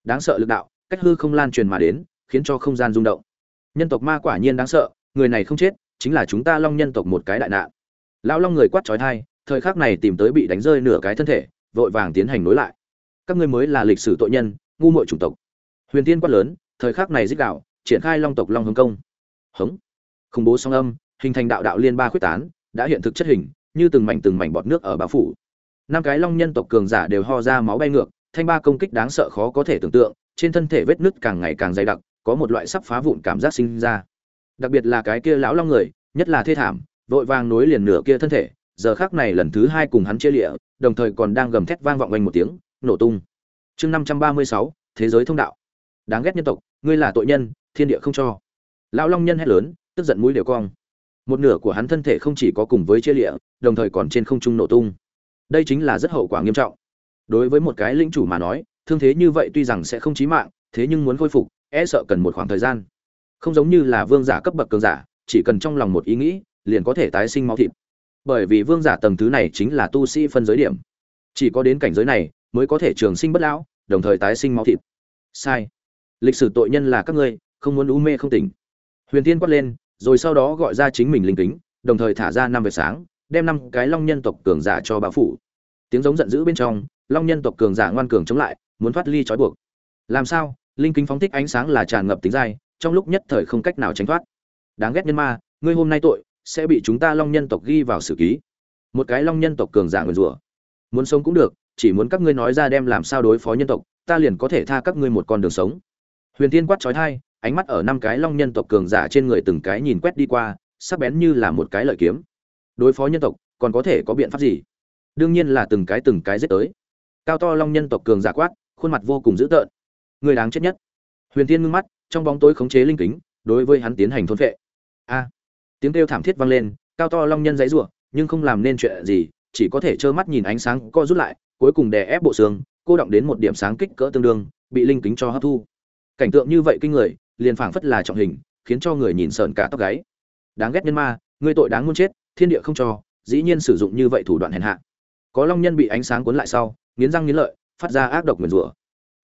[SPEAKER 1] Đáng sợ lực đạo, cách hư không lan truyền mà đến, khiến cho không gian rung động. Nhân tộc ma quả nhiên đáng sợ, người này không chết, chính là chúng ta long nhân tộc một cái đại nạn. Lão long người quát trói thai thời khắc này tìm tới bị đánh rơi nửa cái thân thể, vội vàng tiến hành nối lại. Các ngươi mới là lịch sử tội nhân, ngu muội chủng tộc. Huyền tiên quát lớn, thời khắc này dích đạo, triển khai long tộc long hồng công. Hống. Khủng bố song âm, hình thành đạo đạo liên ba khuyết tán, đã hiện thực chất hình, như từng mảnh từng mảnh bọt nước ở bao phủ năm cái long nhân tộc cường giả đều ho ra máu bay ngược, thanh ba công kích đáng sợ khó có thể tưởng tượng, trên thân thể vết nứt càng ngày càng dày đặc, có một loại sắp phá vụn cảm giác sinh ra. Đặc biệt là cái kia lão long người, nhất là thê thảm, vội vàng nối liền nửa kia thân thể, giờ khác này lần thứ hai cùng hắn chia lịa, đồng thời còn đang gầm thét vang vọng quanh một tiếng, nổ tung. Chương năm trăm ba mươi sáu, thế giới thông đạo. Đáng ghét nhân tộc, ngươi là tội nhân, thiên địa không cho. Lão long nhân hét lớn, tức giận mũi đều cong. Một nửa của hắn thân thể không chỉ có cùng với chia lịa, đồng thời còn trên không trung nổ tung đây chính là rất hậu quả nghiêm trọng. Đối với một cái lĩnh chủ mà nói, thương thế như vậy tuy rằng sẽ không chí mạng, thế nhưng muốn khôi phục e sợ cần một khoảng thời gian. Không giống như là vương giả cấp bậc cường giả, chỉ cần trong lòng một ý nghĩ, liền có thể tái sinh máu thịt. Bởi vì vương giả tầng thứ này chính là tu sĩ phân giới điểm. Chỉ có đến cảnh giới này, mới có thể trường sinh bất lão, đồng thời tái sinh máu thịt. Sai. Lịch sử tội nhân là các ngươi, không muốn u mê không tỉnh. Huyền tiên quát lên, rồi sau đó gọi ra chính mình linh kính, đồng thời thả ra năm vệt sáng đem năm cái long nhân tộc cường giả cho bao phủ. Tiếng giống giận dữ bên trong, long nhân tộc cường giả ngoan cường chống lại, muốn thoát ly trói buộc. Làm sao? Linh kính phóng thích ánh sáng là tràn ngập tính dai, trong lúc nhất thời không cách nào tránh thoát. Đáng ghét nhân ma, ngươi hôm nay tội, sẽ bị chúng ta long nhân tộc ghi vào sử ký. Một cái long nhân tộc cường giả nguyền rủa. Muốn sống cũng được, chỉ muốn các ngươi nói ra đem làm sao đối phó nhân tộc, ta liền có thể tha các ngươi một con đường sống. Huyền tiên quát trói thai, ánh mắt ở năm cái long nhân tộc cường giả trên người từng cái nhìn quét đi qua, sắc bén như là một cái lợi kiếm đối phó nhân tộc, còn có thể có biện pháp gì? Đương nhiên là từng cái từng cái giết tới. Cao to long nhân tộc cường giả quát, khuôn mặt vô cùng dữ tợn. Người đáng chết nhất. Huyền tiên ngưng mắt, trong bóng tối khống chế linh kính, đối với hắn tiến hành thôn vệ a! Tiếng kêu thảm thiết vang lên, cao to long nhân dãy rủa, nhưng không làm nên chuyện gì, chỉ có thể trơ mắt nhìn ánh sáng co rút lại, cuối cùng đè ép bộ xương, cô động đến một điểm sáng kích cỡ tương đương, bị linh kính cho hấp thu. Cảnh tượng như vậy kinh người, liền phảng phất là trọng hình, khiến cho người nhìn sợn cả tóc gáy. Đáng ghét nhân ma, người tội đáng muốn chết thiên địa không cho, dĩ nhiên sử dụng như vậy thủ đoạn hèn hạ. Có long nhân bị ánh sáng cuốn lại sau, nghiến răng nghiến lợi, phát ra ác độc nguyền rủa.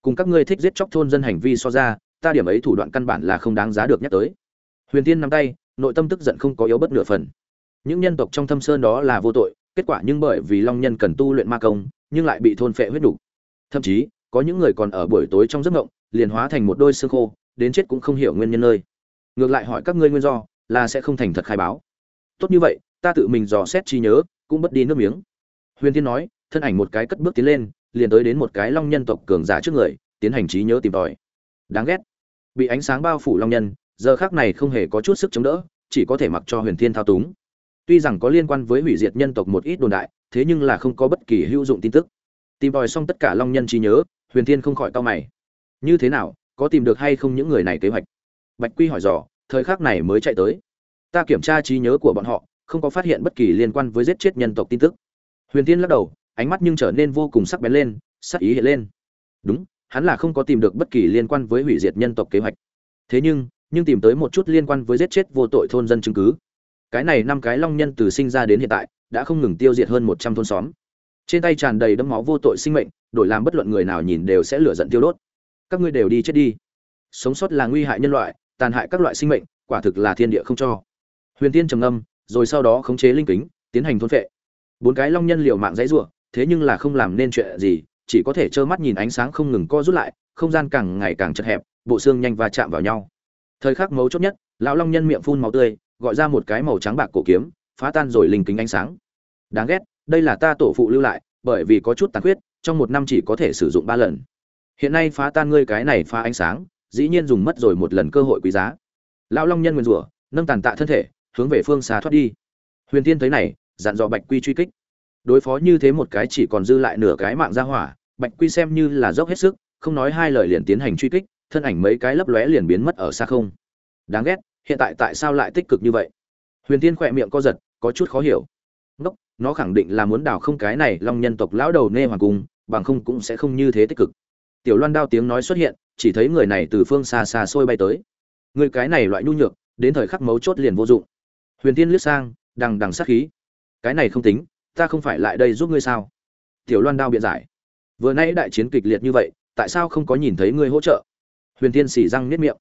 [SPEAKER 1] Cùng các ngươi thích giết chóc thôn dân hành vi so ra, ta điểm ấy thủ đoạn căn bản là không đáng giá được nhắc tới. Huyền tiên nắm tay, nội tâm tức giận không có yếu bất nửa phần. Những nhân tộc trong thâm sơn đó là vô tội, kết quả nhưng bởi vì long nhân cần tu luyện ma công, nhưng lại bị thôn phệ huyết đủ. Thậm chí, có những người còn ở buổi tối trong giấc ngộng liền hóa thành một đôi xương khô, đến chết cũng không hiểu nguyên nhân nơi. Ngược lại hỏi các ngươi nguyên do, là sẽ không thành thật khai báo. Tốt như vậy ta tự mình dò xét trí nhớ, cũng bất đi nước miếng. Huyền Thiên nói, thân ảnh một cái cất bước tiến lên, liền tới đến một cái long nhân tộc cường giả trước người, tiến hành trí nhớ tìm tòi. Đáng ghét. Bị ánh sáng bao phủ long nhân, giờ khác này không hề có chút sức chống đỡ, chỉ có thể mặc cho huyền thiên thao túng. Tuy rằng có liên quan với hủy diệt nhân tộc một ít đồn đại, thế nhưng là không có bất kỳ hữu dụng tin tức. Tìm tòi xong tất cả long nhân trí nhớ, huyền thiên không khỏi cao mày. Như thế nào, có tìm được hay không những người này kế hoạch? Bạch quy hỏi dò, thời khắc này mới chạy tới. Ta kiểm tra trí nhớ của bọn họ không có phát hiện bất kỳ liên quan với giết chết nhân tộc tin tức. Huyền tiên lắc đầu, ánh mắt nhưng trở nên vô cùng sắc bén lên, sắc ý hiện lên. Đúng, hắn là không có tìm được bất kỳ liên quan với hủy diệt nhân tộc kế hoạch. Thế nhưng nhưng tìm tới một chút liên quan với giết chết vô tội thôn dân chứng cứ. Cái này năm cái long nhân từ sinh ra đến hiện tại, đã không ngừng tiêu diệt hơn một trăm thôn xóm. Trên tay tràn đầy đẫm máu vô tội sinh mệnh, đổi làm bất luận người nào nhìn đều sẽ lửa giận tiêu đốt. Các ngươi đều đi chết đi. Sống sót là nguy hại nhân loại, tàn hại các loại sinh mệnh, quả thực là thiên địa không cho. Huyền tiên trầm âm rồi sau đó khống chế linh kính, tiến hành thôn phệ. Bốn cái long nhân liều mạng dãy rủa, thế nhưng là không làm nên chuyện gì, chỉ có thể trơ mắt nhìn ánh sáng không ngừng co rút lại, không gian càng ngày càng chật hẹp, bộ xương nhanh và chạm vào nhau. Thời khắc mấu chốt nhất, lão long nhân miệng phun màu tươi, gọi ra một cái màu trắng bạc cổ kiếm, phá tan rồi linh kính ánh sáng. Đáng ghét, đây là ta tổ phụ lưu lại, bởi vì có chút tàn khuyết, trong một năm chỉ có thể sử dụng ba lần. Hiện nay phá tan ngươi cái này phá ánh sáng, dĩ nhiên dùng mất rồi một lần cơ hội quý giá. Lão long nhân nguyền rủa, nâng tàn tạ thân thể hướng về phương xa thoát đi. Huyền Thiên thấy này, dặn dò bạch quy truy kích. Đối phó như thế một cái chỉ còn dư lại nửa cái mạng ra hỏa, bạch quy xem như là dốc hết sức, không nói hai lời liền tiến hành truy kích, thân ảnh mấy cái lấp lóe liền biến mất ở xa không. Đáng ghét, hiện tại tại sao lại tích cực như vậy? Huyền Thiên khỏe miệng co giật, có chút khó hiểu. Ngốc, nó khẳng định là muốn đào không cái này long nhân tộc lão đầu nê hoàng cung, bằng không cũng sẽ không như thế tích cực. Tiểu loan đao tiếng nói xuất hiện, chỉ thấy người này từ phương xa xa xôi bay tới. Người cái này loại nhu nhược, đến thời khắc mấu chốt liền vô dụng huyền tiên liếc sang, đằng đằng sát khí. Cái này không tính, ta không phải lại đây giúp ngươi sao? Tiểu loan đao biện giải. Vừa nãy đại chiến kịch liệt như vậy, tại sao không có nhìn thấy ngươi hỗ trợ? Huyền tiên xỉ răng nếp miệng.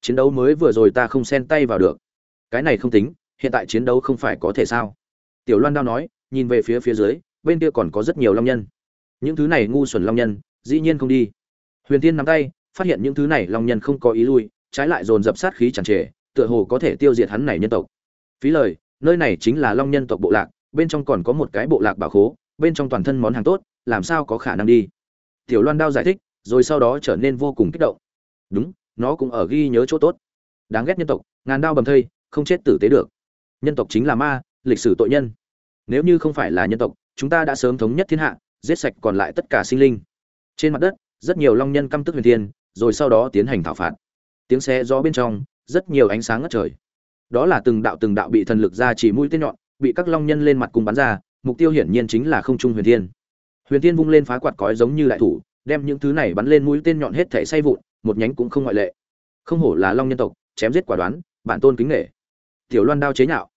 [SPEAKER 1] Chiến đấu mới vừa rồi ta không xen tay vào được. Cái này không tính, hiện tại chiến đấu không phải có thể sao? Tiểu loan đao nói, nhìn về phía phía dưới, bên kia còn có rất nhiều long nhân. Những thứ này ngu xuẩn long nhân, dĩ nhiên không đi. Huyền tiên nắm tay, phát hiện những thứ này long nhân không có ý lui, trái lại dồn dập sát khí chẳng trề, tựa hồ có thể tiêu diệt hắn này nhân tộc phí lời, nơi này chính là long nhân tộc bộ lạc, bên trong còn có một cái bộ lạc bảo khố, bên trong toàn thân món hàng tốt, làm sao có khả năng đi? Tiểu loan đao giải thích, rồi sau đó trở nên vô cùng kích động. Đúng, nó cũng ở ghi nhớ chỗ tốt. Đáng ghét nhân tộc, ngàn đao bầm thây, không chết tử tế được. Nhân tộc chính là ma, lịch sử tội nhân. Nếu như không phải là nhân tộc, chúng ta đã sớm thống nhất thiên hạ, giết sạch còn lại tất cả sinh linh. Trên mặt đất, rất nhiều long nhân căm tức huyền thiên, rồi sau đó tiến hành thảo phạt. Tiếng xe gió bên trong, rất nhiều ánh sáng ngất trời đó là từng đạo từng đạo bị thần lực ra chỉ mũi tên nhọn, bị các long nhân lên mặt cùng bắn ra, mục tiêu hiển nhiên chính là không trung huyền thiên. Huyền thiên vung lên phá quạt cói giống như đại thủ, đem những thứ này bắn lên mũi tên nhọn hết thể say vụn, một nhánh cũng không ngoại lệ. Không hổ là long nhân tộc, chém giết quả đoán, bản tôn kính nghệ tiểu loan đao chế nhạo.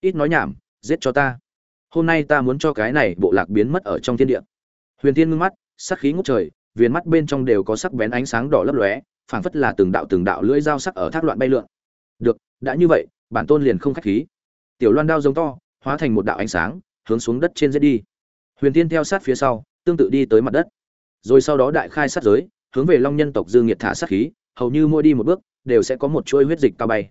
[SPEAKER 1] Ít nói nhảm, giết cho ta. Hôm nay ta muốn cho cái này bộ lạc biến mất ở trong thiên địa. Huyền thiên ngưng mắt, sắc khí ngút trời, viền mắt bên trong đều có sắc bén ánh sáng đỏ lấp lóe, phảng phất là từng đạo từng đạo lưỡi dao sắc ở thác loạn bay lượn. Được, đã như vậy bản tôn liền không khách khí. Tiểu loan đao giống to, hóa thành một đạo ánh sáng, hướng xuống đất trên giết đi. Huyền tiên theo sát phía sau, tương tự đi tới mặt đất. Rồi sau đó đại khai sát giới, hướng về long nhân tộc dương nhiệt thả sát khí, hầu như mỗi đi một bước, đều sẽ có một chuỗi huyết dịch cao bay.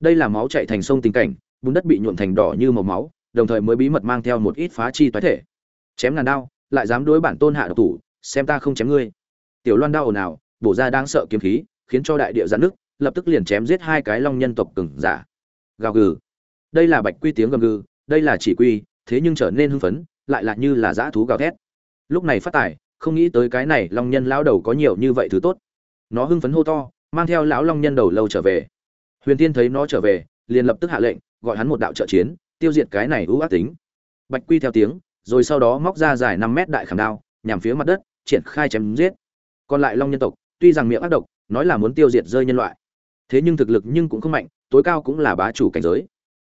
[SPEAKER 1] Đây là máu chạy thành sông tình cảnh, bùn đất bị nhuộm thành đỏ như màu máu, đồng thời mới bí mật mang theo một ít phá chi toái thể. Chém ngàn đao, lại dám đối bản tôn hạ độc thủ, xem ta không chém ngươi. Tiểu loan đao ồn ào, bổ ra đang sợ kiếm khí, khiến cho đại địa giãn nước lập tức liền chém giết hai cái long nhân tộc cường giả gào gừ. Đây là bạch quy tiếng gầm gừ, đây là chỉ quy, thế nhưng trở nên hưng phấn, lại là như là dã thú gào thét. Lúc này phát tài, không nghĩ tới cái này long nhân lão đầu có nhiều như vậy thứ tốt. Nó hưng phấn hô to, mang theo lão long nhân đầu lâu trở về. Huyền tiên thấy nó trở về, liền lập tức hạ lệnh, gọi hắn một đạo trợ chiến, tiêu diệt cái này ưu ác tính. Bạch quy theo tiếng, rồi sau đó móc ra dài năm mét đại khảm đao, nhằm phía mặt đất, triển khai chém giết. Còn lại long nhân tộc, tuy rằng miệng ác độc, nói là muốn tiêu diệt rơi nhân loại, thế nhưng thực lực nhưng cũng không mạnh tối cao cũng là bá chủ cảnh giới.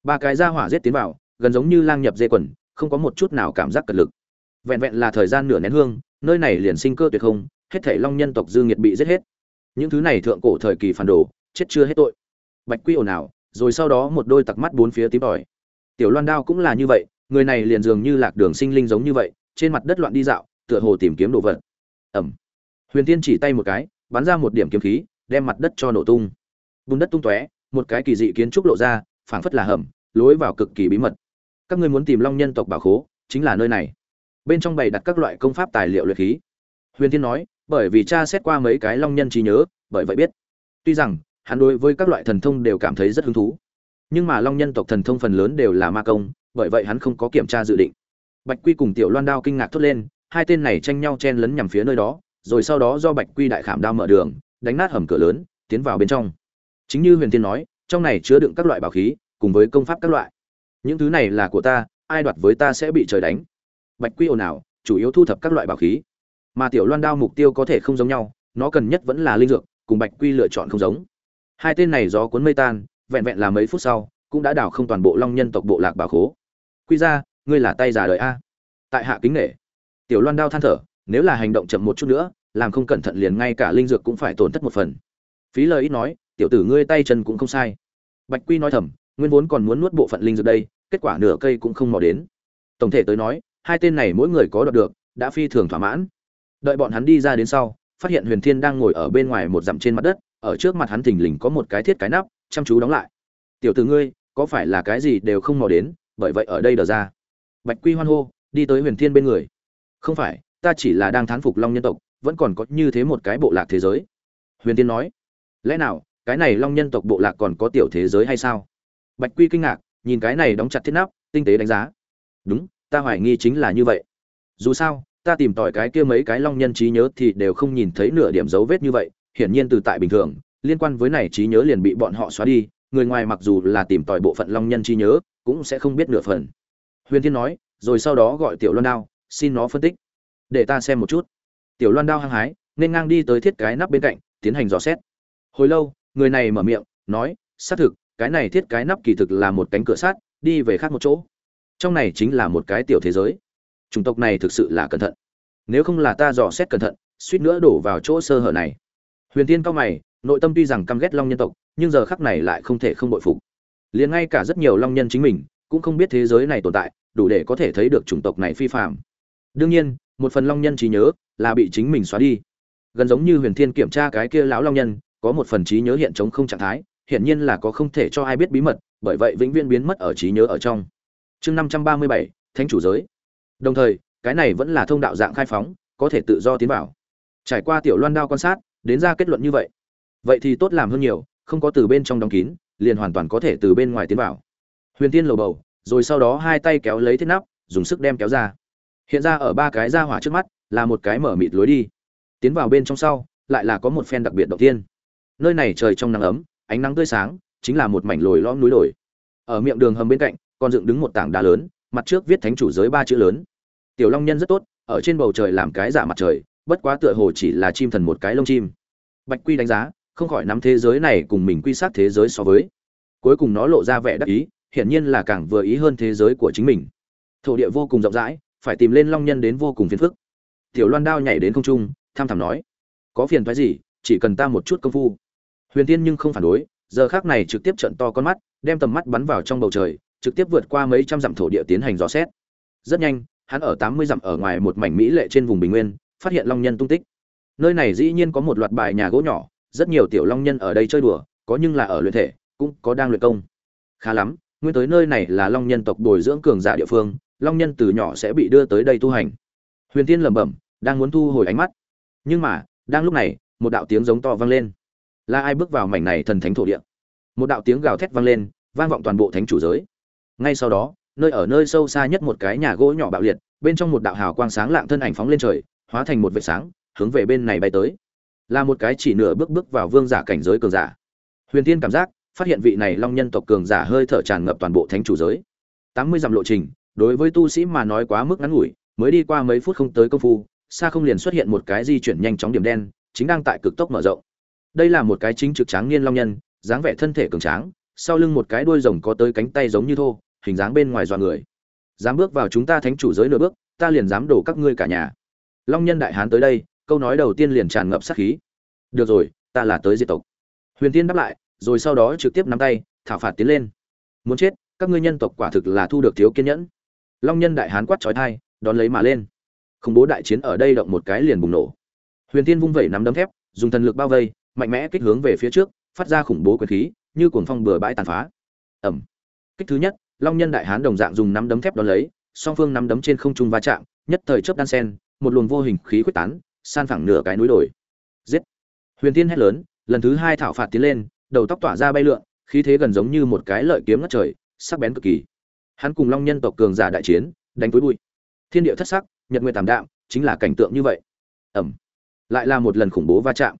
[SPEAKER 1] Ba cái ra hỏa giết tiến vào, gần giống như lang nhập dê quần, không có một chút nào cảm giác cật lực. Vẹn vẹn là thời gian nửa nén hương, nơi này liền sinh cơ tuyệt không, hết thể long nhân tộc dư nghiệt bị giết hết. Những thứ này thượng cổ thời kỳ phản đồ, chết chưa hết tội. Bạch quy ồn ào, rồi sau đó một đôi tặc mắt bốn phía tím tỏi. Tiểu loan đao cũng là như vậy, người này liền dường như lạc đường sinh linh giống như vậy, trên mặt đất loạn đi dạo, tựa hồ tìm kiếm đồ vật. Ẩm huyền tiên chỉ tay một cái, bắn ra một điểm kiếm khí, đem mặt đất cho nổ tung. Bùn đất tung tóe một cái kỳ dị kiến trúc lộ ra, phảng phất là hầm, lối vào cực kỳ bí mật. Các ngươi muốn tìm long nhân tộc bảo khố, chính là nơi này. Bên trong bày đặt các loại công pháp tài liệu luyện khí. Huyền Thiên nói, bởi vì cha xét qua mấy cái long nhân trí nhớ, bởi vậy biết. Tuy rằng, hắn đối với các loại thần thông đều cảm thấy rất hứng thú. Nhưng mà long nhân tộc thần thông phần lớn đều là ma công, bởi vậy hắn không có kiểm tra dự định. Bạch quy cùng tiểu loan đao kinh ngạc thốt lên, hai tên này tranh nhau chen lấn nhằm phía nơi đó, rồi sau đó do bạch quy đại khảm đao mở đường, đánh nát hầm cửa lớn, tiến vào bên trong chính như huyền tiên nói, trong này chứa đựng các loại bảo khí, cùng với công pháp các loại. Những thứ này là của ta, ai đoạt với ta sẽ bị trời đánh. Bạch quy ồn ào, chủ yếu thu thập các loại bảo khí. Mà tiểu loan đao mục tiêu có thể không giống nhau, nó cần nhất vẫn là linh dược, cùng bạch quy lựa chọn không giống. Hai tên này gió cuốn mây tan, vẹn vẹn là mấy phút sau, cũng đã đảo không toàn bộ long nhân tộc bộ lạc bảo khố. Quy ra, ngươi là tay giả đời a. Tại hạ kính nể. Tiểu loan đao than thở, nếu là hành động chậm một chút nữa, làm không cẩn thận liền ngay cả linh dược cũng phải tổn thất một phần. Phí lời ít nói tiểu tử ngươi tay chân cũng không sai. Bạch quy nói thầm, nguyên vốn còn muốn nuốt bộ phận linh dược đây, kết quả nửa cây cũng không mò đến. Tổng thể tới nói, hai tên này mỗi người có đoạt được, đã phi thường thỏa mãn. Đợi bọn hắn đi ra đến sau, phát hiện huyền thiên đang ngồi ở bên ngoài một dặm trên mặt đất, ở trước mặt hắn thình lình có một cái thiết cái nắp, chăm chú đóng lại. Tiểu tử ngươi, có phải là cái gì đều không mò đến, bởi vậy ở đây đờ ra. Bạch quy hoan hô, đi tới huyền thiên bên người. Không phải, ta chỉ là đang thán phục long nhân tộc, vẫn còn có như thế một cái bộ lạc thế giới. Huyền thiên nói. Lẽ nào cái này long nhân tộc bộ lạc còn có tiểu thế giới hay sao? Bạch quy kinh ngạc, nhìn cái này đóng chặt thiết nắp, tinh tế đánh giá. Đúng, ta hoài nghi chính là như vậy. Dù sao, ta tìm tỏi cái kia mấy cái long nhân trí nhớ thì đều không nhìn thấy nửa điểm dấu vết như vậy. Hiển nhiên từ tại bình thường, liên quan với này trí nhớ liền bị bọn họ xóa đi. Người ngoài mặc dù là tìm tòi bộ phận long nhân trí nhớ, cũng sẽ không biết nửa phần. Huyền thiên nói, rồi sau đó gọi tiểu loan đao, xin nó phân tích. Để ta xem một chút. Tiểu loan đao hăng hái, nên ngang đi tới thiết cái nắp bên cạnh, tiến hành dò xét. Hồi lâu người này mở miệng, nói, xác thực, cái này thiết cái nắp kỳ thực là một cánh cửa sắt, đi về khác một chỗ. Trong này chính là một cái tiểu thế giới. Chủng tộc này thực sự là cẩn thận. Nếu không là ta dò xét cẩn thận, suýt nữa đổ vào chỗ sơ hở này. Huyền tiên cao mày, nội tâm tuy rằng căm ghét long nhân tộc, nhưng giờ khắc này lại không thể không bội phục. Liền ngay cả rất nhiều long nhân chính mình, cũng không biết thế giới này tồn tại, đủ để có thể thấy được chủng tộc này phi phạm đương nhiên, một phần long nhân trí nhớ là bị chính mình xóa đi. Gần giống như huyền thiên kiểm tra cái kia lão long nhân có một phần trí nhớ hiện chống không trạng thái, hiển nhiên là có không thể cho ai biết bí mật, bởi vậy vĩnh viễn biến mất ở trí nhớ ở trong. Chương năm trăm ba mươi bảy, thánh chủ giới. Đồng thời, cái này vẫn là thông đạo dạng khai phóng, có thể tự do tiến vào. Trải qua tiểu loan đao quan sát, đến ra kết luận như vậy. Vậy thì tốt làm hơn nhiều, không có từ bên trong đóng kín, liền hoàn toàn có thể từ bên ngoài tiến vào. Huyền tiên lầu bầu, rồi sau đó hai tay kéo lấy thiết nắp, dùng sức đem kéo ra. Hiện ra ở ba cái ra hỏa trước mắt, là một cái mở mịt lối đi. Tiến vào bên trong sau, lại là có một phen đặc biệt đầu tiên nơi này trời trong nắng ấm, ánh nắng tươi sáng, chính là một mảnh lồi lõm núi đồi. Ở miệng đường hầm bên cạnh còn dựng đứng một tảng đá lớn, mặt trước viết thánh chủ giới ba chữ lớn. Tiểu long nhân rất tốt, ở trên bầu trời làm cái giả mặt trời, bất quá tựa hồ chỉ là chim thần một cái lông chim. Bạch quy đánh giá, không khỏi nắm thế giới này cùng mình quy sát thế giới so với. Cuối cùng nó lộ ra vẻ đắc ý, hiển nhiên là càng vừa ý hơn thế giới của chính mình. Thổ địa vô cùng rộng rãi, phải tìm lên long nhân đến vô cùng phiền phức. Tiểu loan đao nhảy đến không trung, tham thảm nói, có phiền thoái gì, chỉ cần ta một chút công phu huyền tiên nhưng không phản đối, giờ khác này trực tiếp trận to con mắt, đem tầm mắt bắn vào trong bầu trời, trực tiếp vượt qua mấy trăm dặm thổ địa tiến hành dò xét. Rất nhanh, hắn ở tám mươi dặm ở ngoài một mảnh mỹ lệ trên vùng bình nguyên, phát hiện long nhân tung tích. Nơi này dĩ nhiên có một loạt bài nhà gỗ nhỏ, rất nhiều tiểu long nhân ở đây chơi đùa, có nhưng là ở luyện thể, cũng có đang luyện công. Khá lắm, nguyên tới nơi này là long nhân tộc bồi dưỡng cường giả địa phương, long nhân từ nhỏ sẽ bị đưa tới đây tu hành. Huyền tiên lẩm bẩm, đang muốn thu hồi ánh mắt. Nhưng mà, đang lúc này, một đạo tiếng giống to vang lên là ai bước vào mảnh này thần thánh thổ địa? Một đạo tiếng gào thét vang lên, vang vọng toàn bộ thánh chủ giới. Ngay sau đó, nơi ở nơi sâu xa nhất một cái nhà gỗ nhỏ bạo liệt, bên trong một đạo hào quang sáng lạng thân ảnh phóng lên trời, hóa thành một vệt sáng, hướng về bên này bay tới. Là một cái chỉ nửa bước bước vào vương giả cảnh giới cường giả. Huyền tiên cảm giác, phát hiện vị này long nhân tộc cường giả hơi thở tràn ngập toàn bộ thánh chủ giới. Tám mươi dặm lộ trình, đối với tu sĩ mà nói quá mức ngắn ngủi, mới đi qua mấy phút không tới công phu, xa không liền xuất hiện một cái di chuyển nhanh chóng điểm đen, chính đang tại cực tốc mở rộng đây là một cái chính trực tráng niên long nhân, dáng vẻ thân thể cường tráng, sau lưng một cái đuôi rồng có tới cánh tay giống như thô, hình dáng bên ngoài dọa người. Dám bước vào chúng ta thánh chủ giới nửa bước, ta liền dám đổ các ngươi cả nhà. Long nhân đại hán tới đây, câu nói đầu tiên liền tràn ngập sát khí. Được rồi, ta là tới diệt tộc. Huyền tiên đáp lại, rồi sau đó trực tiếp nắm tay, thảo phạt tiến lên. Muốn chết, các ngươi nhân tộc quả thực là thu được thiếu kiên nhẫn. Long nhân đại hán quát trói thai đón lấy mà lên. Khủng bố đại chiến ở đây động một cái liền bùng nổ. Huyền tiên vung vẩy nắm đấm thép, dùng thần lực bao vây mạnh mẽ kích hướng về phía trước, phát ra khủng bố quyền khí, như cuồng phong bừa bãi tàn phá. Ẩm. Kích thứ nhất, long nhân đại hán đồng dạng dùng nắm đấm thép đón lấy, song phương nắm đấm trên không trung va chạm, nhất thời chớp đan sen, một luồng vô hình khí quyết tán, san phẳng nửa cái núi đồi. Giết. Huyền tiên hét lớn, lần thứ hai thảo phạt tiến lên, đầu tóc tỏa ra bay lượn, khí thế gần giống như một cái lợi kiếm ngất trời, sắc bén cực kỳ. Hắn cùng long nhân tộc cường giả đại chiến, đánh túi bụi. Thiên địa thất sắc, nhật nguyệt tảm đạm, chính là cảnh tượng như vậy. Ẩm. Lại là một lần khủng bố va chạm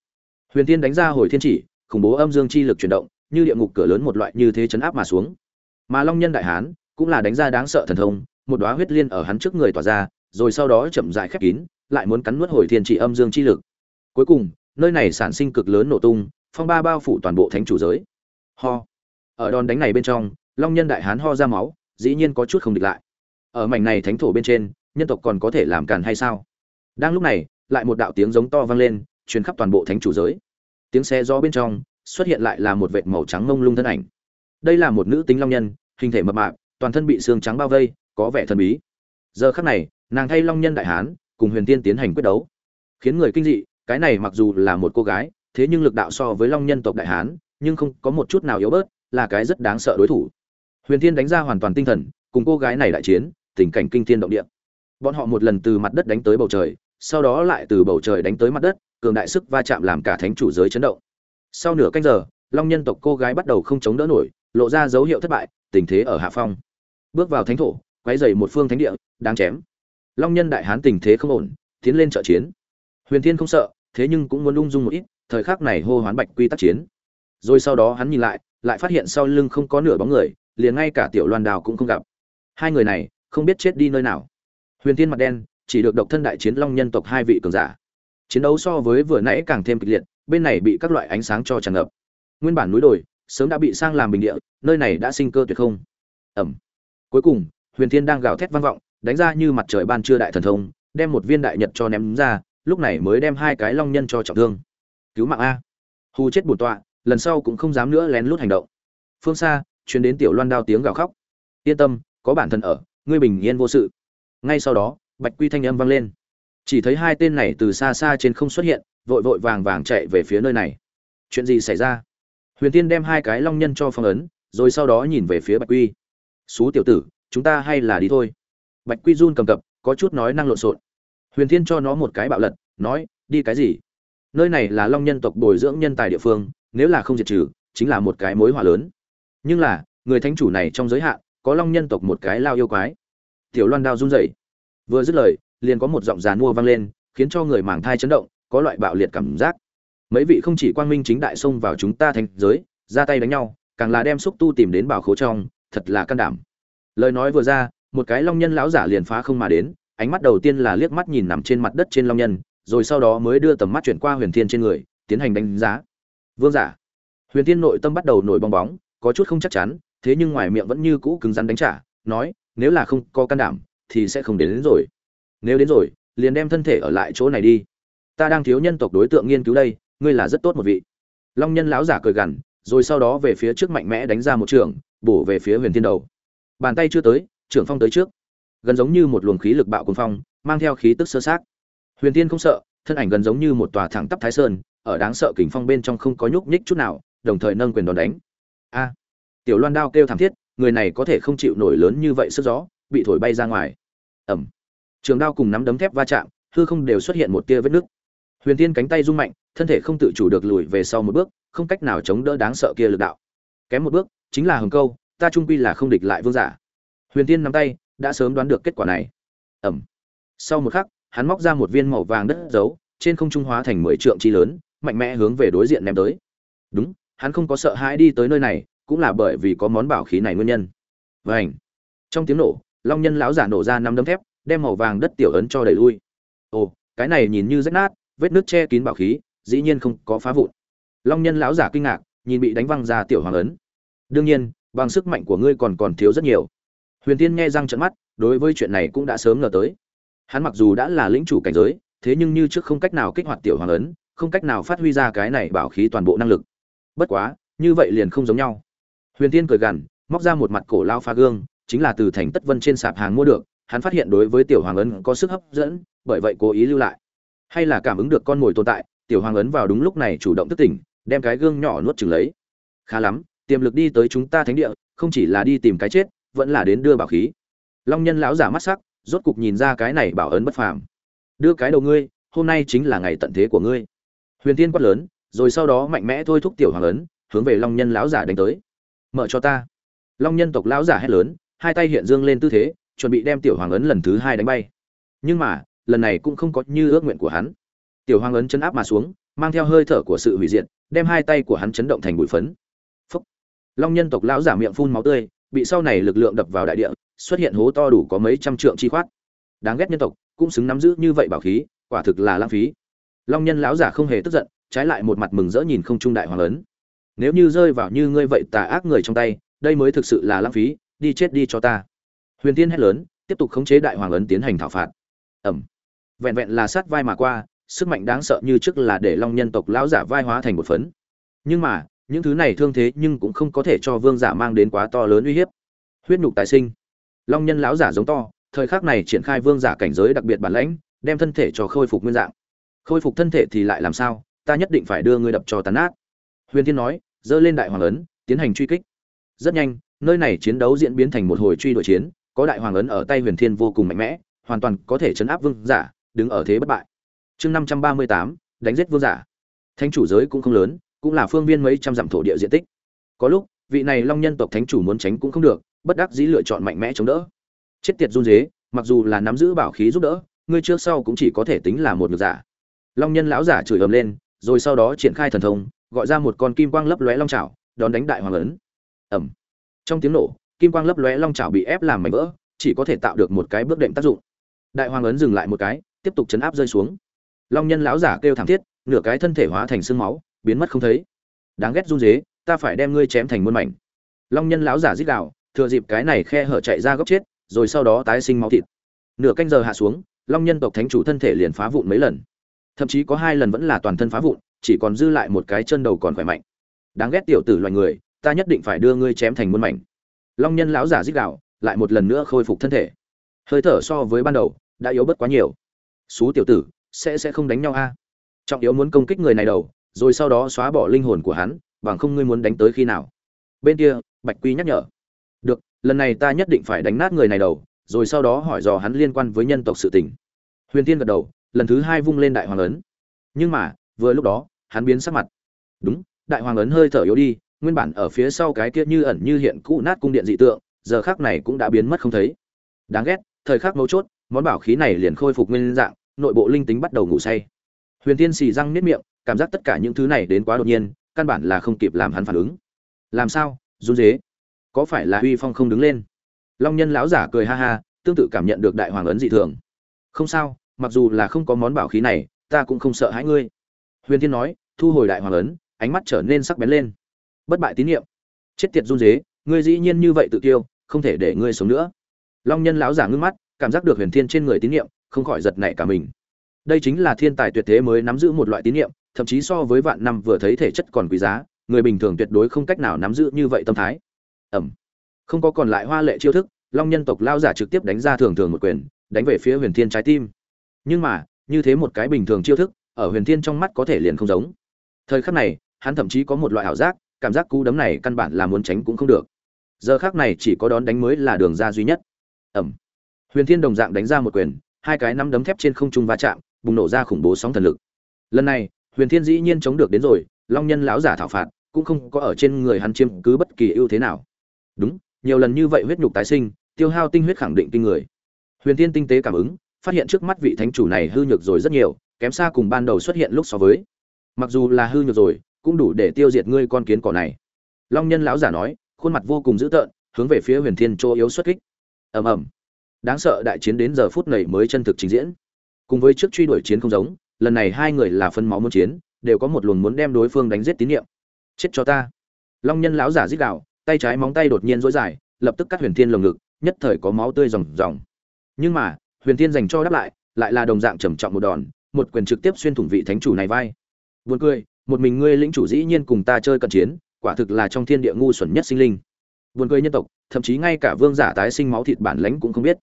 [SPEAKER 1] huyền Thiên đánh ra hồi thiên chỉ, khủng bố âm dương chi lực chuyển động, như địa ngục cửa lớn một loại như thế chấn áp mà xuống. Mà long nhân đại hán cũng là đánh ra đáng sợ thần thông, một đóa huyết liên ở hắn trước người tỏa ra, rồi sau đó chậm rãi khép kín, lại muốn cắn nuốt hồi thiên chỉ âm dương chi lực. Cuối cùng, nơi này sản sinh cực lớn nổ tung, phong ba bao phủ toàn bộ thánh chủ giới. Ho. Ở đòn đánh này bên trong, long nhân đại hán ho ra máu, dĩ nhiên có chút không địch lại. Ở mảnh này thánh thổ bên trên, nhân tộc còn có thể làm càn hay sao? Đang lúc này, lại một đạo tiếng giống to vang lên truyền khắp toàn bộ thánh chủ giới. Tiếng xe gió bên trong xuất hiện lại là một vệt màu trắng mông lung thân ảnh. Đây là một nữ tính long nhân, hình thể mập mạp, toàn thân bị xương trắng bao vây, có vẻ thần bí. Giờ khắc này, nàng thay long nhân đại hán, cùng huyền tiên tiến hành quyết đấu. Khiến người kinh dị, cái này mặc dù là một cô gái, thế nhưng lực đạo so với long nhân tộc đại hán, nhưng không có một chút nào yếu bớt, là cái rất đáng sợ đối thủ. Huyền tiên đánh ra hoàn toàn tinh thần, cùng cô gái này đại chiến, tình cảnh kinh thiên động địa. Bọn họ một lần từ mặt đất đánh tới bầu trời sau đó lại từ bầu trời đánh tới mặt đất, cường đại sức va chạm làm cả thánh chủ giới chấn động. Sau nửa canh giờ, long nhân tộc cô gái bắt đầu không chống đỡ nổi, lộ ra dấu hiệu thất bại, tình thế ở hạ phong. Bước vào thánh thổ, quấy dày một phương thánh địa đang chém. Long nhân đại hán tình thế không ổn, tiến lên trợ chiến. Huyền thiên không sợ, thế nhưng cũng muốn lung dung một ít, thời khắc này hô hoán bạch quy tác chiến. Rồi sau đó hắn nhìn lại lại phát hiện sau lưng không có nửa bóng người, liền ngay cả tiểu loan đào cũng không gặp. Hai người này, không biết chết đi nơi nào. Huyền thiên mặt đen chỉ được độc thân đại chiến long nhân tộc hai vị cường giả. Chiến đấu so với vừa nãy càng thêm kịch liệt, bên này bị các loại ánh sáng cho tràn ngập. Nguyên bản núi đồi, sớm đã bị sang làm bình địa, nơi này đã sinh cơ tuyệt không. Ẩm. Cuối cùng, huyền thiên đang gào thét vang vọng, đánh ra như mặt trời ban trưa đại thần thông, đem một viên đại nhật cho ném ra, lúc này mới đem hai cái long nhân cho trọng thương. Cứu mạng a. Hù chết bổn tọa, lần sau cũng không dám nữa lén lút hành động. Phương xa chuyến đến tiểu loan đao tiếng gào khóc. Yên tâm, có bản thân ở, ngươi bình yên vô sự. Ngay sau đó bạch quy thanh âm vang lên. Chỉ thấy hai tên này từ xa xa trên không xuất hiện, vội vội vàng vàng chạy về phía nơi này. Chuyện gì xảy ra? Huyền tiên đem hai cái long nhân cho phong ấn, rồi sau đó nhìn về phía bạch quy. Xú tiểu tử, chúng ta hay là đi thôi. Bạch quy run cầm cập, có chút nói năng lộn xộn. Huyền thiên cho nó một cái bạo lật, nói, đi cái gì? Nơi này là long nhân tộc bồi dưỡng nhân tài địa phương, nếu là không diệt trừ, chính là một cái mối họa lớn. Nhưng là, người thánh chủ này trong giới hạn, có long nhân tộc một cái lao yêu quái. Tiểu loan đao run rẩy vừa dứt lời, liền có một giọng giàn mua vang lên, khiến cho người màng thai chấn động, có loại bạo liệt cảm giác. Mấy vị không chỉ quang minh chính đại xông vào chúng ta thành giới, ra tay đánh nhau, càng là đem xúc tu tìm đến bảo khố trong, thật là can đảm. Lời nói vừa ra, một cái long nhân lão giả liền phá không mà đến, ánh mắt đầu tiên là liếc mắt nhìn nằm trên mặt đất trên long nhân, rồi sau đó mới đưa tầm mắt chuyển qua huyền thiên trên người, tiến hành đánh giá. Vương giả, huyền thiên nội tâm bắt đầu nổi bong bóng, có chút không chắc chắn, thế nhưng ngoài miệng vẫn như cũ cứng rắn đánh trả, nói, nếu là không có can đảm thì sẽ không đến, đến rồi. Nếu đến rồi liền đem thân thể ở lại chỗ này đi. Ta đang thiếu nhân tộc đối tượng nghiên cứu đây ngươi là rất tốt một vị. Long nhân lão giả cười gằn rồi sau đó về phía trước mạnh mẽ đánh ra một trường bổ về phía huyền thiên đầu. Bàn tay chưa tới trưởng phong tới trước. Gần giống như một luồng khí lực bạo cuồng phong mang theo khí tức sơ sát. Huyền thiên không sợ thân ảnh gần giống như một tòa thẳng tắp thái sơn ở đáng sợ kình phong bên trong không có nhúc nhích chút nào đồng thời nâng quyền đòn đánh. A! Tiểu loan đao kêu thảm thiết người này có thể không chịu nổi lớn như vậy sức gió bị thổi bay ra ngoài ẩm. Trường đao cùng nắm đấm thép va chạm, hư không đều xuất hiện một tia vết nứt. Huyền tiên cánh tay rung mạnh, thân thể không tự chủ được lùi về sau một bước, không cách nào chống đỡ đáng sợ kia lực đạo. Kém một bước, chính là hừng câu, ta trung quy là không địch lại vương giả. Huyền tiên nắm tay, đã sớm đoán được kết quả này. Ẩm. Sau một khắc, hắn móc ra một viên màu vàng đất giấu trên không trung hóa thành mười trượng chi lớn, mạnh mẽ hướng về đối diện ném tới. Đúng, hắn không có sợ hãi đi tới nơi này, cũng là bởi vì có món bảo khí này nguyên nhân. Vảnh trong tiếng nổ long nhân lão giả nổ ra năm đấm thép, đem màu vàng đất tiểu ấn cho đẩy lui. Ồ, cái này nhìn như rách nát, vết nước che kín bảo khí, dĩ nhiên không có phá vụn. Long nhân lão giả kinh ngạc, nhìn bị đánh văng ra tiểu hoàng ấn. Đương nhiên, bằng sức mạnh của ngươi còn còn thiếu rất nhiều. Huyền tiên nghe răng trận mắt, đối với chuyện này cũng đã sớm ngờ tới. Hắn mặc dù đã là lĩnh chủ cảnh giới, thế nhưng như trước không cách nào kích hoạt tiểu hoàng ấn, không cách nào phát huy ra cái này bảo khí toàn bộ năng lực. Bất quá, như vậy liền không giống nhau. Huyền tiên cười gằn, móc ra một mặt cổ lao pha gương chính là từ thành tất vân trên sạp hàng mua được, hắn phát hiện đối với tiểu hoàng ấn có sức hấp dẫn, bởi vậy cố ý lưu lại. Hay là cảm ứng được con mồi tồn tại, tiểu hoàng ấn vào đúng lúc này chủ động thức tỉnh, đem cái gương nhỏ nuốt chừng lấy. Khá lắm, tiềm lực đi tới chúng ta thánh địa, không chỉ là đi tìm cái chết, vẫn là đến đưa bảo khí. Long nhân lão giả mắt sắc, rốt cục nhìn ra cái này bảo ấn bất phàm. Đưa cái đầu ngươi, hôm nay chính là ngày tận thế của ngươi. Huyền tiên quát lớn, rồi sau đó mạnh mẽ thôi thúc tiểu hoàng ấn, hướng về long nhân lão giả đánh tới. Mở cho ta. Long nhân tộc lão giả hét lớn hai tay hiện dương lên tư thế, chuẩn bị đem tiểu hoàng ấn lần thứ hai đánh bay. Nhưng mà, lần này cũng không có như ước nguyện của hắn. Tiểu hoàng ấn chấn áp mà xuống, mang theo hơi thở của sự hủy diệt, đem hai tay của hắn chấn động thành bụi phấn. Phúc. long nhân tộc lão giả miệng phun máu tươi, bị sau này lực lượng đập vào đại địa, xuất hiện hố to đủ có mấy trăm trượng chi khoát. Đáng ghét nhân tộc, cũng xứng nắm giữ như vậy bảo khí, quả thực là lãng phí. Long nhân lão giả không hề tức giận, trái lại một mặt mừng rỡ nhìn không trung đại hoàng ấn. Nếu như rơi vào như ngươi vậy tà ác người trong tay, đây mới thực sự là lãng phí đi chết đi cho ta. Huyền tiên hét lớn, tiếp tục khống chế đại hoàng ấn tiến hành thảo phạt. Ẩm vẹn vẹn là sát vai mà qua, sức mạnh đáng sợ như trước là để long nhân tộc lão giả vai hóa thành một phấn. Nhưng mà, những thứ này thương thế nhưng cũng không có thể cho vương giả mang đến quá to lớn uy hiếp. Huyết nhục tài sinh. Long nhân lão giả giống to, thời khắc này triển khai vương giả cảnh giới đặc biệt bản lãnh, đem thân thể cho khôi phục nguyên dạng. Khôi phục thân thể thì lại làm sao? Ta nhất định phải đưa ngươi đập cho tàn ác. huyền thiên nói dơ lên đại hoàng ấn, tiến hành truy kích. Rất nhanh nơi này chiến đấu diễn biến thành một hồi truy đuổi chiến có đại hoàng ấn ở tay huyền thiên vô cùng mạnh mẽ hoàn toàn có thể chấn áp vương giả đứng ở thế bất bại. Chương năm trăm ba mươi tám đánh giết vương giả. Thánh chủ giới cũng không lớn cũng là phương viên mấy trăm dặm thổ địa diện tích. Có lúc vị này long nhân tộc thánh chủ muốn tránh cũng không được bất đắc dĩ lựa chọn mạnh mẽ chống đỡ. Chết tiệt run rế, mặc dù là nắm giữ bảo khí giúp đỡ ngươi trước sau cũng chỉ có thể tính là một ngược giả. Long nhân lão giả chửi ầm lên rồi sau đó triển khai thần thông gọi ra một con kim quang lấp lóe long chảo đón đánh đại hoàng ấn. Ẩm trong tiếng nổ, kim quang lấp lóe long chảo bị ép làm mảnh vỡ, chỉ có thể tạo được một cái bước đệm tác dụng. Đại hoàng ấn dừng lại một cái, tiếp tục chấn áp rơi xuống. Long nhân lão giả kêu thảm thiết, nửa cái thân thể hóa thành xương máu, biến mất không thấy. Đáng ghét run dế ta phải đem ngươi chém thành muôn mảnh. Long nhân lão giả rít đạo thừa dịp cái này khe hở chạy ra góc chết, rồi sau đó tái sinh máu thịt. Nửa canh giờ hạ xuống, long nhân tộc thánh chủ thân thể liền phá vụn mấy lần. Thậm chí có hai lần vẫn là toàn thân phá vụn, chỉ còn dư lại một cái chân đầu còn khỏe mạnh. Đáng ghét tiểu tử loài người ta nhất định phải đưa ngươi chém thành muôn mảnh. Long nhân lão giả dích đạo lại một lần nữa khôi phục thân thể. Hơi thở so với ban đầu, đã yếu bớt quá nhiều. Xú tiểu tử, sẽ sẽ không đánh nhau a. Trọng yếu muốn công kích người này đầu, rồi sau đó xóa bỏ linh hồn của hắn, bằng không ngươi muốn đánh tới khi nào? Bên kia, bạch quy nhắc nhở. Được, lần này ta nhất định phải đánh nát người này đầu, rồi sau đó hỏi dò hắn liên quan với nhân tộc sự tình. Huyền tiên gật đầu, lần thứ hai vung lên đại hoàng ấn. Nhưng mà, vừa lúc đó, hắn biến sắc mặt. Đúng, đại hoàng ấn hơi thở yếu đi nguyên bản ở phía sau cái kia như ẩn như hiện cũ nát cung điện dị tượng, giờ khắc này cũng đã biến mất không thấy. Đáng ghét, thời khắc mấu chốt, món bảo khí này liền khôi phục nguyên dạng, nội bộ linh tính bắt đầu ngủ say. Huyền tiên xì răng niết miệng, cảm giác tất cả những thứ này đến quá đột nhiên, căn bản là không kịp làm hắn phản ứng. Làm sao, run dế có phải là Huy phong không đứng lên? Long nhân lão giả cười ha ha, tương tự cảm nhận được đại hoàng ấn dị thường. Không sao, mặc dù là không có món bảo khí này, ta cũng không sợ hãi ngươi. Huyền thiên nói, thu hồi đại hoàng ấn, ánh mắt trở nên sắc bén lên bất bại tín nhiệm. Chết tiệt run dế ngươi dĩ nhiên như vậy tự kiêu, không thể để ngươi sống nữa. Long nhân lão giả ngưng mắt, cảm giác được huyền thiên trên người tín nhiệm, không khỏi giật nảy cả mình. Đây chính là thiên tài tuyệt thế mới nắm giữ một loại tín nhiệm, thậm chí so với vạn năm vừa thấy thể chất còn quý giá, người bình thường tuyệt đối không cách nào nắm giữ như vậy tâm thái. Ẩm. Không có còn lại hoa lệ chiêu thức, long nhân tộc lao giả trực tiếp đánh ra thường thường một quyền, đánh về phía huyền thiên trái tim. Nhưng mà, như thế một cái bình thường chiêu thức, ở huyền thiên trong mắt có thể liền không giống. Thời khắc này, hắn thậm chí có một loại ảo giác cảm giác cú đấm này căn bản là muốn tránh cũng không được. Giờ khác này chỉ có đón đánh mới là đường ra duy nhất. Ẩm. Huyền thiên đồng dạng đánh ra một quyền, hai cái nắm đấm thép trên không trung va chạm, bùng nổ ra khủng bố sóng thần lực. Lần này, huyền thiên dĩ nhiên chống được đến rồi, long nhân lão giả thảo phạt, cũng không có ở trên người hắn chiếm cứ bất kỳ ưu thế nào. Đúng, nhiều lần như vậy huyết nhục tái sinh, tiêu hao tinh huyết khẳng định kinh người. Huyền thiên tinh tế cảm ứng, phát hiện trước mắt vị thánh chủ này hư nhược rồi rất nhiều, kém xa cùng ban đầu xuất hiện lúc so với. Mặc dù là hư nhược rồi cũng đủ để tiêu diệt ngươi con kiến cỏ này. Long nhân lão giả nói, khuôn mặt vô cùng dữ tợn, hướng về phía huyền thiên chỗ yếu xuất kích. Ầm ầm. Đáng sợ đại chiến đến giờ phút này mới chân thực trình diễn. Cùng với trước truy đuổi chiến không giống, lần này hai người là phân máu muốn chiến, đều có một luồng muốn đem đối phương đánh giết tín nhiệm chết cho ta. Long nhân lão giả giết đạo tay trái móng tay đột nhiên rối dài, lập tức cắt huyền thiên lồng ngực, nhất thời có máu tươi ròng ròng. Nhưng mà, huyền thiên dành cho đáp lại lại là đồng dạng trầm trọng một đòn, một quyền trực tiếp xuyên thủng vị thánh chủ này vai. Buồn cười một mình ngươi lĩnh chủ dĩ nhiên cùng ta chơi cận chiến, quả thực là trong thiên địa ngu xuẩn nhất sinh linh. Buồn cười nhân tộc, thậm chí ngay cả vương giả tái sinh máu thịt bản lãnh cũng không biết.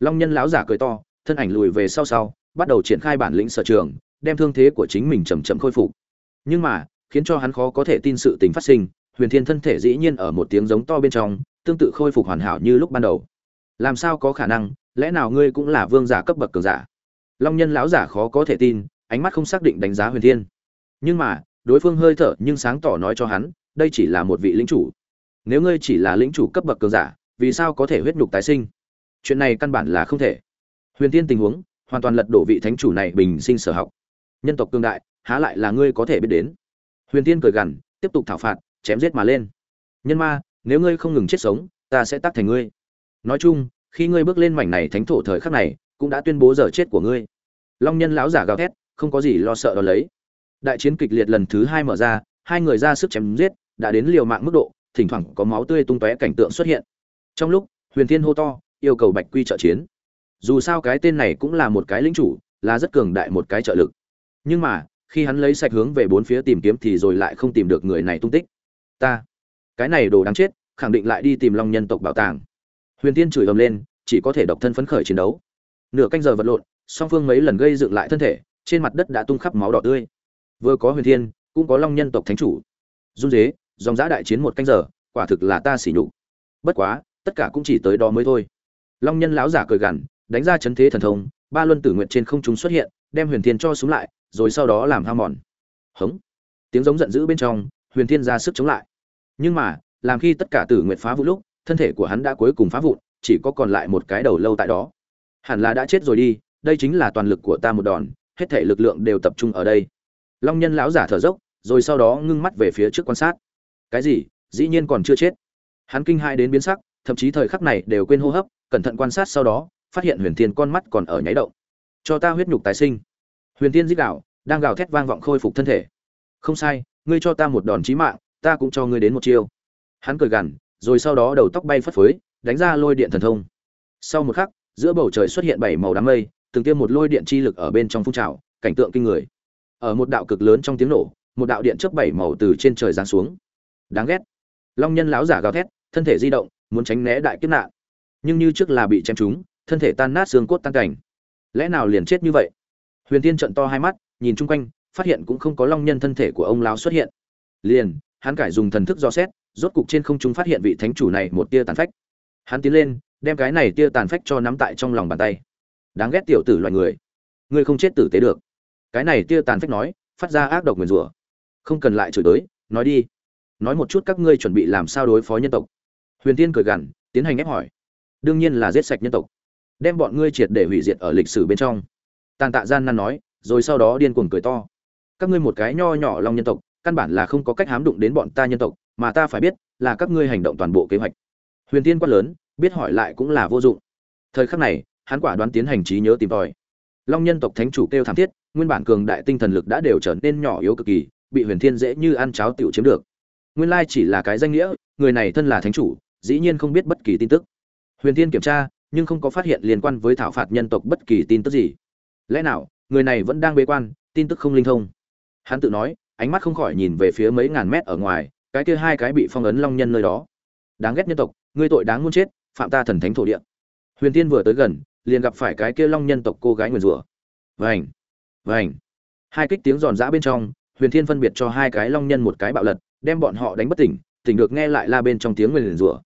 [SPEAKER 1] Long nhân lão giả cười to, thân ảnh lùi về sau sau, bắt đầu triển khai bản lĩnh sở trường, đem thương thế của chính mình chậm chậm khôi phục. Nhưng mà, khiến cho hắn khó có thể tin sự tình phát sinh, huyền thiên thân thể dĩ nhiên ở một tiếng giống to bên trong, tương tự khôi phục hoàn hảo như lúc ban đầu. Làm sao có khả năng, lẽ nào ngươi cũng là vương giả cấp bậc cường giả? Long nhân lão giả khó có thể tin, ánh mắt không xác định đánh giá huyền thiên. Nhưng mà đối phương hơi thở nhưng sáng tỏ nói cho hắn, đây chỉ là một vị lính chủ. Nếu ngươi chỉ là lính chủ cấp bậc cường giả, vì sao có thể huyết nhục tái sinh? Chuyện này căn bản là không thể. Huyền thiên tình huống, hoàn toàn lật đổ vị thánh chủ này bình sinh sở học. Nhân tộc cương đại, há lại là ngươi có thể biết đến? Huyền thiên cười gằn, tiếp tục thảo phạt, chém giết mà lên. Nhân ma, nếu ngươi không ngừng chết sống, ta sẽ tắt thành ngươi. Nói chung, khi ngươi bước lên mảnh này thánh thổ thời khắc này, cũng đã tuyên bố giờ chết của ngươi. Long nhân lão giả gào thét, không có gì lo sợ đó lấy đại chiến kịch liệt lần thứ hai mở ra, hai người ra sức chém giết, đã đến liều mạng mức độ, thỉnh thoảng có máu tươi tung tóe cảnh tượng xuất hiện. Trong lúc, huyền thiên hô to, yêu cầu bạch quy trợ chiến. Dù sao cái tên này cũng là một cái lính chủ, là rất cường đại một cái trợ lực. Nhưng mà, khi hắn lấy sạch hướng về bốn phía tìm kiếm thì rồi lại không tìm được người này tung tích. Ta, cái này đồ đáng chết, khẳng định lại đi tìm long nhân tộc bảo tàng. Huyền tiên chửi ầm lên, chỉ có thể độc thân phấn khởi chiến đấu. Nửa canh giờ vật lộn, song phương mấy lần gây dựng lại thân thể, trên mặt đất đã tung khắp máu đỏ tươi vừa có huyền thiên, cũng có long nhân tộc thánh chủ. Run dế, dòng giã đại chiến một canh giờ, quả thực là ta xỉ nhục. Bất quá, tất cả cũng chỉ tới đó mới thôi. Long nhân lão giả cười gằn, đánh ra chấn thế thần thông, ba luân tử nguyện trên không trung xuất hiện, đem huyền thiên cho xuống lại, rồi sau đó làm hao mòn. Hống. Tiếng giống giận dữ bên trong, huyền thiên ra sức chống lại. Nhưng mà, làm khi tất cả tử nguyện phá vụ lúc, thân thể của hắn đã cuối cùng phá vụn, chỉ có còn lại một cái đầu lâu tại đó. Hẳn là đã chết rồi đi, đây chính là toàn lực của ta một đòn, hết thể lực lượng đều tập trung ở đây long nhân lão giả thở dốc, rồi sau đó ngưng mắt về phía trước quan sát. Cái gì? Dĩ nhiên còn chưa chết. Hắn kinh hai đến biến sắc, thậm chí thời khắc này đều quên hô hấp, cẩn thận quan sát sau đó, phát hiện huyền thiên con mắt còn ở nháy động. Cho ta huyết nhục tái sinh. Huyền thiên dích đạo đang gào thét vang vọng khôi phục thân thể. Không sai, ngươi cho ta một đòn chí mạng, ta cũng cho ngươi đến một chiêu. Hắn cười gằn, rồi sau đó đầu tóc bay phất phới, đánh ra lôi điện thần thông. Sau một khắc, giữa bầu trời xuất hiện bảy màu đám mây, từng tiêm một lôi điện chi lực ở bên trong phun trào, cảnh tượng kinh người ở một đạo cực lớn trong tiếng nổ, một đạo điện chớp bảy màu từ trên trời giáng xuống. Đáng ghét. Long nhân láo giả gào thét, thân thể di động, muốn tránh né đại kiếp nạn. Nhưng như trước là bị chém trúng, thân thể tan nát xương cốt tan cảnh. Lẽ nào liền chết như vậy? Huyền tiên trận to hai mắt, nhìn chung quanh, phát hiện cũng không có long nhân thân thể của ông lão xuất hiện. Liền, hắn cải dùng thần thức do xét, rốt cục trên không trung phát hiện vị thánh chủ này một tia tàn phách. Hắn tiến lên, đem cái này tia tàn phách cho nắm tại trong lòng bàn tay. Đáng ghét tiểu tử loài người. Ngươi không chết tử tế được cái này tia tàn phách nói, phát ra ác độc nguyền rủa. Không cần lại chửi tới, nói đi. Nói một chút các ngươi chuẩn bị làm sao đối phó nhân tộc. Huyền tiên cười gằn, tiến hành ép hỏi. Đương nhiên là giết sạch nhân tộc. Đem bọn ngươi triệt để hủy diệt ở lịch sử bên trong. Tàn tạ gian nan nói, rồi sau đó điên cuồng cười to. Các ngươi một cái nho nhỏ long nhân tộc, căn bản là không có cách hám đụng đến bọn ta nhân tộc, mà ta phải biết là các ngươi hành động toàn bộ kế hoạch. Huyền tiên quát lớn, biết hỏi lại cũng là vô dụng. Thời khắc này, hắn quả đoán tiến hành trí nhớ tìm tòi long nhân tộc thánh chủ kêu thảm thiết, nguyên bản cường đại tinh thần lực đã đều trở nên nhỏ yếu cực kỳ, bị huyền thiên dễ như ăn cháo tiểu chiếm được. Nguyên lai chỉ là cái danh nghĩa, người này thân là thánh chủ, dĩ nhiên không biết bất kỳ tin tức. Huyền thiên kiểm tra, nhưng không có phát hiện liên quan với thảo phạt nhân tộc bất kỳ tin tức gì. Lẽ nào, người này vẫn đang bế quan, tin tức không linh thông? Hắn tự nói, ánh mắt không khỏi nhìn về phía mấy ngàn mét ở ngoài, cái kia hai cái bị phong ấn long nhân nơi đó. Đáng ghét nhân tộc, ngươi tội đáng muốn chết, phạm ta thần thánh thổ địa. Huyền tiên vừa tới gần liền gặp phải cái kia long nhân tộc cô gái nguyền rủa. Vành, Vành, hai kích tiếng giòn giã bên trong huyền thiên phân biệt cho hai cái long nhân một cái bạo lật đem bọn họ đánh bất tỉnh tỉnh được nghe lại la bên trong tiếng nguyền rủa.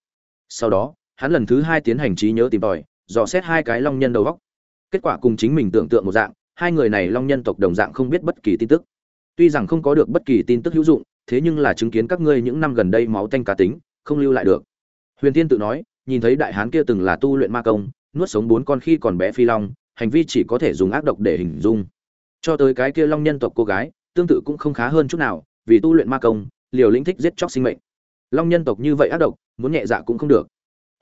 [SPEAKER 1] Sau đó hắn lần thứ hai tiến hành trí nhớ tìm tòi dò xét hai cái long nhân đầu góc. Kết quả cùng chính mình tưởng tượng một dạng hai người này long nhân tộc đồng dạng không biết bất kỳ tin tức. Tuy rằng không có được bất kỳ tin tức hữu dụng thế nhưng là chứng kiến các ngươi những năm gần đây máu tanh cá tính không lưu lại được. Huyền Thiên tự nói nhìn thấy đại hán kia từng là tu luyện ma công nuốt sống bốn con khi còn bé phi long, hành vi chỉ có thể dùng ác độc để hình dung. Cho tới cái kia long nhân tộc cô gái, tương tự cũng không khá hơn chút nào, vì tu luyện ma công, liều lĩnh thích giết chóc sinh mệnh. Long nhân tộc như vậy ác độc, muốn nhẹ dạ cũng không được.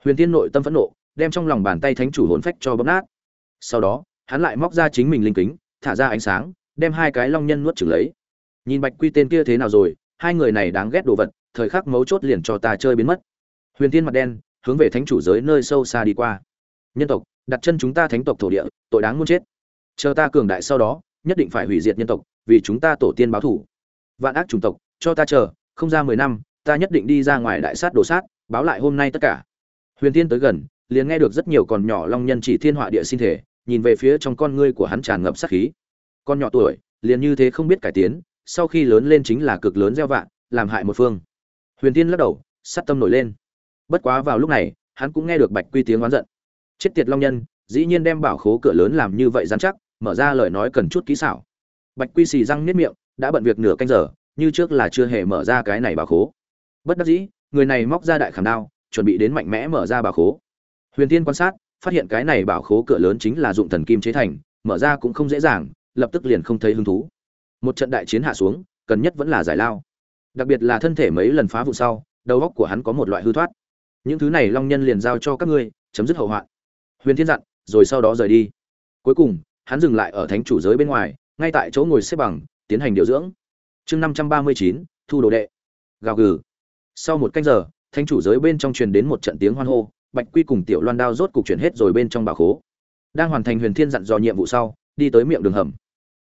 [SPEAKER 1] Huyền tiên nội tâm phẫn nộ, đem trong lòng bàn tay thánh chủ hồn phách cho bóp nát. Sau đó, hắn lại móc ra chính mình linh kính, thả ra ánh sáng, đem hai cái long nhân nuốt chửng lấy. Nhìn bạch quy tên kia thế nào rồi, hai người này đáng ghét đồ vật, thời khắc mấu chốt liền cho ta chơi biến mất. Huyền tiên mặt đen, hướng về thánh chủ giới nơi sâu xa đi qua nhân tộc, đặt chân chúng ta thánh tộc thổ địa, tội đáng muốn chết. Chờ ta cường đại sau đó, nhất định phải hủy diệt nhân tộc, vì chúng ta tổ tiên báo thủ vạn ác chủng tộc, cho ta chờ, không ra mười năm, ta nhất định đi ra ngoài đại sát đổ sát, báo lại hôm nay tất cả. Huyền thiên tới gần, liền nghe được rất nhiều con nhỏ long nhân chỉ thiên họa địa sinh thể, nhìn về phía trong con ngươi của hắn tràn ngập sát khí. Con nhỏ tuổi, liền như thế không biết cải tiến, sau khi lớn lên chính là cực lớn gieo vạn làm hại một phương. Huyền thiên lắc đầu, sát tâm nổi lên. Bất quá vào lúc này, hắn cũng nghe được bạch quy tiếng oán giận chết tiệt long nhân, dĩ nhiên đem bảo khố cửa lớn làm như vậy dán chắc, mở ra lời nói cần chút kỹ xảo. Bạch quy xì răng niết miệng, đã bận việc nửa canh giờ, như trước là chưa hề mở ra cái này bảo khố. Bất đắc dĩ, người này móc ra đại khảm đao, chuẩn bị đến mạnh mẽ mở ra bảo khố. Huyền tiên quan sát, phát hiện cái này bảo khố cửa lớn chính là dụng thần kim chế thành, mở ra cũng không dễ dàng, lập tức liền không thấy hứng thú. Một trận đại chiến hạ xuống, cần nhất vẫn là giải lao. Đặc biệt là thân thể mấy lần phá vụ sau, đầu óc của hắn có một loại hư thoát. Những thứ này long nhân liền giao cho các ngươi, chấm dứt hậu hoạn huyền thiên dặn, rồi sau đó rời đi. Cuối cùng, hắn dừng lại ở thánh chủ giới bên ngoài, ngay tại chỗ ngồi xếp bằng, tiến hành điều dưỡng. Chương năm trăm ba mươi chín, thu đồ đệ. Gào gừ. Sau một canh giờ, thánh chủ giới bên trong truyền đến một trận tiếng hoan hô, bạch quy cùng tiểu loan đao rốt cục chuyển hết rồi bên trong bảo khố. Đang hoàn thành huyền thiên dặn dò nhiệm vụ sau, đi tới miệng đường hầm.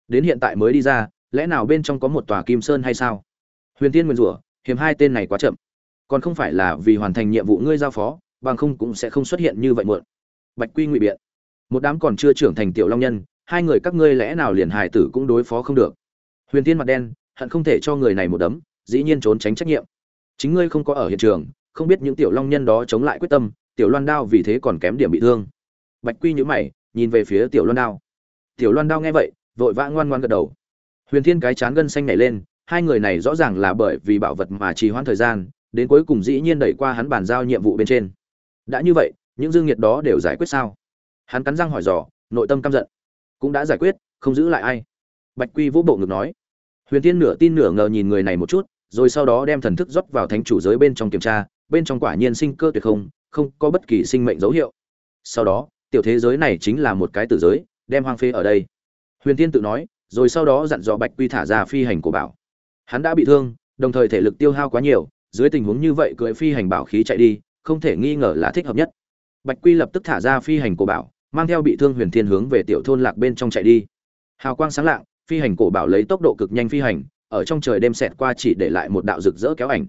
[SPEAKER 1] Đến hiện tại mới đi ra, lẽ nào bên trong có một tòa kim sơn hay sao? Huyền Thiên nguyên rủa hiếm hai tên này quá chậm. Còn không phải là vì hoàn thành nhiệm vụ ngươi giao phó, bằng không cũng sẽ không xuất hiện như vậy muộn bạch quy ngụy biện. Một đám còn chưa trưởng thành tiểu long nhân, hai người các ngươi lẽ nào liền hài tử cũng đối phó không được. Huyền tiên mặt đen, hận không thể cho người này một đấm, dĩ nhiên trốn tránh trách nhiệm. Chính ngươi không có ở hiện trường, không biết những tiểu long nhân đó chống lại quyết tâm, tiểu loan đao vì thế còn kém điểm bị thương. Bạch quy nhữ mày, nhìn về phía tiểu loan đao. Tiểu loan đao nghe vậy, vội vã ngoan ngoan gật đầu. Huyền thiên cái chán gân xanh nhảy lên, hai người này rõ ràng là bởi vì bảo vật mà trì hoãn thời gian, đến cuối cùng dĩ nhiên đẩy qua hắn bàn giao nhiệm vụ bên trên. Đã như vậy những dương nhiệt đó đều giải quyết sao? Hắn cắn răng hỏi dò, nội tâm căm giận. Cũng đã giải quyết, không giữ lại ai. Bạch quy vũ bộ ngực nói. Huyền thiên nửa tin nửa ngờ nhìn người này một chút, rồi sau đó đem thần thức rót vào thánh chủ giới bên trong kiểm tra, bên trong quả nhiên sinh cơ tuyệt không không có bất kỳ sinh mệnh dấu hiệu. Sau đó, tiểu thế giới này chính là một cái tử giới, đem hoang phế ở đây. Huyền tiên tự nói, rồi sau đó dặn dò bạch quy thả ra phi hành của bảo. Hắn đã bị thương, đồng thời thể lực tiêu hao quá nhiều, dưới tình huống như vậy, cưỡi phi hành bảo khí chạy đi, không thể nghi ngờ là thích hợp nhất bạch quy lập tức thả ra phi hành cổ bảo, mang theo bị thương huyền thiên hướng về tiểu thôn lạc bên trong chạy đi. Hào quang sáng lạng, phi hành cổ bảo lấy tốc độ cực nhanh phi hành, ở trong trời đêm xẹt qua chỉ để lại một đạo rực rỡ kéo ảnh.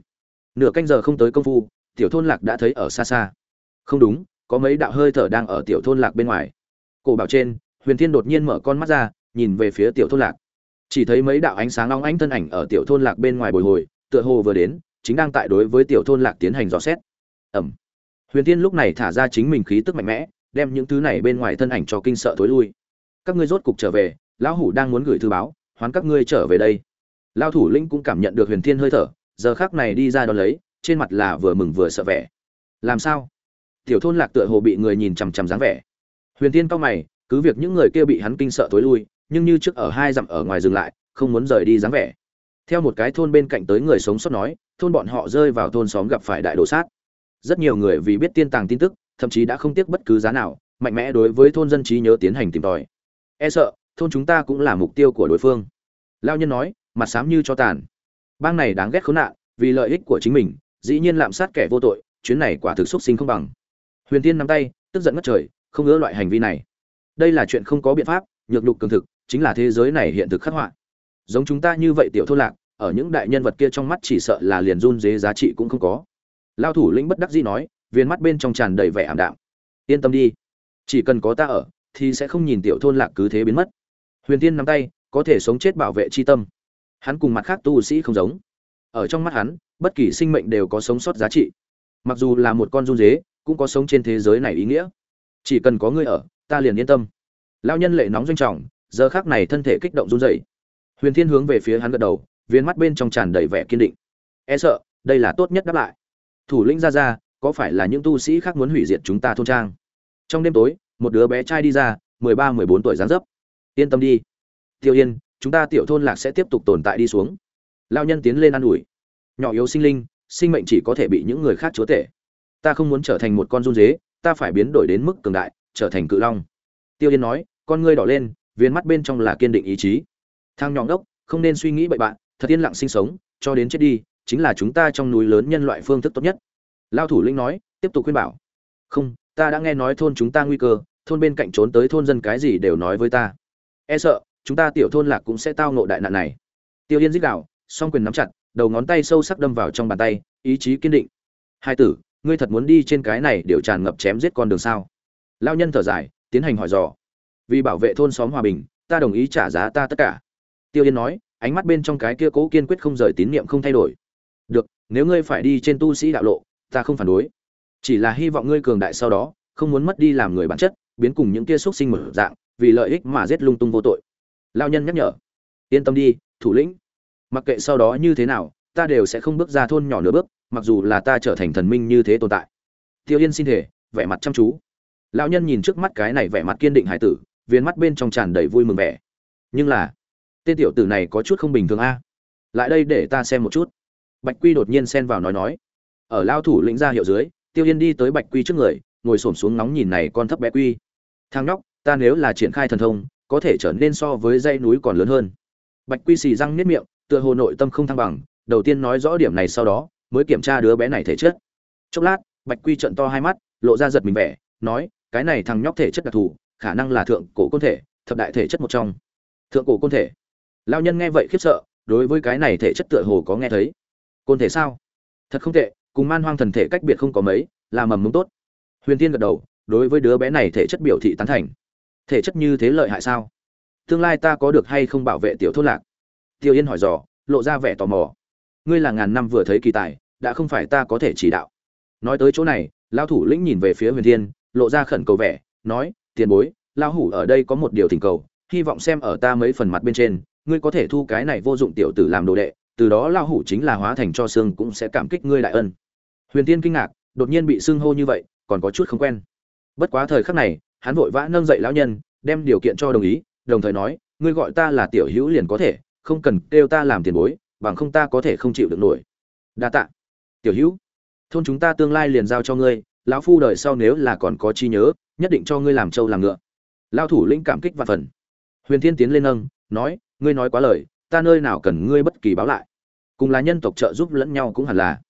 [SPEAKER 1] Nửa canh giờ không tới công phu, tiểu thôn lạc đã thấy ở xa xa. Không đúng, có mấy đạo hơi thở đang ở tiểu thôn lạc bên ngoài. Cổ bảo trên, huyền thiên đột nhiên mở con mắt ra, nhìn về phía tiểu thôn lạc. Chỉ thấy mấy đạo ánh sáng long ánh thân ảnh ở tiểu thôn lạc bên ngoài bồi hồi, tựa hồ vừa đến, chính đang tại đối với tiểu thôn lạc tiến hành dò xét. Ẩm huyền tiên lúc này thả ra chính mình khí tức mạnh mẽ, đem những thứ này bên ngoài thân ảnh cho kinh sợ tối lui. Các ngươi rốt cục trở về, lão hủ đang muốn gửi thư báo, hoán các ngươi trở về đây. Lao thủ lĩnh cũng cảm nhận được huyền thiên hơi thở, giờ khác này đi ra đón lấy, trên mặt là vừa mừng vừa sợ vẻ. Làm sao? Tiểu thôn lạc tựa hồ bị người nhìn chằm chằm dáng vẻ. Huyền thiên cao mày, cứ việc những người kia bị hắn kinh sợ tối lui, nhưng như trước ở hai dặm ở ngoài dừng lại, không muốn rời đi dáng vẻ. Theo một cái thôn bên cạnh tới người sống sót nói, thôn bọn họ rơi vào thôn xóm gặp phải đại đồ sát rất nhiều người vì biết tiên tàng tin tức, thậm chí đã không tiếc bất cứ giá nào, mạnh mẽ đối với thôn dân trí nhớ tiến hành tìm tòi. E sợ, thôn chúng ta cũng là mục tiêu của đối phương. Lao nhân nói, mặt xám như cho tàn. Bang này đáng ghét khốn nạn, vì lợi ích của chính mình, dĩ nhiên lạm sát kẻ vô tội, chuyến này quả thực xúc sinh không bằng. Huyền tiên nắm tay, tức giận ngất trời, không ngỡ loại hành vi này. Đây là chuyện không có biện pháp, nhược nhục cường thực, chính là thế giới này hiện thực khắc họa. Giống chúng ta như vậy tiểu thôn lạc, ở những đại nhân vật kia trong mắt chỉ sợ là liền run dế giá trị cũng không có lao thủ lĩnh bất đắc dĩ nói, viên mắt bên trong tràn đầy vẻ ảm đạm. Yên tâm đi, chỉ cần có ta ở, thì sẽ không nhìn tiểu thôn lạc cứ thế biến mất. Huyền tiên nắm tay, có thể sống chết bảo vệ c h i tâm. Hắn cùng mặt khác tu sĩ không giống. Ở trong mắt hắn, bất kỳ sinh mệnh đều có sống sót giá trị. Mặc dù là một con run dế, cũng có sống trên thế giới này ý nghĩa. Chỉ cần có ngươi ở, ta liền yên tâm. Lao nhân lệ nóng doanh trọng, giờ khác này thân thể kích động run rẩy. Huyền thiên hướng về phía hắn gật đầu, viên mắt bên trong tràn đầy vẻ kiên định. E sợ, đây là tốt nhất đáp lại thủ lĩnh ra ra, có phải là những tu sĩ khác muốn hủy diệt chúng ta thôn trang? Trong đêm tối, một đứa bé trai đi ra, mười ba, mười bốn tuổi dáng dấp. Yên tâm đi. Tiêu yên, chúng ta tiểu thôn lạc sẽ tiếp tục tồn tại đi xuống. Lao nhân tiến lên ă n ủi. Nhỏ yếu sinh linh, sinh mệnh chỉ có thể bị những người khác chúa tể. Ta không muốn trở thành một con run dế, ta phải biến đổi đến mức cường đại, trở thành cự long. Tiêu yên nói, con ngươi đỏ lên, viên mắt bên trong là kiên định ý chí. Thang nhọn đốc không nên suy nghĩ bậy bạn thật yên lặng sinh sống, cho đến chết đi chính là chúng ta trong núi lớn nhân loại phương thức tốt nhất. Lao thủ linh nói, tiếp tục khuyên bảo. Không, ta đã nghe nói thôn chúng ta nguy cơ, thôn bên cạnh trốn tới thôn dân cái gì đều nói với ta. E sợ, chúng ta tiểu thôn lạc cũng sẽ tao ngộ đại nạn này. Tiêu yên dích đạo song quyền nắm chặt, đầu ngón tay sâu sắc đâm vào trong bàn tay, ý chí kiên định. Hai tử, ngươi thật muốn đi trên cái này đều tràn ngập chém giết con đường sao? Lao nhân thở dài, tiến hành hỏi dò. Vì bảo vệ thôn xóm hòa bình, ta đồng ý trả giá ta tất cả. Tiêu yên nói, ánh mắt bên trong cái kia cố kiên quyết không rời tín niệm không thay đổi được, nếu ngươi phải đi trên tu sĩ đạo lộ, ta không phản đối. Chỉ là hy vọng ngươi cường đại sau đó, không muốn mất đi làm người bản chất, biến cùng những kia xúc sinh mở dạng, vì lợi ích mà giết lung tung vô tội. Lao nhân nhắc nhở. Yên tâm đi, thủ lĩnh. Mặc kệ sau đó như thế nào, ta đều sẽ không bước ra thôn nhỏ nửa bước, mặc dù là ta trở thành thần minh như thế tồn tại. Tiêu yên xin thể vẻ mặt chăm chú. Lão nhân nhìn trước mắt cái này vẻ mặt kiên định hải tử, viên mắt bên trong tràn đầy vui mừng vẻ. Nhưng là, tên tiểu tử này có chút không bình thường a. Lại đây để ta xem một chút bạch quy đột nhiên xen vào nói nói. Ở lao thủ lĩnh ra hiệu dưới, tiêu yên đi tới bạch quy trước người, ngồi xổm xuống nóng nhìn này con thấp bé quy. Thang nhóc, ta nếu là triển khai thần thông, có thể trở nên so với dãy núi còn lớn hơn. Bạch quy xì răng niết miệng, tựa hồ nội tâm không thăng bằng, đầu tiên nói rõ điểm này sau đó, mới kiểm tra đứa bé này thể chất. Chốc lát, bạch quy trợn to hai mắt, lộ ra giật mình vẻ, nói, cái này thằng nhóc thể chất đặc thù, khả năng là thượng cổ côn thể, thập đại thể chất một trong. Thượng cổ côn thể. Lao nhân nghe vậy khiếp sợ, đối với cái này thể chất tựa hồ có nghe thấy côn thể sao? Thật không tệ, cùng man hoang thần thể cách biệt không có mấy, là mầm mống tốt. Huyền tiên gật đầu, đối với đứa bé này thể chất biểu thị tán thành. Thể chất như thế lợi hại sao? Tương lai ta có được hay không bảo vệ tiểu thôn lạc? Tiêu yên hỏi dò, lộ ra vẻ tò mò. Ngươi là ngàn năm vừa thấy kỳ tài, đã không phải ta có thể chỉ đạo. Nói tới chỗ này lao thủ lĩnh nhìn về phía huyền thiên lộ ra khẩn cầu vẻ, nói, tiền bối lao hủ ở đây có một điều thỉnh cầu, hy vọng xem ở ta mấy phần mặt bên trên, ngươi có thể thu cái này vô dụng tiểu tử làm đồ đệ từ đó lao hủ chính là hóa thành cho xương cũng sẽ cảm kích ngươi đại ân. Huyền tiên kinh ngạc, đột nhiên bị xưng hô như vậy, còn có chút không quen. Bất quá thời khắc này, hắn vội vã nâng dậy lão nhân, đem điều kiện cho đồng ý, đồng thời nói, ngươi gọi ta là tiểu hữu liền có thể, không cần kêu ta làm tiền bối, bằng không ta có thể không chịu được nổi. Đa tạ. Tiểu hữu, thôn chúng ta tương lai liền giao cho ngươi, lão phu đời sau nếu là còn có chi nhớ, nhất định cho ngươi làm trâu làm ngựa. Lao thủ lĩnh cảm kích và phần. Huyền thiên tiến lên nâng, nói, ngươi nói quá lời, ta nơi nào cần ngươi bất kỳ báo lại cùng là nhân tộc trợ giúp lẫn nhau cũng hẳn là.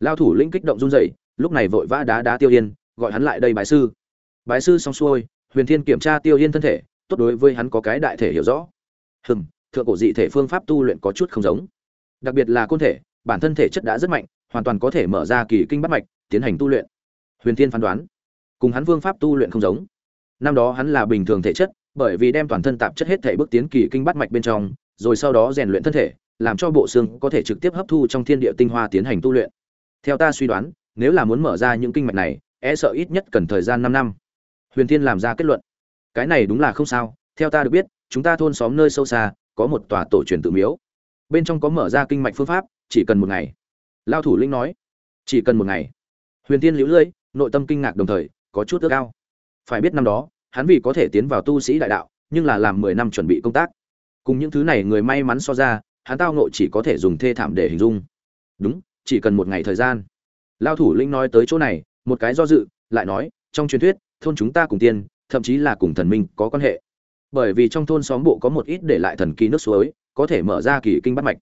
[SPEAKER 1] Lao thủ lĩnh kích động run rẩy, lúc này vội vã đá đá tiêu yên, gọi hắn lại đây bái sư. Bái sư xong xuôi, huyền thiên kiểm tra tiêu yên thân thể, tốt đối với hắn có cái đại thể hiểu rõ. Hừm, thượng cổ dị thể phương pháp tu luyện có chút không giống. Đặc biệt là côn thể, bản thân thể chất đã rất mạnh, hoàn toàn có thể mở ra kỳ kinh bắt mạch, tiến hành tu luyện. Huyền thiên phán đoán, cùng hắn phương pháp tu luyện không giống. Năm đó hắn là bình thường thể chất, bởi vì đem toàn thân tạp chất hết thể bước tiến kỳ kinh bắt mạch bên trong, rồi sau đó rèn luyện thân thể làm cho bộ xương có thể trực tiếp hấp thu trong thiên địa tinh hoa tiến hành tu luyện. Theo ta suy đoán, nếu là muốn mở ra những kinh mạch này e sợ ít nhất cần thời gian năm năm. Huyền thiên làm ra kết luận. Cái này đúng là không sao, theo ta được biết, chúng ta thôn xóm nơi sâu xa, có một tòa tổ truyền tự miếu. Bên trong có mở ra kinh mạch phương pháp, chỉ cần một ngày. Lao thủ linh nói. Chỉ cần một ngày. Huyền Thiên liễu lưỡi, nội tâm kinh ngạc đồng thời, có chút ước ao. Phải biết năm đó, hắn vì có thể tiến vào tu sĩ đại đạo, nhưng là làm mười năm chuẩn bị công tác. Cùng những thứ này người may mắn so ra hắn tao nộ chỉ có thể dùng thê thảm để hình dung. Đúng, chỉ cần một ngày thời gian. Lao thủ linh nói tới chỗ này, một cái do dự, lại nói, trong truyền thuyết, thôn chúng ta cùng tiên, thậm chí là cùng thần minh có quan hệ. Bởi vì trong thôn xóm bộ có một ít để lại thần kỳ nước suối, có thể mở ra kỳ kinh bắt mạch.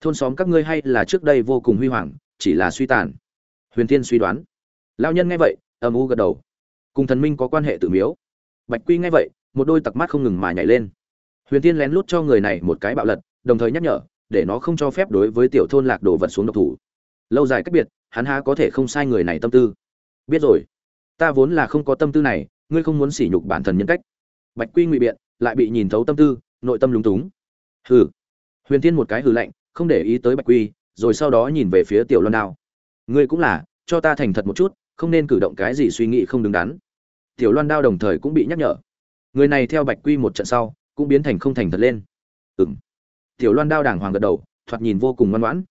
[SPEAKER 1] Thôn xóm các ngươi hay là trước đây vô cùng huy hoàng, chỉ là suy tàn. Huyền tiên suy đoán. Lao nhân nghe vậy, âm u gật đầu. Cùng thần minh có quan hệ tự miếu. Bạch quy nghe vậy, một đôi tặc mắt không ngừng mà nhảy lên. Huyền tiên lén lút cho người này một cái bạo lật đồng thời nhắc nhở, để nó không cho phép đối với tiểu thôn lạc đồ vật xuống độc thủ. Lâu dài cách biệt, hắn há có thể không sai người này tâm tư. Biết rồi. Ta vốn là không có tâm tư này, ngươi không muốn sỉ nhục bản thân nhân cách. Bạch quy ngụy biện, lại bị nhìn thấu tâm tư, nội tâm lúng túng. Hừ. Huyền thiên một cái hừ lạnh, không để ý tới bạch quy, rồi sau đó nhìn về phía tiểu loan đao. Ngươi cũng là, cho ta thành thật một chút, không nên cử động cái gì suy nghĩ không đứng đắn. Tiểu loan đao đồng thời cũng bị nhắc nhở. Người này theo bạch quy một trận sau, cũng biến thành không thành thật lên. Ừng tiểu loan đao đàng hoàng gật đầu, thoạt nhìn vô cùng ngoan ngoãn.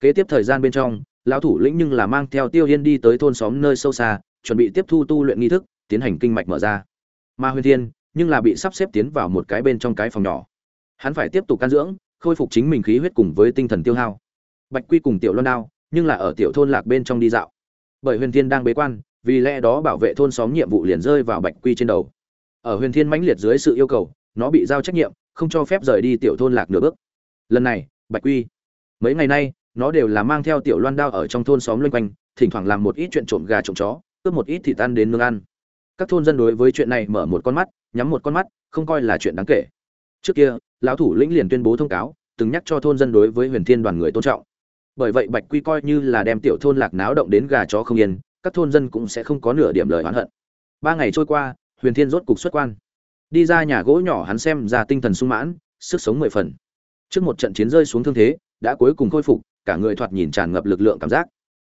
[SPEAKER 1] Kế tiếp thời gian bên trong, lão thủ lĩnh nhưng là mang theo tiêu yên đi tới thôn xóm nơi sâu xa, chuẩn bị tiếp thu tu luyện nghi thức, tiến hành kinh mạch mở ra. Ma huyền thiên, nhưng là bị sắp xếp tiến vào một cái bên trong cái phòng nhỏ. Hắn phải tiếp tục can dưỡng, khôi phục chính mình khí huyết cùng với tinh thần tiêu hao. Bạch quy cùng tiểu loan đao, nhưng là ở tiểu thôn lạc bên trong đi dạo. Bởi huyền thiên đang bế quan, vì lẽ đó bảo vệ thôn xóm nhiệm vụ liền rơi vào bạch quy trên đầu. Ở huyền thiên mãnh liệt dưới sự yêu cầu, nó bị giao trách nhiệm, không cho phép rời đi tiểu thôn lạc nửa bước lần này, bạch quy, mấy ngày nay, nó đều là mang theo tiểu loan đao ở trong thôn xóm loanh quanh, thỉnh thoảng làm một ít chuyện trộm gà trộm chó, cướp một ít thịt ăn đến nương ăn. Các thôn dân đối với chuyện này mở một con mắt, nhắm một con mắt, không coi là chuyện đáng kể. Trước kia, lão thủ lĩnh liền tuyên bố thông cáo, từng nhắc cho thôn dân đối với huyền thiên đoàn người tôn trọng. Bởi vậy bạch quy coi như là đem tiểu thôn lạc náo động đến gà chó không yên, các thôn dân cũng sẽ không có nửa điểm lời oán hận. Ba ngày trôi qua, huyền thiên rốt cục xuất quan. Đi ra nhà gỗ nhỏ hắn xem ra tinh thần sung mãn, sức sống mười phần trước một trận chiến rơi xuống thương thế, đã cuối cùng khôi phục, cả người thoạt nhìn tràn ngập lực lượng cảm giác.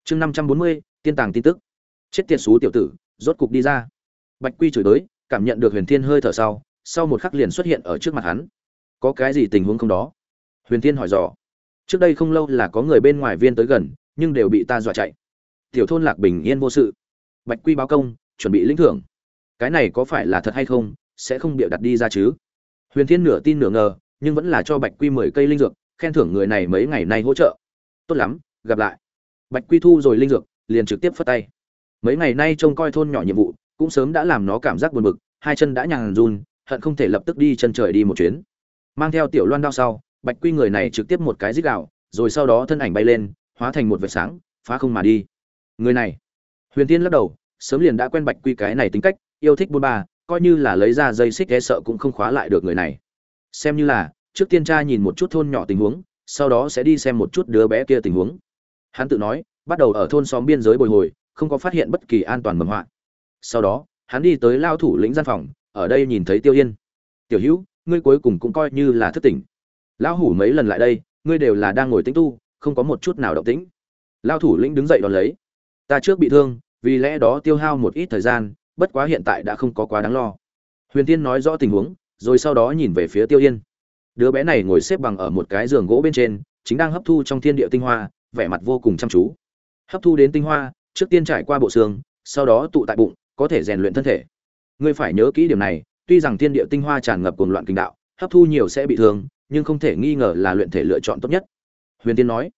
[SPEAKER 1] Chương năm trăm bốn mươi, tiên tàng tin tức. Chết tiệt xú tiểu tử, rốt cục đi ra. Bạch quy chửi tới, cảm nhận được huyền thiên hơi thở sau sau một khắc liền xuất hiện ở trước mặt hắn. Có cái gì tình huống không đó? Huyền thiên hỏi dò. Trước đây không lâu là có người bên ngoài viên tới gần, nhưng đều bị ta dọa chạy. Tiểu thôn lạc bình yên vô sự. Bạch quy báo công, chuẩn bị lĩnh thưởng. Cái này có phải là thật hay không, sẽ không bịa đặt đi ra chứ? Huyền thiên nửa tin nửa ngờ nhưng vẫn là cho bạch quy mười cây linh dược khen thưởng người này mấy ngày nay hỗ trợ. Tốt lắm gặp lại. Bạch quy thu rồi linh dược liền trực tiếp phất tay. Mấy ngày nay trông coi thôn nhỏ nhiệm vụ cũng sớm đã làm nó cảm giác buồn bực hai chân đã nhàn run hận không thể lập tức đi chân trời đi một chuyến. Mang theo tiểu loan đao sau bạch quy người này trực tiếp một cái dích gào, rồi sau đó thân ảnh bay lên hóa thành một vệt sáng phá không mà đi. Người này. Huyền tiên lắc đầu sớm liền đã quen bạch quy cái này tính cách yêu thích buôn ba coi như là lấy ra dây xích e sợ cũng không khóa lại được người này xem như là, trước tiên tra nhìn một chút thôn nhỏ tình huống, sau đó sẽ đi xem một chút đứa bé kia tình huống. Hắn tự nói, bắt đầu ở thôn xóm biên giới bồi hồi, không có phát hiện bất kỳ an toàn mầm họa. Sau đó, hắn đi tới lao thủ lĩnh gian phòng, ở đây nhìn thấy tiêu yên. Tiểu hữu, ngươi cuối cùng cũng coi như là thất tỉnh. Lão hủ mấy lần lại đây, ngươi đều là đang ngồi tĩnh tu, không có một chút nào động tĩnh. Lao thủ lĩnh đứng dậy đón lấy. Ta trước bị thương, vì lẽ đó tiêu hao một ít thời gian, bất quá hiện tại đã không có quá đáng lo. Huyền tiên nói rõ tình huống rồi sau đó nhìn về phía tiêu yên. Đứa bé này ngồi xếp bằng ở một cái giường gỗ bên trên, chính đang hấp thu trong thiên địa tinh hoa, vẻ mặt vô cùng chăm chú. Hấp thu đến tinh hoa, trước tiên trải qua bộ xương, sau đó tụ tại bụng, có thể rèn luyện thân thể. Ngươi phải nhớ kỹ điểm này, tuy rằng thiên địa tinh hoa tràn ngập cuồng loạn kinh đạo, hấp thu nhiều sẽ bị thương, nhưng không thể nghi ngờ là luyện thể lựa chọn tốt nhất. Huyền tiên nói.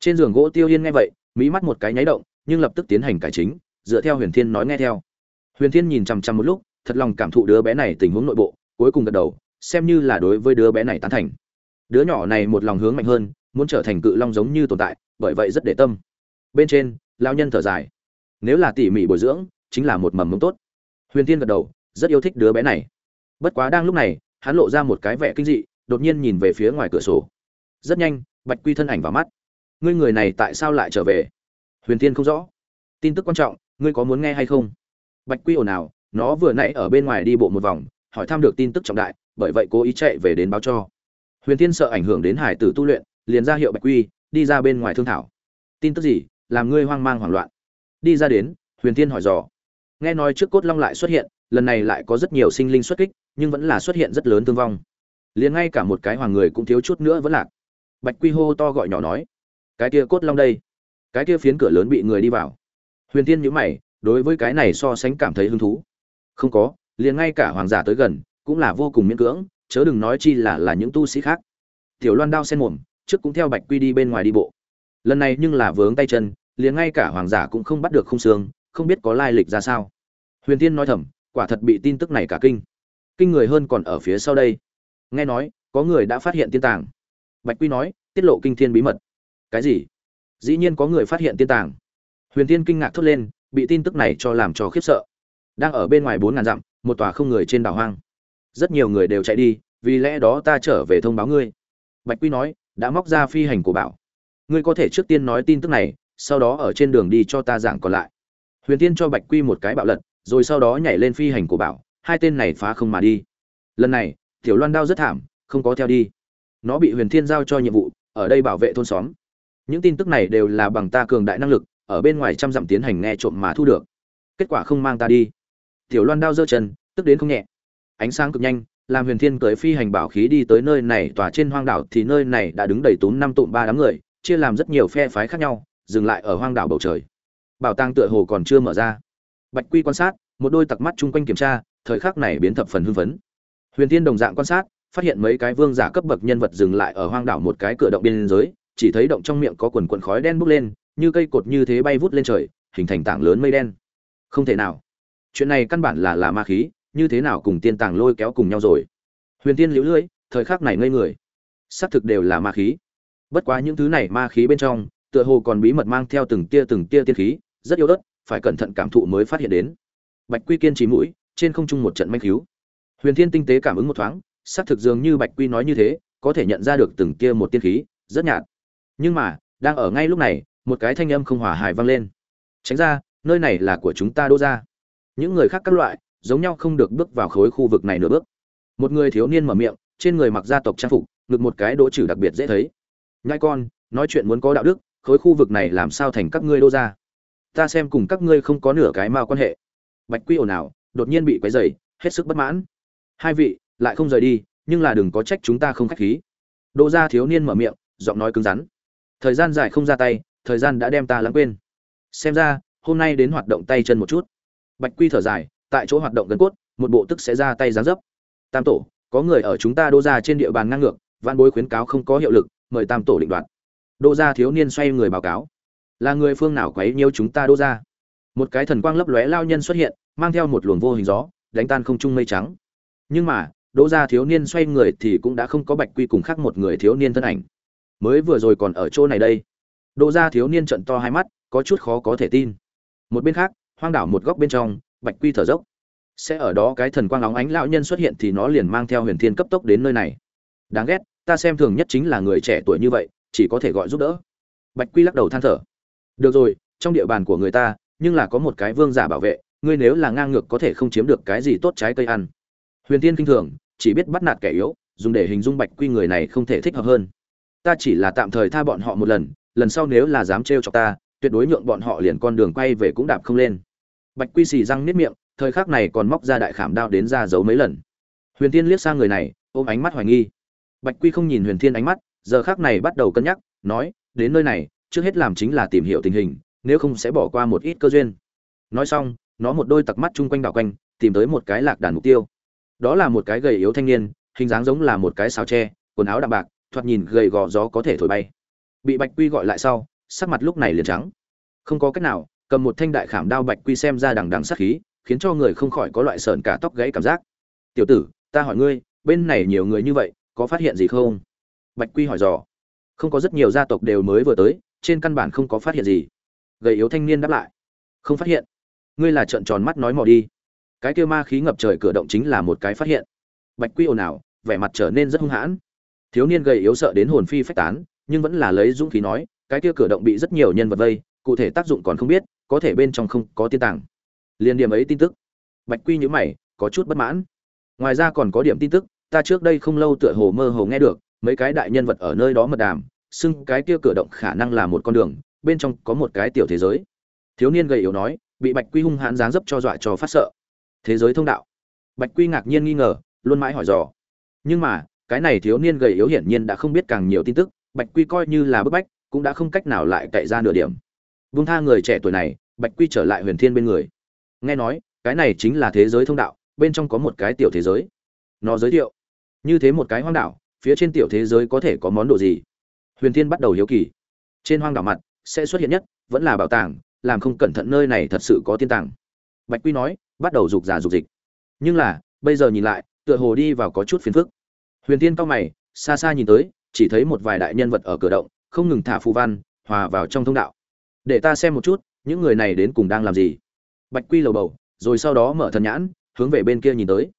[SPEAKER 1] Trên giường gỗ tiêu yên nghe vậy mỹ mắt một cái nháy động, nhưng lập tức tiến hành cải chính, dựa theo huyền thiên nói nghe theo. Huyền thiên nhìn chằm chằm một lúc, thật lòng cảm thụ đứa bé này tình huống nội bộ cuối cùng gật đầu, xem như là đối với đứa bé này tán thành. Đứa nhỏ này một lòng hướng mạnh hơn, muốn trở thành cự long giống như tồn tại, bởi vậy rất để tâm. Bên trên lao nhân thở dài. Nếu là tỉ mỉ bồi dưỡng, chính là một mầm mống tốt. Huyền tiên gật đầu, rất yêu thích đứa bé này. Bất quá đang lúc này, hắn lộ ra một cái vẻ kinh dị, đột nhiên nhìn về phía ngoài cửa sổ. Rất nhanh, bạch quy thân ảnh vào mắt. Ngươi người này tại sao lại trở về? Huyền tiên không rõ. Tin tức quan trọng, ngươi có muốn nghe hay không? Bạch quy ồn ào, nó vừa nãy ở bên ngoài đi bộ một vòng hỏi thăm được tin tức trọng đại, bởi vậy cố ý chạy về đến báo cho. Huyền Thiên sợ ảnh hưởng đến hải tử tu luyện, liền ra hiệu bạch quy, đi ra bên ngoài thương thảo. Tin tức gì? Làm ngươi hoang mang hoảng loạn. Đi ra đến, huyền Thiên hỏi dò. Nghe nói trước cốt long lại xuất hiện, lần này lại có rất nhiều sinh linh xuất kích, nhưng vẫn là xuất hiện rất lớn thương vong. Liền ngay cả một cái hoàng người cũng thiếu chút nữa vẫn lạc. Bạch quy hô to gọi nhỏ nói, cái kia cốt long đây, cái kia phiến cửa lớn bị người đi vào. Huyền tiên nhữ mày, đối với cái này so sánh cảm thấy hứng thú. Không có liền ngay cả hoàng giả tới gần, cũng là vô cùng miễn cưỡng, chớ đừng nói chi là là những tu sĩ khác. Tiểu loan đao sen mồm, trước cũng theo bạch quy đi bên ngoài đi bộ. Lần này nhưng là vướng tay chân, liền ngay cả hoàng giả cũng không bắt được không xương, không biết có lai lịch ra sao. Huyền tiên nói thầm, quả thật bị tin tức này cả kinh. Kinh người hơn còn ở phía sau đây. Nghe nói, có người đã phát hiện tiên tàng. Bạch quy nói, tiết lộ kinh thiên bí mật. Cái gì? Dĩ nhiên có người phát hiện tiên tàng. Huyền tiên kinh ngạc thốt lên, bị tin tức này cho làm cho khiếp sợ. Đang ở bên ngoài bốn ngàn dặm một tòa không người trên đảo hoang. Rất nhiều người đều chạy đi, vì lẽ đó ta trở về thông báo ngươi. Bạch quy nói, đã móc ra phi hành của bảo. Ngươi có thể trước tiên nói tin tức này, sau đó ở trên đường đi cho ta giảng còn lại. Huyền tiên cho bạch quy một cái bạo lật, rồi sau đó nhảy lên phi hành của bảo, hai tên này phá không mà đi. Lần này, tiểu loan đao rất thảm, không có theo đi. Nó bị huyền thiên giao cho nhiệm vụ, ở đây bảo vệ thôn xóm. Những tin tức này đều là bằng ta cường đại năng lực, ở bên ngoài trăm dặm tiến hành nghe trộm mà thu được. Kết quả không mang ta đi tiểu loan đao giơ chân, tức đến không nhẹ. Ánh sáng cực nhanh, làm huyền thiên cưới phi hành bảo khí đi tới nơi này, tòa trên hoang đảo thì nơi này đã đứng đầy tún năm tụm ba đám người, chia làm rất nhiều phe phái khác nhau, dừng lại ở hoang đảo bầu trời. Bảo tàng tựa hồ còn chưa mở ra. Bạch quy quan sát, một đôi tặc mắt chung quanh kiểm tra, thời khắc này biến thập phần hưng phấn. Huyền thiên đồng dạng quan sát, phát hiện mấy cái vương giả cấp bậc nhân vật dừng lại ở hoang đảo một cái cửa động biên giới, chỉ thấy động trong miệng có quần quần khói đen bốc lên, như cây cột như thế bay vút lên trời, hình thành tảng lớn mây đen. Không thể nào chuyện này căn bản là là ma khí, như thế nào cùng tiên tàng lôi kéo cùng nhau rồi? Huyền tiên liễu lưỡi, thời khắc này ngây người. Xác thực đều là ma khí. Bất quá những thứ này ma khí bên trong, tựa hồ còn bí mật mang theo từng tia từng tia tiên khí, rất yếu ớt, phải cẩn thận cảm thụ mới phát hiện đến. Bạch quy kiên trì mũi, trên không trung một trận manh cứu huyền thiên tinh tế cảm ứng một thoáng, xác thực dường như bạch quy nói như thế, có thể nhận ra được từng tia một tiên khí, rất nhạt. Nhưng mà, đang ở ngay lúc này, một cái thanh âm không hòa hài vang lên. Tránh ra, nơi này là của chúng ta đô ra những người khác các loại, giống nhau không được bước vào khối khu vực này nửa bước. Một người thiếu niên mở miệng, trên người mặc gia tộc trang phục, ngực một cái đỗ trừ đặc biệt dễ thấy. Nhai con, nói chuyện muốn có đạo đức, khối khu vực này làm sao thành các ngươi đô ra ta xem cùng các ngươi không có nửa cái mao quan hệ. Bạch quy ồn ào, đột nhiên bị quấy dày hết sức bất mãn. Hai vị, lại không rời đi, nhưng là đừng có trách chúng ta không khách khí. Đô gia thiếu niên mở miệng, giọng nói cứng rắn. Thời gian dài không ra tay, thời gian đã đem ta lãng quên. Xem ra, hôm nay đến hoạt động tay chân một chút bạch quy thở dài, tại chỗ hoạt động gần cốt, một bộ tức sẽ ra tay giáng dấp. Tam tổ, có người ở chúng ta đô ra trên địa bàn ngang ngược văn bối khuyến cáo không có hiệu lực, mời tam tổ định đoạt. Đô gia thiếu niên xoay người báo cáo. Là người phương nào quấy nhiêu chúng ta đô ra một cái thần quang lấp lóe lao nhân xuất hiện, mang theo một luồng vô hình gió, đánh tan không trung mây trắng. Nhưng mà đỗ gia thiếu niên xoay người thì cũng đã không có bạch quy cùng khác một người thiếu niên thân ảnh. Mới vừa rồi còn ở chỗ này đây. Đỗ gia thiếu niên trận to hai mắt, có chút khó có thể tin. Một bên khác hoang đảo một góc bên trong, bạch quy thở dốc. Sẽ ở đó cái thần quang óng ánh lão nhân xuất hiện thì nó liền mang theo huyền thiên cấp tốc đến nơi này. Đáng ghét, ta xem thường nhất chính là người trẻ tuổi như vậy, chỉ có thể gọi giúp đỡ. Bạch quy lắc đầu than thở. Được rồi, trong địa bàn của người ta, nhưng là có một cái vương giả bảo vệ, ngươi nếu là ngang ngược có thể không chiếm được cái gì tốt trái cây ăn. Huyền Thiên kinh thường, chỉ biết bắt nạt kẻ yếu, dùng để hình dung bạch quy người này không thể thích hợp hơn. Ta chỉ là tạm thời tha bọn họ một lần lần sau nếu là dám trêu chọc ta, tuyệt đối nhượng bọn họ liền con đường quay về cũng đạp không lên bạch quy xì răng nếp miệng, thời khắc này còn móc ra đại khảm đao đến ra giấu mấy lần. Huyền Thiên liếc sang người này, ôm ánh mắt hoài nghi. Bạch quy không nhìn huyền thiên ánh mắt, giờ khắc này bắt đầu cân nhắc, nói, đến nơi này, trước hết làm chính là tìm hiểu tình hình, nếu không sẽ bỏ qua một ít cơ duyên. Nói xong, nó một đôi tặc mắt chung quanh đảo quanh, tìm tới một cái lạc đàn mục tiêu. Đó là một cái gầy yếu thanh niên, hình dáng giống là một cái xào tre, quần áo đạm bạc, thoạt nhìn gầy gò gió có thể thổi bay. Bị bạch quy gọi lại sau, sắc mặt lúc này liền trắng. Không có cách nào cầm một thanh đại khảm đao bạch quy xem ra đằng đằng sát khí, khiến cho người không khỏi có loại sờn cả tóc gãy cảm giác. Tiểu tử, ta hỏi ngươi, bên này nhiều người như vậy, có phát hiện gì không? Bạch quy hỏi dò. Không có rất nhiều gia tộc đều mới vừa tới, trên căn bản không có phát hiện gì. Gầy yếu thanh niên đáp lại. Không phát hiện. Ngươi là trợn tròn mắt nói mò đi. Cái kia ma khí ngập trời cửa động chính là một cái phát hiện. Bạch quy ồn ào, vẻ mặt trở nên rất hung hãn. Thiếu niên gầy yếu sợ đến hồn phi phách tán, nhưng vẫn là lấy dũng khí nói, cái kia cửa động bị rất nhiều nhân vật vây, cụ thể tác dụng còn không biết có thể bên trong không có tiên tàng. Liên điểm ấy tin tức. Bạch quy nhữ mày, có chút bất mãn. Ngoài ra còn có điểm tin tức, ta trước đây không lâu tựa hồ mơ hồ nghe được, mấy cái đại nhân vật ở nơi đó mật đàm, xưng cái kia cửa động khả năng là một con đường, bên trong có một cái tiểu thế giới. Thiếu niên gầy yếu nói, bị bạch quy hung hãn dáng dấp cho dọa cho phát sợ. Thế giới thông đạo. Bạch quy ngạc nhiên nghi ngờ, luôn mãi hỏi dò. Nhưng mà, cái này thiếu niên gầy yếu hiển nhiên đã không biết càng nhiều tin tức, bạch quy coi như là bức bách, cũng đã không cách nào lại cậy ra nửa điểm vung tha người trẻ tuổi này, bạch quy trở lại huyền thiên bên người. Nghe nói, cái này chính là thế giới thông đạo, bên trong có một cái tiểu thế giới. Nó giới thiệu, như thế một cái hoang đảo, phía trên tiểu thế giới có thể có món đồ gì? Huyền thiên bắt đầu hiếu kỳ. Trên hoang đảo mặt, sẽ xuất hiện nhất, vẫn là bảo tàng, làm không cẩn thận nơi này thật sự có tiên tàng. Bạch quy nói, bắt đầu rục giả rục dịch. Nhưng là, bây giờ nhìn lại, tựa hồ đi vào có chút phiền phức. Huyền tiên cao mày, xa xa nhìn tới, chỉ thấy một vài đại nhân vật ở cửa động, không ngừng thả phù văn, hòa vào trong thông đạo để ta xem một chút, những người này đến cùng đang làm gì. Bạch quy lầu bầu, rồi sau đó mở thần nhãn, hướng về bên kia nhìn tới.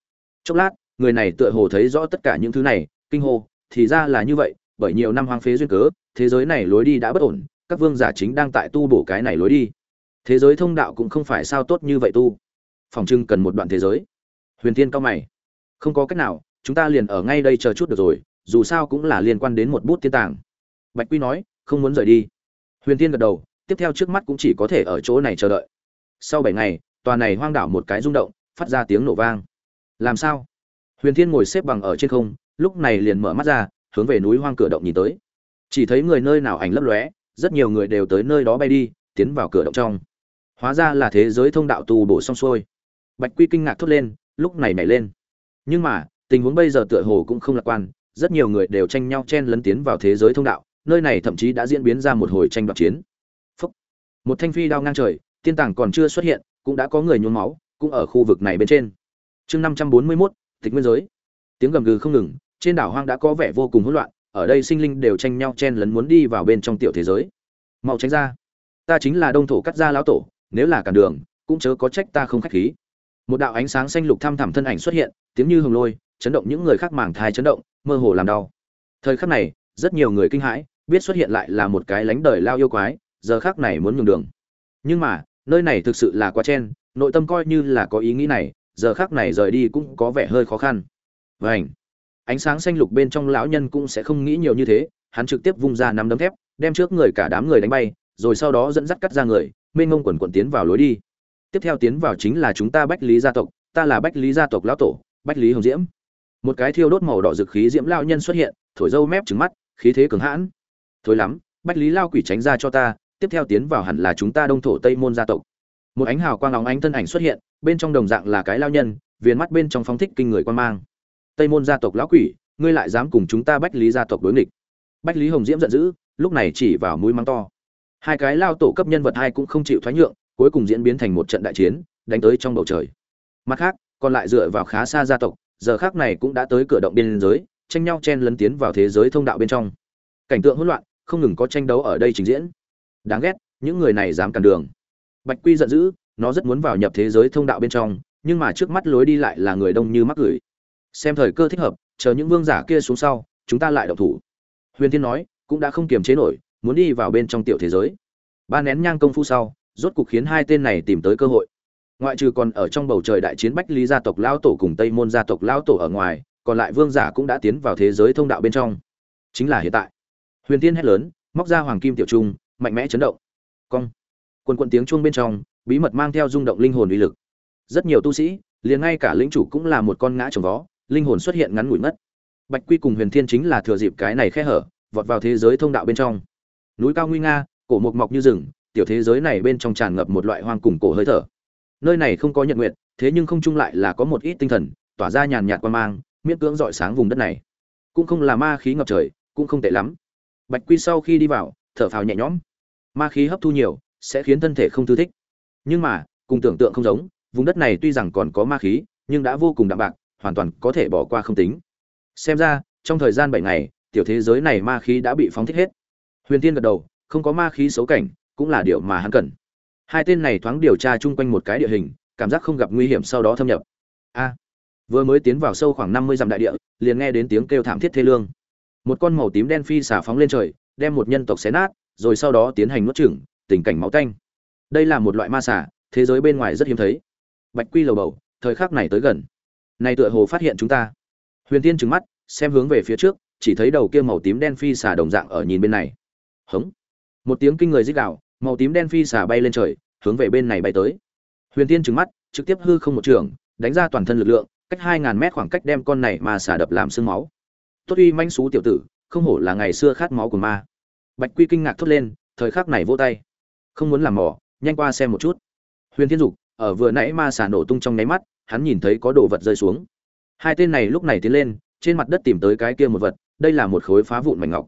[SPEAKER 1] Chốc lát, người này tựa hồ thấy rõ tất cả những thứ này, kinh hô, thì ra là như vậy, bởi nhiều năm hoang phế duyên cớ, thế giới này lối đi đã bất ổn, các vương giả chính đang tại tu bổ cái này lối đi. Thế giới thông đạo cũng không phải sao tốt như vậy tu. Phòng trưng cần một đoạn thế giới. Huyền tiên cao mày. Không có cách nào, chúng ta liền ở ngay đây chờ chút được rồi, dù sao cũng là liên quan đến một bút tiên tàng. Bạch quy nói, không muốn rời đi. Huyền tiên gật đầu tiếp theo trước mắt cũng chỉ có thể ở chỗ này chờ đợi. Sau bảy ngày, tòa này hoang đảo một cái rung động, phát ra tiếng nổ vang. Làm sao? Huyền thiên ngồi xếp bằng ở trên không, lúc này liền mở mắt ra, hướng về núi hoang cửa động nhìn tới. Chỉ thấy người nơi nào ảnh lấp lóe, rất nhiều người đều tới nơi đó bay đi, tiến vào cửa động trong. Hóa ra là thế giới thông đạo tu bổ xong xuôi. Bạch quy kinh ngạc thốt lên, lúc này nhảy lên. Nhưng mà, tình huống bây giờ tựa hồ cũng không lạc quan, rất nhiều người đều tranh nhau chen lấn tiến vào thế giới thông đạo, nơi này thậm chí đã diễn biến ra một hồi tranh đoạt chiến một thanh phi đao ngang trời, tiên tàng còn chưa xuất hiện, cũng đã có người nhuốm máu, cũng ở khu vực này bên trên. Chương năm trăm bốn mươi mốt, tịch nguyên giới. Tiếng gầm gừ không ngừng, trên đảo hoang đã có vẻ vô cùng hỗn loạn, ở đây sinh linh đều tranh nhau chen lấn muốn đi vào bên trong tiểu thế giới. Mau tránh ra. Ta chính là đông thổ cắt ra lão tổ, nếu là cản đường, cũng chớ có trách ta không khách khí. Một đạo ánh sáng xanh lục thăm thẳm thân ảnh xuất hiện, tiếng như hồng lôi, chấn động những người khác màng thai chấn động, mơ hồ làm đau. Thời khắc này, rất nhiều người kinh hãi, biết xuất hiện lại là một cái lánh đời lao yêu quái giờ khác này muốn nhường đường. Nhưng mà, nơi này thực sự là quá chen, nội tâm coi như là có ý nghĩ này, giờ khác này rời đi cũng có vẻ hơi khó khăn. Vảnh ánh sáng xanh lục bên trong lão nhân cũng sẽ không nghĩ nhiều như thế, hắn trực tiếp vung ra nắm đấm thép, đem trước người cả đám người đánh bay, rồi sau đó dẫn dắt cắt ra người, mênh ngông quần quần tiến vào lối đi. Tiếp theo tiến vào chính là chúng ta bách lý gia tộc, ta là bách lý gia tộc lão tổ, bách lý hồng diễm. Một cái thiêu đốt màu đỏ rực khí diễm lao nhân xuất hiện, thổi dâu mép trứng mắt, khí thế cường hãn. Thối lắm, bách lý lao quỷ tránh ra cho ta tiếp theo tiến vào hẳn là chúng ta đông thổ tây môn gia tộc. Một ánh hào quang óng ánh thân ảnh xuất hiện, bên trong đồng dạng là cái lao nhân, viền mắt bên trong phóng thích kinh người quan mang. Tây môn gia tộc lão quỷ, ngươi lại dám cùng chúng ta bách lý gia tộc đối nghịch. Bách lý hồng diễm giận dữ, lúc này chỉ vào mũi mắng to. Hai cái lao tổ cấp nhân vật hai cũng không chịu thoái nhượng, cuối cùng diễn biến thành một trận đại chiến, đánh tới trong bầu trời. Mặt khác, còn lại dựa vào khá xa gia tộc, giờ khác này cũng đã tới cửa động biên giới, tranh nhau chen lấn tiến vào thế giới thông đạo bên trong. Cảnh tượng hỗn loạn, không ngừng có tranh đấu ở đây trình diễn đáng ghét, những người này dám cản đường. Bạch quy giận dữ, nó rất muốn vào nhập thế giới thông đạo bên trong, nhưng mà trước mắt lối đi lại là người đông như mắc gửi xem thời cơ thích hợp, chờ những vương giả kia xuống sau, chúng ta lại động thủ. Huyền thiên nói, cũng đã không kiềm chế nổi, muốn đi vào bên trong tiểu thế giới. Ba nén nhang công phu sau, rốt cục khiến hai tên này tìm tới cơ hội. Ngoại trừ còn ở trong bầu trời đại chiến bách lý gia tộc lão tổ cùng tây môn gia tộc lão tổ ở ngoài, còn lại vương giả cũng đã tiến vào thế giới thông đạo bên trong. Chính là hiện tại. Huyền tiên hét lớn, móc ra hoàng kim tiểu trung mạnh mẽ chấn động. Cong. Quần quần tiếng chuông bên trong, bí mật mang theo rung động linh hồn uy lực. Rất nhiều tu sĩ, liền ngay cả lĩnh chủ cũng là một con ngã trồng vó, linh hồn xuất hiện ngắn ngủi mất. Bạch quy cùng huyền thiên chính là thừa dịp cái này khe hở, vọt vào thế giới thông đạo bên trong. Núi cao nguy nga, cổ mộc mọc như rừng, tiểu thế giới này bên trong tràn ngập một loại hoang cùng cổ hơi thở. Nơi này không có nhật nguyện thế nhưng không chung lại là có một ít tinh thần, tỏa ra nhàn nhạt qua mang, miễn cưỡng dọi sáng vùng đất này. Cũng không là ma khí ngập trời, cũng không tệ lắm. Bạch quy sau khi đi vào thở phào nhẹ nhõm. Ma khí hấp thu nhiều, sẽ khiến thân thể không thư thích. Nhưng mà, cùng tưởng tượng không giống, vùng đất này tuy rằng còn có ma khí, nhưng đã vô cùng đạm bạc, hoàn toàn có thể bỏ qua không tính. Xem ra, trong thời gian bảy ngày, tiểu thế giới này ma khí đã bị phóng thích hết. Huyền tiên gật đầu, không có ma khí xấu cảnh, cũng là điều mà hắn cần. Hai tên này thoáng điều tra chung quanh một cái địa hình, cảm giác không gặp nguy hiểm sau đó thâm nhập. A, vừa mới tiến vào sâu khoảng năm mươi dặm đại địa, liền nghe đến tiếng kêu thảm thiết thê lương. Một con màu tím đen phi xả phóng lên trời đem một nhân tộc xé nát rồi sau đó tiến hành nuốt chửng tình cảnh máu tanh. Đây là một loại ma xà, thế giới bên ngoài rất hiếm thấy. Bạch quy lầu bầu thời khắc này tới gần. Này tựa hồ phát hiện chúng ta. Huyền tiên trừng mắt xem hướng về phía trước chỉ thấy đầu kia màu tím đen phi xà đồng dạng ở nhìn bên này. Hống. Một tiếng kinh người rít gào màu tím đen phi xà bay lên trời hướng về bên này bay tới. Huyền tiên trừng mắt trực tiếp hư không một trường đánh ra toàn thân lực lượng cách hai ngàn mét khoảng cách đem con này mà xà đập làm xương máu. Tốt uy manh xú tiểu tử không hổ là ngày xưa khát máu của ma. Bạch quy kinh ngạc thốt lên, thời khắc này vô tay. Không muốn làm mỏ, nhanh qua xem một chút. Huyền thiên dục, ở vừa nãy ma xả nổ tung trong nháy mắt, hắn nhìn thấy có đồ vật rơi xuống. Hai tên này lúc này tiến lên, trên mặt đất tìm tới cái kia một vật, đây là một khối phá vụn mảnh ngọc.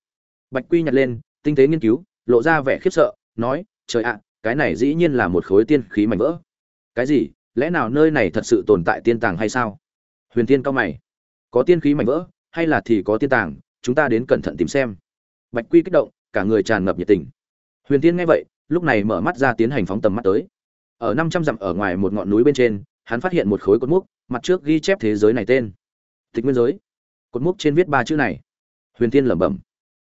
[SPEAKER 1] Bạch quy nhặt lên, tinh tế nghiên cứu, lộ ra vẻ khiếp sợ, nói, trời ạ, cái này dĩ nhiên là một khối tiên khí mảnh vỡ. Cái gì? Lẽ nào nơi này thật sự tồn tại tiên tàng hay sao? Huyền tiên cao mày. Có tiên khí mảnh vỡ, hay là thì có tiên tàng chúng ta đến cẩn thận tìm xem. Bạch quy kích động, cả người tràn ngập nhiệt tình. Huyền tiên nghe vậy, lúc này mở mắt ra tiến hành phóng tầm mắt tới. Ở năm trăm dặm ở ngoài một ngọn núi bên trên, hắn phát hiện một khối cột mốc, mặt trước ghi chép thế giới này tên. Tịch nguyên giới. Cột mốc trên viết ba chữ này. Huyền tiên lẩm bẩm.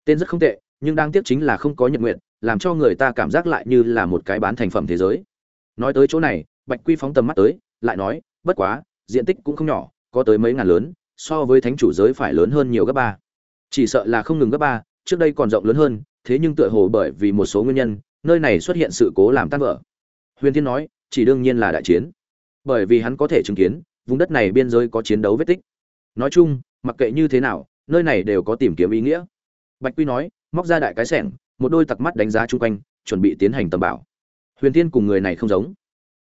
[SPEAKER 1] Tên rất không tệ, nhưng đang tiếc chính là không có nhật nguyện, làm cho người ta cảm giác lại như là một cái bán thành phẩm thế giới. Nói tới chỗ này, bạch quy phóng tầm mắt tới, lại nói, bất quá, diện tích cũng không nhỏ, có tới mấy ngàn lớn, so với thánh chủ giới phải lớn hơn nhiều gấp ba chỉ sợ là không ngừng gấp ba, trước đây còn rộng lớn hơn, thế nhưng tựa hồ bởi vì một số nguyên nhân, nơi này xuất hiện sự cố làm tan vỡ. Huyền thiên nói, chỉ đương nhiên là đại chiến. Bởi vì hắn có thể chứng kiến, vùng đất này biên giới có chiến đấu vết tích. Nói chung, mặc kệ như thế nào, nơi này đều có tìm kiếm ý nghĩa. Bạch quy nói, móc ra đại cái sẻng, một đôi tặc mắt đánh giá chung quanh, chuẩn bị tiến hành tầm bảo. Huyền thiên cùng người này không giống.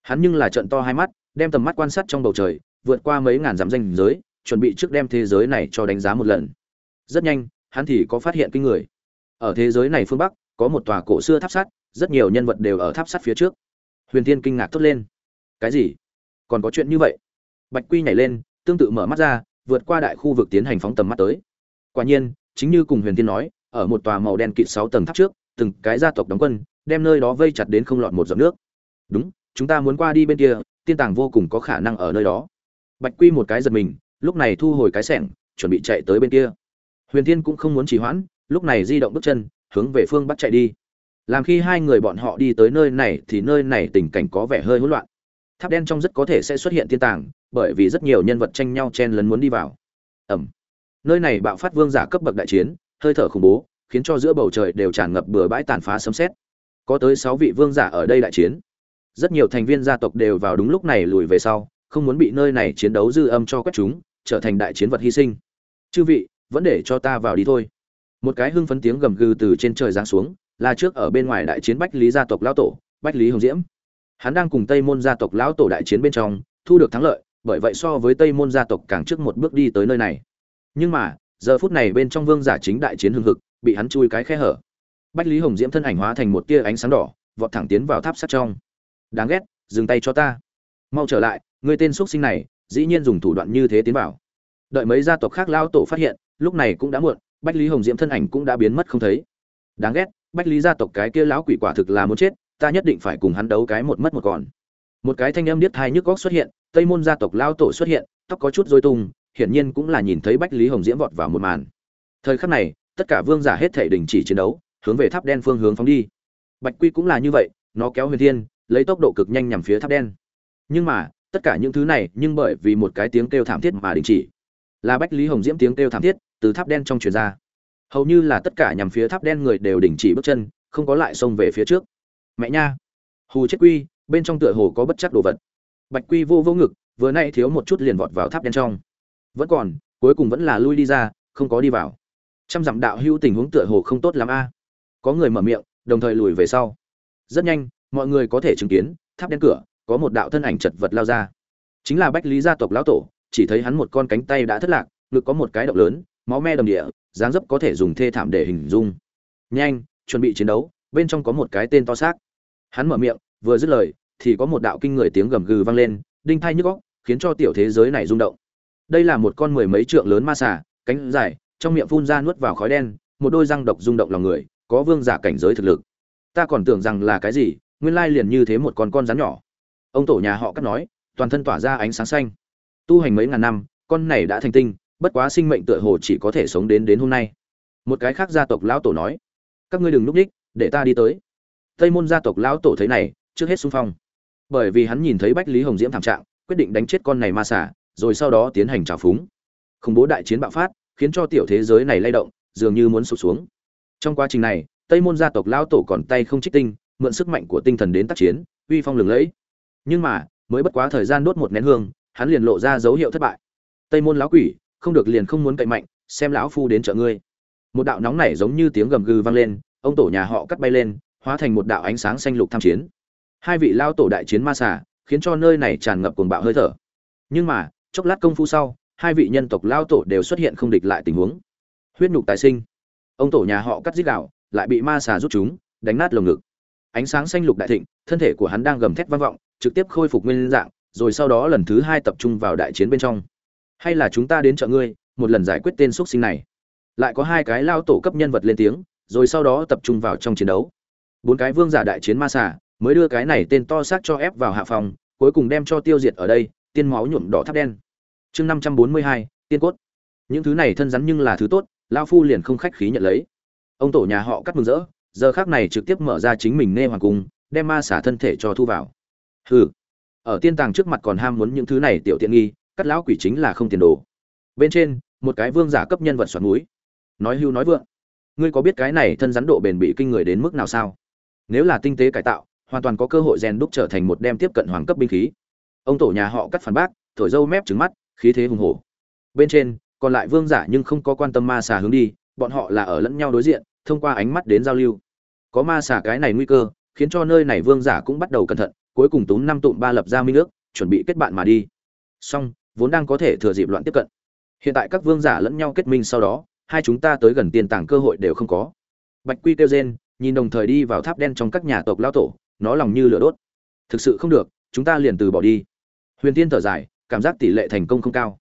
[SPEAKER 1] Hắn nhưng là trận to hai mắt, đem tầm mắt quan sát trong bầu trời, vượt qua mấy ngàn dặm danh giới, chuẩn bị trước đem thế giới này cho đánh giá một lần rất nhanh, hắn thì có phát hiện kinh người. Ở thế giới này phương bắc, có một tòa cổ xưa tháp sắt, rất nhiều nhân vật đều ở tháp sắt phía trước. Huyền thiên kinh ngạc thốt lên. Cái gì? Còn có chuyện như vậy? Bạch quy nhảy lên, tương tự mở mắt ra, vượt qua đại khu vực tiến hành phóng tầm mắt tới. Quả nhiên, chính như cùng huyền thiên nói, ở một tòa màu đen kịt sáu tầng tháp trước, từng cái gia tộc đóng quân, đem nơi đó vây chặt đến không lọt một giọt nước. Đúng, chúng ta muốn qua đi bên kia, tiên tàng vô cùng có khả năng ở nơi đó. Bạch quy một cái giật mình, lúc này thu hồi cái sẻng, chuẩn bị chạy tới bên kia huyền thiên cũng không muốn trì hoãn, lúc này di động bước chân, hướng về phương bắc chạy đi. Làm khi hai người bọn họ đi tới nơi này thì nơi này tình cảnh có vẻ hơi hỗn loạn. Tháp đen trong rất có thể sẽ xuất hiện tiên tàng, bởi vì rất nhiều nhân vật tranh nhau chen lấn muốn đi vào. Ẩm. Nơi này bạo phát vương giả cấp bậc đại chiến, hơi thở khủng bố, khiến cho giữa bầu trời đều tràn ngập bừa bãi tàn phá sấm xét có tới sáu vị vương giả ở đây đại chiến. Rất nhiều thành viên gia tộc đều vào đúng lúc này lùi về sau, không muốn bị nơi này chiến đấu dư âm cho quét chúng, trở thành đại chiến vật hy sinh. Chư vị vẫn để cho ta vào đi thôi. Một cái hưng phấn tiếng gầm gừ từ trên trời giáng xuống, là trước ở bên ngoài đại chiến bách lý gia tộc lão tổ, bách lý hồng diễm. Hắn đang cùng tây môn gia tộc lão tổ đại chiến bên trong, thu được thắng lợi, bởi vậy so với tây môn gia tộc càng trước một bước đi tới nơi này. Nhưng mà, giờ phút này bên trong vương giả chính đại chiến hưng hực, bị hắn chui cái khe hở. Bách lý hồng diễm thân ảnh hóa thành một tia ánh sáng đỏ, vọt thẳng tiến vào tháp sắt trong. Đáng ghét, dừng tay cho ta. Mau trở lại người tên xuất sinh này, dĩ nhiên dùng thủ đoạn như thế tiến vào. Đợi mấy gia tộc khác lao tổ phát hiện lúc này cũng đã muộn, bách lý hồng diễm thân ảnh cũng đã biến mất không thấy. Đáng ghét, bách lý gia tộc cái kia lão quỷ quả thực là muốn chết, ta nhất định phải cùng hắn đấu cái một mất một còn. Một cái thanh âm điếc thai nhức góc xuất hiện, tây môn gia tộc lao tổ xuất hiện, tóc có chút dôi tung, hiển nhiên cũng là nhìn thấy bách lý hồng diễm vọt vào một màn. Thời khắc này, tất cả vương giả hết thể đình chỉ chiến đấu, hướng về tháp đen phương hướng phóng đi. Bạch quy cũng là như vậy, nó kéo huyền thiên, lấy tốc độ cực nhanh nhằm phía tháp đen. Nhưng mà, tất cả những thứ này nhưng bởi vì một cái tiếng kêu thảm thiết mà đình chỉ. Là bách lý hồng diễm tiếng kêu thảm thiết từ tháp đen trong truyền ra. Hầu như là tất cả nhằm phía tháp đen người đều đình chỉ bước chân, không có lại xông về phía trước. Mẹ nha! Hù chết quy, bên trong tựa hồ có bất chắc đồ vật. Bạch quy vô vô ngực, vừa nay thiếu một chút liền vọt vào tháp đen trong. Vẫn còn, cuối cùng vẫn là lui đi ra, không có đi vào. Trăm dặm đạo hữu tình huống tựa hồ không tốt lắm a. Có người mở miệng, đồng thời lùi về sau. Rất nhanh, mọi người có thể chứng kiến, tháp đen cửa, có một đạo thân ảnh chật vật lao ra. Chính là bách lý gia tộc lão tổ, chỉ thấy hắn một con cánh tay đã thất lạc, ngực có một cái động lớn máu me đầm địa, dáng dấp có thể dùng thê thảm để hình dung. Nhanh, chuẩn bị chiến đấu, bên trong có một cái tên to xác. Hắn mở miệng, vừa dứt lời, thì có một đạo kinh người tiếng gầm gừ vang lên, đinh thai nhức góc khiến cho tiểu thế giới này rung động. Đây là một con mười mấy trượng lớn ma xà, cánh dài, trong miệng phun ra nuốt vào khói đen, một đôi răng độc rung động lòng người, có vương giả cảnh giới thực lực. Ta còn tưởng rằng là cái gì, nguyên lai liền như thế một con con rắn nhỏ. Ông tổ nhà họ cắt nói, toàn thân tỏa ra ánh sáng xanh. Tu hành mấy ngàn năm, con này đã thành tinh bất quá sinh mệnh tựa hồ chỉ có thể sống đến đến hôm nay. Một cái khác gia tộc lão tổ nói, các ngươi đừng núp đích, để ta đi tới. Tây môn gia tộc lão tổ thấy này, trước hết xung phong. Bởi vì hắn nhìn thấy bách lý hồng diễm thảm trạng, quyết định đánh chết con này ma xả rồi sau đó tiến hành trào phúng. Khủng bố đại chiến bạo phát, khiến cho tiểu thế giới này lay động, dường như muốn sụp xuống. Trong quá trình này, tây môn gia tộc lão tổ còn tay không trích tinh, mượn sức mạnh của tinh thần đến tác chiến, uy phong lừng lẫy. Nhưng mà, mới bất quá thời gian đốt một nén hương, hắn liền lộ ra dấu hiệu thất bại. Tây môn lão quỷ không được liền không muốn cậy mạnh, xem lão phu đến trợ ngươi. Một đạo nóng nảy giống như tiếng gầm gừ vang lên, ông tổ nhà họ cắt bay lên, hóa thành một đạo ánh sáng xanh lục tham chiến. Hai vị lao tổ đại chiến ma xà, khiến cho nơi này tràn ngập cuồng bạo hơi thở. Nhưng mà, chốc lát công phu sau, hai vị nhân tộc lao tổ đều xuất hiện không địch lại tình huống. Huyết nhục tái sinh. Ông tổ nhà họ cắt giết đạo lại bị ma xà rút chúng, đánh nát lồng ngực. Ánh sáng xanh lục đại thịnh, thân thể của hắn đang gầm thét vang vọng, trực tiếp khôi phục nguyên dạng, rồi sau đó lần thứ hai tập trung vào đại chiến bên trong hay là chúng ta đến chợ ngươi, một lần giải quyết tên xuất sinh này. Lại có hai cái lao tổ cấp nhân vật lên tiếng, rồi sau đó tập trung vào trong chiến đấu. Bốn cái vương giả đại chiến ma xà, mới đưa cái này tên to xác cho ép vào hạ phòng, cuối cùng đem cho tiêu diệt ở đây, tiên máu nhuộm đỏ tháp đen. Chương năm trăm bốn mươi hai, tiên cốt. Những thứ này thân rắn nhưng là thứ tốt, lao phu liền không khách khí nhận lấy. Ông tổ nhà họ cắt mừng rỡ, giờ khác này trực tiếp mở ra chính mình nê hoàng cung, đem ma xả thân thể cho thu vào. Hừ. Ở tiên tàng trước mặt còn ham muốn những thứ này tiểu tiện nghi cắt lão quỷ chính là không tiền đồ. Bên trên một cái vương giả cấp nhân vật xoắn núi. Nói hưu nói vượng. Ngươi có biết cái này thân rắn độ bền bị kinh người đến mức nào sao? Nếu là tinh tế cải tạo hoàn toàn có cơ hội rèn đúc trở thành một đem tiếp cận hoàng cấp binh khí. Ông tổ nhà họ cắt phản bác thổi dâu mép trứng mắt khí thế hùng hổ. Bên trên còn lại vương giả nhưng không có quan tâm ma xà hướng đi bọn họ là ở lẫn nhau đối diện thông qua ánh mắt đến giao lưu. Có ma xà cái này nguy cơ khiến cho nơi này vương giả cũng bắt đầu cẩn thận cuối cùng túm năm tụm ba lập ra minh nước, chuẩn bị kết bạn mà đi. Song vốn đang có thể thừa dịp loạn tiếp cận. Hiện tại các vương giả lẫn nhau kết minh sau đó, hai chúng ta tới gần tiền tàng cơ hội đều không có. Bạch quy kêu rên, nhìn đồng thời đi vào tháp đen trong các nhà tộc lao tổ, nó lòng như lửa đốt. Thực sự không được, chúng ta liền từ bỏ đi. Huyền tiên thở dài, cảm giác tỷ lệ thành công không cao.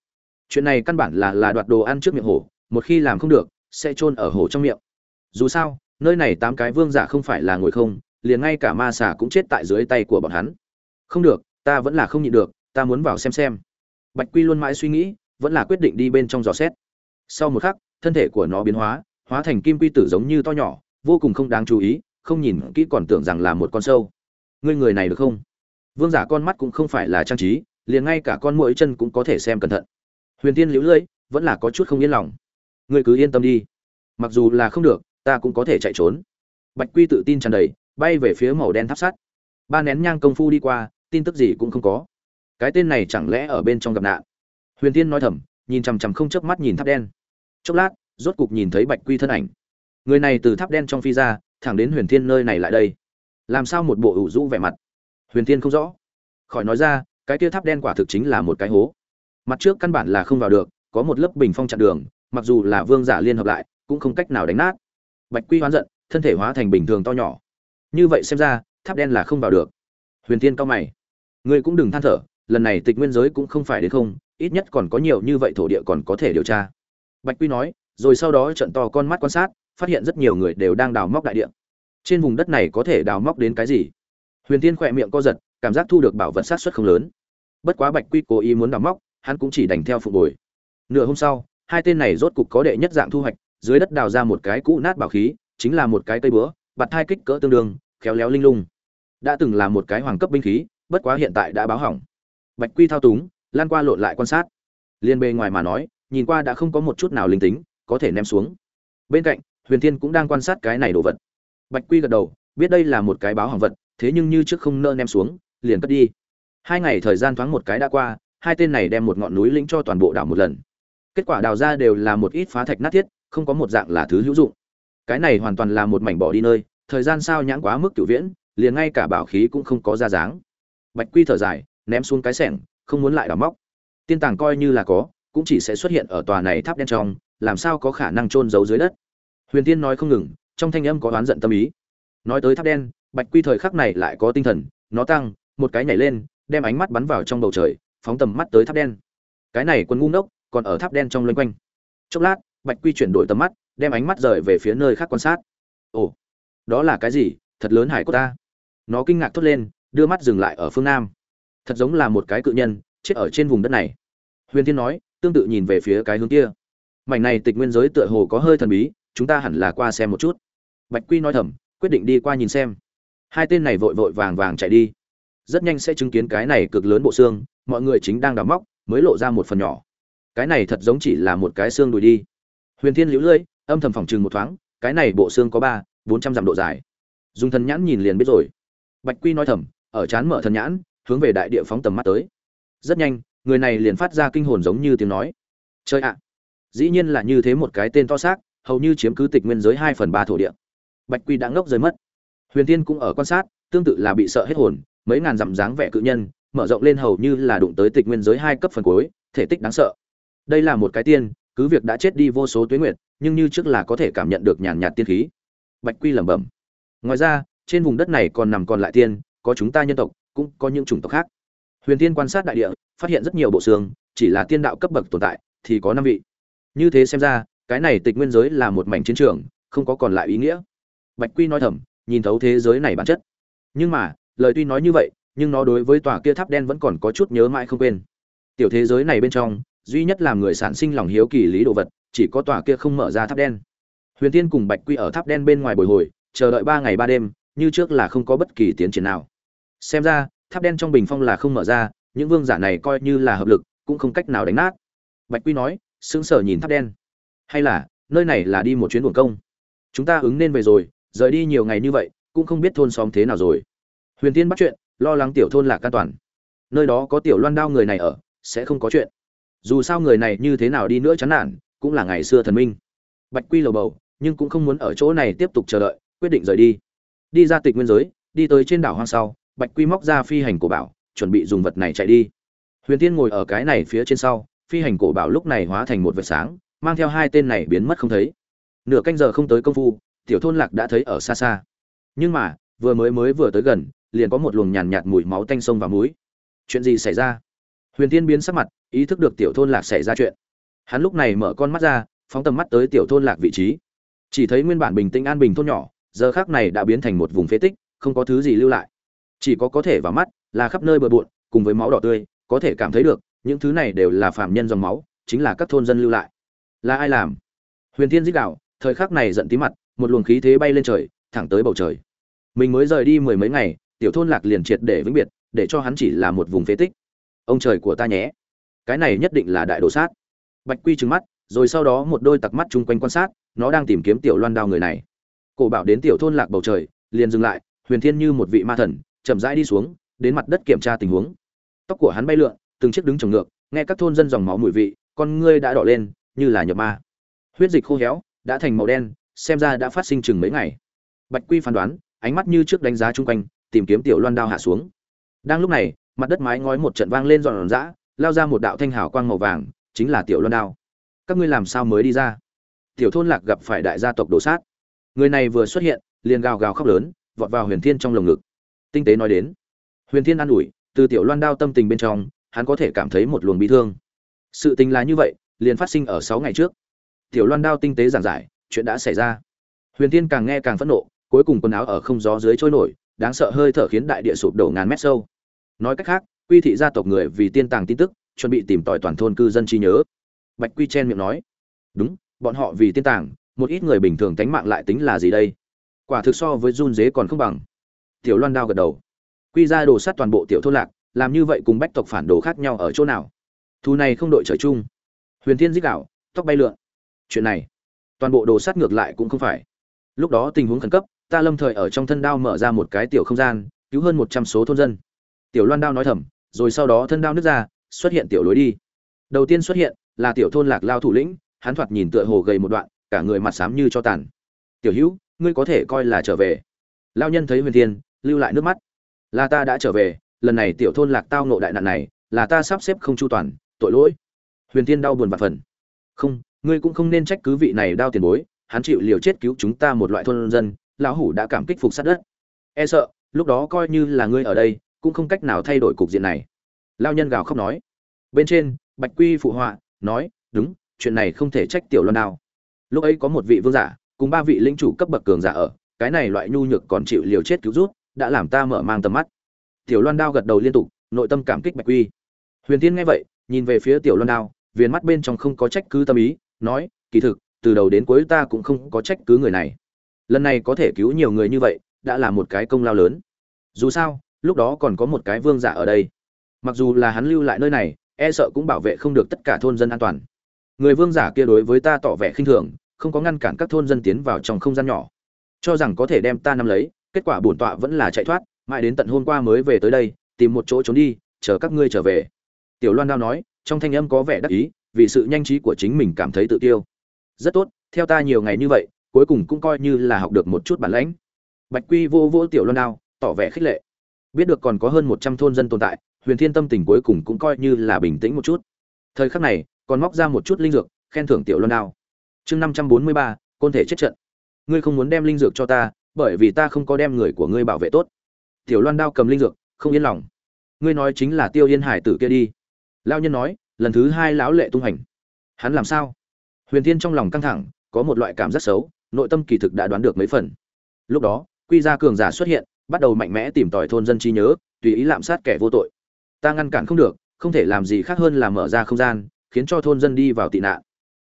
[SPEAKER 1] Chuyện này căn bản là là đoạt đồ ăn trước miệng hổ, một khi làm không được, sẽ chôn ở hổ trong miệng. Dù sao, nơi này tám cái vương giả không phải là ngồi không, liền ngay cả ma xà cũng chết tại dưới tay của bọn hắn. Không được, ta vẫn là không nhịn được, ta muốn vào xem xem bạch quy luôn mãi suy nghĩ, vẫn là quyết định đi bên trong dò xét. Sau một khắc, thân thể của nó biến hóa hóa thành kim quy tử giống như to nhỏ, vô cùng không đáng chú ý, không nhìn kỹ còn tưởng rằng là một con sâu. Ngươi người này được không? Vương giả con mắt cũng không phải là trang trí, liền ngay cả con mũi chân cũng có thể xem cẩn thận. Huyền tiên liễu lưỡi, vẫn là có chút không yên lòng. Ngươi cứ yên tâm đi. Mặc dù là không được, ta cũng có thể chạy trốn. Bạch quy tự tin tràn đầy, bay về phía màu đen tháp sắt. Ba nén nhang công phu đi qua, tin tức gì cũng không có cái tên này chẳng lẽ ở bên trong gặp nạn? Huyền tiên nói thầm, nhìn chằm chằm không chớp mắt nhìn tháp đen. Chốc lát, rốt cục nhìn thấy bạch quy thân ảnh. Người này từ tháp đen trong phi ra, thẳng đến huyền thiên nơi này lại đây. Làm sao một bộ ủ rũ vẻ mặt? Huyền thiên không rõ. Khỏi nói ra, cái kia tháp đen quả thực chính là một cái hố. Mặt trước căn bản là không vào được, có một lớp bình phong chặn đường, mặc dù là vương giả liên hợp lại, cũng không cách nào đánh nát. Bạch quy hoán giận, thân thể hóa thành bình thường to nhỏ. Như vậy xem ra, tháp đen là không vào được. Huyền tiên cao mày. Ngươi cũng đừng than thở lần này tịch nguyên giới cũng không phải đến không, ít nhất còn có nhiều như vậy thổ địa còn có thể điều tra. Bạch quy nói, rồi sau đó trận to con mắt quan sát, phát hiện rất nhiều người đều đang đào móc đại địa. Trên vùng đất này có thể đào móc đến cái gì? Huyền tiên khỏe miệng co giật, cảm giác thu được bảo vật sát xuất không lớn. Bất quá bạch quy cố ý muốn đào móc, hắn cũng chỉ đành theo phục hồi. Nửa hôm sau, hai tên này rốt cục có đệ nhất dạng thu hoạch, dưới đất đào ra một cái cũ nát bảo khí, chính là một cái cây búa, bạt hai kích cỡ tương đương, khéo léo linh lung. Đã từng là một cái hoàng cấp binh khí, bất quá hiện tại đã báo hỏng bạch quy thao túng, lan qua lộn lại quan sát. Liên bề ngoài mà nói, nhìn qua đã không có một chút nào linh tính, có thể ném xuống. Bên cạnh, huyền thiên cũng đang quan sát cái này đồ vật. Bạch quy gật đầu, biết đây là một cái báo hỏng vật, thế nhưng như trước không nỡ ném xuống, liền cất đi. Hai ngày thời gian thoáng một cái đã qua, hai tên này đem một ngọn núi lĩnh cho toàn bộ đảo một lần. Kết quả đào ra đều là một ít phá thạch nát thiết, không có một dạng là thứ hữu dụng. Cái này hoàn toàn là một mảnh bỏ đi nơi, thời gian sao nhãn quá mức cựu viễn, liền ngay cả bảo khí cũng không có ra dáng. Bạch quy thở dài ném xuống cái sẻng, không muốn lại đào móc. Tiên tàng coi như là có, cũng chỉ sẽ xuất hiện ở tòa này tháp đen trong, làm sao có khả năng trôn giấu dưới đất? Huyền tiên nói không ngừng, trong thanh âm có oán giận tâm ý. Nói tới tháp đen, bạch quy thời khắc này lại có tinh thần, nó tăng, một cái nhảy lên, đem ánh mắt bắn vào trong bầu trời, phóng tầm mắt tới tháp đen. Cái này quân ngu ngốc, còn ở tháp đen trong loanh quanh. Chốc lát, bạch quy chuyển đổi tầm mắt, đem ánh mắt rời về phía nơi khác quan sát. Ồ, đó là cái gì? Thật lớn hải cốt ta. Nó kinh ngạc thốt lên, đưa mắt dừng lại ở phương nam thật giống là một cái cự nhân, chết ở trên vùng đất này. Huyền thiên nói, tương tự nhìn về phía cái hướng kia. Mảnh này tịch nguyên giới tựa hồ có hơi thần bí, chúng ta hẳn là qua xem một chút. Bạch quy nói thầm, quyết định đi qua nhìn xem. Hai tên này vội vội vàng vàng chạy đi. Rất nhanh sẽ chứng kiến cái này cực lớn bộ xương, mọi người chính đang đào móc, mới lộ ra một phần nhỏ. Cái này thật giống chỉ là một cái xương đùi đi. Huyền thiên liễu lưỡi, âm thầm phòng trừng một thoáng, cái này bộ xương có ba, bốn trăm dặm độ dài. Dùng thần nhãn nhìn liền biết rồi. Bạch quy nói thầm, ở chán mở thần nhãn hướng về đại địa phóng tầm mắt tới. Rất nhanh, người này liền phát ra kinh hồn giống như tiếng nói. Chơi ạ! Dĩ nhiên là như thế một cái tên to xác, hầu như chiếm cứ tịch nguyên giới hai phần ba thổ địa. Bạch quy đã ngốc rơi mất. Huyền tiên cũng ở quan sát, tương tự là bị sợ hết hồn, mấy ngàn dặm dáng vẻ cự nhân, mở rộng lên hầu như là đụng tới tịch nguyên giới hai cấp phần cuối, thể tích đáng sợ. Đây là một cái tiên, cứ việc đã chết đi vô số tuyến nguyệt, nhưng như trước là có thể cảm nhận được nhàn nhạt tiên khí. Bạch quy lẩm bẩm. Ngoài ra, trên vùng đất này còn nằm còn lại tiên, có chúng ta nhân tộc cũng có những chủng tộc khác. Huyền tiên quan sát đại địa, phát hiện rất nhiều bộ xương, chỉ là tiên đạo cấp bậc tồn tại, thì có năm vị. Như thế xem ra, cái này tịch nguyên giới là một mảnh chiến trường, không có còn lại ý nghĩa. Bạch quy nói thầm, nhìn thấu thế giới này bản chất. Nhưng mà, lời tuy nói như vậy, nhưng nó đối với tòa kia tháp đen vẫn còn có chút nhớ mãi không quên. Tiểu thế giới này bên trong, duy nhất làm người sản sinh lòng hiếu kỳ lý đồ vật, chỉ có tòa kia không mở ra tháp đen. Huyền tiên cùng bạch quy ở tháp đen bên ngoài bồi hồi, chờ đợi ba ngày ba đêm, như trước là không có bất kỳ tiến triển nào xem ra, tháp đen trong bình phong là không mở ra, những vương giả này coi như là hợp lực, cũng không cách nào đánh nát. Bạch quy nói, sững sờ nhìn tháp đen. Hay là, nơi này là đi một chuyến buồn công. Chúng ta ứng nên về rồi, rời đi nhiều ngày như vậy, cũng không biết thôn xóm thế nào rồi. Huyền tiên bắt chuyện, lo lắng tiểu thôn lạc an toàn. Nơi đó có tiểu loan đao người này ở, sẽ không có chuyện. Dù sao người này như thế nào đi nữa chán nản, cũng là ngày xưa thần minh. Bạch quy lầu bầu, nhưng cũng không muốn ở chỗ này tiếp tục chờ đợi, quyết định rời đi. Đi ra tịch nguyên giới, đi tới trên đảo hoang sau bạch quy móc ra phi hành cổ bảo, chuẩn bị dùng vật này chạy đi. Huyền tiên ngồi ở cái này phía trên sau, phi hành cổ bảo lúc này hóa thành một vệt sáng, mang theo hai tên này biến mất không thấy. Nửa canh giờ không tới công phu, tiểu thôn lạc đã thấy ở xa xa. Nhưng mà, vừa mới mới vừa tới gần, liền có một luồng nhàn nhạt mùi máu tanh sông và muối chuyện gì xảy ra? Huyền tiên biến sắc mặt, ý thức được tiểu thôn lạc xảy ra chuyện. Hắn lúc này mở con mắt ra, phóng tầm mắt tới tiểu thôn lạc vị trí. Chỉ thấy nguyên bản bình tĩnh an bình thôn nhỏ, giờ khác này đã biến thành một vùng phế tích, không có thứ gì lưu lại chỉ có có thể vào mắt là khắp nơi bờ bộn, cùng với máu đỏ tươi, có thể cảm thấy được, những thứ này đều là phạm nhân dòng máu, chính là các thôn dân lưu lại. Là ai làm? Huyền thiên dích đạo, thời khắc này giận tí mặt, một luồng khí thế bay lên trời, thẳng tới bầu trời. Mình mới rời đi mười mấy ngày, tiểu thôn lạc liền triệt để vĩnh biệt, để cho hắn chỉ là một vùng phế tích. Ông trời của ta nhé. Cái này nhất định là đại đồ sát. Bạch quy trừng mắt, rồi sau đó một đôi tặc mắt chung quanh quan sát, nó đang tìm kiếm tiểu loan đao người này. Cổ bảo đến tiểu thôn lạc bầu trời, liền dừng lại, huyền thiên như một vị ma thần chậm rãi đi xuống, đến mặt đất kiểm tra tình huống. Tóc của hắn bay lượn, từng chiếc đứng trồng ngược, nghe các thôn dân dòng máu mùi vị, con ngươi đã đỏ lên, như là nhập ma. Huyết dịch khô héo, đã thành màu đen, xem ra đã phát sinh chừng mấy ngày. Bạch quy phán đoán, ánh mắt như trước đánh giá chung quanh, tìm kiếm tiểu loan đao hạ xuống. Đang lúc này, mặt đất mái ngói một trận vang lên giòn giã, lao ra một đạo thanh hào quang màu vàng, chính là tiểu loan đao. Các ngươi làm sao mới đi ra? Tiểu thôn lạc gặp phải đại gia tộc đổ sát. Người này vừa xuất hiện, liền gào gào khóc lớn, vọt vào huyền thiên trong lồng ngực tinh tế nói đến. Huyền thiên an ủi, từ tiểu loan đao tâm tình bên trong, hắn có thể cảm thấy một luồng bi thương. Sự tình là như vậy, liền phát sinh ở sáu ngày trước. Tiểu loan đao tinh tế giảng giải, chuyện đã xảy ra. Huyền thiên càng nghe càng phẫn nộ, cuối cùng quần áo ở không gió dưới trôi nổi, đáng sợ hơi thở khiến đại địa sụp đổ ngàn mét sâu. Nói cách khác, quy thị gia tộc người vì tiên tàng tin tức, chuẩn bị tìm tòi toàn thôn cư dân trí nhớ. Bạch quy chen miệng nói, đúng, bọn họ vì tiên tàng, một ít người bình thường tánh mạng lại tính là gì đây? Quả thực so với run dế còn không bằng tiểu loan đao gật đầu. Quy ra đồ sát toàn bộ tiểu thôn lạc, làm như vậy cùng bách tộc phản đồ khác nhau ở chỗ nào? Thu này không đội trời chung. Huyền thiên dích ảo tóc bay lượn. Chuyện này, toàn bộ đồ sát ngược lại cũng không phải. Lúc đó tình huống khẩn cấp, ta lâm thời ở trong thân đao mở ra một cái tiểu không gian, cứu hơn một trăm số thôn dân. Tiểu loan đao nói thầm, rồi sau đó thân đao nứt ra, xuất hiện tiểu lối đi. Đầu tiên xuất hiện là tiểu thôn lạc lao thủ lĩnh, hắn thoạt nhìn tựa hồ gầy một đoạn, cả người mặt xám như cho tàn. Tiểu hữu, ngươi có thể coi là trở về. Lao nhân thấy huyền thiên lưu lại nước mắt. Là ta đã trở về, lần này tiểu thôn lạc tao nộ đại nạn này, là ta sắp xếp không chu toàn, tội lỗi. Huyền thiên đau buồn và phần không, ngươi cũng không nên trách cứ vị này đau tiền bối, hắn chịu liều chết cứu chúng ta một loại thôn dân, lão hủ đã cảm kích phục sát đất. E sợ, lúc đó coi như là ngươi ở đây, cũng không cách nào thay đổi cục diện này. Lao nhân gào khóc nói. Bên trên, bạch quy phụ họa, nói, đúng, chuyện này không thể trách tiểu loan đao. Lúc ấy có một vị vương giả, cùng ba vị linh chủ cấp bậc cường giả ở, cái này loại nhu nhược còn chịu liều chết cứu rút đã làm ta mở mang tầm mắt. Tiểu loan đao gật đầu liên tục, nội tâm cảm kích bạch quy. Huyền tiên nghe vậy, nhìn về phía tiểu loan đao, viền mắt bên trong không có trách cứ tâm ý, nói, kỳ thực, từ đầu đến cuối ta cũng không có trách cứ người này. Lần này có thể cứu nhiều người như vậy, đã là một cái công lao lớn. Dù sao, lúc đó còn có một cái vương giả ở đây. Mặc dù là hắn lưu lại nơi này e sợ cũng bảo vệ không được tất cả thôn dân an toàn. Người vương giả kia đối với ta tỏ vẻ khinh thường, không có ngăn cản các thôn dân tiến vào trong không gian nhỏ. Cho rằng có thể đem ta nắm lấy kết quả bổn tọa vẫn là chạy thoát, mãi đến tận hôm qua mới về tới đây, tìm một chỗ trốn đi, chờ các ngươi trở về. Tiểu loan đao nói, trong thanh âm có vẻ đắc ý, vì sự nhanh trí của chính mình cảm thấy tự tiêu. Rất tốt, theo ta nhiều ngày như vậy, cuối cùng cũng coi như là học được một chút bản lãnh. Bạch quy vô vô tiểu loan đao, tỏ vẻ khích lệ. Biết được còn có hơn một trăm thôn dân tồn tại, huyền thiên tâm tình cuối cùng cũng coi như là bình tĩnh một chút. Thời khắc này, còn móc ra một chút linh dược, khen thưởng tiểu loan đao. Chương năm trăm bốn mươi ba, côn thể chết trận. Ngươi không muốn đem linh dược cho ta bởi vì ta không có đem người của ngươi bảo vệ tốt. Tiểu loan đao cầm linh dược, không yên lòng. Ngươi nói chính là tiêu yên hải tử kia đi. Lao nhân nói, lần thứ hai lão lệ tung hành. Hắn làm sao? Huyền thiên trong lòng căng thẳng, có một loại cảm giác xấu, nội tâm kỳ thực đã đoán được mấy phần. Lúc đó, quy gia cường giả xuất hiện, bắt đầu mạnh mẽ tìm tòi thôn dân trí nhớ, tùy ý lạm sát kẻ vô tội. Ta ngăn cản không được, không thể làm gì khác hơn là mở ra không gian, khiến cho thôn dân đi vào tị nạn.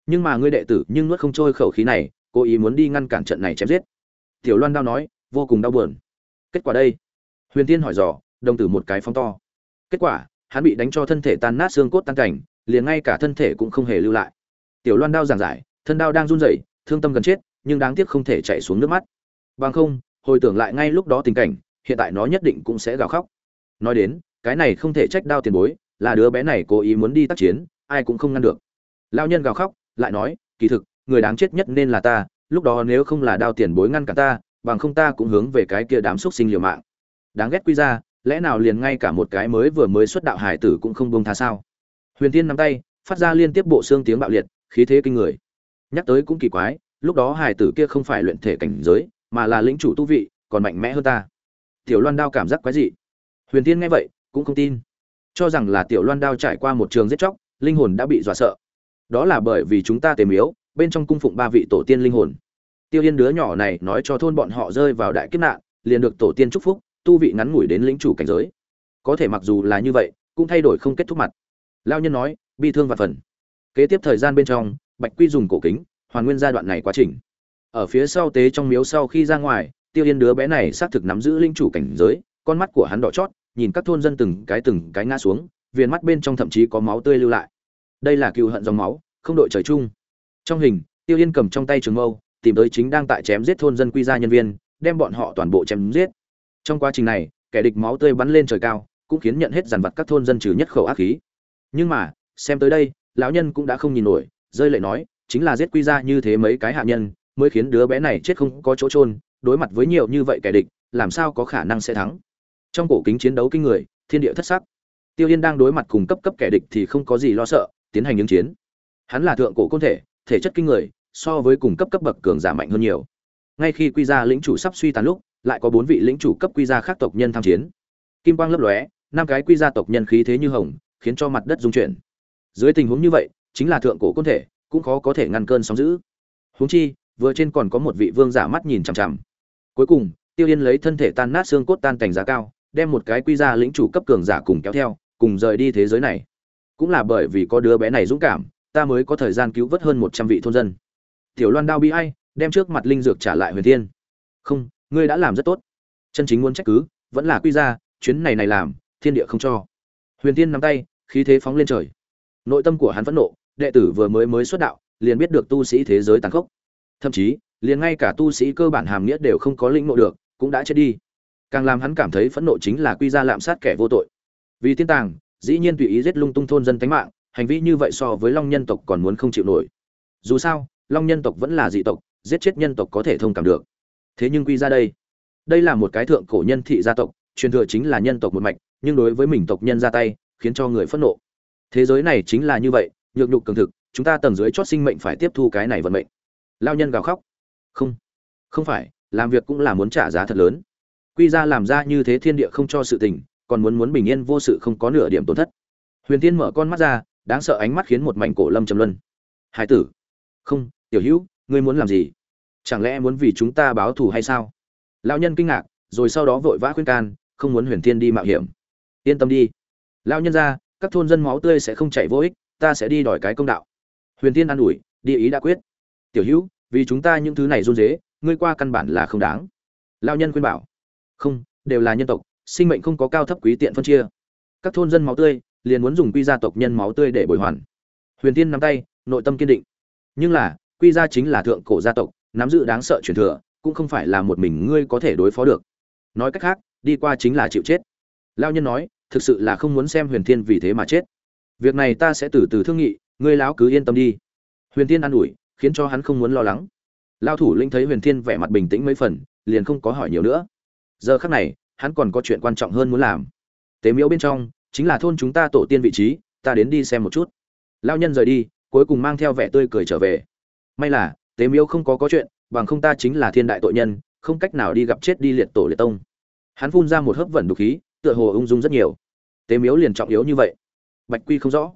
[SPEAKER 1] Nhưng mà ngươi đệ tử nhưng nuốt không trôi khẩu khí này, cố ý muốn đi ngăn cản trận này chém giết tiểu loan đau nói, vô cùng đau buồn. Kết quả đây? Huyền tiên hỏi dò, đồng tử một cái phóng to. Kết quả, hắn bị đánh cho thân thể tan nát xương cốt tan cảnh, liền ngay cả thân thể cũng không hề lưu lại. Tiểu loan đau giảng giải, thân đau đang run rẩy, thương tâm gần chết, nhưng đáng tiếc không thể chạy xuống nước mắt. Bằng không, hồi tưởng lại ngay lúc đó tình cảnh, hiện tại nó nhất định cũng sẽ gào khóc. Nói đến, cái này không thể trách đau tiền bối, là đứa bé này cố ý muốn đi tác chiến, ai cũng không ngăn được. Lao nhân gào khóc, lại nói, kỳ thực, người đáng chết nhất nên là ta lúc đó nếu không là đao tiền bối ngăn cả ta, bằng không ta cũng hướng về cái kia đám xúc sinh liều mạng. Đáng ghét quy ra, lẽ nào liền ngay cả một cái mới vừa mới xuất đạo hải tử cũng không bông tha sao? Huyền tiên nắm tay, phát ra liên tiếp bộ xương tiếng bạo liệt, khí thế kinh người. Nhắc tới cũng kỳ quái, lúc đó hải tử kia không phải luyện thể cảnh giới, mà là lĩnh chủ tu vị, còn mạnh mẽ hơn ta. Tiểu loan đao cảm giác quái dị. Huyền tiên nghe vậy, cũng không tin. Cho rằng là tiểu loan đao trải qua một trường giết chóc, linh hồn đã bị dọa sợ. Đó là bởi vì chúng ta tề miếu bên trong cung phụng ba vị tổ tiên linh hồn. Tiêu yên đứa nhỏ này nói cho thôn bọn họ rơi vào đại kiếp nạn, liền được tổ tiên chúc phúc, tu vị ngắn ngủi đến lĩnh chủ cảnh giới. Có thể mặc dù là như vậy, cũng thay đổi không kết thúc mặt. Lao nhân nói, bi thương và phần. Kế tiếp thời gian bên trong, bạch quy dùng cổ kính, hoàn nguyên giai đoạn này quá trình. Ở phía sau tế trong miếu sau khi ra ngoài, tiêu yên đứa bé này xác thực nắm giữ linh chủ cảnh giới, con mắt của hắn đỏ chót, nhìn các thôn dân từng cái từng cái ngã xuống, viền mắt bên trong thậm chí có máu tươi lưu lại. Đây là cựu hận dòng máu, không đội trời chung trong hình, tiêu yên cầm trong tay trường mâu, tìm tới chính đang tại chém giết thôn dân quy gia nhân viên, đem bọn họ toàn bộ chém giết. Trong quá trình này, kẻ địch máu tươi bắn lên trời cao, cũng khiến nhận hết dàn vặt các thôn dân trừ nhất khẩu ác khí. Nhưng mà, xem tới đây, lão nhân cũng đã không nhìn nổi, rơi lệ nói, chính là giết quy gia như thế mấy cái hạ nhân, mới khiến đứa bé này chết không có chỗ trôn đối mặt với nhiều như vậy kẻ địch, làm sao có khả năng sẽ thắng? Trong cổ kính chiến đấu kinh người, thiên địa thất sắc. Tiêu yên đang đối mặt cùng cấp cấp kẻ địch thì không có gì lo sợ, tiến hành ứng chiến. Hắn là thượng cổ côn thể thể chất kinh người, so với cùng cấp cấp bậc cường giả mạnh hơn nhiều. Ngay khi quy gia lĩnh chủ sắp suy tàn lúc, lại có bốn vị lĩnh chủ cấp quy gia khác tộc nhân tham chiến. Kim quang lấp lóe, năm cái quy gia tộc nhân khí thế như hồng, khiến cho mặt đất rung chuyển. Dưới tình huống như vậy, chính là thượng cổ côn thể, cũng khó có thể ngăn cơn sóng dữ. Huống chi, vừa trên còn có một vị vương giả mắt nhìn chằm chằm. Cuối cùng, tiêu yên lấy thân thể tan nát xương cốt tan cảnh giá cao, đem một cái quy gia lĩnh chủ cấp cường giả cùng kéo theo, cùng rời đi thế giới này. Cũng là bởi vì có đứa bé này dũng cảm ta mới có thời gian cứu vớt hơn một trăm vị thôn dân. Tiểu loan đao bi ai, đem trước mặt linh dược trả lại huyền thiên. Không, ngươi đã làm rất tốt. Chân chính muốn trách cứ, vẫn là quy ra, chuyến này này làm, thiên địa không cho. Huyền thiên nắm tay, khí thế phóng lên trời. Nội tâm của hắn phẫn nộ, đệ tử vừa mới mới xuất đạo, liền biết được tu sĩ thế giới tàn khốc. Thậm chí, liền ngay cả tu sĩ cơ bản hàm nghĩa đều không có lĩnh ngộ được, cũng đã chết đi. Càng làm hắn cảm thấy phẫn nộ chính là quy ra lạm sát kẻ vô tội. Vì tiên tàng, dĩ nhiên tùy ý giết lung tung thôn dân tánh mạng hành vi như vậy so với long nhân tộc còn muốn không chịu nổi. Dù sao, long nhân tộc vẫn là dị tộc, giết chết nhân tộc có thể thông cảm được. Thế nhưng quy ra đây đây là một cái thượng cổ nhân thị gia tộc, truyền thừa chính là nhân tộc một mạch, nhưng đối với mình tộc nhân ra tay, khiến cho người phẫn nộ. Thế giới này chính là như vậy, nhược nhục cường thực, chúng ta tầng dưới chót sinh mệnh phải tiếp thu cái này vận mệnh. Lao nhân gào khóc. Không không phải, làm việc cũng là muốn trả giá thật lớn. Quy ra làm ra như thế thiên địa không cho sự tình, còn muốn muốn bình yên vô sự không có nửa điểm tổn thất. Huyền tiên mở con mắt ra đáng sợ ánh mắt khiến một mảnh cổ lâm trầm luân. Hải tử. Không, tiểu hữu, ngươi muốn làm gì? Chẳng lẽ muốn vì chúng ta báo thù hay sao? Lão nhân kinh ngạc, rồi sau đó vội vã khuyên can, không muốn huyền thiên đi mạo hiểm. Yên tâm đi. Lão nhân ra, các thôn dân máu tươi sẽ không chảy vô ích, ta sẽ đi đòi cái công đạo. Huyền thiên an ủi, đi ý đã quyết. Tiểu hữu, vì chúng ta những thứ này run dế ngươi qua căn bản là không đáng. Lão nhân khuyên bảo. Không, đều là nhân tộc, sinh mệnh không có cao thấp quý tiện phân chia. Các thôn dân máu tươi liền muốn dùng quy gia tộc nhân máu tươi để bồi hoàn. Huyền tiên nắm tay, nội tâm kiên định. Nhưng là, quy gia chính là thượng cổ gia tộc, nắm giữ đáng sợ truyền thừa, cũng không phải là một mình ngươi có thể đối phó được. Nói cách khác, đi qua chính là chịu chết. Lao nhân nói, thực sự là không muốn xem huyền thiên vì thế mà chết. Việc này ta sẽ từ từ thương nghị, ngươi lão cứ yên tâm đi. Huyền thiên an ủi, khiến cho hắn không muốn lo lắng. Lao thủ linh thấy huyền thiên vẻ mặt bình tĩnh mấy phần, liền không có hỏi nhiều nữa. Giờ khắc này, hắn còn có chuyện quan trọng hơn muốn làm. Tế miếu bên trong chính là thôn chúng ta tổ tiên vị trí, ta đến đi xem một chút. Lao nhân rời đi, cuối cùng mang theo vẻ tươi cười trở về. May là, tế miếu không có có chuyện, bằng không ta chính là thiên đại tội nhân, không cách nào đi gặp chết đi liệt tổ liệt tông. Hắn phun ra một hớp vẩn đục khí, tựa hồ ung dung rất nhiều. Tế miếu liền trọng yếu như vậy. Bạch quy không rõ.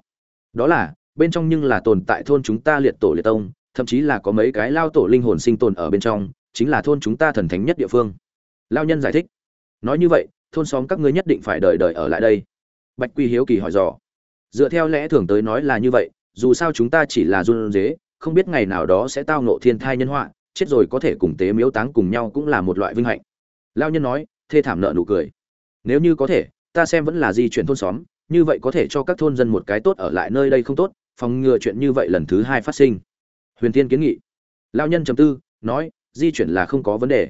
[SPEAKER 1] Đó là, bên trong nhưng là tồn tại thôn chúng ta liệt tổ liệt tông, thậm chí là có mấy cái lao tổ linh hồn sinh tồn ở bên trong, chính là thôn chúng ta thần thánh nhất địa phương. Lao nhân giải thích. Nói như vậy, thôn xóm các ngươi nhất định phải đợi đợi ở lại đây bạch quy hiếu kỳ hỏi dò. Dựa theo lẽ thường tới nói là như vậy, dù sao chúng ta chỉ là run dế không biết ngày nào đó sẽ tao nộ thiên thai nhân họa, chết rồi có thể cùng tế miếu táng cùng nhau cũng là một loại vinh hạnh. Lao nhân nói, thê thảm nợ nụ cười. Nếu như có thể, ta xem vẫn là di chuyển thôn xóm, như vậy có thể cho các thôn dân một cái tốt ở lại nơi đây không tốt, phòng ngừa chuyện như vậy lần thứ hai phát sinh. Huyền tiên kiến nghị. Lao nhân chấm tư, nói, di chuyển là không có vấn đề.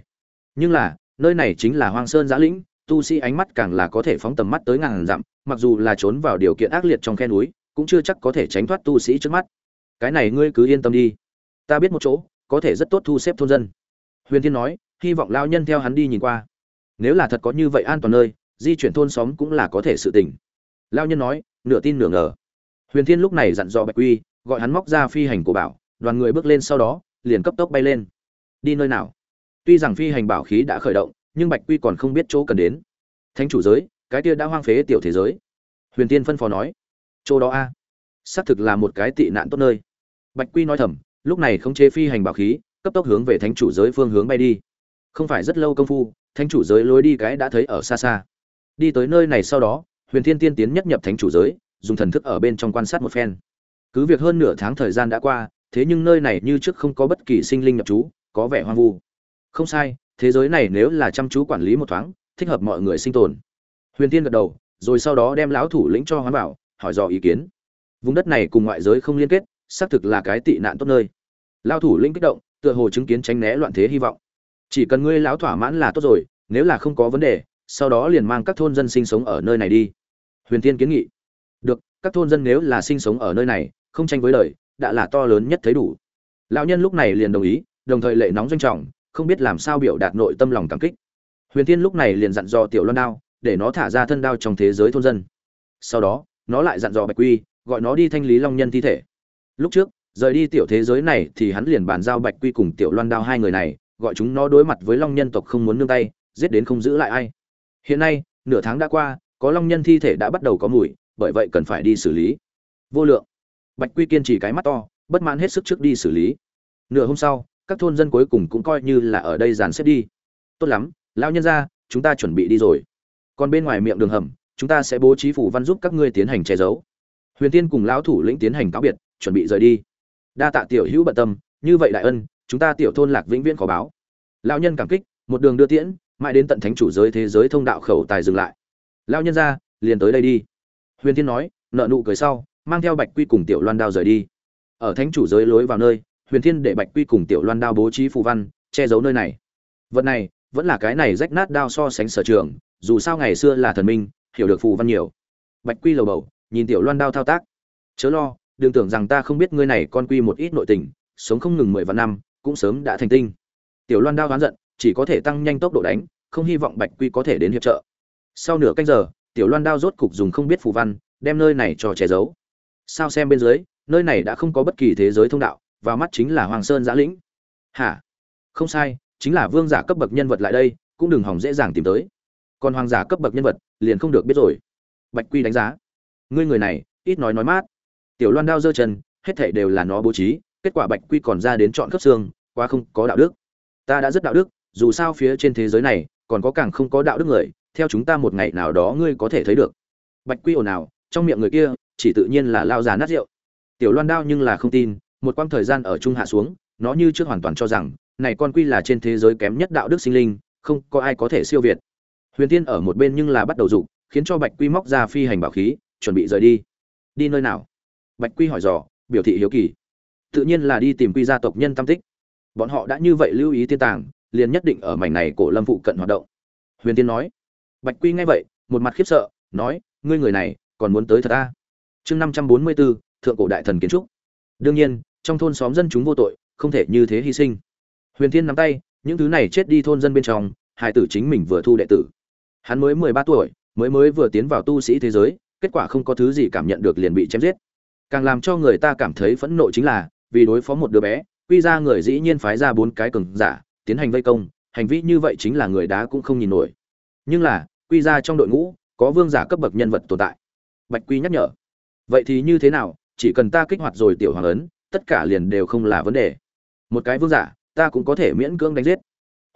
[SPEAKER 1] Nhưng là, nơi này chính là hoang sơn giã lĩnh tu sĩ ánh mắt càng là có thể phóng tầm mắt tới ngàn dặm, mặc dù là trốn vào điều kiện ác liệt trong khe núi, cũng chưa chắc có thể tránh thoát tu sĩ trước mắt. Cái này ngươi cứ yên tâm đi. Ta biết một chỗ, có thể rất tốt thu xếp thôn dân. Huyền thiên nói, hy vọng Lão nhân theo hắn đi nhìn qua. Nếu là thật có như vậy an toàn nơi, di chuyển thôn xóm cũng là có thể sự tình. Lão nhân nói, nửa tin nửa ngờ. Huyền thiên lúc này dặn dò bạch quy, gọi hắn móc ra phi hành của bảo, đoàn người bước lên sau đó, liền cấp tốc bay lên. Đi nơi nào? Tuy rằng phi hành bảo khí đã khởi động nhưng bạch quy còn không biết chỗ cần đến. Thánh chủ giới, cái kia đã hoang phế tiểu thế giới. Huyền tiên phân phó nói. Chỗ đó a. Xác thực là một cái tị nạn tốt nơi. Bạch quy nói thầm, lúc này không chế phi hành bảo khí, cấp tốc hướng về thánh chủ giới phương hướng bay đi. Không phải rất lâu công phu, thánh chủ giới lối đi cái đã thấy ở xa xa. Đi tới nơi này sau đó, huyền thiên tiên tiến nhất nhập thánh chủ giới, dùng thần thức ở bên trong quan sát một phen. Cứ việc hơn nửa tháng thời gian đã qua, thế nhưng nơi này như trước không có bất kỳ sinh linh nhập trú, có vẻ hoang vu. Không sai thế giới này nếu là chăm chú quản lý một thoáng, thích hợp mọi người sinh tồn. Huyền tiên gật đầu, rồi sau đó đem lão thủ lĩnh cho hoán bảo, hỏi dò ý kiến. Vùng đất này cùng ngoại giới không liên kết, xác thực là cái tị nạn tốt nơi. Lao thủ lĩnh kích động, tựa hồ chứng kiến tránh né loạn thế hy vọng. Chỉ cần ngươi lão thỏa mãn là tốt rồi, nếu là không có vấn đề, sau đó liền mang các thôn dân sinh sống ở nơi này đi. Huyền tiên kiến nghị. Được, các thôn dân nếu là sinh sống ở nơi này, không tranh với lời đã là to lớn nhất thấy đủ. Lão nhân lúc này liền đồng ý, đồng thời lệ nóng doanh trọng không biết làm sao biểu đạt nội tâm lòng cảm kích. Huyền Thiên lúc này liền dặn dò tiểu loan đao, để nó thả ra thân đao trong thế giới thôn dân. Sau đó, nó lại dặn dò bạch quy, gọi nó đi thanh lý long nhân thi thể. Lúc trước, rời đi tiểu thế giới này thì hắn liền bàn giao bạch quy cùng tiểu loan đao hai người này, gọi chúng nó đối mặt với long nhân tộc không muốn nương tay, giết đến không giữ lại ai. Hiện nay, nửa tháng đã qua, có long nhân thi thể đã bắt đầu có mùi, bởi vậy cần phải đi xử lý. Vô lượng. Bạch quy kiên trì cái mắt to, bất mãn hết sức trước đi xử lý. Nửa hôm sau các thôn dân cuối cùng cũng coi như là ở đây dàn xếp đi. Tốt lắm, lão nhân ra chúng ta chuẩn bị đi rồi. Còn bên ngoài miệng đường hầm, chúng ta sẽ bố trí phủ văn giúp các ngươi tiến hành che giấu. Huyền tiên cùng lão thủ lĩnh tiến hành cáo biệt, chuẩn bị rời đi. Đa tạ tiểu hữu bận tâm, như vậy đại ân, chúng ta tiểu thôn lạc vĩnh viễn có báo. Lão nhân cảm kích, một đường đưa tiễn, mãi đến tận thánh chủ giới thế giới thông đạo khẩu tài dừng lại. Lão nhân ra liền tới đây đi. Huyền tiên nói, nợ nụ cười sau, mang theo bạch quy cùng tiểu loan đao rời đi. Ở thánh chủ giới lối vào nơi huyền thiên để bạch quy cùng tiểu loan đao bố trí phù văn, che giấu nơi này. Vật này, vẫn là cái này rách nát đao so sánh sở trường, dù sao ngày xưa là thần minh, hiểu được phù văn nhiều. Bạch quy lầu bầu, nhìn tiểu loan đao thao tác. Chớ lo, đừng tưởng rằng ta không biết ngươi này con quy một ít nội tình, sống không ngừng mười vạn năm, cũng sớm đã thành tinh. Tiểu loan đao oán giận, chỉ có thể tăng nhanh tốc độ đánh, không hy vọng bạch quy có thể đến hiệp trợ. Sau nửa canh giờ, tiểu loan đao rốt cục dùng không biết phù văn, đem nơi này cho che giấu. Sao xem bên dưới, nơi này đã không có bất kỳ thế giới thông đạo và mắt chính là hoàng sơn giã lĩnh. Hả? Không sai, chính là vương giả cấp bậc nhân vật lại đây, cũng đừng hỏng dễ dàng tìm tới. Còn hoàng giả cấp bậc nhân vật, liền không được biết rồi. Bạch quy đánh giá. Ngươi người này, ít nói nói mát. Tiểu loan đao giơ chân, hết thảy đều là nó bố trí, kết quả bạch quy còn ra đến chọn cấp xương, quá không có đạo đức. Ta đã rất đạo đức, dù sao phía trên thế giới này, còn có càng không có đạo đức người, theo chúng ta một ngày nào đó ngươi có thể thấy được. Bạch quy ồn ào, trong miệng người kia, chỉ tự nhiên là lao già nát rượu. Tiểu loan đao nhưng là không tin một quãng thời gian ở trung hạ xuống, nó như chưa hoàn toàn cho rằng, này con quy là trên thế giới kém nhất đạo đức sinh linh, không có ai có thể siêu việt. Huyền tiên ở một bên nhưng là bắt đầu dục, khiến cho bạch quy móc ra phi hành bảo khí, chuẩn bị rời đi. Đi nơi nào? Bạch quy hỏi dò, biểu thị hiếu kỳ. Tự nhiên là đi tìm quy gia tộc nhân tam tích. Bọn họ đã như vậy lưu ý tiên tàng, liền nhất định ở mảnh này cổ lâm phụ cận hoạt động. Huyền tiên nói. Bạch quy nghe vậy, một mặt khiếp sợ, nói, ngươi người này, còn muốn tới thật ta chương năm trăm bốn mươi bốn thượng cổ đại thần kiến trúc. Đương nhiên trong thôn xóm dân chúng vô tội, không thể như thế hy sinh. Huyền thiên nắm tay, những thứ này chết đi thôn dân bên trong, hai tử chính mình vừa thu đệ tử. Hắn mới mười ba tuổi, mới mới vừa tiến vào tu sĩ thế giới, kết quả không có thứ gì cảm nhận được liền bị chém giết. Càng làm cho người ta cảm thấy phẫn nộ chính là, vì đối phó một đứa bé, quy ra người dĩ nhiên phái ra bốn cái cường giả, tiến hành vây công, hành vi như vậy chính là người đá cũng không nhìn nổi. Nhưng là, quy ra trong đội ngũ, có vương giả cấp bậc nhân vật tồn tại. Bạch quy nhắc nhở, vậy thì như thế nào? Chỉ cần ta kích hoạt rồi tiểu hoàng ấn tất cả liền đều không là vấn đề. Một cái vương giả, ta cũng có thể miễn cưỡng đánh giết.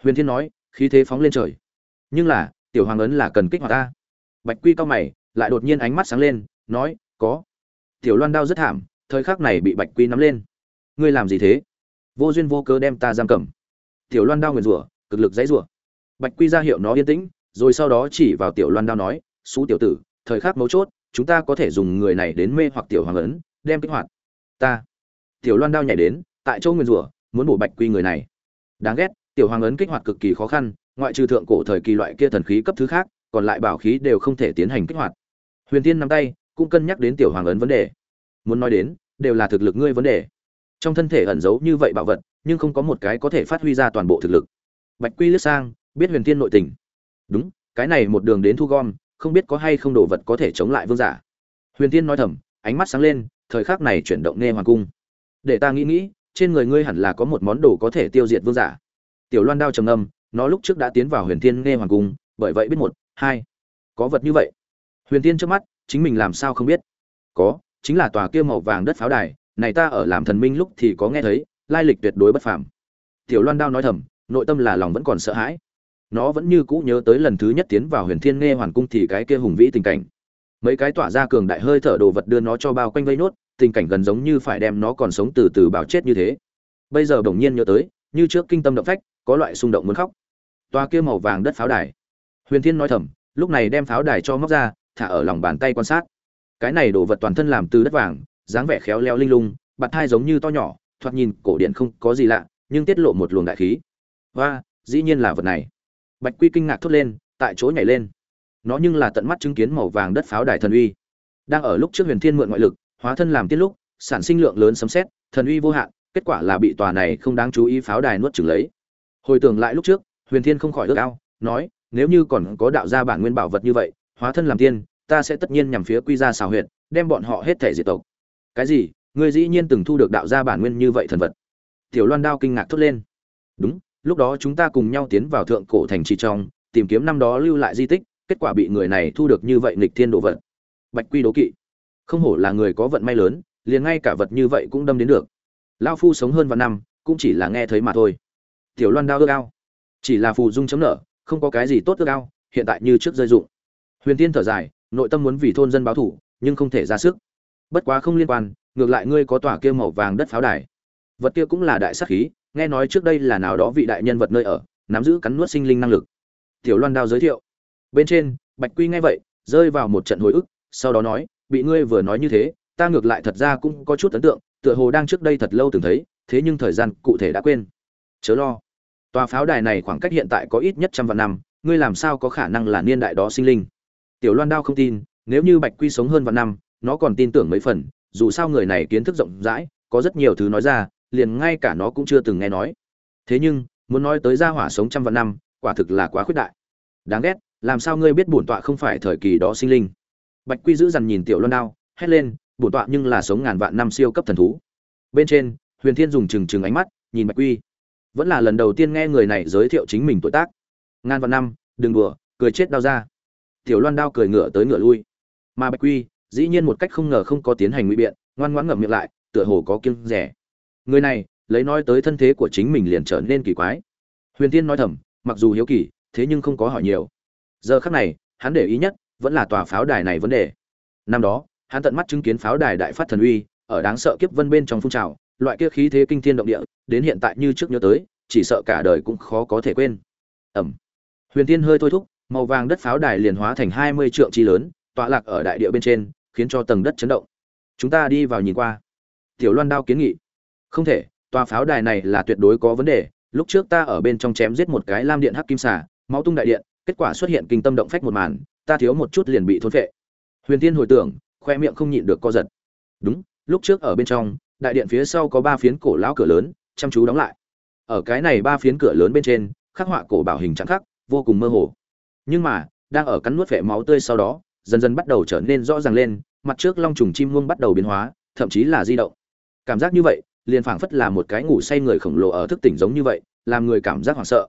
[SPEAKER 1] Huyền thiên nói, khí thế phóng lên trời. Nhưng là, tiểu hoàng ấn là cần kích hoạt ta. Bạch quy cao mày, lại đột nhiên ánh mắt sáng lên, nói, có. Tiểu loan đao rất thảm, thời khắc này bị bạch quy nắm lên. Ngươi làm gì thế? Vô duyên vô cớ đem ta giam cầm. Tiểu loan đao nguyền rủa, cực lực dãy rủa. Bạch quy ra hiệu nó yên tĩnh, rồi sau đó chỉ vào tiểu loan đao nói xú tiểu tử, thời khắc mấu chốt, chúng ta có thể dùng người này đến mê hoặc tiểu hoàng ấn, đem kích hoạt. Ta tiểu loan đao nhảy đến, tại chỗ nguyên rủa, muốn bổ bạch quy người này. Đáng ghét, tiểu hoàng ấn kích hoạt cực kỳ khó khăn, ngoại trừ thượng cổ thời kỳ loại kia thần khí cấp thứ khác, còn lại bảo khí đều không thể tiến hành kích hoạt. Huyền tiên nắm tay, cũng cân nhắc đến tiểu hoàng ấn vấn đề. Muốn nói đến, đều là thực lực ngươi vấn đề. Trong thân thể ẩn giấu như vậy bảo vật, nhưng không có một cái có thể phát huy ra toàn bộ thực lực. Bạch quy lướt sang, biết huyền tiên nội tình. Đúng, cái này một đường đến thu gom, không biết có hay không đồ vật có thể chống lại vương giả. Huyền tiên nói thầm, ánh mắt sáng lên, thời khắc này chuyển động nghe hoàng cung để ta nghĩ nghĩ, trên người ngươi hẳn là có một món đồ có thể tiêu diệt vương giả. Tiểu loan đao trầm âm nó lúc trước đã tiến vào huyền thiên nghe hoàng cung, bởi vậy biết một, hai, có vật như vậy. Huyền thiên trước mắt, chính mình làm sao không biết? Có, chính là tòa kia màu vàng đất pháo đài, này ta ở làm thần minh lúc thì có nghe thấy, lai lịch tuyệt đối bất phàm. Tiểu loan đao nói thầm, nội tâm là lòng vẫn còn sợ hãi. Nó vẫn như cũ nhớ tới lần thứ nhất tiến vào huyền thiên nghe hoàng cung thì cái kia hùng vĩ tình cảnh. Mấy cái tỏa ra cường đại hơi thở đồ vật đưa nó cho bao quanh vây nốt tình cảnh gần giống như phải đem nó còn sống từ từ bảo chết như thế. Bây giờ bỗng nhiên nhớ tới, như trước kinh tâm động phách, có loại xung động muốn khóc. Toa kia màu vàng đất pháo đài. Huyền thiên nói thầm, lúc này đem pháo đài cho móc ra, thả ở lòng bàn tay quan sát. Cái này đồ vật toàn thân làm từ đất vàng, dáng vẻ khéo léo linh lung, bạt thai giống như to nhỏ, thoạt nhìn cổ điện không có gì lạ, nhưng tiết lộ một luồng đại khí. Và dĩ nhiên là vật này. Bạch quy kinh ngạc thốt lên, tại chỗ nhảy lên. Nó nhưng là tận mắt chứng kiến màu vàng đất pháo đài thần uy. Đang ở lúc trước huyền thiên mượn ngoại lực hóa thân làm tiết lúc, sản sinh lượng lớn sấm xét thần uy vô hạn, kết quả là bị tòa này không đáng chú ý pháo đài nuốt chửng lấy. Hồi tưởng lại lúc trước, huyền thiên không khỏi ước ao, nói, nếu như còn có đạo gia bản nguyên bảo vật như vậy, hóa thân làm tiên, ta sẽ tất nhiên nhằm phía quy gia xào huyệt, đem bọn họ hết thể diệt tộc. Cái gì? Ngươi dĩ nhiên từng thu được đạo gia bản nguyên như vậy thần vật. Tiểu loan đao kinh ngạc thốt lên. Đúng, lúc đó chúng ta cùng nhau tiến vào thượng cổ thành trì trong, tìm kiếm năm đó lưu lại di tích, kết quả bị người này thu được như vậy nghịch thiên đồ vật. Bạch quy đố kỵ không hổ là người có vận may lớn, liền ngay cả vật như vậy cũng đâm đến được. Lao phu sống hơn vạn năm, cũng chỉ là nghe thấy mà thôi. Tiểu loan đao ước ao. Chỉ là phù dung chấm nở không có cái gì tốt ước ao, hiện tại như trước rơi dụng. Huyền tiên thở dài, nội tâm muốn vì thôn dân báo thủ, nhưng không thể ra sức. Bất quá không liên quan, ngược lại ngươi có tòa kia màu vàng đất pháo đài. Vật kia cũng là đại sắc khí, nghe nói trước đây là nào đó vị đại nhân vật nơi ở, nắm giữ cắn nuốt sinh linh năng lực. Tiểu loan đao giới thiệu. Bên trên, bạch quy nghe vậy, rơi vào một trận hồi ức, sau đó nói bị ngươi vừa nói như thế, ta ngược lại thật ra cũng có chút ấn tượng, tựa hồ đang trước đây thật lâu từng thấy, thế nhưng thời gian cụ thể đã quên. Chớ lo. Tòa pháo đài này khoảng cách hiện tại có ít nhất trăm vạn năm, ngươi làm sao có khả năng là niên đại đó sinh linh? Tiểu loan đao không tin, nếu như bạch quy sống hơn vạn năm, nó còn tin tưởng mấy phần, dù sao người này kiến thức rộng rãi, có rất nhiều thứ nói ra, liền ngay cả nó cũng chưa từng nghe nói. Thế nhưng, muốn nói tới gia hỏa sống trăm vạn năm, quả thực là quá khuyết đại. Đáng ghét, làm sao ngươi biết bổn tọa không phải thời kỳ đó sinh linh? Bạch quy giữ dằn nhìn tiểu loan đao, hét lên, bổn tọa nhưng là sống ngàn vạn năm siêu cấp thần thú. Bên trên, huyền thiên dùng trừng trừng ánh mắt nhìn bạch quy. Vẫn là lần đầu tiên nghe người này giới thiệu chính mình tuổi tác. Ngàn vạn năm, đừng đùa, cười chết đau ra. Tiểu loan đao cười ngửa tới ngửa lui. Mà bạch quy, dĩ nhiên một cách không ngờ không có tiến hành nguy biện, ngoan ngoãn ngậm miệng lại, tựa hồ có kiêng rẻ. Người này, lấy nói tới thân thế của chính mình liền trở nên kỳ quái. Huyền tiên nói thầm, mặc dù hiếu kỳ, thế nhưng không có hỏi nhiều. Giờ khắc này, hắn để ý nhất vẫn là tòa pháo đài này vấn đề. Năm đó, hắn tận mắt chứng kiến pháo đài đại phát thần uy, ở đáng sợ kiếp vân bên trong phun trào, loại kia khí thế kinh thiên động địa, đến hiện tại như trước nhớ tới, chỉ sợ cả đời cũng khó có thể quên. Ẩm. Huyền tiên hơi thôi thúc, màu vàng đất pháo đài liền hóa thành hai mươi trượng chi lớn, tọa lạc ở đại địa bên trên, khiến cho tầng đất chấn động. Chúng ta đi vào nhìn qua. Tiểu loan đao kiến nghị. Không thể, tòa pháo đài này là tuyệt đối có vấn đề, lúc trước ta ở bên trong chém giết một cái lam điện hắc kim xà, máu tung đại điện kết quả xuất hiện kinh tâm động phách một màn, ta thiếu một chút liền bị thôn phệ. Huyền tiên hồi tưởng, khoe miệng không nhịn được co giật. Đúng, lúc trước ở bên trong, đại điện phía sau có ba phiến cổ lão cửa lớn, chăm chú đóng lại. Ở cái này ba phiến cửa lớn bên trên, khắc họa cổ bảo hình trắng khắc vô cùng mơ hồ. Nhưng mà, đang ở cắn nuốt vẻ máu tươi sau đó, dần dần bắt đầu trở nên rõ ràng lên, mặt trước long trùng chim muông bắt đầu biến hóa, thậm chí là di động. Cảm giác như vậy, liền phảng phất là một cái ngủ say người khổng lồ ở thức tỉnh giống như vậy, làm người cảm giác hoảng sợ.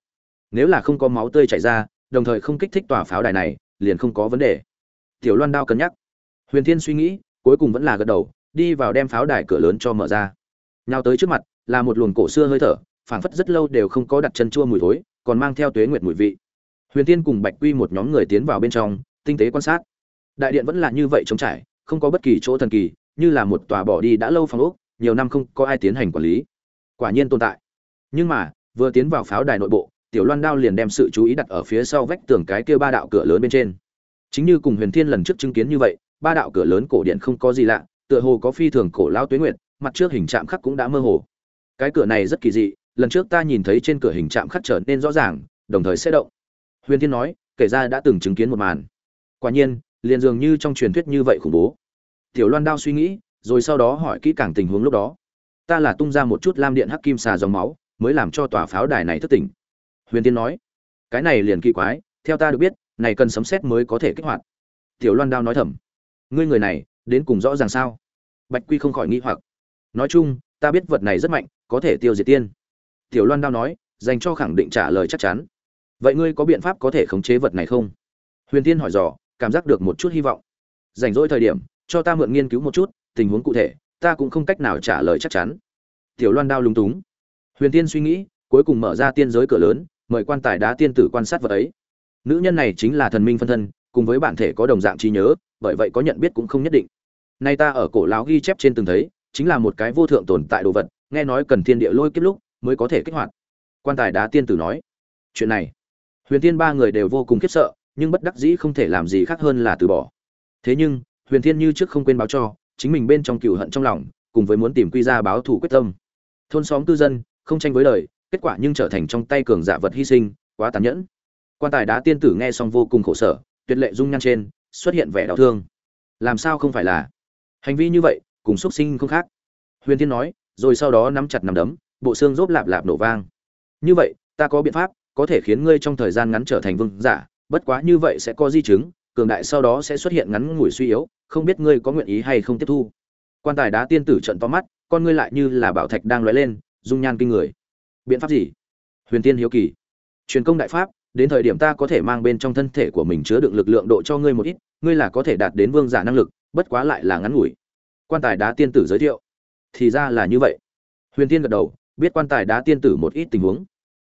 [SPEAKER 1] Nếu là không có máu tươi chảy ra đồng thời không kích thích tòa pháo đài này, liền không có vấn đề. Tiểu loan đao cân nhắc. Huyền thiên suy nghĩ, cuối cùng vẫn là gật đầu, đi vào đem pháo đài cửa lớn cho mở ra. Nhào tới trước mặt, là một luồng cổ xưa hơi thở, phảng phất rất lâu đều không có đặt chân chua mùi thối, còn mang theo tuế nguyệt mùi vị. Huyền thiên cùng bạch quy một nhóm người tiến vào bên trong, tinh tế quan sát. Đại điện vẫn là như vậy trống trải, không có bất kỳ chỗ thần kỳ, như là một tòa bỏ đi đã lâu phòng ốc, nhiều năm không có ai tiến hành quản lý. Quả nhiên tồn tại. Nhưng mà, vừa tiến vào pháo đài nội bộ tiểu loan đao liền đem sự chú ý đặt ở phía sau vách tường cái kia ba đạo cửa lớn bên trên. Chính như cùng huyền thiên lần trước chứng kiến như vậy, ba đạo cửa lớn cổ điện không có gì lạ, tựa hồ có phi thường cổ lao tuế nguyệt, mặt trước hình chạm khắc cũng đã mơ hồ. Cái cửa này rất kỳ dị, lần trước ta nhìn thấy trên cửa hình chạm khắc trở nên rõ ràng, đồng thời sẽ động. Huyền thiên nói, kể ra đã từng chứng kiến một màn. Quả nhiên, liền dường như trong truyền thuyết như vậy khủng bố. Tiểu loan đao suy nghĩ, rồi sau đó hỏi kỹ càng tình huống lúc đó. Ta là tung ra một chút lam điện hắc kim xà dòng máu, mới làm cho tòa pháo đài này thức tỉnh huyền tiên nói, cái này liền kỳ quái, theo ta được biết, này cần sấm xét mới có thể kích hoạt. Tiểu loan đao nói thầm, ngươi người này, đến cùng rõ ràng sao? Bạch quy không khỏi nghĩ hoặc, nói chung, ta biết vật này rất mạnh, có thể tiêu diệt tiên. Tiểu loan đao nói, dành cho khẳng định trả lời chắc chắn. Vậy ngươi có biện pháp có thể khống chế vật này không? Huyền tiên hỏi dò, cảm giác được một chút hy vọng. Rảnh rỗi thời điểm, cho ta mượn nghiên cứu một chút, tình huống cụ thể, ta cũng không cách nào trả lời chắc chắn. Tiểu loan đao lúng túng. Huyền tiên suy nghĩ cuối cùng mở ra tiên giới cửa lớn, mời quan tài đá tiên tử quan sát vật ấy. Nữ nhân này chính là thần minh phân thân, cùng với bản thể có đồng dạng trí nhớ, bởi vậy có nhận biết cũng không nhất định. Nay ta ở cổ lão ghi chép trên từng thấy, chính là một cái vô thượng tồn tại đồ vật, nghe nói cần thiên địa lôi kiếp lúc mới có thể kích hoạt. Quan tài đá tiên tử nói, chuyện này, huyền tiên ba người đều vô cùng khiếp sợ, nhưng bất đắc dĩ không thể làm gì khác hơn là từ bỏ. Thế nhưng, huyền thiên như trước không quên báo cho, chính mình bên trong cựu hận trong lòng, cùng với muốn tìm quy ra báo thù quyết tâm. Thôn xóm cư dân, không tranh với đời kết quả nhưng trở thành trong tay cường giả vật hy sinh, quá tàn nhẫn. Quan tài đá tiên tử nghe xong vô cùng khổ sở, tuyệt lệ dung nhan trên, xuất hiện vẻ đau thương. Làm sao không phải là? Hành vi như vậy, cùng xuất sinh không khác. Huyền thiên nói, rồi sau đó nắm chặt nắm đấm, bộ xương rốp lạp lạp nổ vang. Như vậy, ta có biện pháp, có thể khiến ngươi trong thời gian ngắn trở thành vương giả, bất quá như vậy sẽ có di chứng, cường đại sau đó sẽ xuất hiện ngắn ngủi suy yếu, không biết ngươi có nguyện ý hay không tiếp thu. Quan tài đá tiên tử trận to mắt, con ngươi lại như là bảo thạch đang lóe lên, dung nhan kinh người biện pháp gì? Huyền tiên hiếu kỳ. Truyền công đại pháp, đến thời điểm ta có thể mang bên trong thân thể của mình chứa đựng lực lượng độ cho ngươi một ít, ngươi là có thể đạt đến vương giả năng lực, bất quá lại là ngắn ngủi. Quan tài đá tiên tử giới thiệu. Thì ra là như vậy. Huyền tiên gật đầu, biết quan tài đá tiên tử một ít tình huống.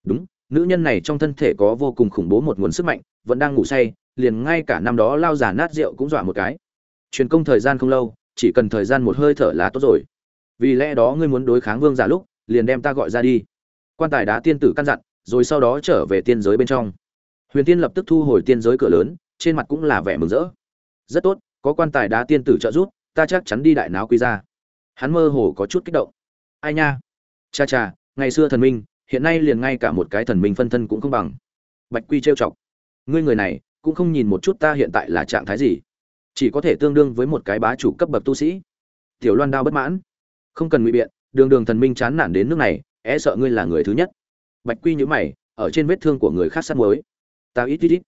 [SPEAKER 1] Đúng, nữ nhân này trong thân thể có vô cùng khủng bố một nguồn sức mạnh, vẫn đang ngủ say, liền ngay cả năm đó lao giả nát rượu cũng dọa một cái. Truyền công thời gian không lâu, chỉ cần thời gian một hơi thở là tốt rồi. Vì lẽ đó ngươi muốn đối kháng vương giả lúc, liền đem ta gọi ra đi quan tài đá tiên tử căn dặn, rồi sau đó trở về tiên giới bên trong. Huyền tiên lập tức thu hồi tiên giới cửa lớn, trên mặt cũng là vẻ mừng rỡ. Rất tốt, có quan tài đá tiên tử trợ giúp, ta chắc chắn đi đại náo quy ra. Hắn mơ hồ có chút kích động. Ai nha? Cha cha, ngày xưa thần minh, hiện nay liền ngay cả một cái thần minh phân thân cũng không bằng. Bạch quy trêu chọc. Ngươi người này, cũng không nhìn một chút ta hiện tại là trạng thái gì. Chỉ có thể tương đương với một cái bá chủ cấp bậc tu sĩ. Tiểu loan đao bất mãn. Không cần ngụy biện, đường đường thần minh chán nản đến nước này e sợ ngươi là người thứ nhất. Bạch quy nhữ mày, ở trên vết thương của người khác sắt muối. Ta ít ít ít.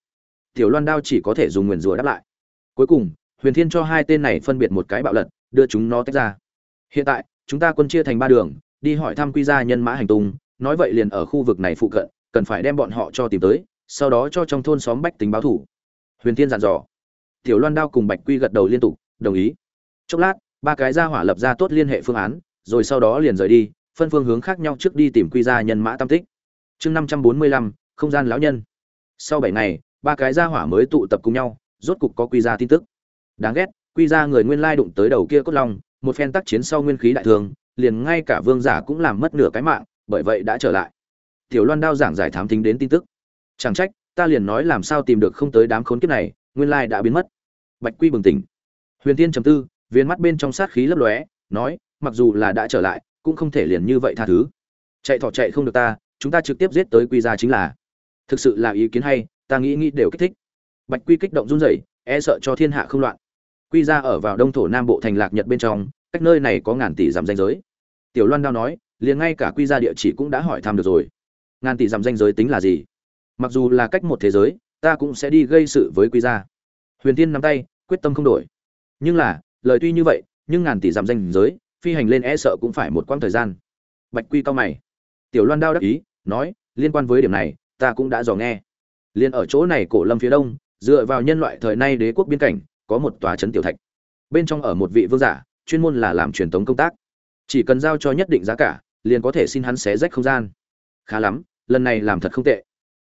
[SPEAKER 1] Tiểu loan đao chỉ có thể dùng nguyền rủa đáp lại. Cuối cùng, huyền thiên cho hai tên này phân biệt một cái bạo lật, đưa chúng nó tách ra. Hiện tại, chúng ta quân chia thành ba đường, đi hỏi thăm quy gia nhân mã hành tung, nói vậy liền ở khu vực này phụ cận, cần phải đem bọn họ cho tìm tới, sau đó cho trong thôn xóm bách tính báo thủ. Huyền thiên dặn dò. Tiểu loan đao cùng bạch quy gật đầu liên tục, đồng ý. Chốc lát, ba cái gia hỏa lập ra tốt liên hệ phương án, rồi sau đó liền rời đi phân phương hướng khác nhau trước đi tìm quy gia nhân mã tam tích. Chương năm trăm bốn mươi lăm, không gian lão nhân. Sau bảy ngày, ba cái gia hỏa mới tụ tập cùng nhau, rốt cục có quy gia tin tức. Đáng ghét, quy gia người nguyên lai đụng tới đầu kia cốt long, một phen tác chiến sau nguyên khí đại thường, liền ngay cả vương giả cũng làm mất nửa cái mạng, bởi vậy đã trở lại. Tiểu loan đao giảng giải thám tính đến tin tức. Chẳng trách, ta liền nói làm sao tìm được không tới đám khốn kiếp này, nguyên lai đã biến mất. Bạch quy bừng tỉnh. Huyền tiên trầm tư, viên mắt bên trong sát khí lấp lóe, nói, mặc dù là đã trở lại cũng không thể liền như vậy tha thứ. Chạy thỏ chạy không được ta, chúng ta trực tiếp giết tới quy gia chính là. Thực sự là ý kiến hay, ta nghĩ nghĩ đều kích thích. Bạch quy kích động run rẩy e sợ cho thiên hạ không loạn. Quy ra ở vào đông thổ nam bộ thành lạc nhật bên trong, cách nơi này có ngàn tỷ dặm danh giới. Tiểu loan đao nói, liền ngay cả quy ra địa chỉ cũng đã hỏi thăm được rồi. Ngàn tỷ dặm danh giới tính là gì? Mặc dù là cách một thế giới, ta cũng sẽ đi gây sự với quy gia. Huyền tiên nắm tay, quyết tâm không đổi. Nhưng là, lời tuy như vậy, nhưng ngàn tỷ dặm danh giới phi hành lên e sợ cũng phải một quãng thời gian. Bạch quy cao mày. Tiểu loan đao đắc ý, nói, liên quan với điểm này, ta cũng đã dò nghe. Liền ở chỗ này cổ lâm phía đông, dựa vào nhân loại thời nay đế quốc biên cảnh, có một tòa trấn tiểu thạch. Bên trong ở một vị vương giả, chuyên môn là làm truyền thống công tác. Chỉ cần giao cho nhất định giá cả, liền có thể xin hắn xé rách không gian. Khá lắm, lần này làm thật không tệ.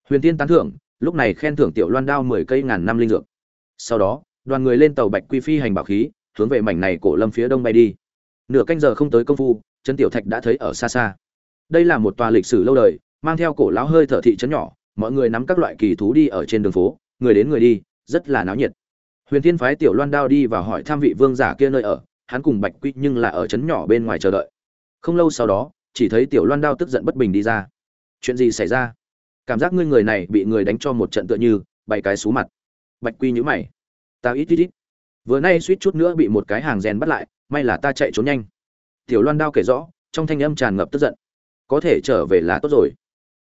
[SPEAKER 1] Huyền tiên tán thưởng, lúc này khen thưởng tiểu loan đao mười cây ngàn năm linh dược. Sau đó, đoàn người lên tàu bạch quy phi hành bảo khí, hướng về mảnh này cổ lâm phía đông bay đi nửa canh giờ không tới công phu, trấn tiểu thạch đã thấy ở xa xa. Đây là một tòa lịch sử lâu đời, mang theo cổ lão hơi thở thị trấn nhỏ, mọi người nắm các loại kỳ thú đi ở trên đường phố, người đến người đi, rất là náo nhiệt. Huyền thiên phái tiểu loan đao đi và hỏi tham vị vương giả kia nơi ở, hắn cùng bạch quy nhưng là ở trấn nhỏ bên ngoài chờ đợi. Không lâu sau đó, chỉ thấy tiểu loan đao tức giận bất bình đi ra. Chuyện gì xảy ra? Cảm giác ngươi người này bị người đánh cho một trận tựa như bảy cái xú mặt. Bạch quy nhữ mày. Ta ít ít ít vừa nay suýt chút nữa bị một cái hàng rèn bắt lại, may là ta chạy trốn nhanh. Tiểu loan đao kể rõ, trong thanh âm tràn ngập tức giận. Có thể trở về là tốt rồi.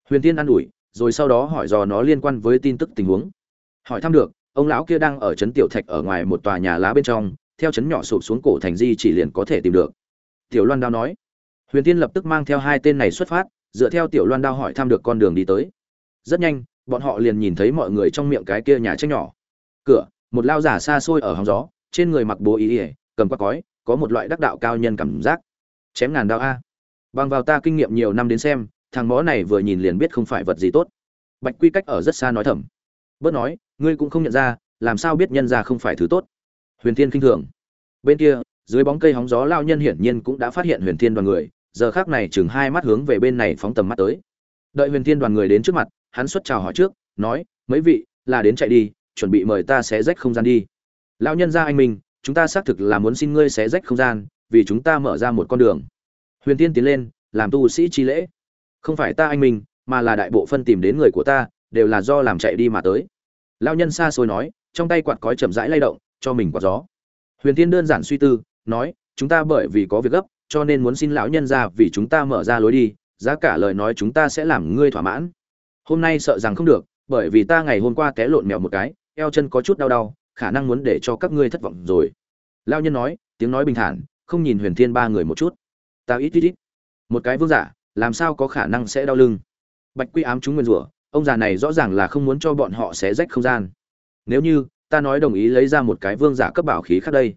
[SPEAKER 1] Huyền tiên ă n ủi, rồi sau đó hỏi dò nó liên quan với tin tức tình huống. Hỏi thăm được, ông lão kia đang ở trấn tiểu thạch ở ngoài một tòa nhà lá bên trong, theo trấn nhỏ sụp xuống cổ thành di chỉ liền có thể tìm được. Tiểu loan đao nói. Huyền tiên lập tức mang theo hai tên này xuất phát, dựa theo tiểu loan đao hỏi thăm được con đường đi tới. Rất nhanh, bọn họ liền nhìn thấy mọi người trong miệng cái kia nhà tranh nhỏ. Cửa một lao giả xa xôi ở hóng gió, trên người mặc bố ý ỉa cầm qua cói, có một loại đắc đạo cao nhân cảm giác. Chém ngàn đao a. Bằng vào ta kinh nghiệm nhiều năm đến xem, thằng mó này vừa nhìn liền biết không phải vật gì tốt. Bạch quy cách ở rất xa nói thầm. Bớt nói, ngươi cũng không nhận ra, làm sao biết nhân ra không phải thứ tốt? Huyền thiên kinh thường. Bên kia, dưới bóng cây hóng gió lao nhân hiển nhiên cũng đã phát hiện huyền thiên đoàn người, giờ khác này chừng hai mắt hướng về bên này phóng tầm mắt tới. Đợi huyền thiên đoàn người đến trước mặt, hắn xuất chào hỏi trước, nói, mấy vị, là đến chạy đi chuẩn bị mời ta xé rách không gian đi. Lão nhân gia anh minh, chúng ta xác thực là muốn xin ngươi xé rách không gian, vì chúng ta mở ra một con đường. Huyền tiên tiến lên, làm tu sĩ chi lễ. Không phải ta anh minh, mà là đại bộ phân tìm đến người của ta, đều là do làm chạy đi mà tới. Lão nhân xa xôi nói, trong tay quạt cói chậm rãi lay động, cho mình quạt gió. Huyền tiên đơn giản suy tư, nói, chúng ta bởi vì có việc gấp, cho nên muốn xin lão nhân ra vì chúng ta mở ra lối đi, giá cả lời nói chúng ta sẽ làm ngươi thỏa mãn. Hôm nay sợ rằng không được, bởi vì ta ngày hôm qua té lộn mèo một cái eo chân có chút đau đau, khả năng muốn để cho các ngươi thất vọng rồi. Lao nhân nói, tiếng nói bình thản, không nhìn huyền thiên ba người một chút. Ta ít ít ít. Một cái vương giả, làm sao có khả năng sẽ đau lưng? Bạch quy ám chúng nguyên rủa, ông già này rõ ràng là không muốn cho bọn họ xé rách không gian. Nếu như, ta nói đồng ý lấy ra một cái vương giả cấp bảo khí khác đây.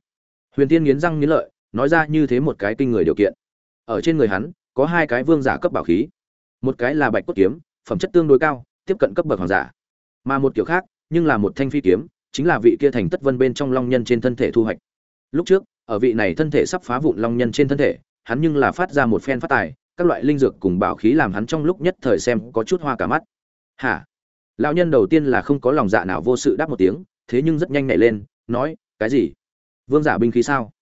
[SPEAKER 1] Huyền tiên nghiến răng nghiến lợi, nói ra như thế một cái kinh người điều kiện. Ở trên người hắn, có hai cái vương giả cấp bảo khí. Một cái là bạch cốt kiếm, phẩm chất tương đối cao, tiếp cận cấp bậc hoàng giả. Mà một kiểu khác nhưng là một thanh phi kiếm, chính là vị kia thành tất vân bên trong long nhân trên thân thể thu hoạch. Lúc trước, ở vị này thân thể sắp phá vụn long nhân trên thân thể, hắn nhưng là phát ra một phen phát tài, các loại linh dược cùng bảo khí làm hắn trong lúc nhất thời xem có chút hoa cả mắt. Hả? Lão nhân đầu tiên là không có lòng dạ nào vô sự đáp một tiếng, thế nhưng rất nhanh nhảy lên, nói, cái gì? Vương giả binh khí sao?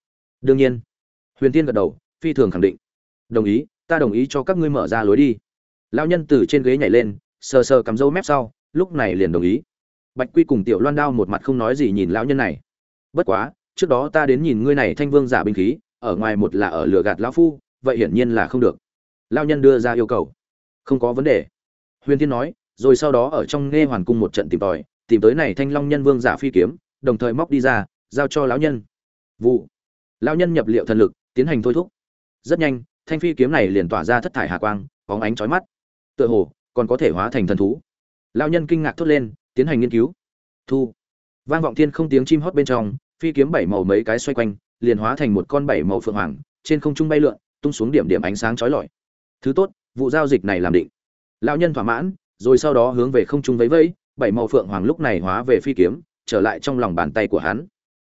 [SPEAKER 1] Đương nhiên. Huyền tiên gật đầu, phi thường khẳng định. Đồng ý, ta đồng ý cho các ngươi mở ra lối đi. Lão nhân từ trên ghế nhảy lên, sờ sờ cắm râu mép sau, lúc này liền đồng ý bạch quy cùng tiểu loan đao một mặt không nói gì nhìn lão nhân này. Bất quá, trước đó ta đến nhìn ngươi này thanh vương giả binh khí, ở ngoài một là ở lửa gạt lão phu, vậy hiển nhiên là không được. Lão nhân đưa ra yêu cầu. Không có vấn đề. Huyền thiên nói, rồi sau đó ở trong nghe hoàn cung một trận tìm tòi, tìm tới này thanh long nhân vương giả phi kiếm, đồng thời móc đi ra, giao cho lão nhân. Vụ. Lão nhân nhập liệu thần lực, tiến hành thôi thúc. Rất nhanh, thanh phi kiếm này liền tỏa ra thất thải hà quang, bóng ánh chói mắt. Tựa hồ, còn có thể hóa thành thần thú. Lão nhân kinh ngạc thốt lên tiến hành nghiên cứu. Thu. Vang vọng thiên không tiếng chim hót bên trong, phi kiếm bảy màu mấy cái xoay quanh, liền hóa thành một con bảy màu phượng hoàng, trên không trung bay lượn, tung xuống điểm điểm ánh sáng chói lọi. Thứ tốt, vụ giao dịch này làm định. Lão nhân thỏa mãn, rồi sau đó hướng về không trung vẫy vẫy, bảy màu phượng hoàng lúc này hóa về phi kiếm, trở lại trong lòng bàn tay của hắn.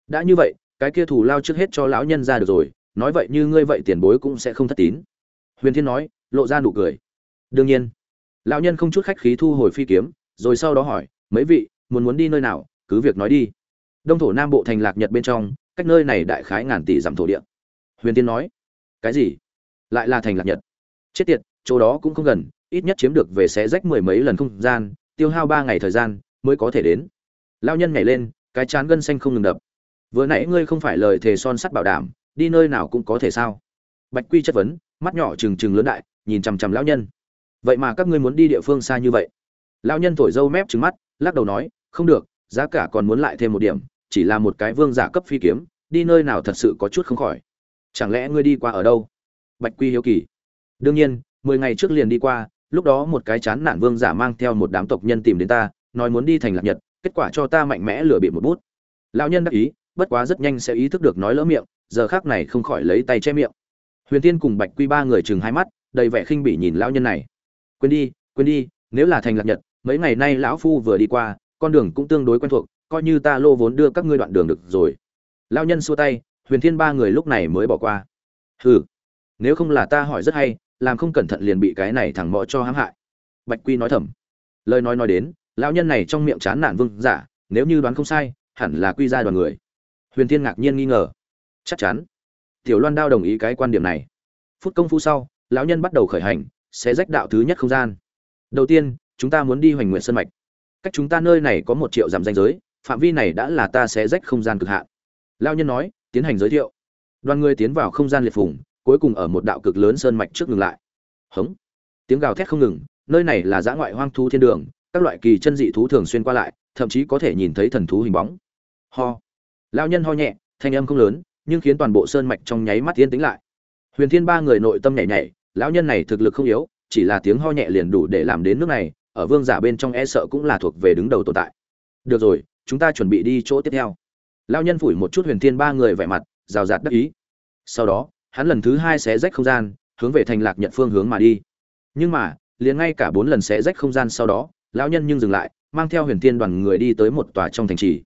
[SPEAKER 1] Đã như vậy, cái kia thủ lao trước hết cho lão nhân ra được rồi, nói vậy như ngươi vậy tiền bối cũng sẽ không thất tín. Huyền thiên nói, lộ ra nụ cười. Đương nhiên. Lão nhân không chút khách khí thu hồi phi kiếm, rồi sau đó hỏi mấy vị, muốn muốn đi nơi nào, cứ việc nói đi. Đông thổ nam bộ thành lạc nhật bên trong, cách nơi này đại khái ngàn tỷ dặm thổ địa. Huyền tiên nói, cái gì? Lại là thành lạc nhật? Chết tiệt, chỗ đó cũng không gần, ít nhất chiếm được về xé rách mười mấy lần không gian, tiêu hao ba ngày thời gian mới có thể đến. Lao nhân nhảy lên, cái chán gân xanh không ngừng đập. Vừa nãy ngươi không phải lời thề son sắt bảo đảm, đi nơi nào cũng có thể sao? Bạch quy chất vấn, mắt nhỏ trừng trừng lớn đại, nhìn chằm chằm lão nhân. Vậy mà các ngươi muốn đi địa phương xa như vậy? Lão nhân thổi dâu mép trừng mắt lắc đầu nói, không được, giá cả còn muốn lại thêm một điểm, chỉ là một cái vương giả cấp phi kiếm, đi nơi nào thật sự có chút không khỏi. Chẳng lẽ ngươi đi qua ở đâu? Bạch quy hiếu kỳ. Đương nhiên, mười ngày trước liền đi qua, lúc đó một cái chán nản vương giả mang theo một đám tộc nhân tìm đến ta, nói muốn đi thành lạc nhật, kết quả cho ta mạnh mẽ lừa bịp một bút. Lão nhân đắc ý, bất quá rất nhanh sẽ ý thức được nói lỡ miệng, giờ khác này không khỏi lấy tay che miệng. Huyền tiên cùng bạch quy ba người chừng hai mắt, đầy vẻ khinh bỉ nhìn lão nhân này. Quên đi quên đi, nếu là thành lạc nhật mấy ngày nay lão phu vừa đi qua, con đường cũng tương đối quen thuộc, coi như ta lô vốn đưa các ngươi đoạn đường được rồi. Lão nhân xua tay, huyền thiên ba người lúc này mới bỏ qua. Hừ, nếu không là ta hỏi rất hay, làm không cẩn thận liền bị cái này thẳng mõ cho hãm hại. Bạch quy nói thầm. Lời nói nói đến, lão nhân này trong miệng chán nản vương giả, nếu như đoán không sai, hẳn là quy ra đoàn người. Huyền thiên ngạc nhiên nghi ngờ. Chắc chắn. Tiểu loan đao đồng ý cái quan điểm này. Phút công phu sau, lão nhân bắt đầu khởi hành, sẽ rách đạo thứ nhất không gian. Đầu tiên chúng ta muốn đi hoành nguyện sân mạch. Cách chúng ta nơi này có một triệu dặm danh giới, phạm vi này đã là ta sẽ rách không gian cực hạn. Lão nhân nói, tiến hành giới thiệu. Đoàn người tiến vào không gian liệt phủng cuối cùng ở một đạo cực lớn sơn mạch trước ngừng lại. Hống. Tiếng gào thét không ngừng, nơi này là dã ngoại hoang thú thiên đường, các loại kỳ chân dị thú thường xuyên qua lại, thậm chí có thể nhìn thấy thần thú hình bóng. Ho. Lão nhân ho nhẹ, thanh âm không lớn, nhưng khiến toàn bộ sơn mạch trong nháy mắt yên tĩnh lại. Huyền thiên ba người nội tâm nhảy nhảy, lão nhân này thực lực không yếu, chỉ là tiếng ho nhẹ liền đủ để làm đến nước này ở vương giả bên trong e sợ cũng là thuộc về đứng đầu tồn tại. Được rồi, chúng ta chuẩn bị đi chỗ tiếp theo. Lão nhân phủi một chút huyền thiên ba người vẻ mặt, rào rạt đắc ý. Sau đó, hắn lần thứ hai xé rách không gian, hướng về thành lạc nhận phương hướng mà đi. Nhưng mà, liền ngay cả bốn lần xé rách không gian sau đó, lão nhân nhưng dừng lại, mang theo huyền thiên đoàn người đi tới một tòa trong thành trì.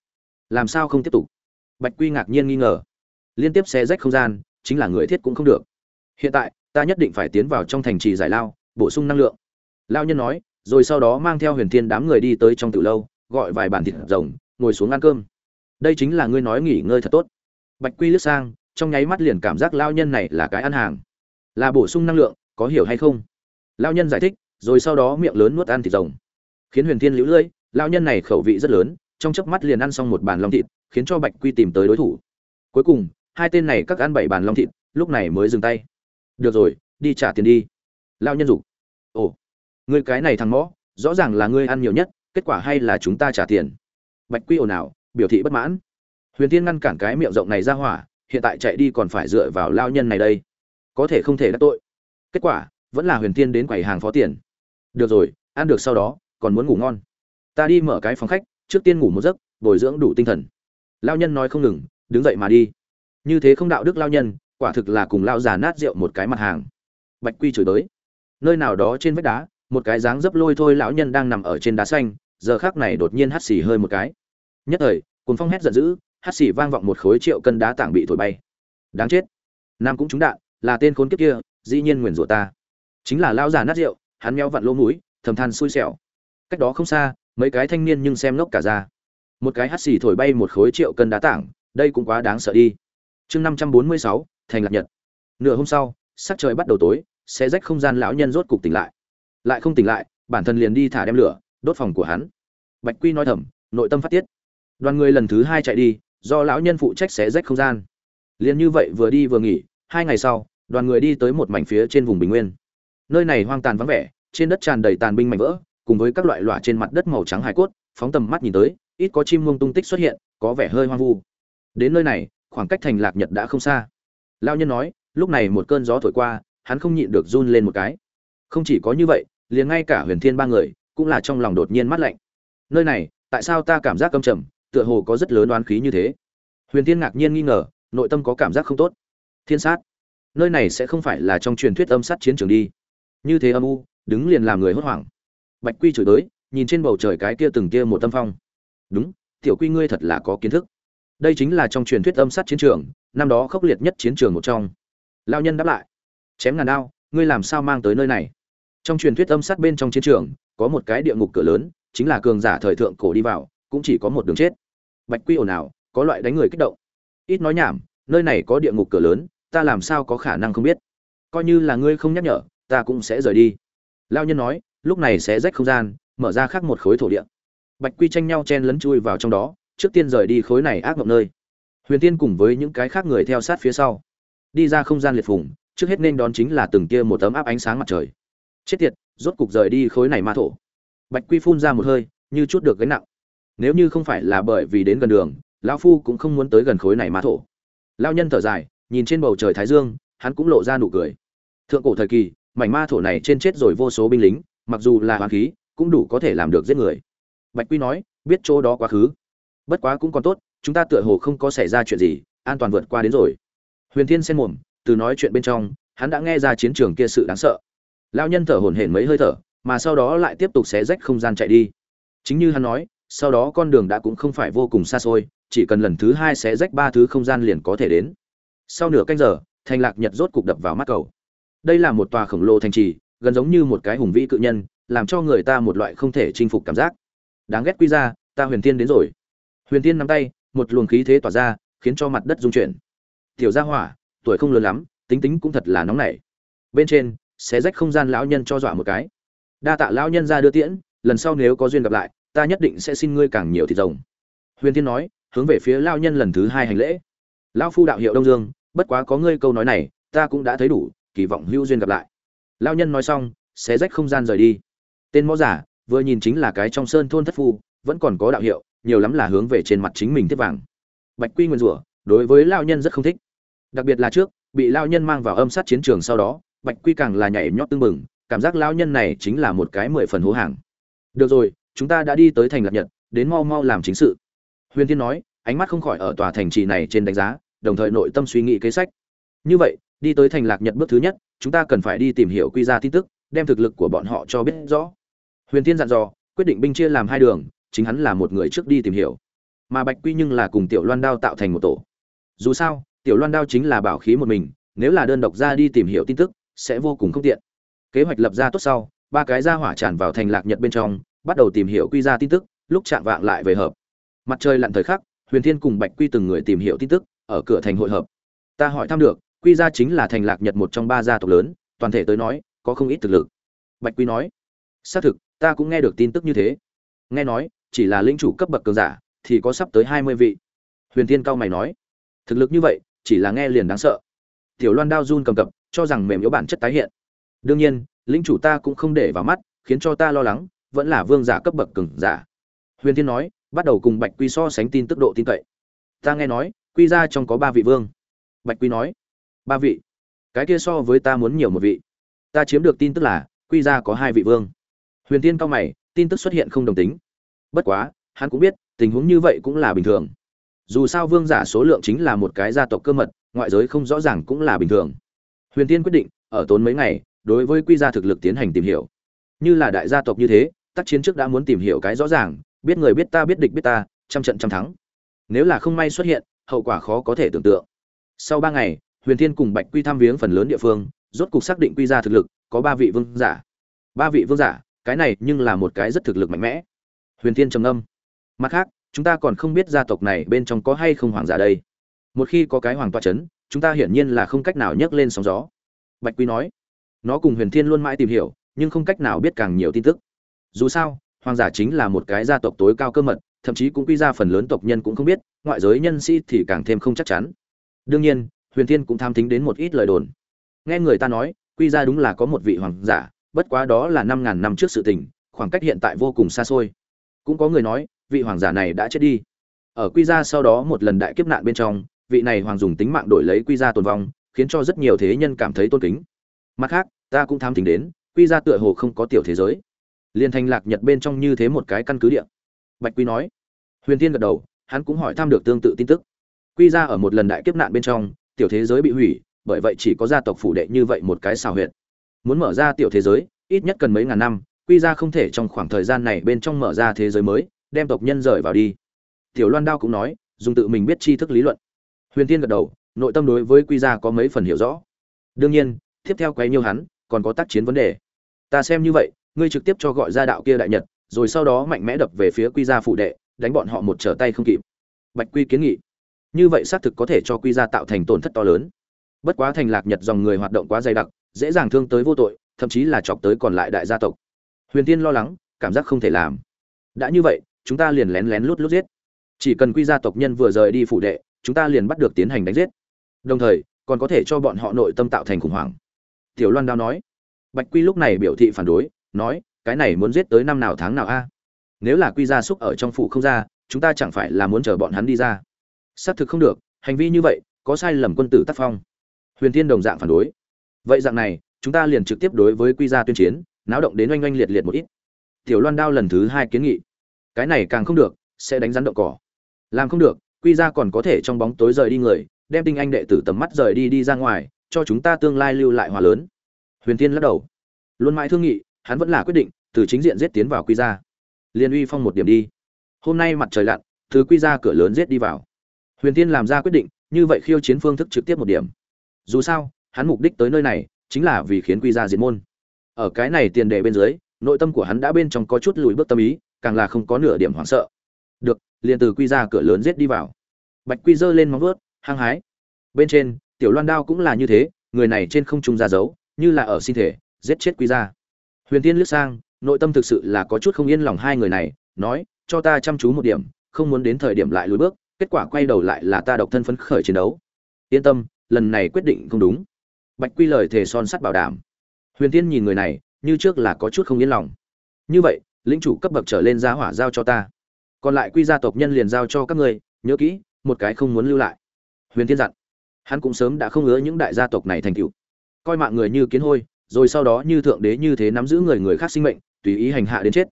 [SPEAKER 1] Làm sao không tiếp tục? Bạch quy ngạc nhiên nghi ngờ. Liên tiếp xé rách không gian, chính là người thiết cũng không được. Hiện tại, ta nhất định phải tiến vào trong thành trì giải lao, bổ sung năng lượng. Lao nhân nói rồi sau đó mang theo huyền thiên đám người đi tới trong từ lâu, gọi vài bản thịt rồng, ngồi xuống ăn cơm. Đây chính là ngươi nói nghỉ ngơi thật tốt. Bạch quy lướt sang, trong nháy mắt liền cảm giác lao nhân này là cái ăn hàng. Là bổ sung năng lượng, có hiểu hay không? Lao nhân giải thích, rồi sau đó miệng lớn nuốt ăn thịt rồng. Khiến huyền thiên lũ lưỡi, lao nhân này khẩu vị rất lớn, trong chớp mắt liền ăn xong một bàn long thịt, khiến cho bạch quy tìm tới đối thủ. Cuối cùng, hai tên này các ăn bảy bàn long thịt, lúc này mới dừng tay. Được rồi, đi trả tiền đi. Lao nhân dục người cái này thằng mõ rõ ràng là ngươi ăn nhiều nhất, kết quả hay là chúng ta trả tiền. Bạch quy ồn ào, biểu thị bất mãn. Huyền tiên ngăn cản cái miệng rộng này ra hỏa, hiện tại chạy đi còn phải dựa vào lao nhân này đây. Có thể không thể đắc tội. Kết quả, vẫn là huyền tiên đến quầy hàng phó tiền. Được rồi, ăn được sau đó, còn muốn ngủ ngon. Ta đi mở cái phòng khách, trước tiên ngủ một giấc, bồi dưỡng đủ tinh thần. Lao nhân nói không ngừng, đứng dậy mà đi. Như thế không đạo đức lao nhân, quả thực là cùng lao già nát rượu một cái mặt hàng. Bạch quy chửi tới nơi nào đó trên vách đá một cái dáng dấp lôi thôi lão nhân đang nằm ở trên đá xanh, giờ khác này đột nhiên hắt xì hơi một cái. Nhất thời cùng phong hét giận dữ, hắt xì vang vọng một khối triệu cân đá tảng bị thổi bay. Đáng chết. Nam cũng trúng đạn, là tên khốn kiếp kia, dĩ nhiên nguyền rủa ta. Chính là lao già nát rượu, hắn meo vặn lỗ mũi, thầm than xui xẻo. Cách đó không xa, mấy cái thanh niên nhưng xem ngốc cả ra. Một cái hắt xì thổi bay một khối triệu cân đá tảng, đây cũng quá đáng sợ đi. Chương năm trăm bốn mươi sáu, thành lạc nhật. Nửa hôm sau, sắc trời bắt đầu tối sẽ rách không gian lão nhân rốt cục tỉnh lại lại không tỉnh lại, bản thân liền đi thả đem lửa, đốt phòng của hắn. Bạch quy nói thầm, nội tâm phát tiết. Đoàn người lần thứ hai chạy đi, do lão nhân phụ trách xé rách không gian. Liền như vậy vừa đi vừa nghỉ, hai ngày sau, đoàn người đi tới một mảnh phía trên vùng bình nguyên. Nơi này hoang tàn vắng vẻ, trên đất tràn đầy tàn binh mảnh vỡ, cùng với các loại loại trên mặt đất màu trắng hải cốt, phóng tầm mắt nhìn tới, ít có chim muông tung tích xuất hiện, có vẻ hơi hoang vu. Đến nơi này, khoảng cách thành lạc nhật đã không xa. Lao nhân nói, lúc này một cơn gió thổi qua, hắn không nhịn được run lên một cái. Không chỉ có như vậy liền ngay cả huyền thiên ba người cũng là trong lòng đột nhiên mát lạnh. Nơi này, tại sao ta cảm giác câm trầm, tựa hồ có rất lớn đoán khí như thế? Huyền thiên ngạc nhiên nghi ngờ, nội tâm có cảm giác không tốt. Thiên sát, nơi này sẽ không phải là trong truyền thuyết âm sát chiến trường đi. Như thế âm u, đứng liền làm người hốt hoảng. Bạch quy chửi tới nhìn trên bầu trời cái kia từng kia một tâm phong. Đúng, tiểu quy ngươi thật là có kiến thức. Đây chính là trong truyền thuyết âm sát chiến trường, năm đó khốc liệt nhất chiến trường một trong. Lao nhân đáp lại, chém ngàn đao, ngươi làm sao mang tới nơi này? Trong truyền thuyết âm sát bên trong chiến trường, có một cái địa ngục cửa lớn, chính là cường giả thời thượng cổ đi vào, cũng chỉ có một đường chết. Bạch quy ồn ào, có loại đánh người kích động. Ít nói nhảm, nơi này có địa ngục cửa lớn, ta làm sao có khả năng không biết? Coi như là ngươi không nhắc nhở, ta cũng sẽ rời đi. Lao nhân nói, lúc này sẽ rách không gian, mở ra khác một khối thổ địa. Bạch quy tranh nhau chen lấn chui vào trong đó, trước tiên rời đi khối này ác mộng nơi. Huyền tiên cùng với những cái khác người theo sát phía sau. Đi ra không gian liệt phủng trước hết nên đón chính là từng kia một tấm áp ánh sáng mặt trời chết tiệt, rốt cục rời đi khối này ma thổ. Bạch quy phun ra một hơi, như chút được gánh nặng. Nếu như không phải là bởi vì đến gần đường, lão phu cũng không muốn tới gần khối này ma thổ. Lao nhân thở dài, nhìn trên bầu trời thái dương, hắn cũng lộ ra nụ cười. Thượng cổ thời kỳ, mảnh ma thổ này trên chết rồi vô số binh lính, mặc dù là hoàng khí, cũng đủ có thể làm được giết người. Bạch quy nói, biết chỗ đó quá khứ. Bất quá cũng còn tốt, chúng ta tựa hồ không có xảy ra chuyện gì, an toàn vượt qua đến rồi. Huyền thiên xen mồm, từ nói chuyện bên trong, hắn đã nghe ra chiến trường kia sự đáng sợ lao nhân thở hổn hển mấy hơi thở, mà sau đó lại tiếp tục xé rách không gian chạy đi. Chính như hắn nói, sau đó con đường đã cũng không phải vô cùng xa xôi, chỉ cần lần thứ hai xé rách ba thứ không gian liền có thể đến. Sau nửa canh giờ, thành lạc nhật rốt cục đập vào mắt cầu. Đây là một tòa khổng lồ thành trì, gần giống như một cái hùng vĩ cự nhân, làm cho người ta một loại không thể chinh phục cảm giác. Đáng ghét quy ra, ta huyền thiên đến rồi. Huyền thiên nắm tay, một luồng khí thế tỏa ra, khiến cho mặt đất rung chuyển. Tiểu gia hỏa, tuổi không lớn lắm, tính tính cũng thật là nóng nảy. Bên trên xé rách không gian lão nhân cho dọa một cái. Đa tạ lão nhân ra đưa tiễn, lần sau nếu có duyên gặp lại, ta nhất định sẽ xin ngươi càng nhiều thịt rồng. Huyền thiên nói, hướng về phía lão nhân lần thứ hai hành lễ. Lão phu đạo hiệu đông dương, bất quá có ngươi câu nói này, ta cũng đã thấy đủ, kỳ vọng hữu duyên gặp lại. Lão nhân nói xong, xé rách không gian rời đi. Tên mõ giả, vừa nhìn chính là cái trong sơn thôn thất phu, vẫn còn có đạo hiệu, nhiều lắm là hướng về trên mặt chính mình tiếp vàng. Bạch quy nguyên rủa, đối với lão nhân rất không thích. Đặc biệt là trước, bị lão nhân mang vào âm sát chiến trường sau đó bạch quy càng là nhảy nhót tưng bừng, cảm giác lão nhân này chính là một cái mười phần hố hàng. Được rồi, chúng ta đã đi tới thành lạc nhật, đến mau mau làm chính sự. Huyền thiên nói, ánh mắt không khỏi ở tòa thành trì này trên đánh giá, đồng thời nội tâm suy nghĩ kế sách. Như vậy, đi tới thành lạc nhật bước thứ nhất, chúng ta cần phải đi tìm hiểu quy ra tin tức, đem thực lực của bọn họ cho biết rõ. Huyền thiên dặn dò, quyết định binh chia làm hai đường, chính hắn là một người trước đi tìm hiểu. Mà bạch quy nhưng là cùng tiểu loan đao tạo thành một tổ. Dù sao, tiểu loan đao chính là bảo khí một mình, nếu là đơn độc ra đi tìm hiểu tin tức sẽ vô cùng không tiện. Kế hoạch lập ra tốt sau, ba cái ra hỏa tràn vào thành lạc nhật bên trong, bắt đầu tìm hiểu quy ra tin tức, lúc chạm vạng lại về hợp. Mặt trời lặn thời khắc, huyền thiên cùng bạch quy từng người tìm hiểu tin tức, ở cửa thành hội hợp. Ta hỏi thăm được, quy gia chính là thành lạc nhật một trong ba gia tộc lớn, toàn thể tới nói, có không ít thực lực. Bạch quy nói, xác thực, ta cũng nghe được tin tức như thế. Nghe nói, chỉ là linh chủ cấp bậc cường giả, thì có sắp tới hai mươi vị. Huyền thiên cao mày nói, thực lực như vậy, chỉ là nghe liền đáng sợ. Tiểu loan đao run cầm cập cho rằng mềm yếu bản chất tái hiện. Đương nhiên lĩnh chủ ta cũng không để vào mắt, khiến cho ta lo lắng, vẫn là vương giả cấp bậc cường giả. Huyền thiên nói, bắt đầu cùng bạch quy so sánh tin tức độ tin cậy. Ta nghe nói, quy ra trong có ba vị vương. Bạch quy nói, ba vị. Cái kia so với ta muốn nhiều một vị. Ta chiếm được tin tức là, quy ra có hai vị vương. Huyền tiên cao mày, tin tức xuất hiện không đồng tính. Bất quá, hắn cũng biết, tình huống như vậy cũng là bình thường. Dù sao vương giả số lượng chính là một cái gia tộc cơ mật, ngoại giới không rõ ràng cũng là bình thường huyền tiên quyết định, ở tốn mấy ngày, đối với quy gia thực lực tiến hành tìm hiểu. Như là đại gia tộc như thế, tác chiến trước đã muốn tìm hiểu cái rõ ràng, biết người biết ta, biết địch biết ta, trăm trận trăm thắng. Nếu là không may xuất hiện, hậu quả khó có thể tưởng tượng. Sau ba ngày, huyền thiên cùng bạch quy thăm viếng phần lớn địa phương, rốt cục xác định quy ra thực lực, có ba vị vương giả. Ba vị vương giả, cái này nhưng là một cái rất thực lực mạnh mẽ. Huyền thiên trầm âm mặt khác, chúng ta còn không biết gia tộc này bên trong có hay không hoàng giả đây. Một khi có cái hoàng toa c h ấ n chúng ta hiển nhiên là không cách nào nhấc lên sóng gió. Bạch quy nói, nó cùng huyền thiên luôn mãi tìm hiểu, nhưng không cách nào biết càng nhiều tin tức. Dù sao, hoàng giả chính là một cái gia tộc tối cao cơ mật, thậm chí cũng quy ra phần lớn tộc nhân cũng không biết, ngoại giới nhân sĩ thì càng thêm không chắc chắn. Đương nhiên, huyền thiên cũng tham thính đến một ít lời đồn. Nghe người ta nói, quy ra đúng là có một vị hoàng giả, bất quá đó là năm ngàn năm trước sự tình, khoảng cách hiện tại vô cùng xa xôi. Cũng có người nói, vị hoàng giả này đã chết đi. Ở quy ra sau đó một lần đại kiếp nạn bên trong vị này hoàng dùng tính mạng đổi lấy quy ra tồn vong, khiến cho rất nhiều thế nhân cảm thấy tôn kính. Mặt khác, ta cũng tham tính đến, quy ra tựa hồ không có tiểu thế giới. Liên thành lạc nhật bên trong như thế một cái căn cứ địa. Bạch quy nói. Huyền tiên gật đầu, hắn cũng hỏi thăm được tương tự tin tức. Quy ra ở một lần đại kiếp nạn bên trong, tiểu thế giới bị hủy, bởi vậy chỉ có gia tộc phủ đệ như vậy một cái xào huyệt. Muốn mở ra tiểu thế giới, ít nhất cần mấy ngàn năm, quy ra không thể trong khoảng thời gian này bên trong mở ra thế giới mới, đem tộc nhân rời vào đi. Tiểu loan đao cũng nói, dùng tự mình biết tri thức lý luận huyền tiên gật đầu, nội tâm đối với quy ra có mấy phần hiểu rõ. Đương nhiên, tiếp theo quấy nhiều hắn, còn có tác chiến vấn đề. Ta xem như vậy, ngươi trực tiếp cho gọi ra đạo kia đại nhật, rồi sau đó mạnh mẽ đập về phía quy gia phụ đệ, đánh bọn họ một trở tay không kịp. Bạch quy kiến nghị. Như vậy xác thực có thể cho quy gia tạo thành tổn thất to lớn. Bất quá thành lạc nhật dòng người hoạt động quá dày đặc, dễ dàng thương tới vô tội, thậm chí là chọc tới còn lại đại gia tộc. Huyền tiên lo lắng, cảm giác không thể làm. Đã như vậy, chúng ta liền lén lén lút lút giết. Chỉ cần quy gia tộc nhân vừa rời đi phủ đệ chúng ta liền bắt được tiến hành đánh giết. Đồng thời, còn có thể cho bọn họ nội tâm tạo thành khủng hoảng. Tiểu loan đao nói. Bạch quy lúc này biểu thị phản đối, nói, cái này muốn giết tới năm nào tháng nào a? Nếu là quy gia súc ở trong phủ không ra, chúng ta chẳng phải là muốn chờ bọn hắn đi ra. Xác thực không được, hành vi như vậy, có sai lầm quân tử tác phong. Huyền thiên đồng dạng phản đối. Vậy dạng này, chúng ta liền trực tiếp đối với quy gia tuyên chiến, náo động đến oanh oanh liệt liệt một ít. Tiểu loan đao lần thứ hai kiến nghị. Cái này càng không được, sẽ đánh rắn động cỏ. Làm không được quy gia còn có thể trong bóng tối rời đi người, đem tinh anh đệ tử tầm mắt rời đi đi ra ngoài, cho chúng ta tương lai lưu lại hòa lớn. Huyền thiên lắc đầu. Luôn mãi thương nghị, hắn vẫn là quyết định, từ chính diện giết tiến vào quy gia liên uy phong một điểm đi. Hôm nay mặt trời lặn thứ quy ra cửa lớn giết đi vào. Huyền tiên làm ra quyết định, như vậy khiêu chiến phương thức trực tiếp một điểm. Dù sao, hắn mục đích tới nơi này, chính là vì khiến quy ra diệt môn. Ở cái này tiền đề bên dưới, nội tâm của hắn đã bên trong có chút lùi bước tâm ý, càng là không có nửa điểm hoảng sợ được, liền từ quy ra cửa lớn giết đi vào. Bạch quy giơ lên móng vuốt, hăng hái. Bên trên, tiểu loan đao cũng là như thế, người này trên không trung ra giấu như là ở sinh thể, giết chết quy ra. Huyền tiên lướt sang, nội tâm thực sự là có chút không yên lòng hai người này, nói, cho ta chăm chú một điểm, không muốn đến thời điểm lại lùi bước, kết quả quay đầu lại là ta độc thân phấn khởi chiến đấu. Yên tâm, lần này quyết định không đúng. Bạch quy lời thề son sắt bảo đảm. Huyền tiên nhìn người này, như trước là có chút không yên lòng. Như vậy, lĩnh chủ cấp bậc trở lên giá hỏa giao cho ta còn lại quy gia tộc nhân liền giao cho các ngươi, nhớ kỹ, một cái không muốn lưu lại. Huyền thiên dặn. Hắn cũng sớm đã không ngứa những đại gia tộc này thành cựu coi mạng người như kiến hôi, rồi sau đó như thượng đế như thế nắm giữ người người khác sinh mệnh, tùy ý hành hạ đến chết.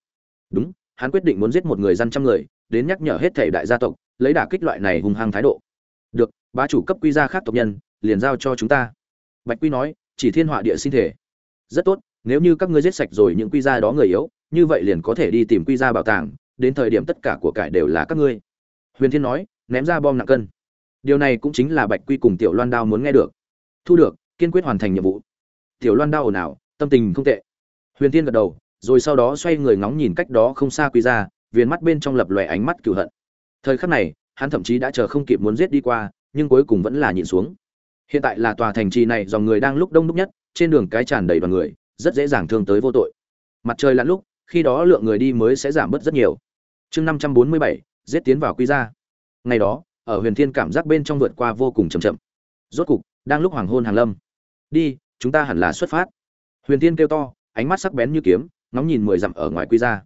[SPEAKER 1] Đúng, hắn quyết định muốn giết một người dân trăm người, đến nhắc nhở hết thể đại gia tộc, lấy đả kích loại này hung hăng thái độ. Được, bá chủ cấp quy gia khác tộc nhân, liền giao cho chúng ta. Bạch quy nói, chỉ thiên họa địa sinh thể. Rất tốt, nếu như các ngươi giết sạch rồi những quy gia đó người yếu, như vậy liền có thể đi tìm quy gia bảo tàng đến thời điểm tất cả của cải đều là các ngươi. Huyền thiên nói, ném ra bom nặng cân. Điều này cũng chính là bạch quy cùng tiểu loan đao muốn nghe được. Thu được, kiên quyết hoàn thành nhiệm vụ. Tiểu loan đao ồn ào, tâm tình không tệ. Huyền thiên gật đầu, rồi sau đó xoay người ngóng nhìn cách đó không xa quy ra viền mắt bên trong lập lòe ánh mắt cửu hận. Thời khắc này, hắn thậm chí đã chờ không kịp muốn giết đi qua, nhưng cuối cùng vẫn là nhìn xuống. Hiện tại là tòa thành trì này dòng người đang lúc đông đúc nhất, trên đường cái tràn đầy đoàn người, rất dễ dàng thương tới vô tội. Mặt trời lặn lúc, khi đó lượng người đi mới sẽ giảm bớt rất nhiều chương năm trăm bốn mươi bảy, giết tiến vào quy ra ngày đó, ở huyền thiên cảm giác bên trong vượt qua vô cùng chậm chậm. Rốt cục, đang lúc hoàng hôn hàng lâm. Đi, chúng ta hẳn là xuất phát. Huyền thiên kêu to, ánh mắt sắc bén như kiếm, ngóng nhìn mười dặm ở ngoài quy ra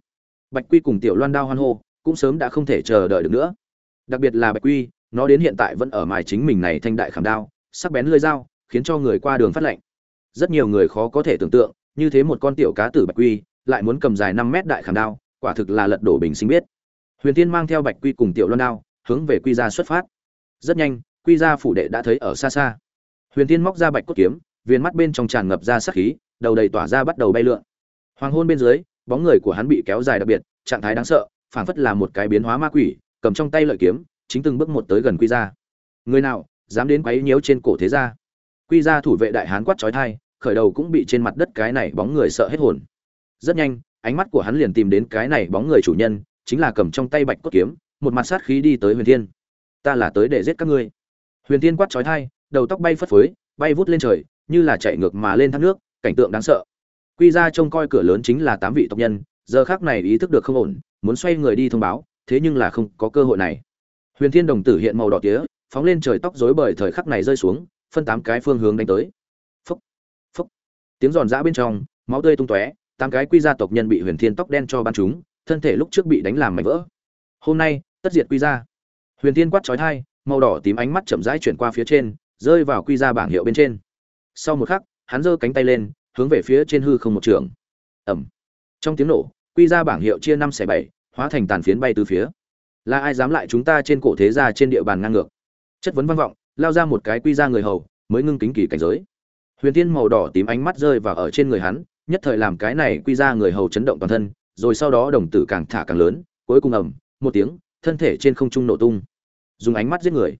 [SPEAKER 1] bạch quy cùng tiểu loan đao hoan hô, cũng sớm đã không thể chờ đợi được nữa. Đặc biệt là bạch quy, nó đến hiện tại vẫn ở mài chính mình này thanh đại khảm đao, sắc bén lưỡi dao, khiến cho người qua đường phát lạnh rất nhiều người khó có thể tưởng tượng, như thế một con tiểu cá tử bạch quy, lại muốn cầm dài năm mét đại khảm đao, quả thực là lật đổ bình sinh biết huyền tiên mang theo bạch quy cùng tiểu loan đao, hướng về quy gia xuất phát. Rất nhanh, quy gia phủ đệ đã thấy ở xa xa. Huyền tiên móc ra bạch cốt kiếm viên mắt bên trong tràn ngập ra sắc khí, đầu đầy tỏa ra bắt đầu bay lượn. Hoàng hôn bên dưới, bóng người của hắn bị kéo dài đặc biệt, trạng thái đáng sợ, phảng phất là một cái biến hóa ma quỷ, cầm trong tay lợi kiếm, chính từng bước một tới gần quy gia. Người nào, dám đến quấy nhiễu trên cổ thế gia? Quy gia thủ vệ đại hán quát chói tai, khởi đầu cũng bị trên mặt đất cái này bóng người sợ hết hồn. Rất nhanh, ánh mắt của hắn liền tìm đến cái này bóng người chủ nhân chính là cầm trong tay bạch cốt kiếm, một mặt sát khí đi tới huyền thiên. Ta là tới để giết các ngươi. Huyền thiên quát chói tai, đầu tóc bay phất phới, bay vút lên trời, như là chạy ngược mà lên thác nước, cảnh tượng đáng sợ. Quy ra trông coi cửa lớn chính là tám vị tộc nhân, giờ khác này ý thức được không ổn, muốn xoay người đi thông báo, thế nhưng là không có cơ hội này. Huyền thiên đồng tử hiện màu đỏ tía, phóng lên trời tóc rối bời thời khắc này rơi xuống, phân tám cái phương hướng đánh tới. Phúc phúc. Tiếng giòn giã bên trong, máu tươi tung tóe, tám cái quy gia tộc nhân bị huyền thiên tóc đen cho ban chúng thân thể lúc trước bị đánh làm mảnh vỡ. Hôm nay, tất diệt quy ra. Huyền thiên quát trói thai màu đỏ tím ánh mắt chậm rãi chuyển qua phía trên, rơi vào quy ra bảng hiệu bên trên. Sau một khắc, hắn giơ cánh tay lên, hướng về phía trên hư không một trường. Ẩm trong tiếng nổ, quy ra bảng hiệu chia năm xẻ bảy, hóa thành tàn phiến bay từ phía. Là ai dám lại chúng ta trên cổ thế gia trên địa bàn ngang ngược? Chất vấn vang vọng, lao ra một cái quy ra người hầu, mới ngưng kính kỳ cảnh giới. Huyền tiên màu đỏ tím ánh mắt rơi vào ở trên người hắn, nhất thời làm cái này quy ra người hầu chấn động toàn thân rồi sau đó đồng tử càng thả càng lớn cuối cùng ầm một tiếng thân thể trên không trung nổ tung dùng ánh mắt giết người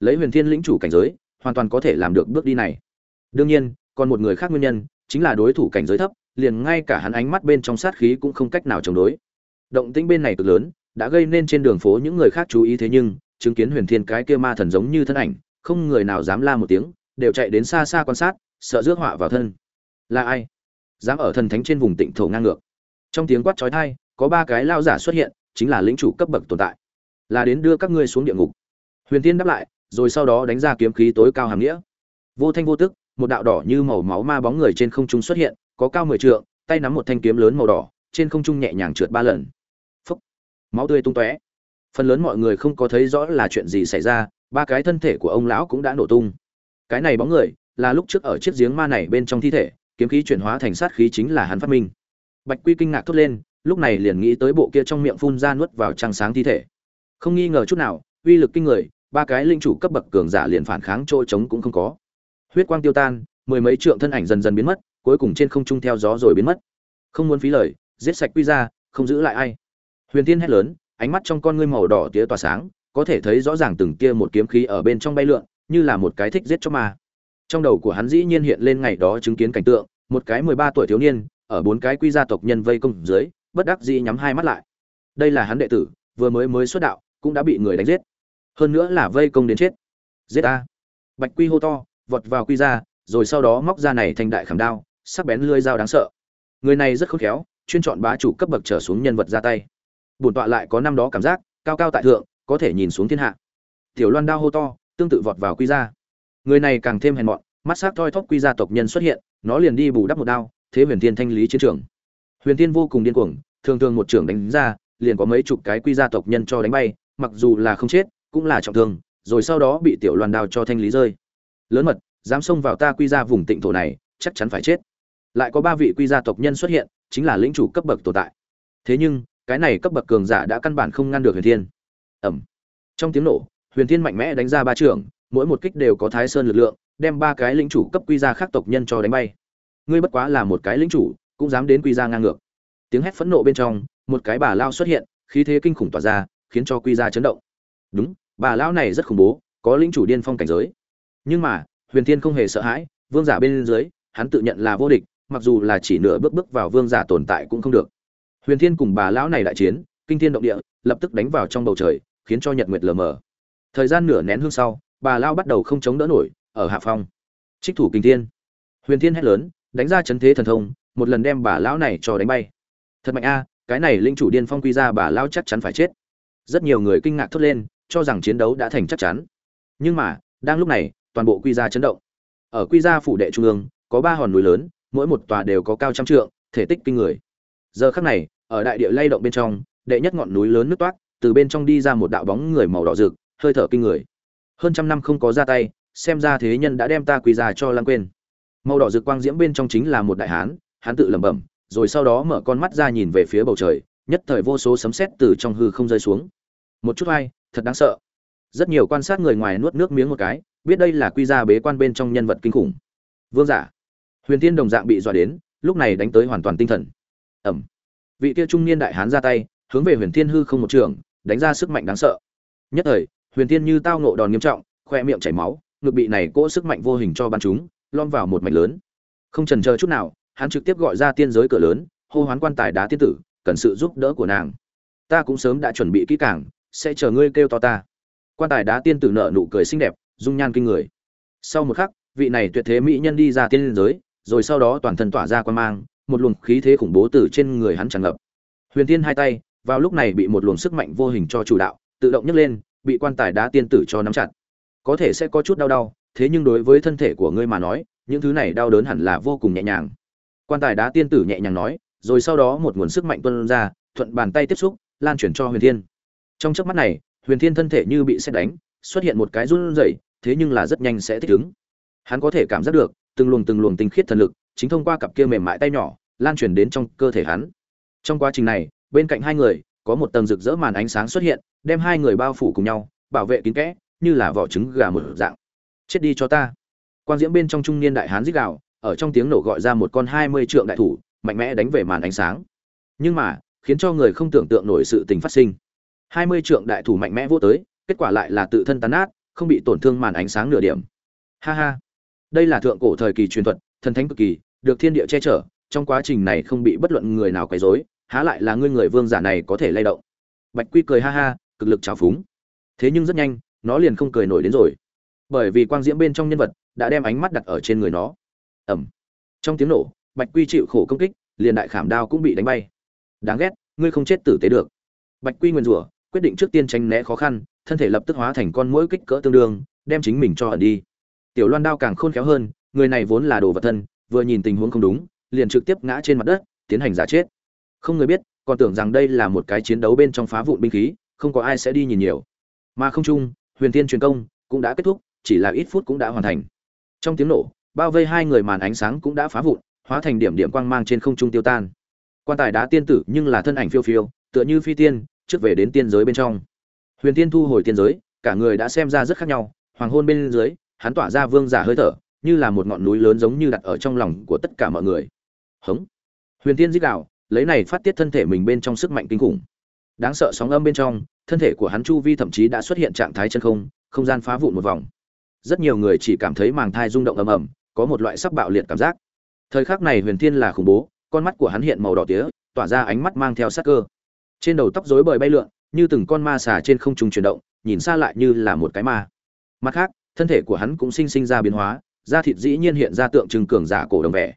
[SPEAKER 1] lấy huyền thiên lĩnh chủ cảnh giới hoàn toàn có thể làm được bước đi này đương nhiên còn một người khác nguyên nhân chính là đối thủ cảnh giới thấp, liền ngay cả hắn ánh mắt bên trong sát khí cũng không cách nào chống đối. Động tĩnh bên này cực lớn, đã gây nên trên đường phố những người khác chú ý thế nhưng, chứng kiến Huyền Thiên cái kia ma thần giống như thân ảnh, không người nào dám la một tiếng, đều chạy đến xa xa quan sát, sợ rước họa vào thân. Là ai? Dám ở thần thánh trên vùng tịnh thổ ngang ngược. Trong tiếng quát chói tai, có ba cái lao giả xuất hiện, chính là lính chủ cấp bậc tồn tại. Là đến đưa các ngươi xuống địa ngục. Huyền tiên đáp lại, rồi sau đó đánh ra kiếm khí tối cao hàm nghĩa. Vô thanh vô tức một đạo đỏ như màu máu ma bóng người trên không trung xuất hiện có cao mười trượng tay nắm một thanh kiếm lớn màu đỏ trên không trung nhẹ nhàng trượt ba lần. Phúc. Máu tươi tung tóe. Phần lớn mọi người không có thấy rõ là chuyện gì xảy ra ba cái thân thể của ông lão cũng đã nổ tung. Cái này bóng người là lúc trước ở chiếc giếng ma này bên trong thi thể kiếm khí chuyển hóa thành sát khí chính là hắn phát minh bạch quy kinh ngạc thốt lên, lúc này liền nghĩ tới bộ kia trong miệng phun ra nuốt vào trăng sáng thi thể. Không nghi ngờ chút nào, uy lực kinh người, ba cái linh chủ cấp bậc cường giả liền phản kháng trôi trống cũng không có. Huyết quang tiêu tan, mười mấy trượng thân ảnh dần dần biến mất, cuối cùng trên không trung theo gió rồi biến mất. Không muốn phí lời, giết sạch quy ra không giữ lại ai. Huyền tiên hét lớn, ánh mắt trong con ngươi màu đỏ tía tỏa sáng, có thể thấy rõ ràng từng tia một kiếm khí ở bên trong bay lượn, như là một cái thích giết cho ma. Trong đầu của hắn dĩ nhiên hiện lên ngày đó chứng kiến cảnh tượng, một cái mười ba tuổi thiếu niên ở bốn cái quy gia tộc nhân vây công dưới, bất đắc dĩ nhắm hai mắt lại. Đây là hắn đệ tử, vừa mới mới xuất đạo, cũng đã bị người đánh giết. Hơn nữa là vây công đến chết. Giết a bạch quy hô to, vọt vào quy ra rồi sau đó móc ra này thành đại khảm đao, sắc bén lưỡi dao đáng sợ. Người này rất khôn khéo, chuyên chọn bá chủ cấp bậc trở xuống nhân vật ra tay. Bổn tọa lại có năm đó cảm giác, cao cao tại thượng, có thể nhìn xuống thiên hạ. Tiểu loan đao hô to, tương tự vọt vào quy ra người này càng thêm hèn mọn, mắt sắc thoi thóp quy gia tộc nhân xuất hiện, nó liền đi bù đắp một đao thế huyền thiên thanh lý chiến trường. Huyền thiên vô cùng điên cuồng thường thường một trưởng đánh ra liền có mấy chục cái quy gia tộc nhân cho đánh bay mặc dù là không chết cũng là trọng thương rồi sau đó bị tiểu loan đao cho thanh lý rơi. Lớn mật dám xông vào ta quy ra vùng tịnh thổ này chắc chắn phải chết. Lại có ba vị quy gia tộc nhân xuất hiện chính là lĩnh chủ cấp bậc tồn tại. Thế nhưng cái này cấp bậc cường giả đã căn bản không ngăn được huyền thiên. Ẩm trong tiếng nổ huyền thiên mạnh mẽ đánh ra ba trưởng, mỗi một kích đều có thái sơn lực lượng đem ba cái lĩnh chủ cấp quy gia khác tộc nhân cho đánh bay ngươi bất quá là một cái lĩnh chủ, cũng dám đến quy gia ngang ngược. Tiếng hét phẫn nộ bên trong, một cái bà lao xuất hiện, khí thế kinh khủng tỏa ra, khiến cho quy gia chấn động. Đúng, bà lão này rất khủng bố, có lĩnh chủ điên phong cảnh giới. Nhưng mà, huyền thiên không hề sợ hãi, vương giả bên dưới, hắn tự nhận là vô địch, mặc dù là chỉ nửa bước bước vào vương giả tồn tại cũng không được. Huyền thiên cùng bà lão này đại chiến, kinh thiên động địa, lập tức đánh vào trong bầu trời, khiến cho nhật nguyệt lờ mờ. Thời gian nửa nén hương sau, bà lao bắt đầu không chống đỡ nổi, ở hạ phong. Trích thủ kinh thiên. Huyền thiên hét lớn đánh ra chấn thế thần thông, một lần đem bà lão này cho đánh bay. Thật mạnh a, cái này linh chủ điên phong quy ra bà lão chắc chắn phải chết. Rất nhiều người kinh ngạc thốt lên, cho rằng chiến đấu đã thành chắc chắn. Nhưng mà, đang lúc này, toàn bộ quy gia chấn động. Ở quy gia phủ đệ trung ương, có ba hòn núi lớn, mỗi một tòa đều có cao trăm trượng, thể tích kinh người. Giờ khắc này, ở đại địa lay động bên trong, đệ nhất ngọn núi lớn nước toát từ bên trong đi ra một đạo bóng người màu đỏ rực, hơi thở kinh người. Hơn trăm năm không có ra tay, xem ra thế nhân đã đem ta quy gia cho lãng quên màu đỏ rực quang diễm bên trong chính là một đại hán hắn tự lẩm bẩm, rồi sau đó mở con mắt ra nhìn về phía bầu trời, nhất thời vô số sấm sét từ trong hư không rơi xuống. Một chút hay thật đáng sợ. Rất nhiều quan sát người ngoài nuốt nước miếng một cái, biết đây là quy ra bế quan bên trong nhân vật kinh khủng. Vương giả. Huyền tiên đồng dạng bị dọa đến, lúc này đánh tới hoàn toàn tinh thần. Ẩm. Vị kia trung niên đại hán ra tay, hướng về huyền thiên hư không một trường, đánh ra sức mạnh đáng sợ. Nhất thời, huyền thiên như tao nộ đòn nghiêm trọng, khoe miệng chảy máu, ngực bị này cỗ sức mạnh vô hình cho bắn chúng lom vào một mảnh lớn. Không trần chờ chút nào, hắn trực tiếp gọi ra tiên giới cửa lớn, hô hoán quan tài đá tiên tử, cần sự giúp đỡ của nàng. Ta cũng sớm đã chuẩn bị kỹ càng, sẽ chờ ngươi kêu to ta. Quan tài đá tiên tử nợ nụ cười xinh đẹp, dung nhan kinh người. Sau một khắc, vị này tuyệt thế mỹ nhân đi ra tiên giới, rồi sau đó toàn thân tỏa ra quan mang, một luồng khí thế khủng bố từ trên người hắn tràn ngập. Huyền tiên hai tay, vào lúc này bị một luồng sức mạnh vô hình cho chủ đạo, tự động nhấc lên, bị quan tài đá tiên tử cho nắm chặt. Có thể sẽ có chút đau đau thế nhưng đối với thân thể của ngươi mà nói, những thứ này đau đớn hẳn là vô cùng nhẹ nhàng. Quan tài đá tiên tử nhẹ nhàng nói, rồi sau đó một nguồn sức mạnh tuôn ra, thuận bàn tay tiếp xúc, lan chuyển cho huyền thiên. Trong chớp mắt này, huyền thiên thân thể như bị xét đánh, xuất hiện một cái run rẩy, thế nhưng là rất nhanh sẽ thích ứng. Hắn có thể cảm giác được, từng luồng từng luồng tinh khiết thần lực, chính thông qua cặp kia mềm mại tay nhỏ, lan truyền đến trong cơ thể hắn. Trong quá trình này, bên cạnh hai người, có một tầng rực rỡ màn ánh sáng xuất hiện, đem hai người bao phủ cùng nhau, bảo vệ kín kẽ, như là vỏ trứng gà một dạng chết đi cho ta. Quan diễm bên trong trung niên đại hán dích gào, ở trong tiếng nổ gọi ra một con hai mươi trượng đại thủ, mạnh mẽ đánh về màn ánh sáng. Nhưng mà, khiến cho người không tưởng tượng nổi sự tình phát sinh. hai mươi trượng đại thủ mạnh mẽ vô tới, kết quả lại là tự thân tán nát, không bị tổn thương màn ánh sáng nửa điểm. Ha ha. Đây là thượng cổ thời kỳ truyền thuật, thần thánh cực kỳ, được thiên địa che chở, trong quá trình này không bị bất luận người nào quấy rối, há lại là ngươi người vương giả này có thể lay động. Bạch quy cười ha ha, cực lực trào phúng. Thế nhưng rất nhanh, nó liền không cười nổi đến rồi bởi vì quang diễm bên trong nhân vật đã đem ánh mắt đặt ở trên người nó. Ẩm trong tiếng nổ, bạch quy chịu khổ công kích, liền đại khảm đao cũng bị đánh bay. Đáng ghét, ngươi không chết tử tế được. Bạch quy nguyền rủa, quyết định trước tiên tránh né khó khăn, thân thể lập tức hóa thành con mũi kích cỡ tương đương, đem chính mình cho ẩn đi. Tiểu loan đao càng khôn khéo hơn, người này vốn là đồ vật thân, vừa nhìn tình huống không đúng, liền trực tiếp ngã trên mặt đất, tiến hành giả chết. Không người biết, còn tưởng rằng đây là một cái chiến đấu bên trong phá vụn binh khí, không có ai sẽ đi nhìn nhiều. Mà không chung, huyền thiên truyền công cũng đã kết thúc chỉ là ít phút cũng đã hoàn thành. Trong tiếng nổ, bao vây hai người màn ánh sáng cũng đã phá vụn, hóa thành điểm điểm quang mang trên không trung tiêu tan. Quan tài đá tiên tử nhưng là thân ảnh phiêu phiêu, tựa như phi tiên, trước về đến tiên giới bên trong. Huyền tiên thu hồi tiên giới, cả người đã xem ra rất khác nhau, hoàng hôn bên dưới, hắn tỏa ra vương giả hơi thở, như là một ngọn núi lớn giống như đặt ở trong lòng của tất cả mọi người. Hống. Huyền tiên dích đạo, lấy này phát tiết thân thể mình bên trong sức mạnh kinh khủng. Đáng sợ sóng âm bên trong, thân thể của hắn chu vi thậm chí đã xuất hiện trạng thái chân không không gian phá vụn một vòng rất nhiều người chỉ cảm thấy màng thai rung động ầm ầm, có một loại sắc bạo liệt cảm giác. Thời khắc này huyền thiên là khủng bố, con mắt của hắn hiện màu đỏ tía, tỏa ra ánh mắt mang theo sắc cơ. Trên đầu tóc rối bời bay lượn, như từng con ma xà trên không trung chuyển động, nhìn xa lại như là một cái ma. Mặt khác, thân thể của hắn cũng sinh sinh ra biến hóa, da thịt dĩ nhiên hiện ra tượng trưng cường giả cổ đồng vẻ.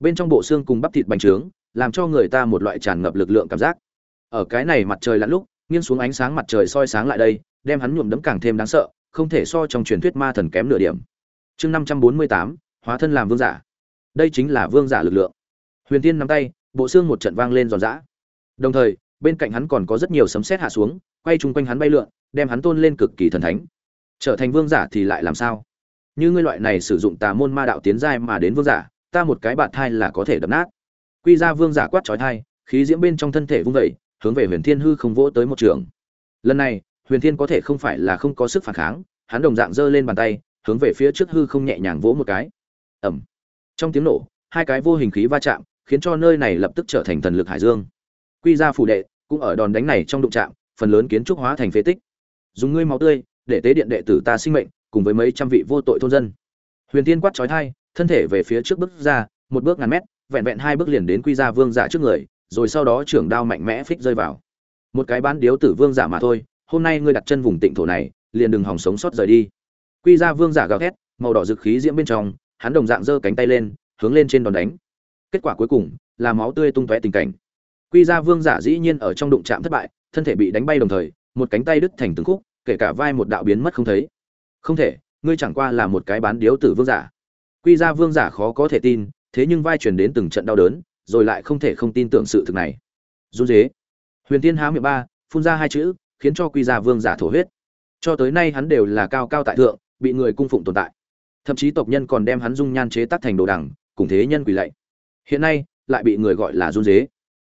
[SPEAKER 1] Bên trong bộ xương cùng bắp thịt bành trướng, làm cho người ta một loại tràn ngập lực lượng cảm giác. Ở cái này mặt trời lặn lúc, nghiêng xuống ánh sáng mặt trời soi sáng lại đây, đem hắn nhuộm đấm càng thêm đáng sợ không thể so trong truyền thuyết ma thần kém nửa điểm. Chương năm trăm bốn mươi tám, hóa thân làm vương giả. Đây chính là vương giả lực lượng. Huyền tiên nắm tay, bộ xương một trận vang lên giòn giã. Đồng thời, bên cạnh hắn còn có rất nhiều sấm sét hạ xuống, quay chung quanh hắn bay lượn, đem hắn tôn lên cực kỳ thần thánh. Trở thành vương giả thì lại làm sao? Như ngươi loại này sử dụng tà môn ma đạo tiến giai mà đến vương giả, ta một cái bạt thai là có thể đập nát. Quy ra vương giả quát trói thai khí diễm bên trong thân thể vung vẩy hướng về huyền thiên hư không vỗ tới một trường. Lần này huyền thiên có thể không phải là không có sức phản kháng, hắn đồng dạng giơ lên bàn tay, hướng về phía trước hư không nhẹ nhàng vỗ một cái. Ẩm trong tiếng nổ, hai cái vô hình khí va chạm, khiến cho nơi này lập tức trở thành thần lực hải dương. Quy ra phủ đệ, cũng ở đòn đánh này trong đụng chạm, phần lớn kiến trúc hóa thành phế tích. Dùng ngươi máu tươi, để tế điện đệ tử ta sinh mệnh, cùng với mấy trăm vị vô tội thôn dân. Huyền tiên quát trói thai thân thể về phía trước bước ra, một bước ngàn mét, vẹn vẹn hai bước liền đến quy ra vương giả trước người, rồi sau đó trưởng đao mạnh mẽ phích rơi vào. Một cái bán điếu tử vương giả mà thôi hôm nay ngươi đặt chân vùng tịnh thổ này, liền đừng hòng sống sót rời đi. Quy ra vương giả gào thét, màu đỏ rực khí diễm bên trong, hắn đồng dạng giơ cánh tay lên, hướng lên trên đòn đánh. Kết quả cuối cùng là máu tươi tung tóe tình cảnh. Quy ra vương giả dĩ nhiên ở trong đụng chạm thất bại, thân thể bị đánh bay đồng thời, một cánh tay đứt thành từng khúc, kể cả vai một đạo biến mất không thấy. Không thể, ngươi chẳng qua là một cái bán điếu tử vương giả. Quy ra vương giả khó có thể tin, thế nhưng vai truyền đến từng trận đau đớn, rồi lại không thể không tin tưởng sự thực này. Run dế huyền tiên há miệng ba, phun ra hai chữ khiến cho quy gia vương giả thổ huyết. Cho tới nay hắn đều là cao cao tại thượng, bị người cung phụng tồn tại. Thậm chí tộc nhân còn đem hắn dung nhan chế tác thành đồ đằng, cùng thế nhân quỳ lạy. Hiện nay, lại bị người gọi là run dế.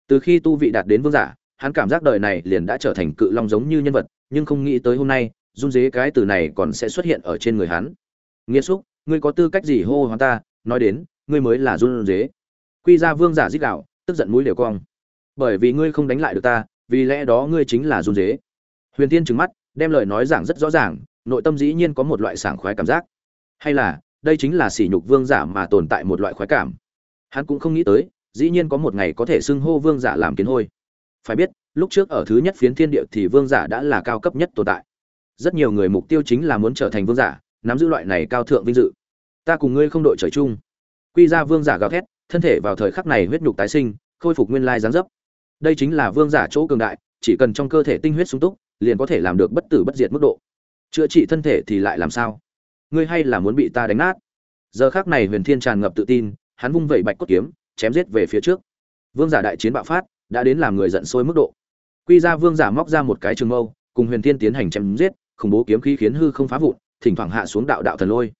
[SPEAKER 1] Từ khi tu vị đạt đến vương giả, hắn cảm giác đời này liền đã trở thành cự long giống như nhân vật, nhưng không nghĩ tới hôm nay, run dế cái từ này còn sẽ xuất hiện ở trên người hắn. Nghĩa xúc, ngươi có tư cách gì hô hoán ta? Nói đến, ngươi mới là run dế. Quy ra vương giả dích đạo tức giận mũi đều cong. Bởi vì ngươi không đánh lại được ta, vì lẽ đó ngươi chính là run dế huyền tiên trừng mắt, đem lời nói giảng rất rõ ràng, nội tâm dĩ nhiên có một loại sảng khoái cảm giác. Hay là, đây chính là sỉ nhục vương giả mà tồn tại một loại khoái cảm. Hắn cũng không nghĩ tới, dĩ nhiên có một ngày có thể xưng hô vương giả làm kiến hôi. Phải biết, lúc trước ở thứ nhất phiến thiên địa thì vương giả đã là cao cấp nhất tồn tại. Rất nhiều người mục tiêu chính là muốn trở thành vương giả, nắm giữ loại này cao thượng vinh dự. Ta cùng ngươi không đội trời chung. Quy ra vương giả gào thét, thân thể vào thời khắc này huyết nhục tái sinh, khôi phục nguyên lai dáng dấp. Đây chính là vương giả chỗ cường đại, chỉ cần trong cơ thể tinh huyết sung túc liền có thể làm được bất tử bất diệt mức độ. Chữa trị thân thể thì lại làm sao? Ngươi hay là muốn bị ta đánh nát? Giờ khác này huyền thiên tràn ngập tự tin, hắn vung vẩy bạch cốt kiếm, chém giết về phía trước. Vương giả đại chiến bạo phát, đã đến làm người giận sôi mức độ. Quy ra vương giả móc ra một cái trường mâu, cùng huyền thiên tiến hành chém giết, khủng bố kiếm khí khiến hư không phá vụn, thỉnh thoảng hạ xuống đạo đạo thần lôi.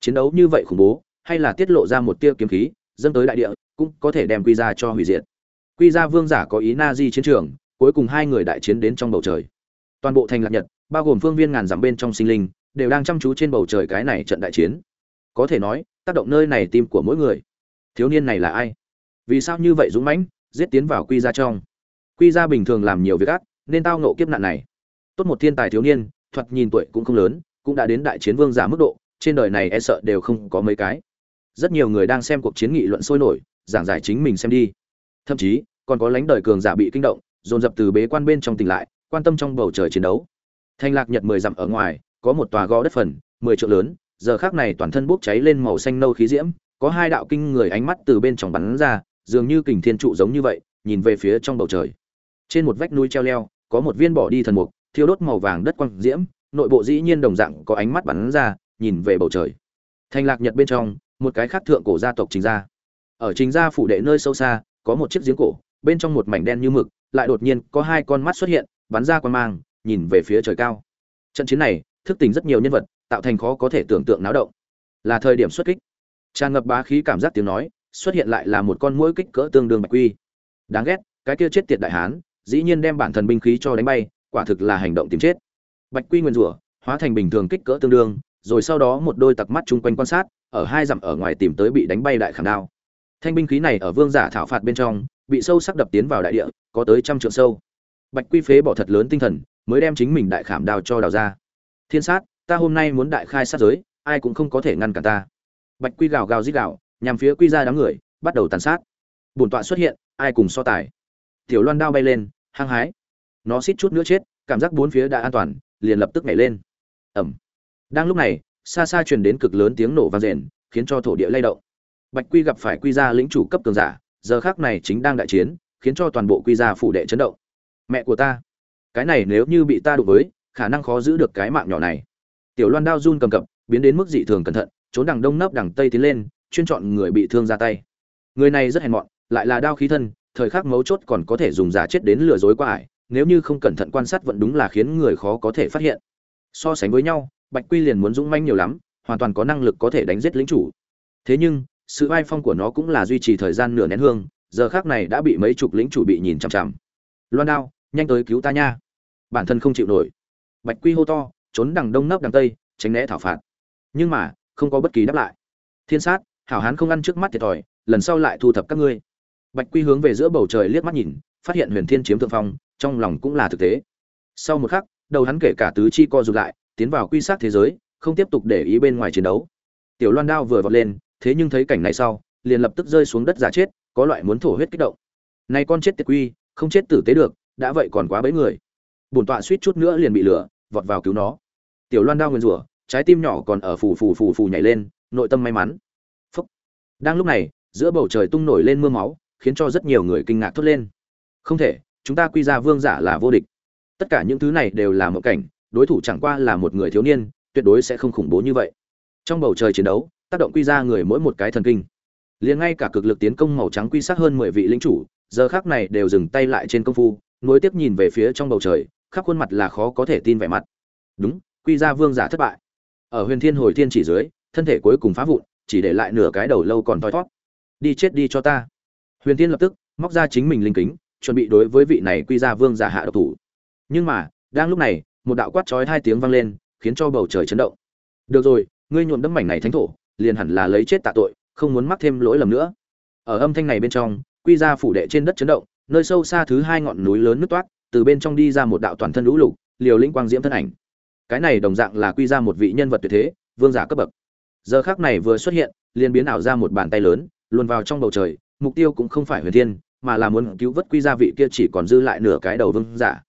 [SPEAKER 1] Chiến đấu như vậy khủng bố, hay là tiết lộ ra một tia kiếm khí, dâng tới đại địa, cũng có thể đem quy ra cho hủy diệt. Quy ra vương giả có ý na di chiến trường, cuối cùng hai người đại chiến đến trong bầu trời toàn bộ thành lạc nhật, bao gồm phương viên ngàn dặm bên trong sinh linh, đều đang chăm chú trên bầu trời cái này trận đại chiến. Có thể nói, tác động nơi này tim của mỗi người. Thiếu niên này là ai? Vì sao như vậy dũng mãnh, giết tiến vào quy ra trong? Quy ra bình thường làm nhiều việc ác, nên tao ngộ kiếp nạn này. Tốt một thiên tài thiếu niên, thoạt nhìn tuổi cũng không lớn, cũng đã đến đại chiến vương giả mức độ, trên đời này e sợ đều không có mấy cái. Rất nhiều người đang xem cuộc chiến nghị luận sôi nổi, giảng giải chính mình xem đi. Thậm chí, còn có lãnh đời cường giả bị kinh động, dồn dập từ bế quan bên trong tỉnh lại quan tâm trong bầu trời chiến đấu. Thanh lạc nhật mười dặm ở ngoài, có một tòa gò đất phần, mười triệu lớn, giờ khắc này toàn thân bốc cháy lên màu xanh nâu khí diễm, có hai đạo kinh người ánh mắt từ bên trong bắn ra, dường như kình thiên trụ giống như vậy, nhìn về phía trong bầu trời. Trên một vách núi treo leo, có một viên bỏ đi thần mục, thiêu đốt màu vàng đất quang diễm, nội bộ dĩ nhiên đồng dạng có ánh mắt bắn ra, nhìn về bầu trời. Thành lạc nhật bên trong, một cái khác thượng cổ gia tộc chính gia. Ở chính gia phủ đệ nơi sâu xa, có một chiếc giếng cổ, bên trong một mảnh đen như mực, lại đột nhiên có hai con mắt xuất hiện bắn ra quan mang, nhìn về phía trời cao. Trận chiến này, thức tỉnh rất nhiều nhân vật, tạo thành khó có thể tưởng tượng náo động. Là thời điểm xuất kích. Tràn ngập bá khí cảm giác tiếng nói, xuất hiện lại là một con mũi kích cỡ tương đương bạch quy. Đáng ghét, cái kia chết tiệt đại hán, dĩ nhiên đem bản thân binh khí cho đánh bay, quả thực là hành động tìm chết. Bạch quy nguyên rủa, hóa thành bình thường kích cỡ tương đương, rồi sau đó một đôi tặc mắt chung quanh quan sát, ở hai dặm ở ngoài tìm tới bị đánh bay đại khảm đao. Thanh binh khí này ở vương giả thảo phạt bên trong, bị sâu sắc đập tiến vào đại địa, có tới trăm trượng sâu bạch quy phế bỏ thật lớn tinh thần, mới đem chính mình đại khảm đao cho đào ra. Thiên sát, ta hôm nay muốn đại khai sát giới, ai cũng không có thể ngăn cản ta. Bạch quy gào gào rít gào, nhằm phía quy ra đám người, bắt đầu tàn sát. Bổn tọa xuất hiện, ai cùng so tài? Tiểu loan đao bay lên, hăng hái. Nó xít chút nữa chết, cảm giác bốn phía đã an toàn, liền lập tức nhảy lên. Ẩm đang lúc này, xa xa truyền đến cực lớn tiếng nổ vang rền, khiến cho thổ địa lay động. Bạch quy gặp phải quy gia lĩnh chủ cấp cường giả, giờ khác này chính đang đại chiến, khiến cho toàn bộ quy gia phủ đệ chấn động mẹ của ta. Cái này nếu như bị ta đụng với, khả năng khó giữ được cái mạng nhỏ này. Tiểu loan đao run cầm cập, biến đến mức dị thường cẩn thận, trốn đằng đông nấp đằng tây tiến lên, chuyên chọn người bị thương ra tay. Người này rất hèn mọn, lại là đao khí thân, thời khắc mấu chốt còn có thể dùng giả chết đến lừa dối qua ải, nếu như không cẩn thận quan sát vẫn đúng là khiến người khó có thể phát hiện. So sánh với nhau, bạch quy liền muốn dũng manh nhiều lắm, hoàn toàn có năng lực có thể đánh giết lính chủ. Thế nhưng, sự vai phong của nó cũng là duy trì thời gian nửa nén hương, giờ khác này đã bị mấy chục lính chủ bị nhìn chằm chằm. Loan đao nhanh tới cứu ta nha. Bản thân không chịu nổi. Bạch quy hô to, trốn đằng đông nấp đằng tây, tránh né thảo phạt. Nhưng mà, không có bất kỳ đáp lại. Thiên sát, hảo hán không ăn trước mắt thiệt thòi, lần sau lại thu thập các ngươi. Bạch quy hướng về giữa bầu trời liếc mắt nhìn, phát hiện huyền thiên chiếm thượng phong, trong lòng cũng là thực tế. Sau một khắc, đầu hắn kể cả tứ chi co rụt lại, tiến vào quy sát thế giới, không tiếp tục để ý bên ngoài chiến đấu. Tiểu loan đao vừa vọt lên, thế nhưng thấy cảnh này sau, liền lập tức rơi xuống đất giả chết, có loại muốn thổ huyết kích động. Này con chết tiệt quy, không chết tử tế được đã vậy còn quá bấy người. Bổn tọa suýt chút nữa liền bị lửa vọt vào cứu nó. Tiểu loan đao nguyên rủa, trái tim nhỏ còn ở phù phù phù phù nhảy lên, nội tâm may mắn. Phúc. Đang lúc này, giữa bầu trời tung nổi lên mưa máu, khiến cho rất nhiều người kinh ngạc thốt lên. Không thể, chúng ta quy ra vương giả là vô địch. Tất cả những thứ này đều là một cảnh, đối thủ chẳng qua là một người thiếu niên, tuyệt đối sẽ không khủng bố như vậy. Trong bầu trời chiến đấu, tác động quy ra người mỗi một cái thần kinh. Liền ngay cả cực lực tiến công màu trắng quy sát hơn mười vị lính chủ, giờ khác này đều dừng tay lại trên công phu nối tiếp nhìn về phía trong bầu trời, khắp khuôn mặt là khó có thể tin vẻ mặt. Đúng, quy ra vương giả thất bại. Ở huyền thiên hồi thiên chỉ dưới, thân thể cuối cùng phá vụn, chỉ để lại nửa cái đầu lâu còn thoi thót đi chết đi cho ta. Huyền thiên lập tức, móc ra chính mình linh kính, chuẩn bị đối với vị này quy ra vương giả hạ độc thủ. Nhưng mà, đang lúc này, một đạo quát chói hai tiếng vang lên, khiến cho bầu trời chấn động. Được rồi, ngươi nhuộm đấm mảnh này thánh thổ, liền hẳn là lấy chết tạ tội, không muốn mắc thêm lỗi lầm nữa. Ở âm thanh này bên trong, quy ra phủ đệ trên đất chấn động nơi sâu xa thứ hai ngọn núi lớn nứt toát từ bên trong đi ra một đạo toàn thân lũ lục liều linh quang diễm thân ảnh. Cái này đồng dạng là quy ra một vị nhân vật tuyệt thế, vương giả cấp bậc. Giờ khác này vừa xuất hiện, liền biến ảo ra một bàn tay lớn, luồn vào trong bầu trời, mục tiêu cũng không phải huyền thiên, mà là muốn cứu vớt quy gia vị kia chỉ còn dư lại nửa cái đầu vương giả.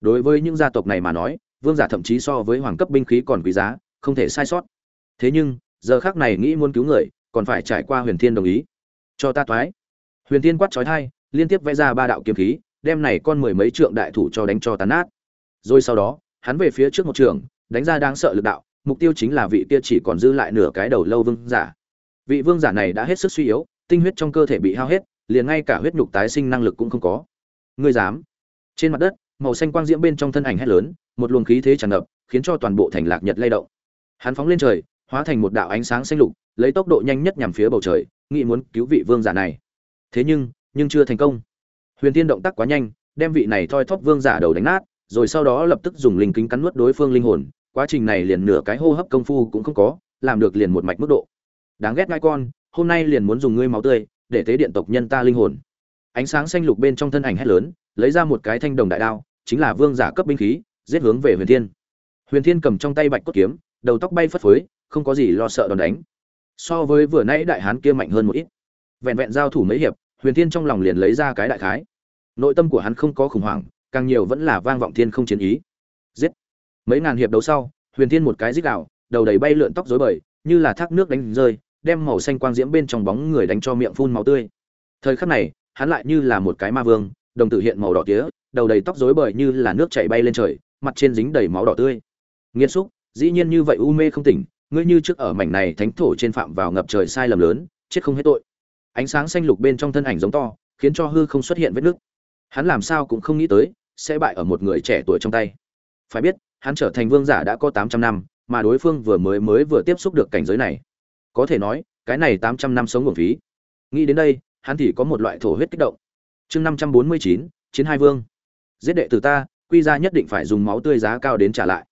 [SPEAKER 1] Đối với những gia tộc này mà nói, vương giả thậm chí so với hoàng cấp binh khí còn quý giá, không thể sai sót. Thế nhưng, giờ khác này nghĩ muốn cứu người, còn phải trải qua huyền thiên đồng ý. Cho ta toái. huyền thiên quát trói thai liên tiếp vẽ ra ba đạo kiếm khí, đem này con mười mấy trượng đại thủ cho đánh cho tàn nát. Rồi sau đó, hắn về phía trước một trường, đánh ra đáng sợ lực đạo, mục tiêu chính là vị kia chỉ còn dư lại nửa cái đầu lâu vương giả. Vị vương giả này đã hết sức suy yếu, tinh huyết trong cơ thể bị hao hết, liền ngay cả huyết nhục tái sinh năng lực cũng không có. Ngươi dám? Trên mặt đất, màu xanh quang diễm bên trong thân ảnh hét lớn, một luồng khí thế tràn ngập, khiến cho toàn bộ thành lạc nhật lay động. Hắn phóng lên trời, hóa thành một đạo ánh sáng xanh lục, lấy tốc độ nhanh nhất nhằm phía bầu trời nghĩ muốn cứu vị vương giả này. Thế nhưng nhưng chưa thành công. Huyền tiên động tác quá nhanh, đem vị này thoi thóp vương giả đầu đánh nát, rồi sau đó lập tức dùng linh kính cắn nuốt đối phương linh hồn. Quá trình này liền nửa cái hô hấp công phu cũng không có, làm được liền một mạch mức độ. Đáng ghét ngai con, hôm nay liền muốn dùng ngươi máu tươi, để tế điện tộc nhân ta linh hồn. Ánh sáng xanh lục bên trong thân ảnh hét lớn, lấy ra một cái thanh đồng đại đao, chính là vương giả cấp binh khí, giết hướng về huyền thiên. Huyền thiên cầm trong tay bạch cốt kiếm, đầu tóc bay phất phới, không có gì lo sợ đòn đánh. So với vừa nãy đại hán kia mạnh hơn một ít. Vẹn vẹn giao thủ mấy hiệp huyền thiên trong lòng liền lấy ra cái đại khái. Nội tâm của hắn không có khủng hoảng, càng nhiều vẫn là vang vọng thiên không chiến ý. Giết! Mấy ngàn hiệp đấu sau, huyền thiên một cái dích đạo đầu đầy bay lượn tóc rối bời, như là thác nước đánh rơi, đem màu xanh quang diễm bên trong bóng người đánh cho miệng phun máu tươi. Thời khắc này, hắn lại như là một cái ma vương, đồng tử hiện màu đỏ tía, đầu đầy tóc rối bời như là nước chảy bay lên trời, mặt trên dính đầy máu đỏ tươi. Nghiên xúc, dĩ nhiên như vậy u mê không tỉnh, ngươi như trước ở mảnh này thánh thổ trên phạm vào ngập trời sai lầm lớn, chết không hết tội ánh sáng xanh lục bên trong thân ảnh giống to, khiến cho hư không xuất hiện vết nứt. Hắn làm sao cũng không nghĩ tới, sẽ bại ở một người trẻ tuổi trong tay. Phải biết, hắn trở thành vương giả đã có tám trăm năm, mà đối phương vừa mới mới vừa tiếp xúc được cảnh giới này. Có thể nói, cái này tám trăm năm sống nguồn phí. Nghĩ đến đây, hắn thì có một loại thổ huyết kích động. Chương năm trăm bốn mươi chín, chiến hai vương. Giết đệ tử ta, quy ra nhất định phải dùng máu tươi giá cao đến trả lại.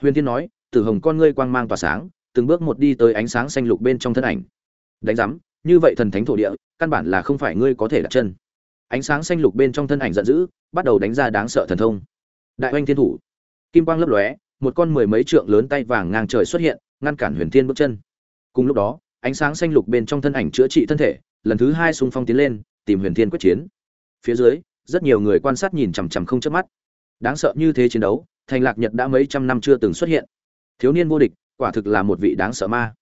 [SPEAKER 1] Huyền thiên nói, tử hồng con ngươi quang mang tỏa sáng, từng bước một đi tới ánh sáng xanh lục bên trong thân ảnh. Đánh giám như vậy thần thánh thổ địa, căn bản là không phải ngươi có thể đặt chân. Ánh sáng xanh lục bên trong thân ảnh giận dữ, bắt đầu đánh ra đáng sợ thần thông. Đại oanh thiên thủ. Kim quang lấp lóe, một con mười mấy trượng lớn tay vàng ngang trời xuất hiện, ngăn cản huyền thiên bước chân. Cùng lúc đó, ánh sáng xanh lục bên trong thân ảnh chữa trị thân thể, lần thứ hai xung phong tiến lên, tìm huyền thiên quyết chiến. Phía dưới, rất nhiều người quan sát nhìn chằm chằm không chớp mắt. Đáng sợ như thế chiến đấu, thành lạc nhật đã mấy trăm năm chưa từng xuất hiện. Thiếu niên vô địch, quả thực là một vị đáng sợ ma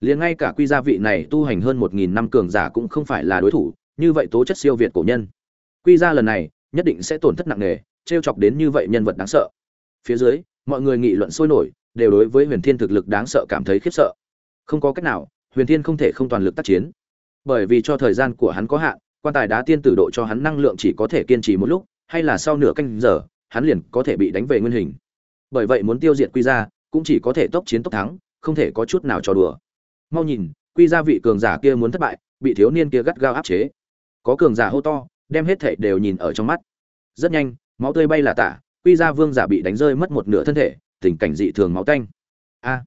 [SPEAKER 1] liền ngay cả quy gia vị này tu hành hơn một nghìn năm cường giả cũng không phải là đối thủ, như vậy tố chất siêu việt cổ nhân. Quy gia lần này, nhất định sẽ tổn thất nặng nề, trêu chọc đến như vậy nhân vật đáng sợ. Phía dưới, mọi người nghị luận sôi nổi, đều đối với huyền thiên thực lực đáng sợ cảm thấy khiếp sợ. Không có cách nào, huyền thiên không thể không toàn lực tác chiến. Bởi vì cho thời gian của hắn có hạn, quan tài đá tiên tử độ cho hắn năng lượng chỉ có thể kiên trì một lúc, hay là sau nửa canh giờ, hắn liền có thể bị đánh về nguyên hình. Bởi vậy muốn tiêu diệt quy gia, cũng chỉ có thể tốc chiến tốc thắng, không thể có chút nào trò đùa mau nhìn, quy gia vị cường giả kia muốn thất bại, bị thiếu niên kia gắt gao áp chế. Có cường giả hô to, đem hết thảy đều nhìn ở trong mắt. Rất nhanh, máu tươi bay là tả, quy gia vương giả bị đánh rơi mất một nửa thân thể, tình cảnh dị thường máu tanh. A!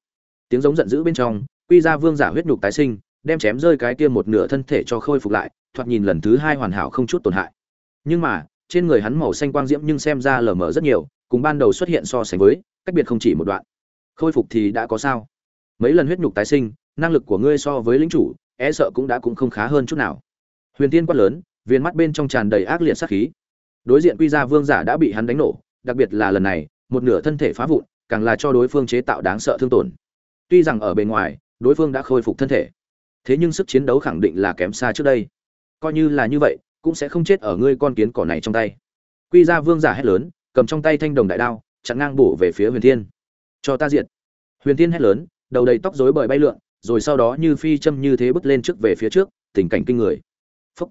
[SPEAKER 1] Tiếng giống giận dữ bên trong, quy gia vương giả huyết nhục tái sinh, đem chém rơi cái kia một nửa thân thể cho khôi phục lại, thoạt nhìn lần thứ hai hoàn hảo không chút tổn hại. Nhưng mà, trên người hắn màu xanh quang diễm nhưng xem ra lờ mờ rất nhiều, cùng ban đầu xuất hiện so sánh với, cách biệt không chỉ một đoạn. Khôi phục thì đã có sao? Mấy lần huyết nhục tái sinh năng lực của ngươi so với lính chủ e sợ cũng đã cũng không khá hơn chút nào. Huyền tiên quát lớn, viên mắt bên trong tràn đầy ác liệt sát khí. Đối diện quy gia vương giả đã bị hắn đánh nổ, đặc biệt là lần này, một nửa thân thể phá vụn, càng là cho đối phương chế tạo đáng sợ thương tổn. Tuy rằng ở bề ngoài, đối phương đã khôi phục thân thể, thế nhưng sức chiến đấu khẳng định là kém xa trước đây. Coi như là như vậy, cũng sẽ không chết ở ngươi con kiến cỏ này trong tay. Quy gia vương giả hét lớn, cầm trong tay thanh đồng đại đao, chặn ngang bổ về phía huyền thiên. Cho ta diệt. Huyền thiên hét lớn, đầu đầy tóc rối bời bay lượn rồi sau đó như phi châm như thế bước lên trước về phía trước tình cảnh kinh người. Phốc.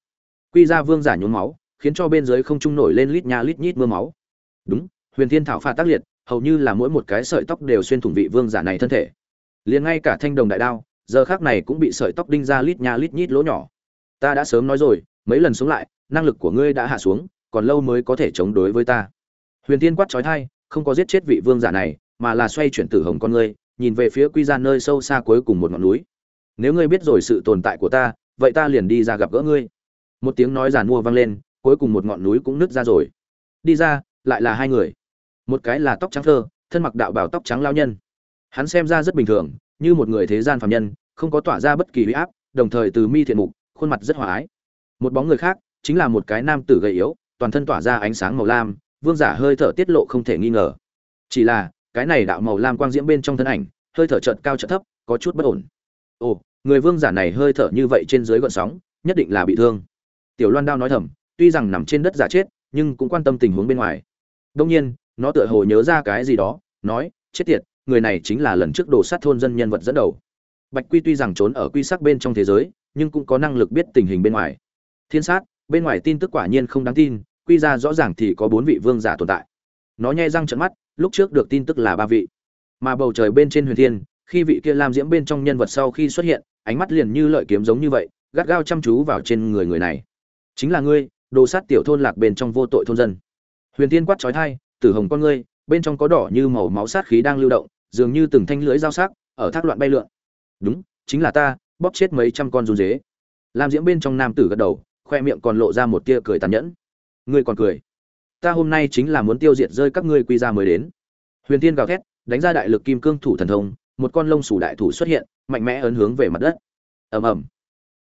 [SPEAKER 1] quy gia vương giả nhuốm máu khiến cho bên dưới không trung nổi lên lít nha lít nhít mưa máu. Đúng huyền thiên thảo phạt tác liệt hầu như là mỗi một cái sợi tóc đều xuyên thủng vị vương giả này thân thể. Liền ngay cả thanh đồng đại đao giờ khác này cũng bị sợi tóc đinh ra lít nha lít nhít lỗ nhỏ. Ta đã sớm nói rồi mấy lần xuống lại năng lực của ngươi đã hạ xuống còn lâu mới có thể chống đối với ta. Huyền thiên quát chói tai, không có giết chết vị vương giả này mà là xoay chuyển tử hồng con ngươi nhìn về phía quy ra nơi sâu xa cuối cùng một ngọn núi. Nếu ngươi biết rồi sự tồn tại của ta, vậy ta liền đi ra gặp gỡ ngươi. Một tiếng nói giàn mua vang lên, cuối cùng một ngọn núi cũng nứt ra rồi. Đi ra, lại là hai người. Một cái là tóc trắng thơ, thân mặc đạo bào tóc trắng lao nhân. Hắn xem ra rất bình thường, như một người thế gian phàm nhân, không có tỏa ra bất kỳ huy áp, đồng thời từ mi thiện mục, khuôn mặt rất hòa ái. Một bóng người khác, chính là một cái nam tử gầy yếu, toàn thân tỏa ra ánh sáng màu lam, vương giả hơi thở tiết lộ không thể nghi ngờ. Chỉ là cái này đạo màu lam quang diễm bên trong thân ảnh, hơi thở chợt cao chợt thấp, có chút bất ổn. Ồ, người vương giả này hơi thở như vậy trên dưới gợn sóng, nhất định là bị thương. Tiểu loan đao nói thầm, tuy rằng nằm trên đất giả chết, nhưng cũng quan tâm tình huống bên ngoài. Đông nhiên, nó tựa hồ nhớ ra cái gì đó, nói, chết tiệt, người này chính là lần trước đồ sát thôn dân nhân vật dẫn đầu. Bạch quy tuy rằng trốn ở quy sắc bên trong thế giới, nhưng cũng có năng lực biết tình hình bên ngoài. Thiên sát, bên ngoài tin tức quả nhiên không đáng tin, quy ra rõ ràng thì có bốn vị vương giả tồn tại nó nhe răng trận mắt, lúc trước được tin tức là ba vị. Mà bầu trời bên trên huyền thiên, khi vị kia lam diễm bên trong nhân vật sau khi xuất hiện, ánh mắt liền như lợi kiếm giống như vậy, gắt gao chăm chú vào trên người người này. Chính là ngươi, đồ sát tiểu thôn lạc bên trong vô tội thôn dân. Huyền thiên quát trói thai tử hồng con ngươi, bên trong có đỏ như màu máu sát khí đang lưu động, dường như từng thanh lưỡi dao sắc, ở thác loạn bay lượn. Đúng, chính là ta, bóp chết mấy trăm con run dế lam diễm bên trong nam tử gật đầu, khoe miệng còn lộ ra một tia cười tàn nhẫn. Ngươi còn cười? Ta hôm nay chính là muốn tiêu diệt rơi các ngươi quy ra mới đến. Huyền tiên gào thét, đánh ra đại lực kim cương thủ thần thông, một con lông sủ đại thủ xuất hiện, mạnh mẽ ấn hướng về mặt đất. Ầm ầm.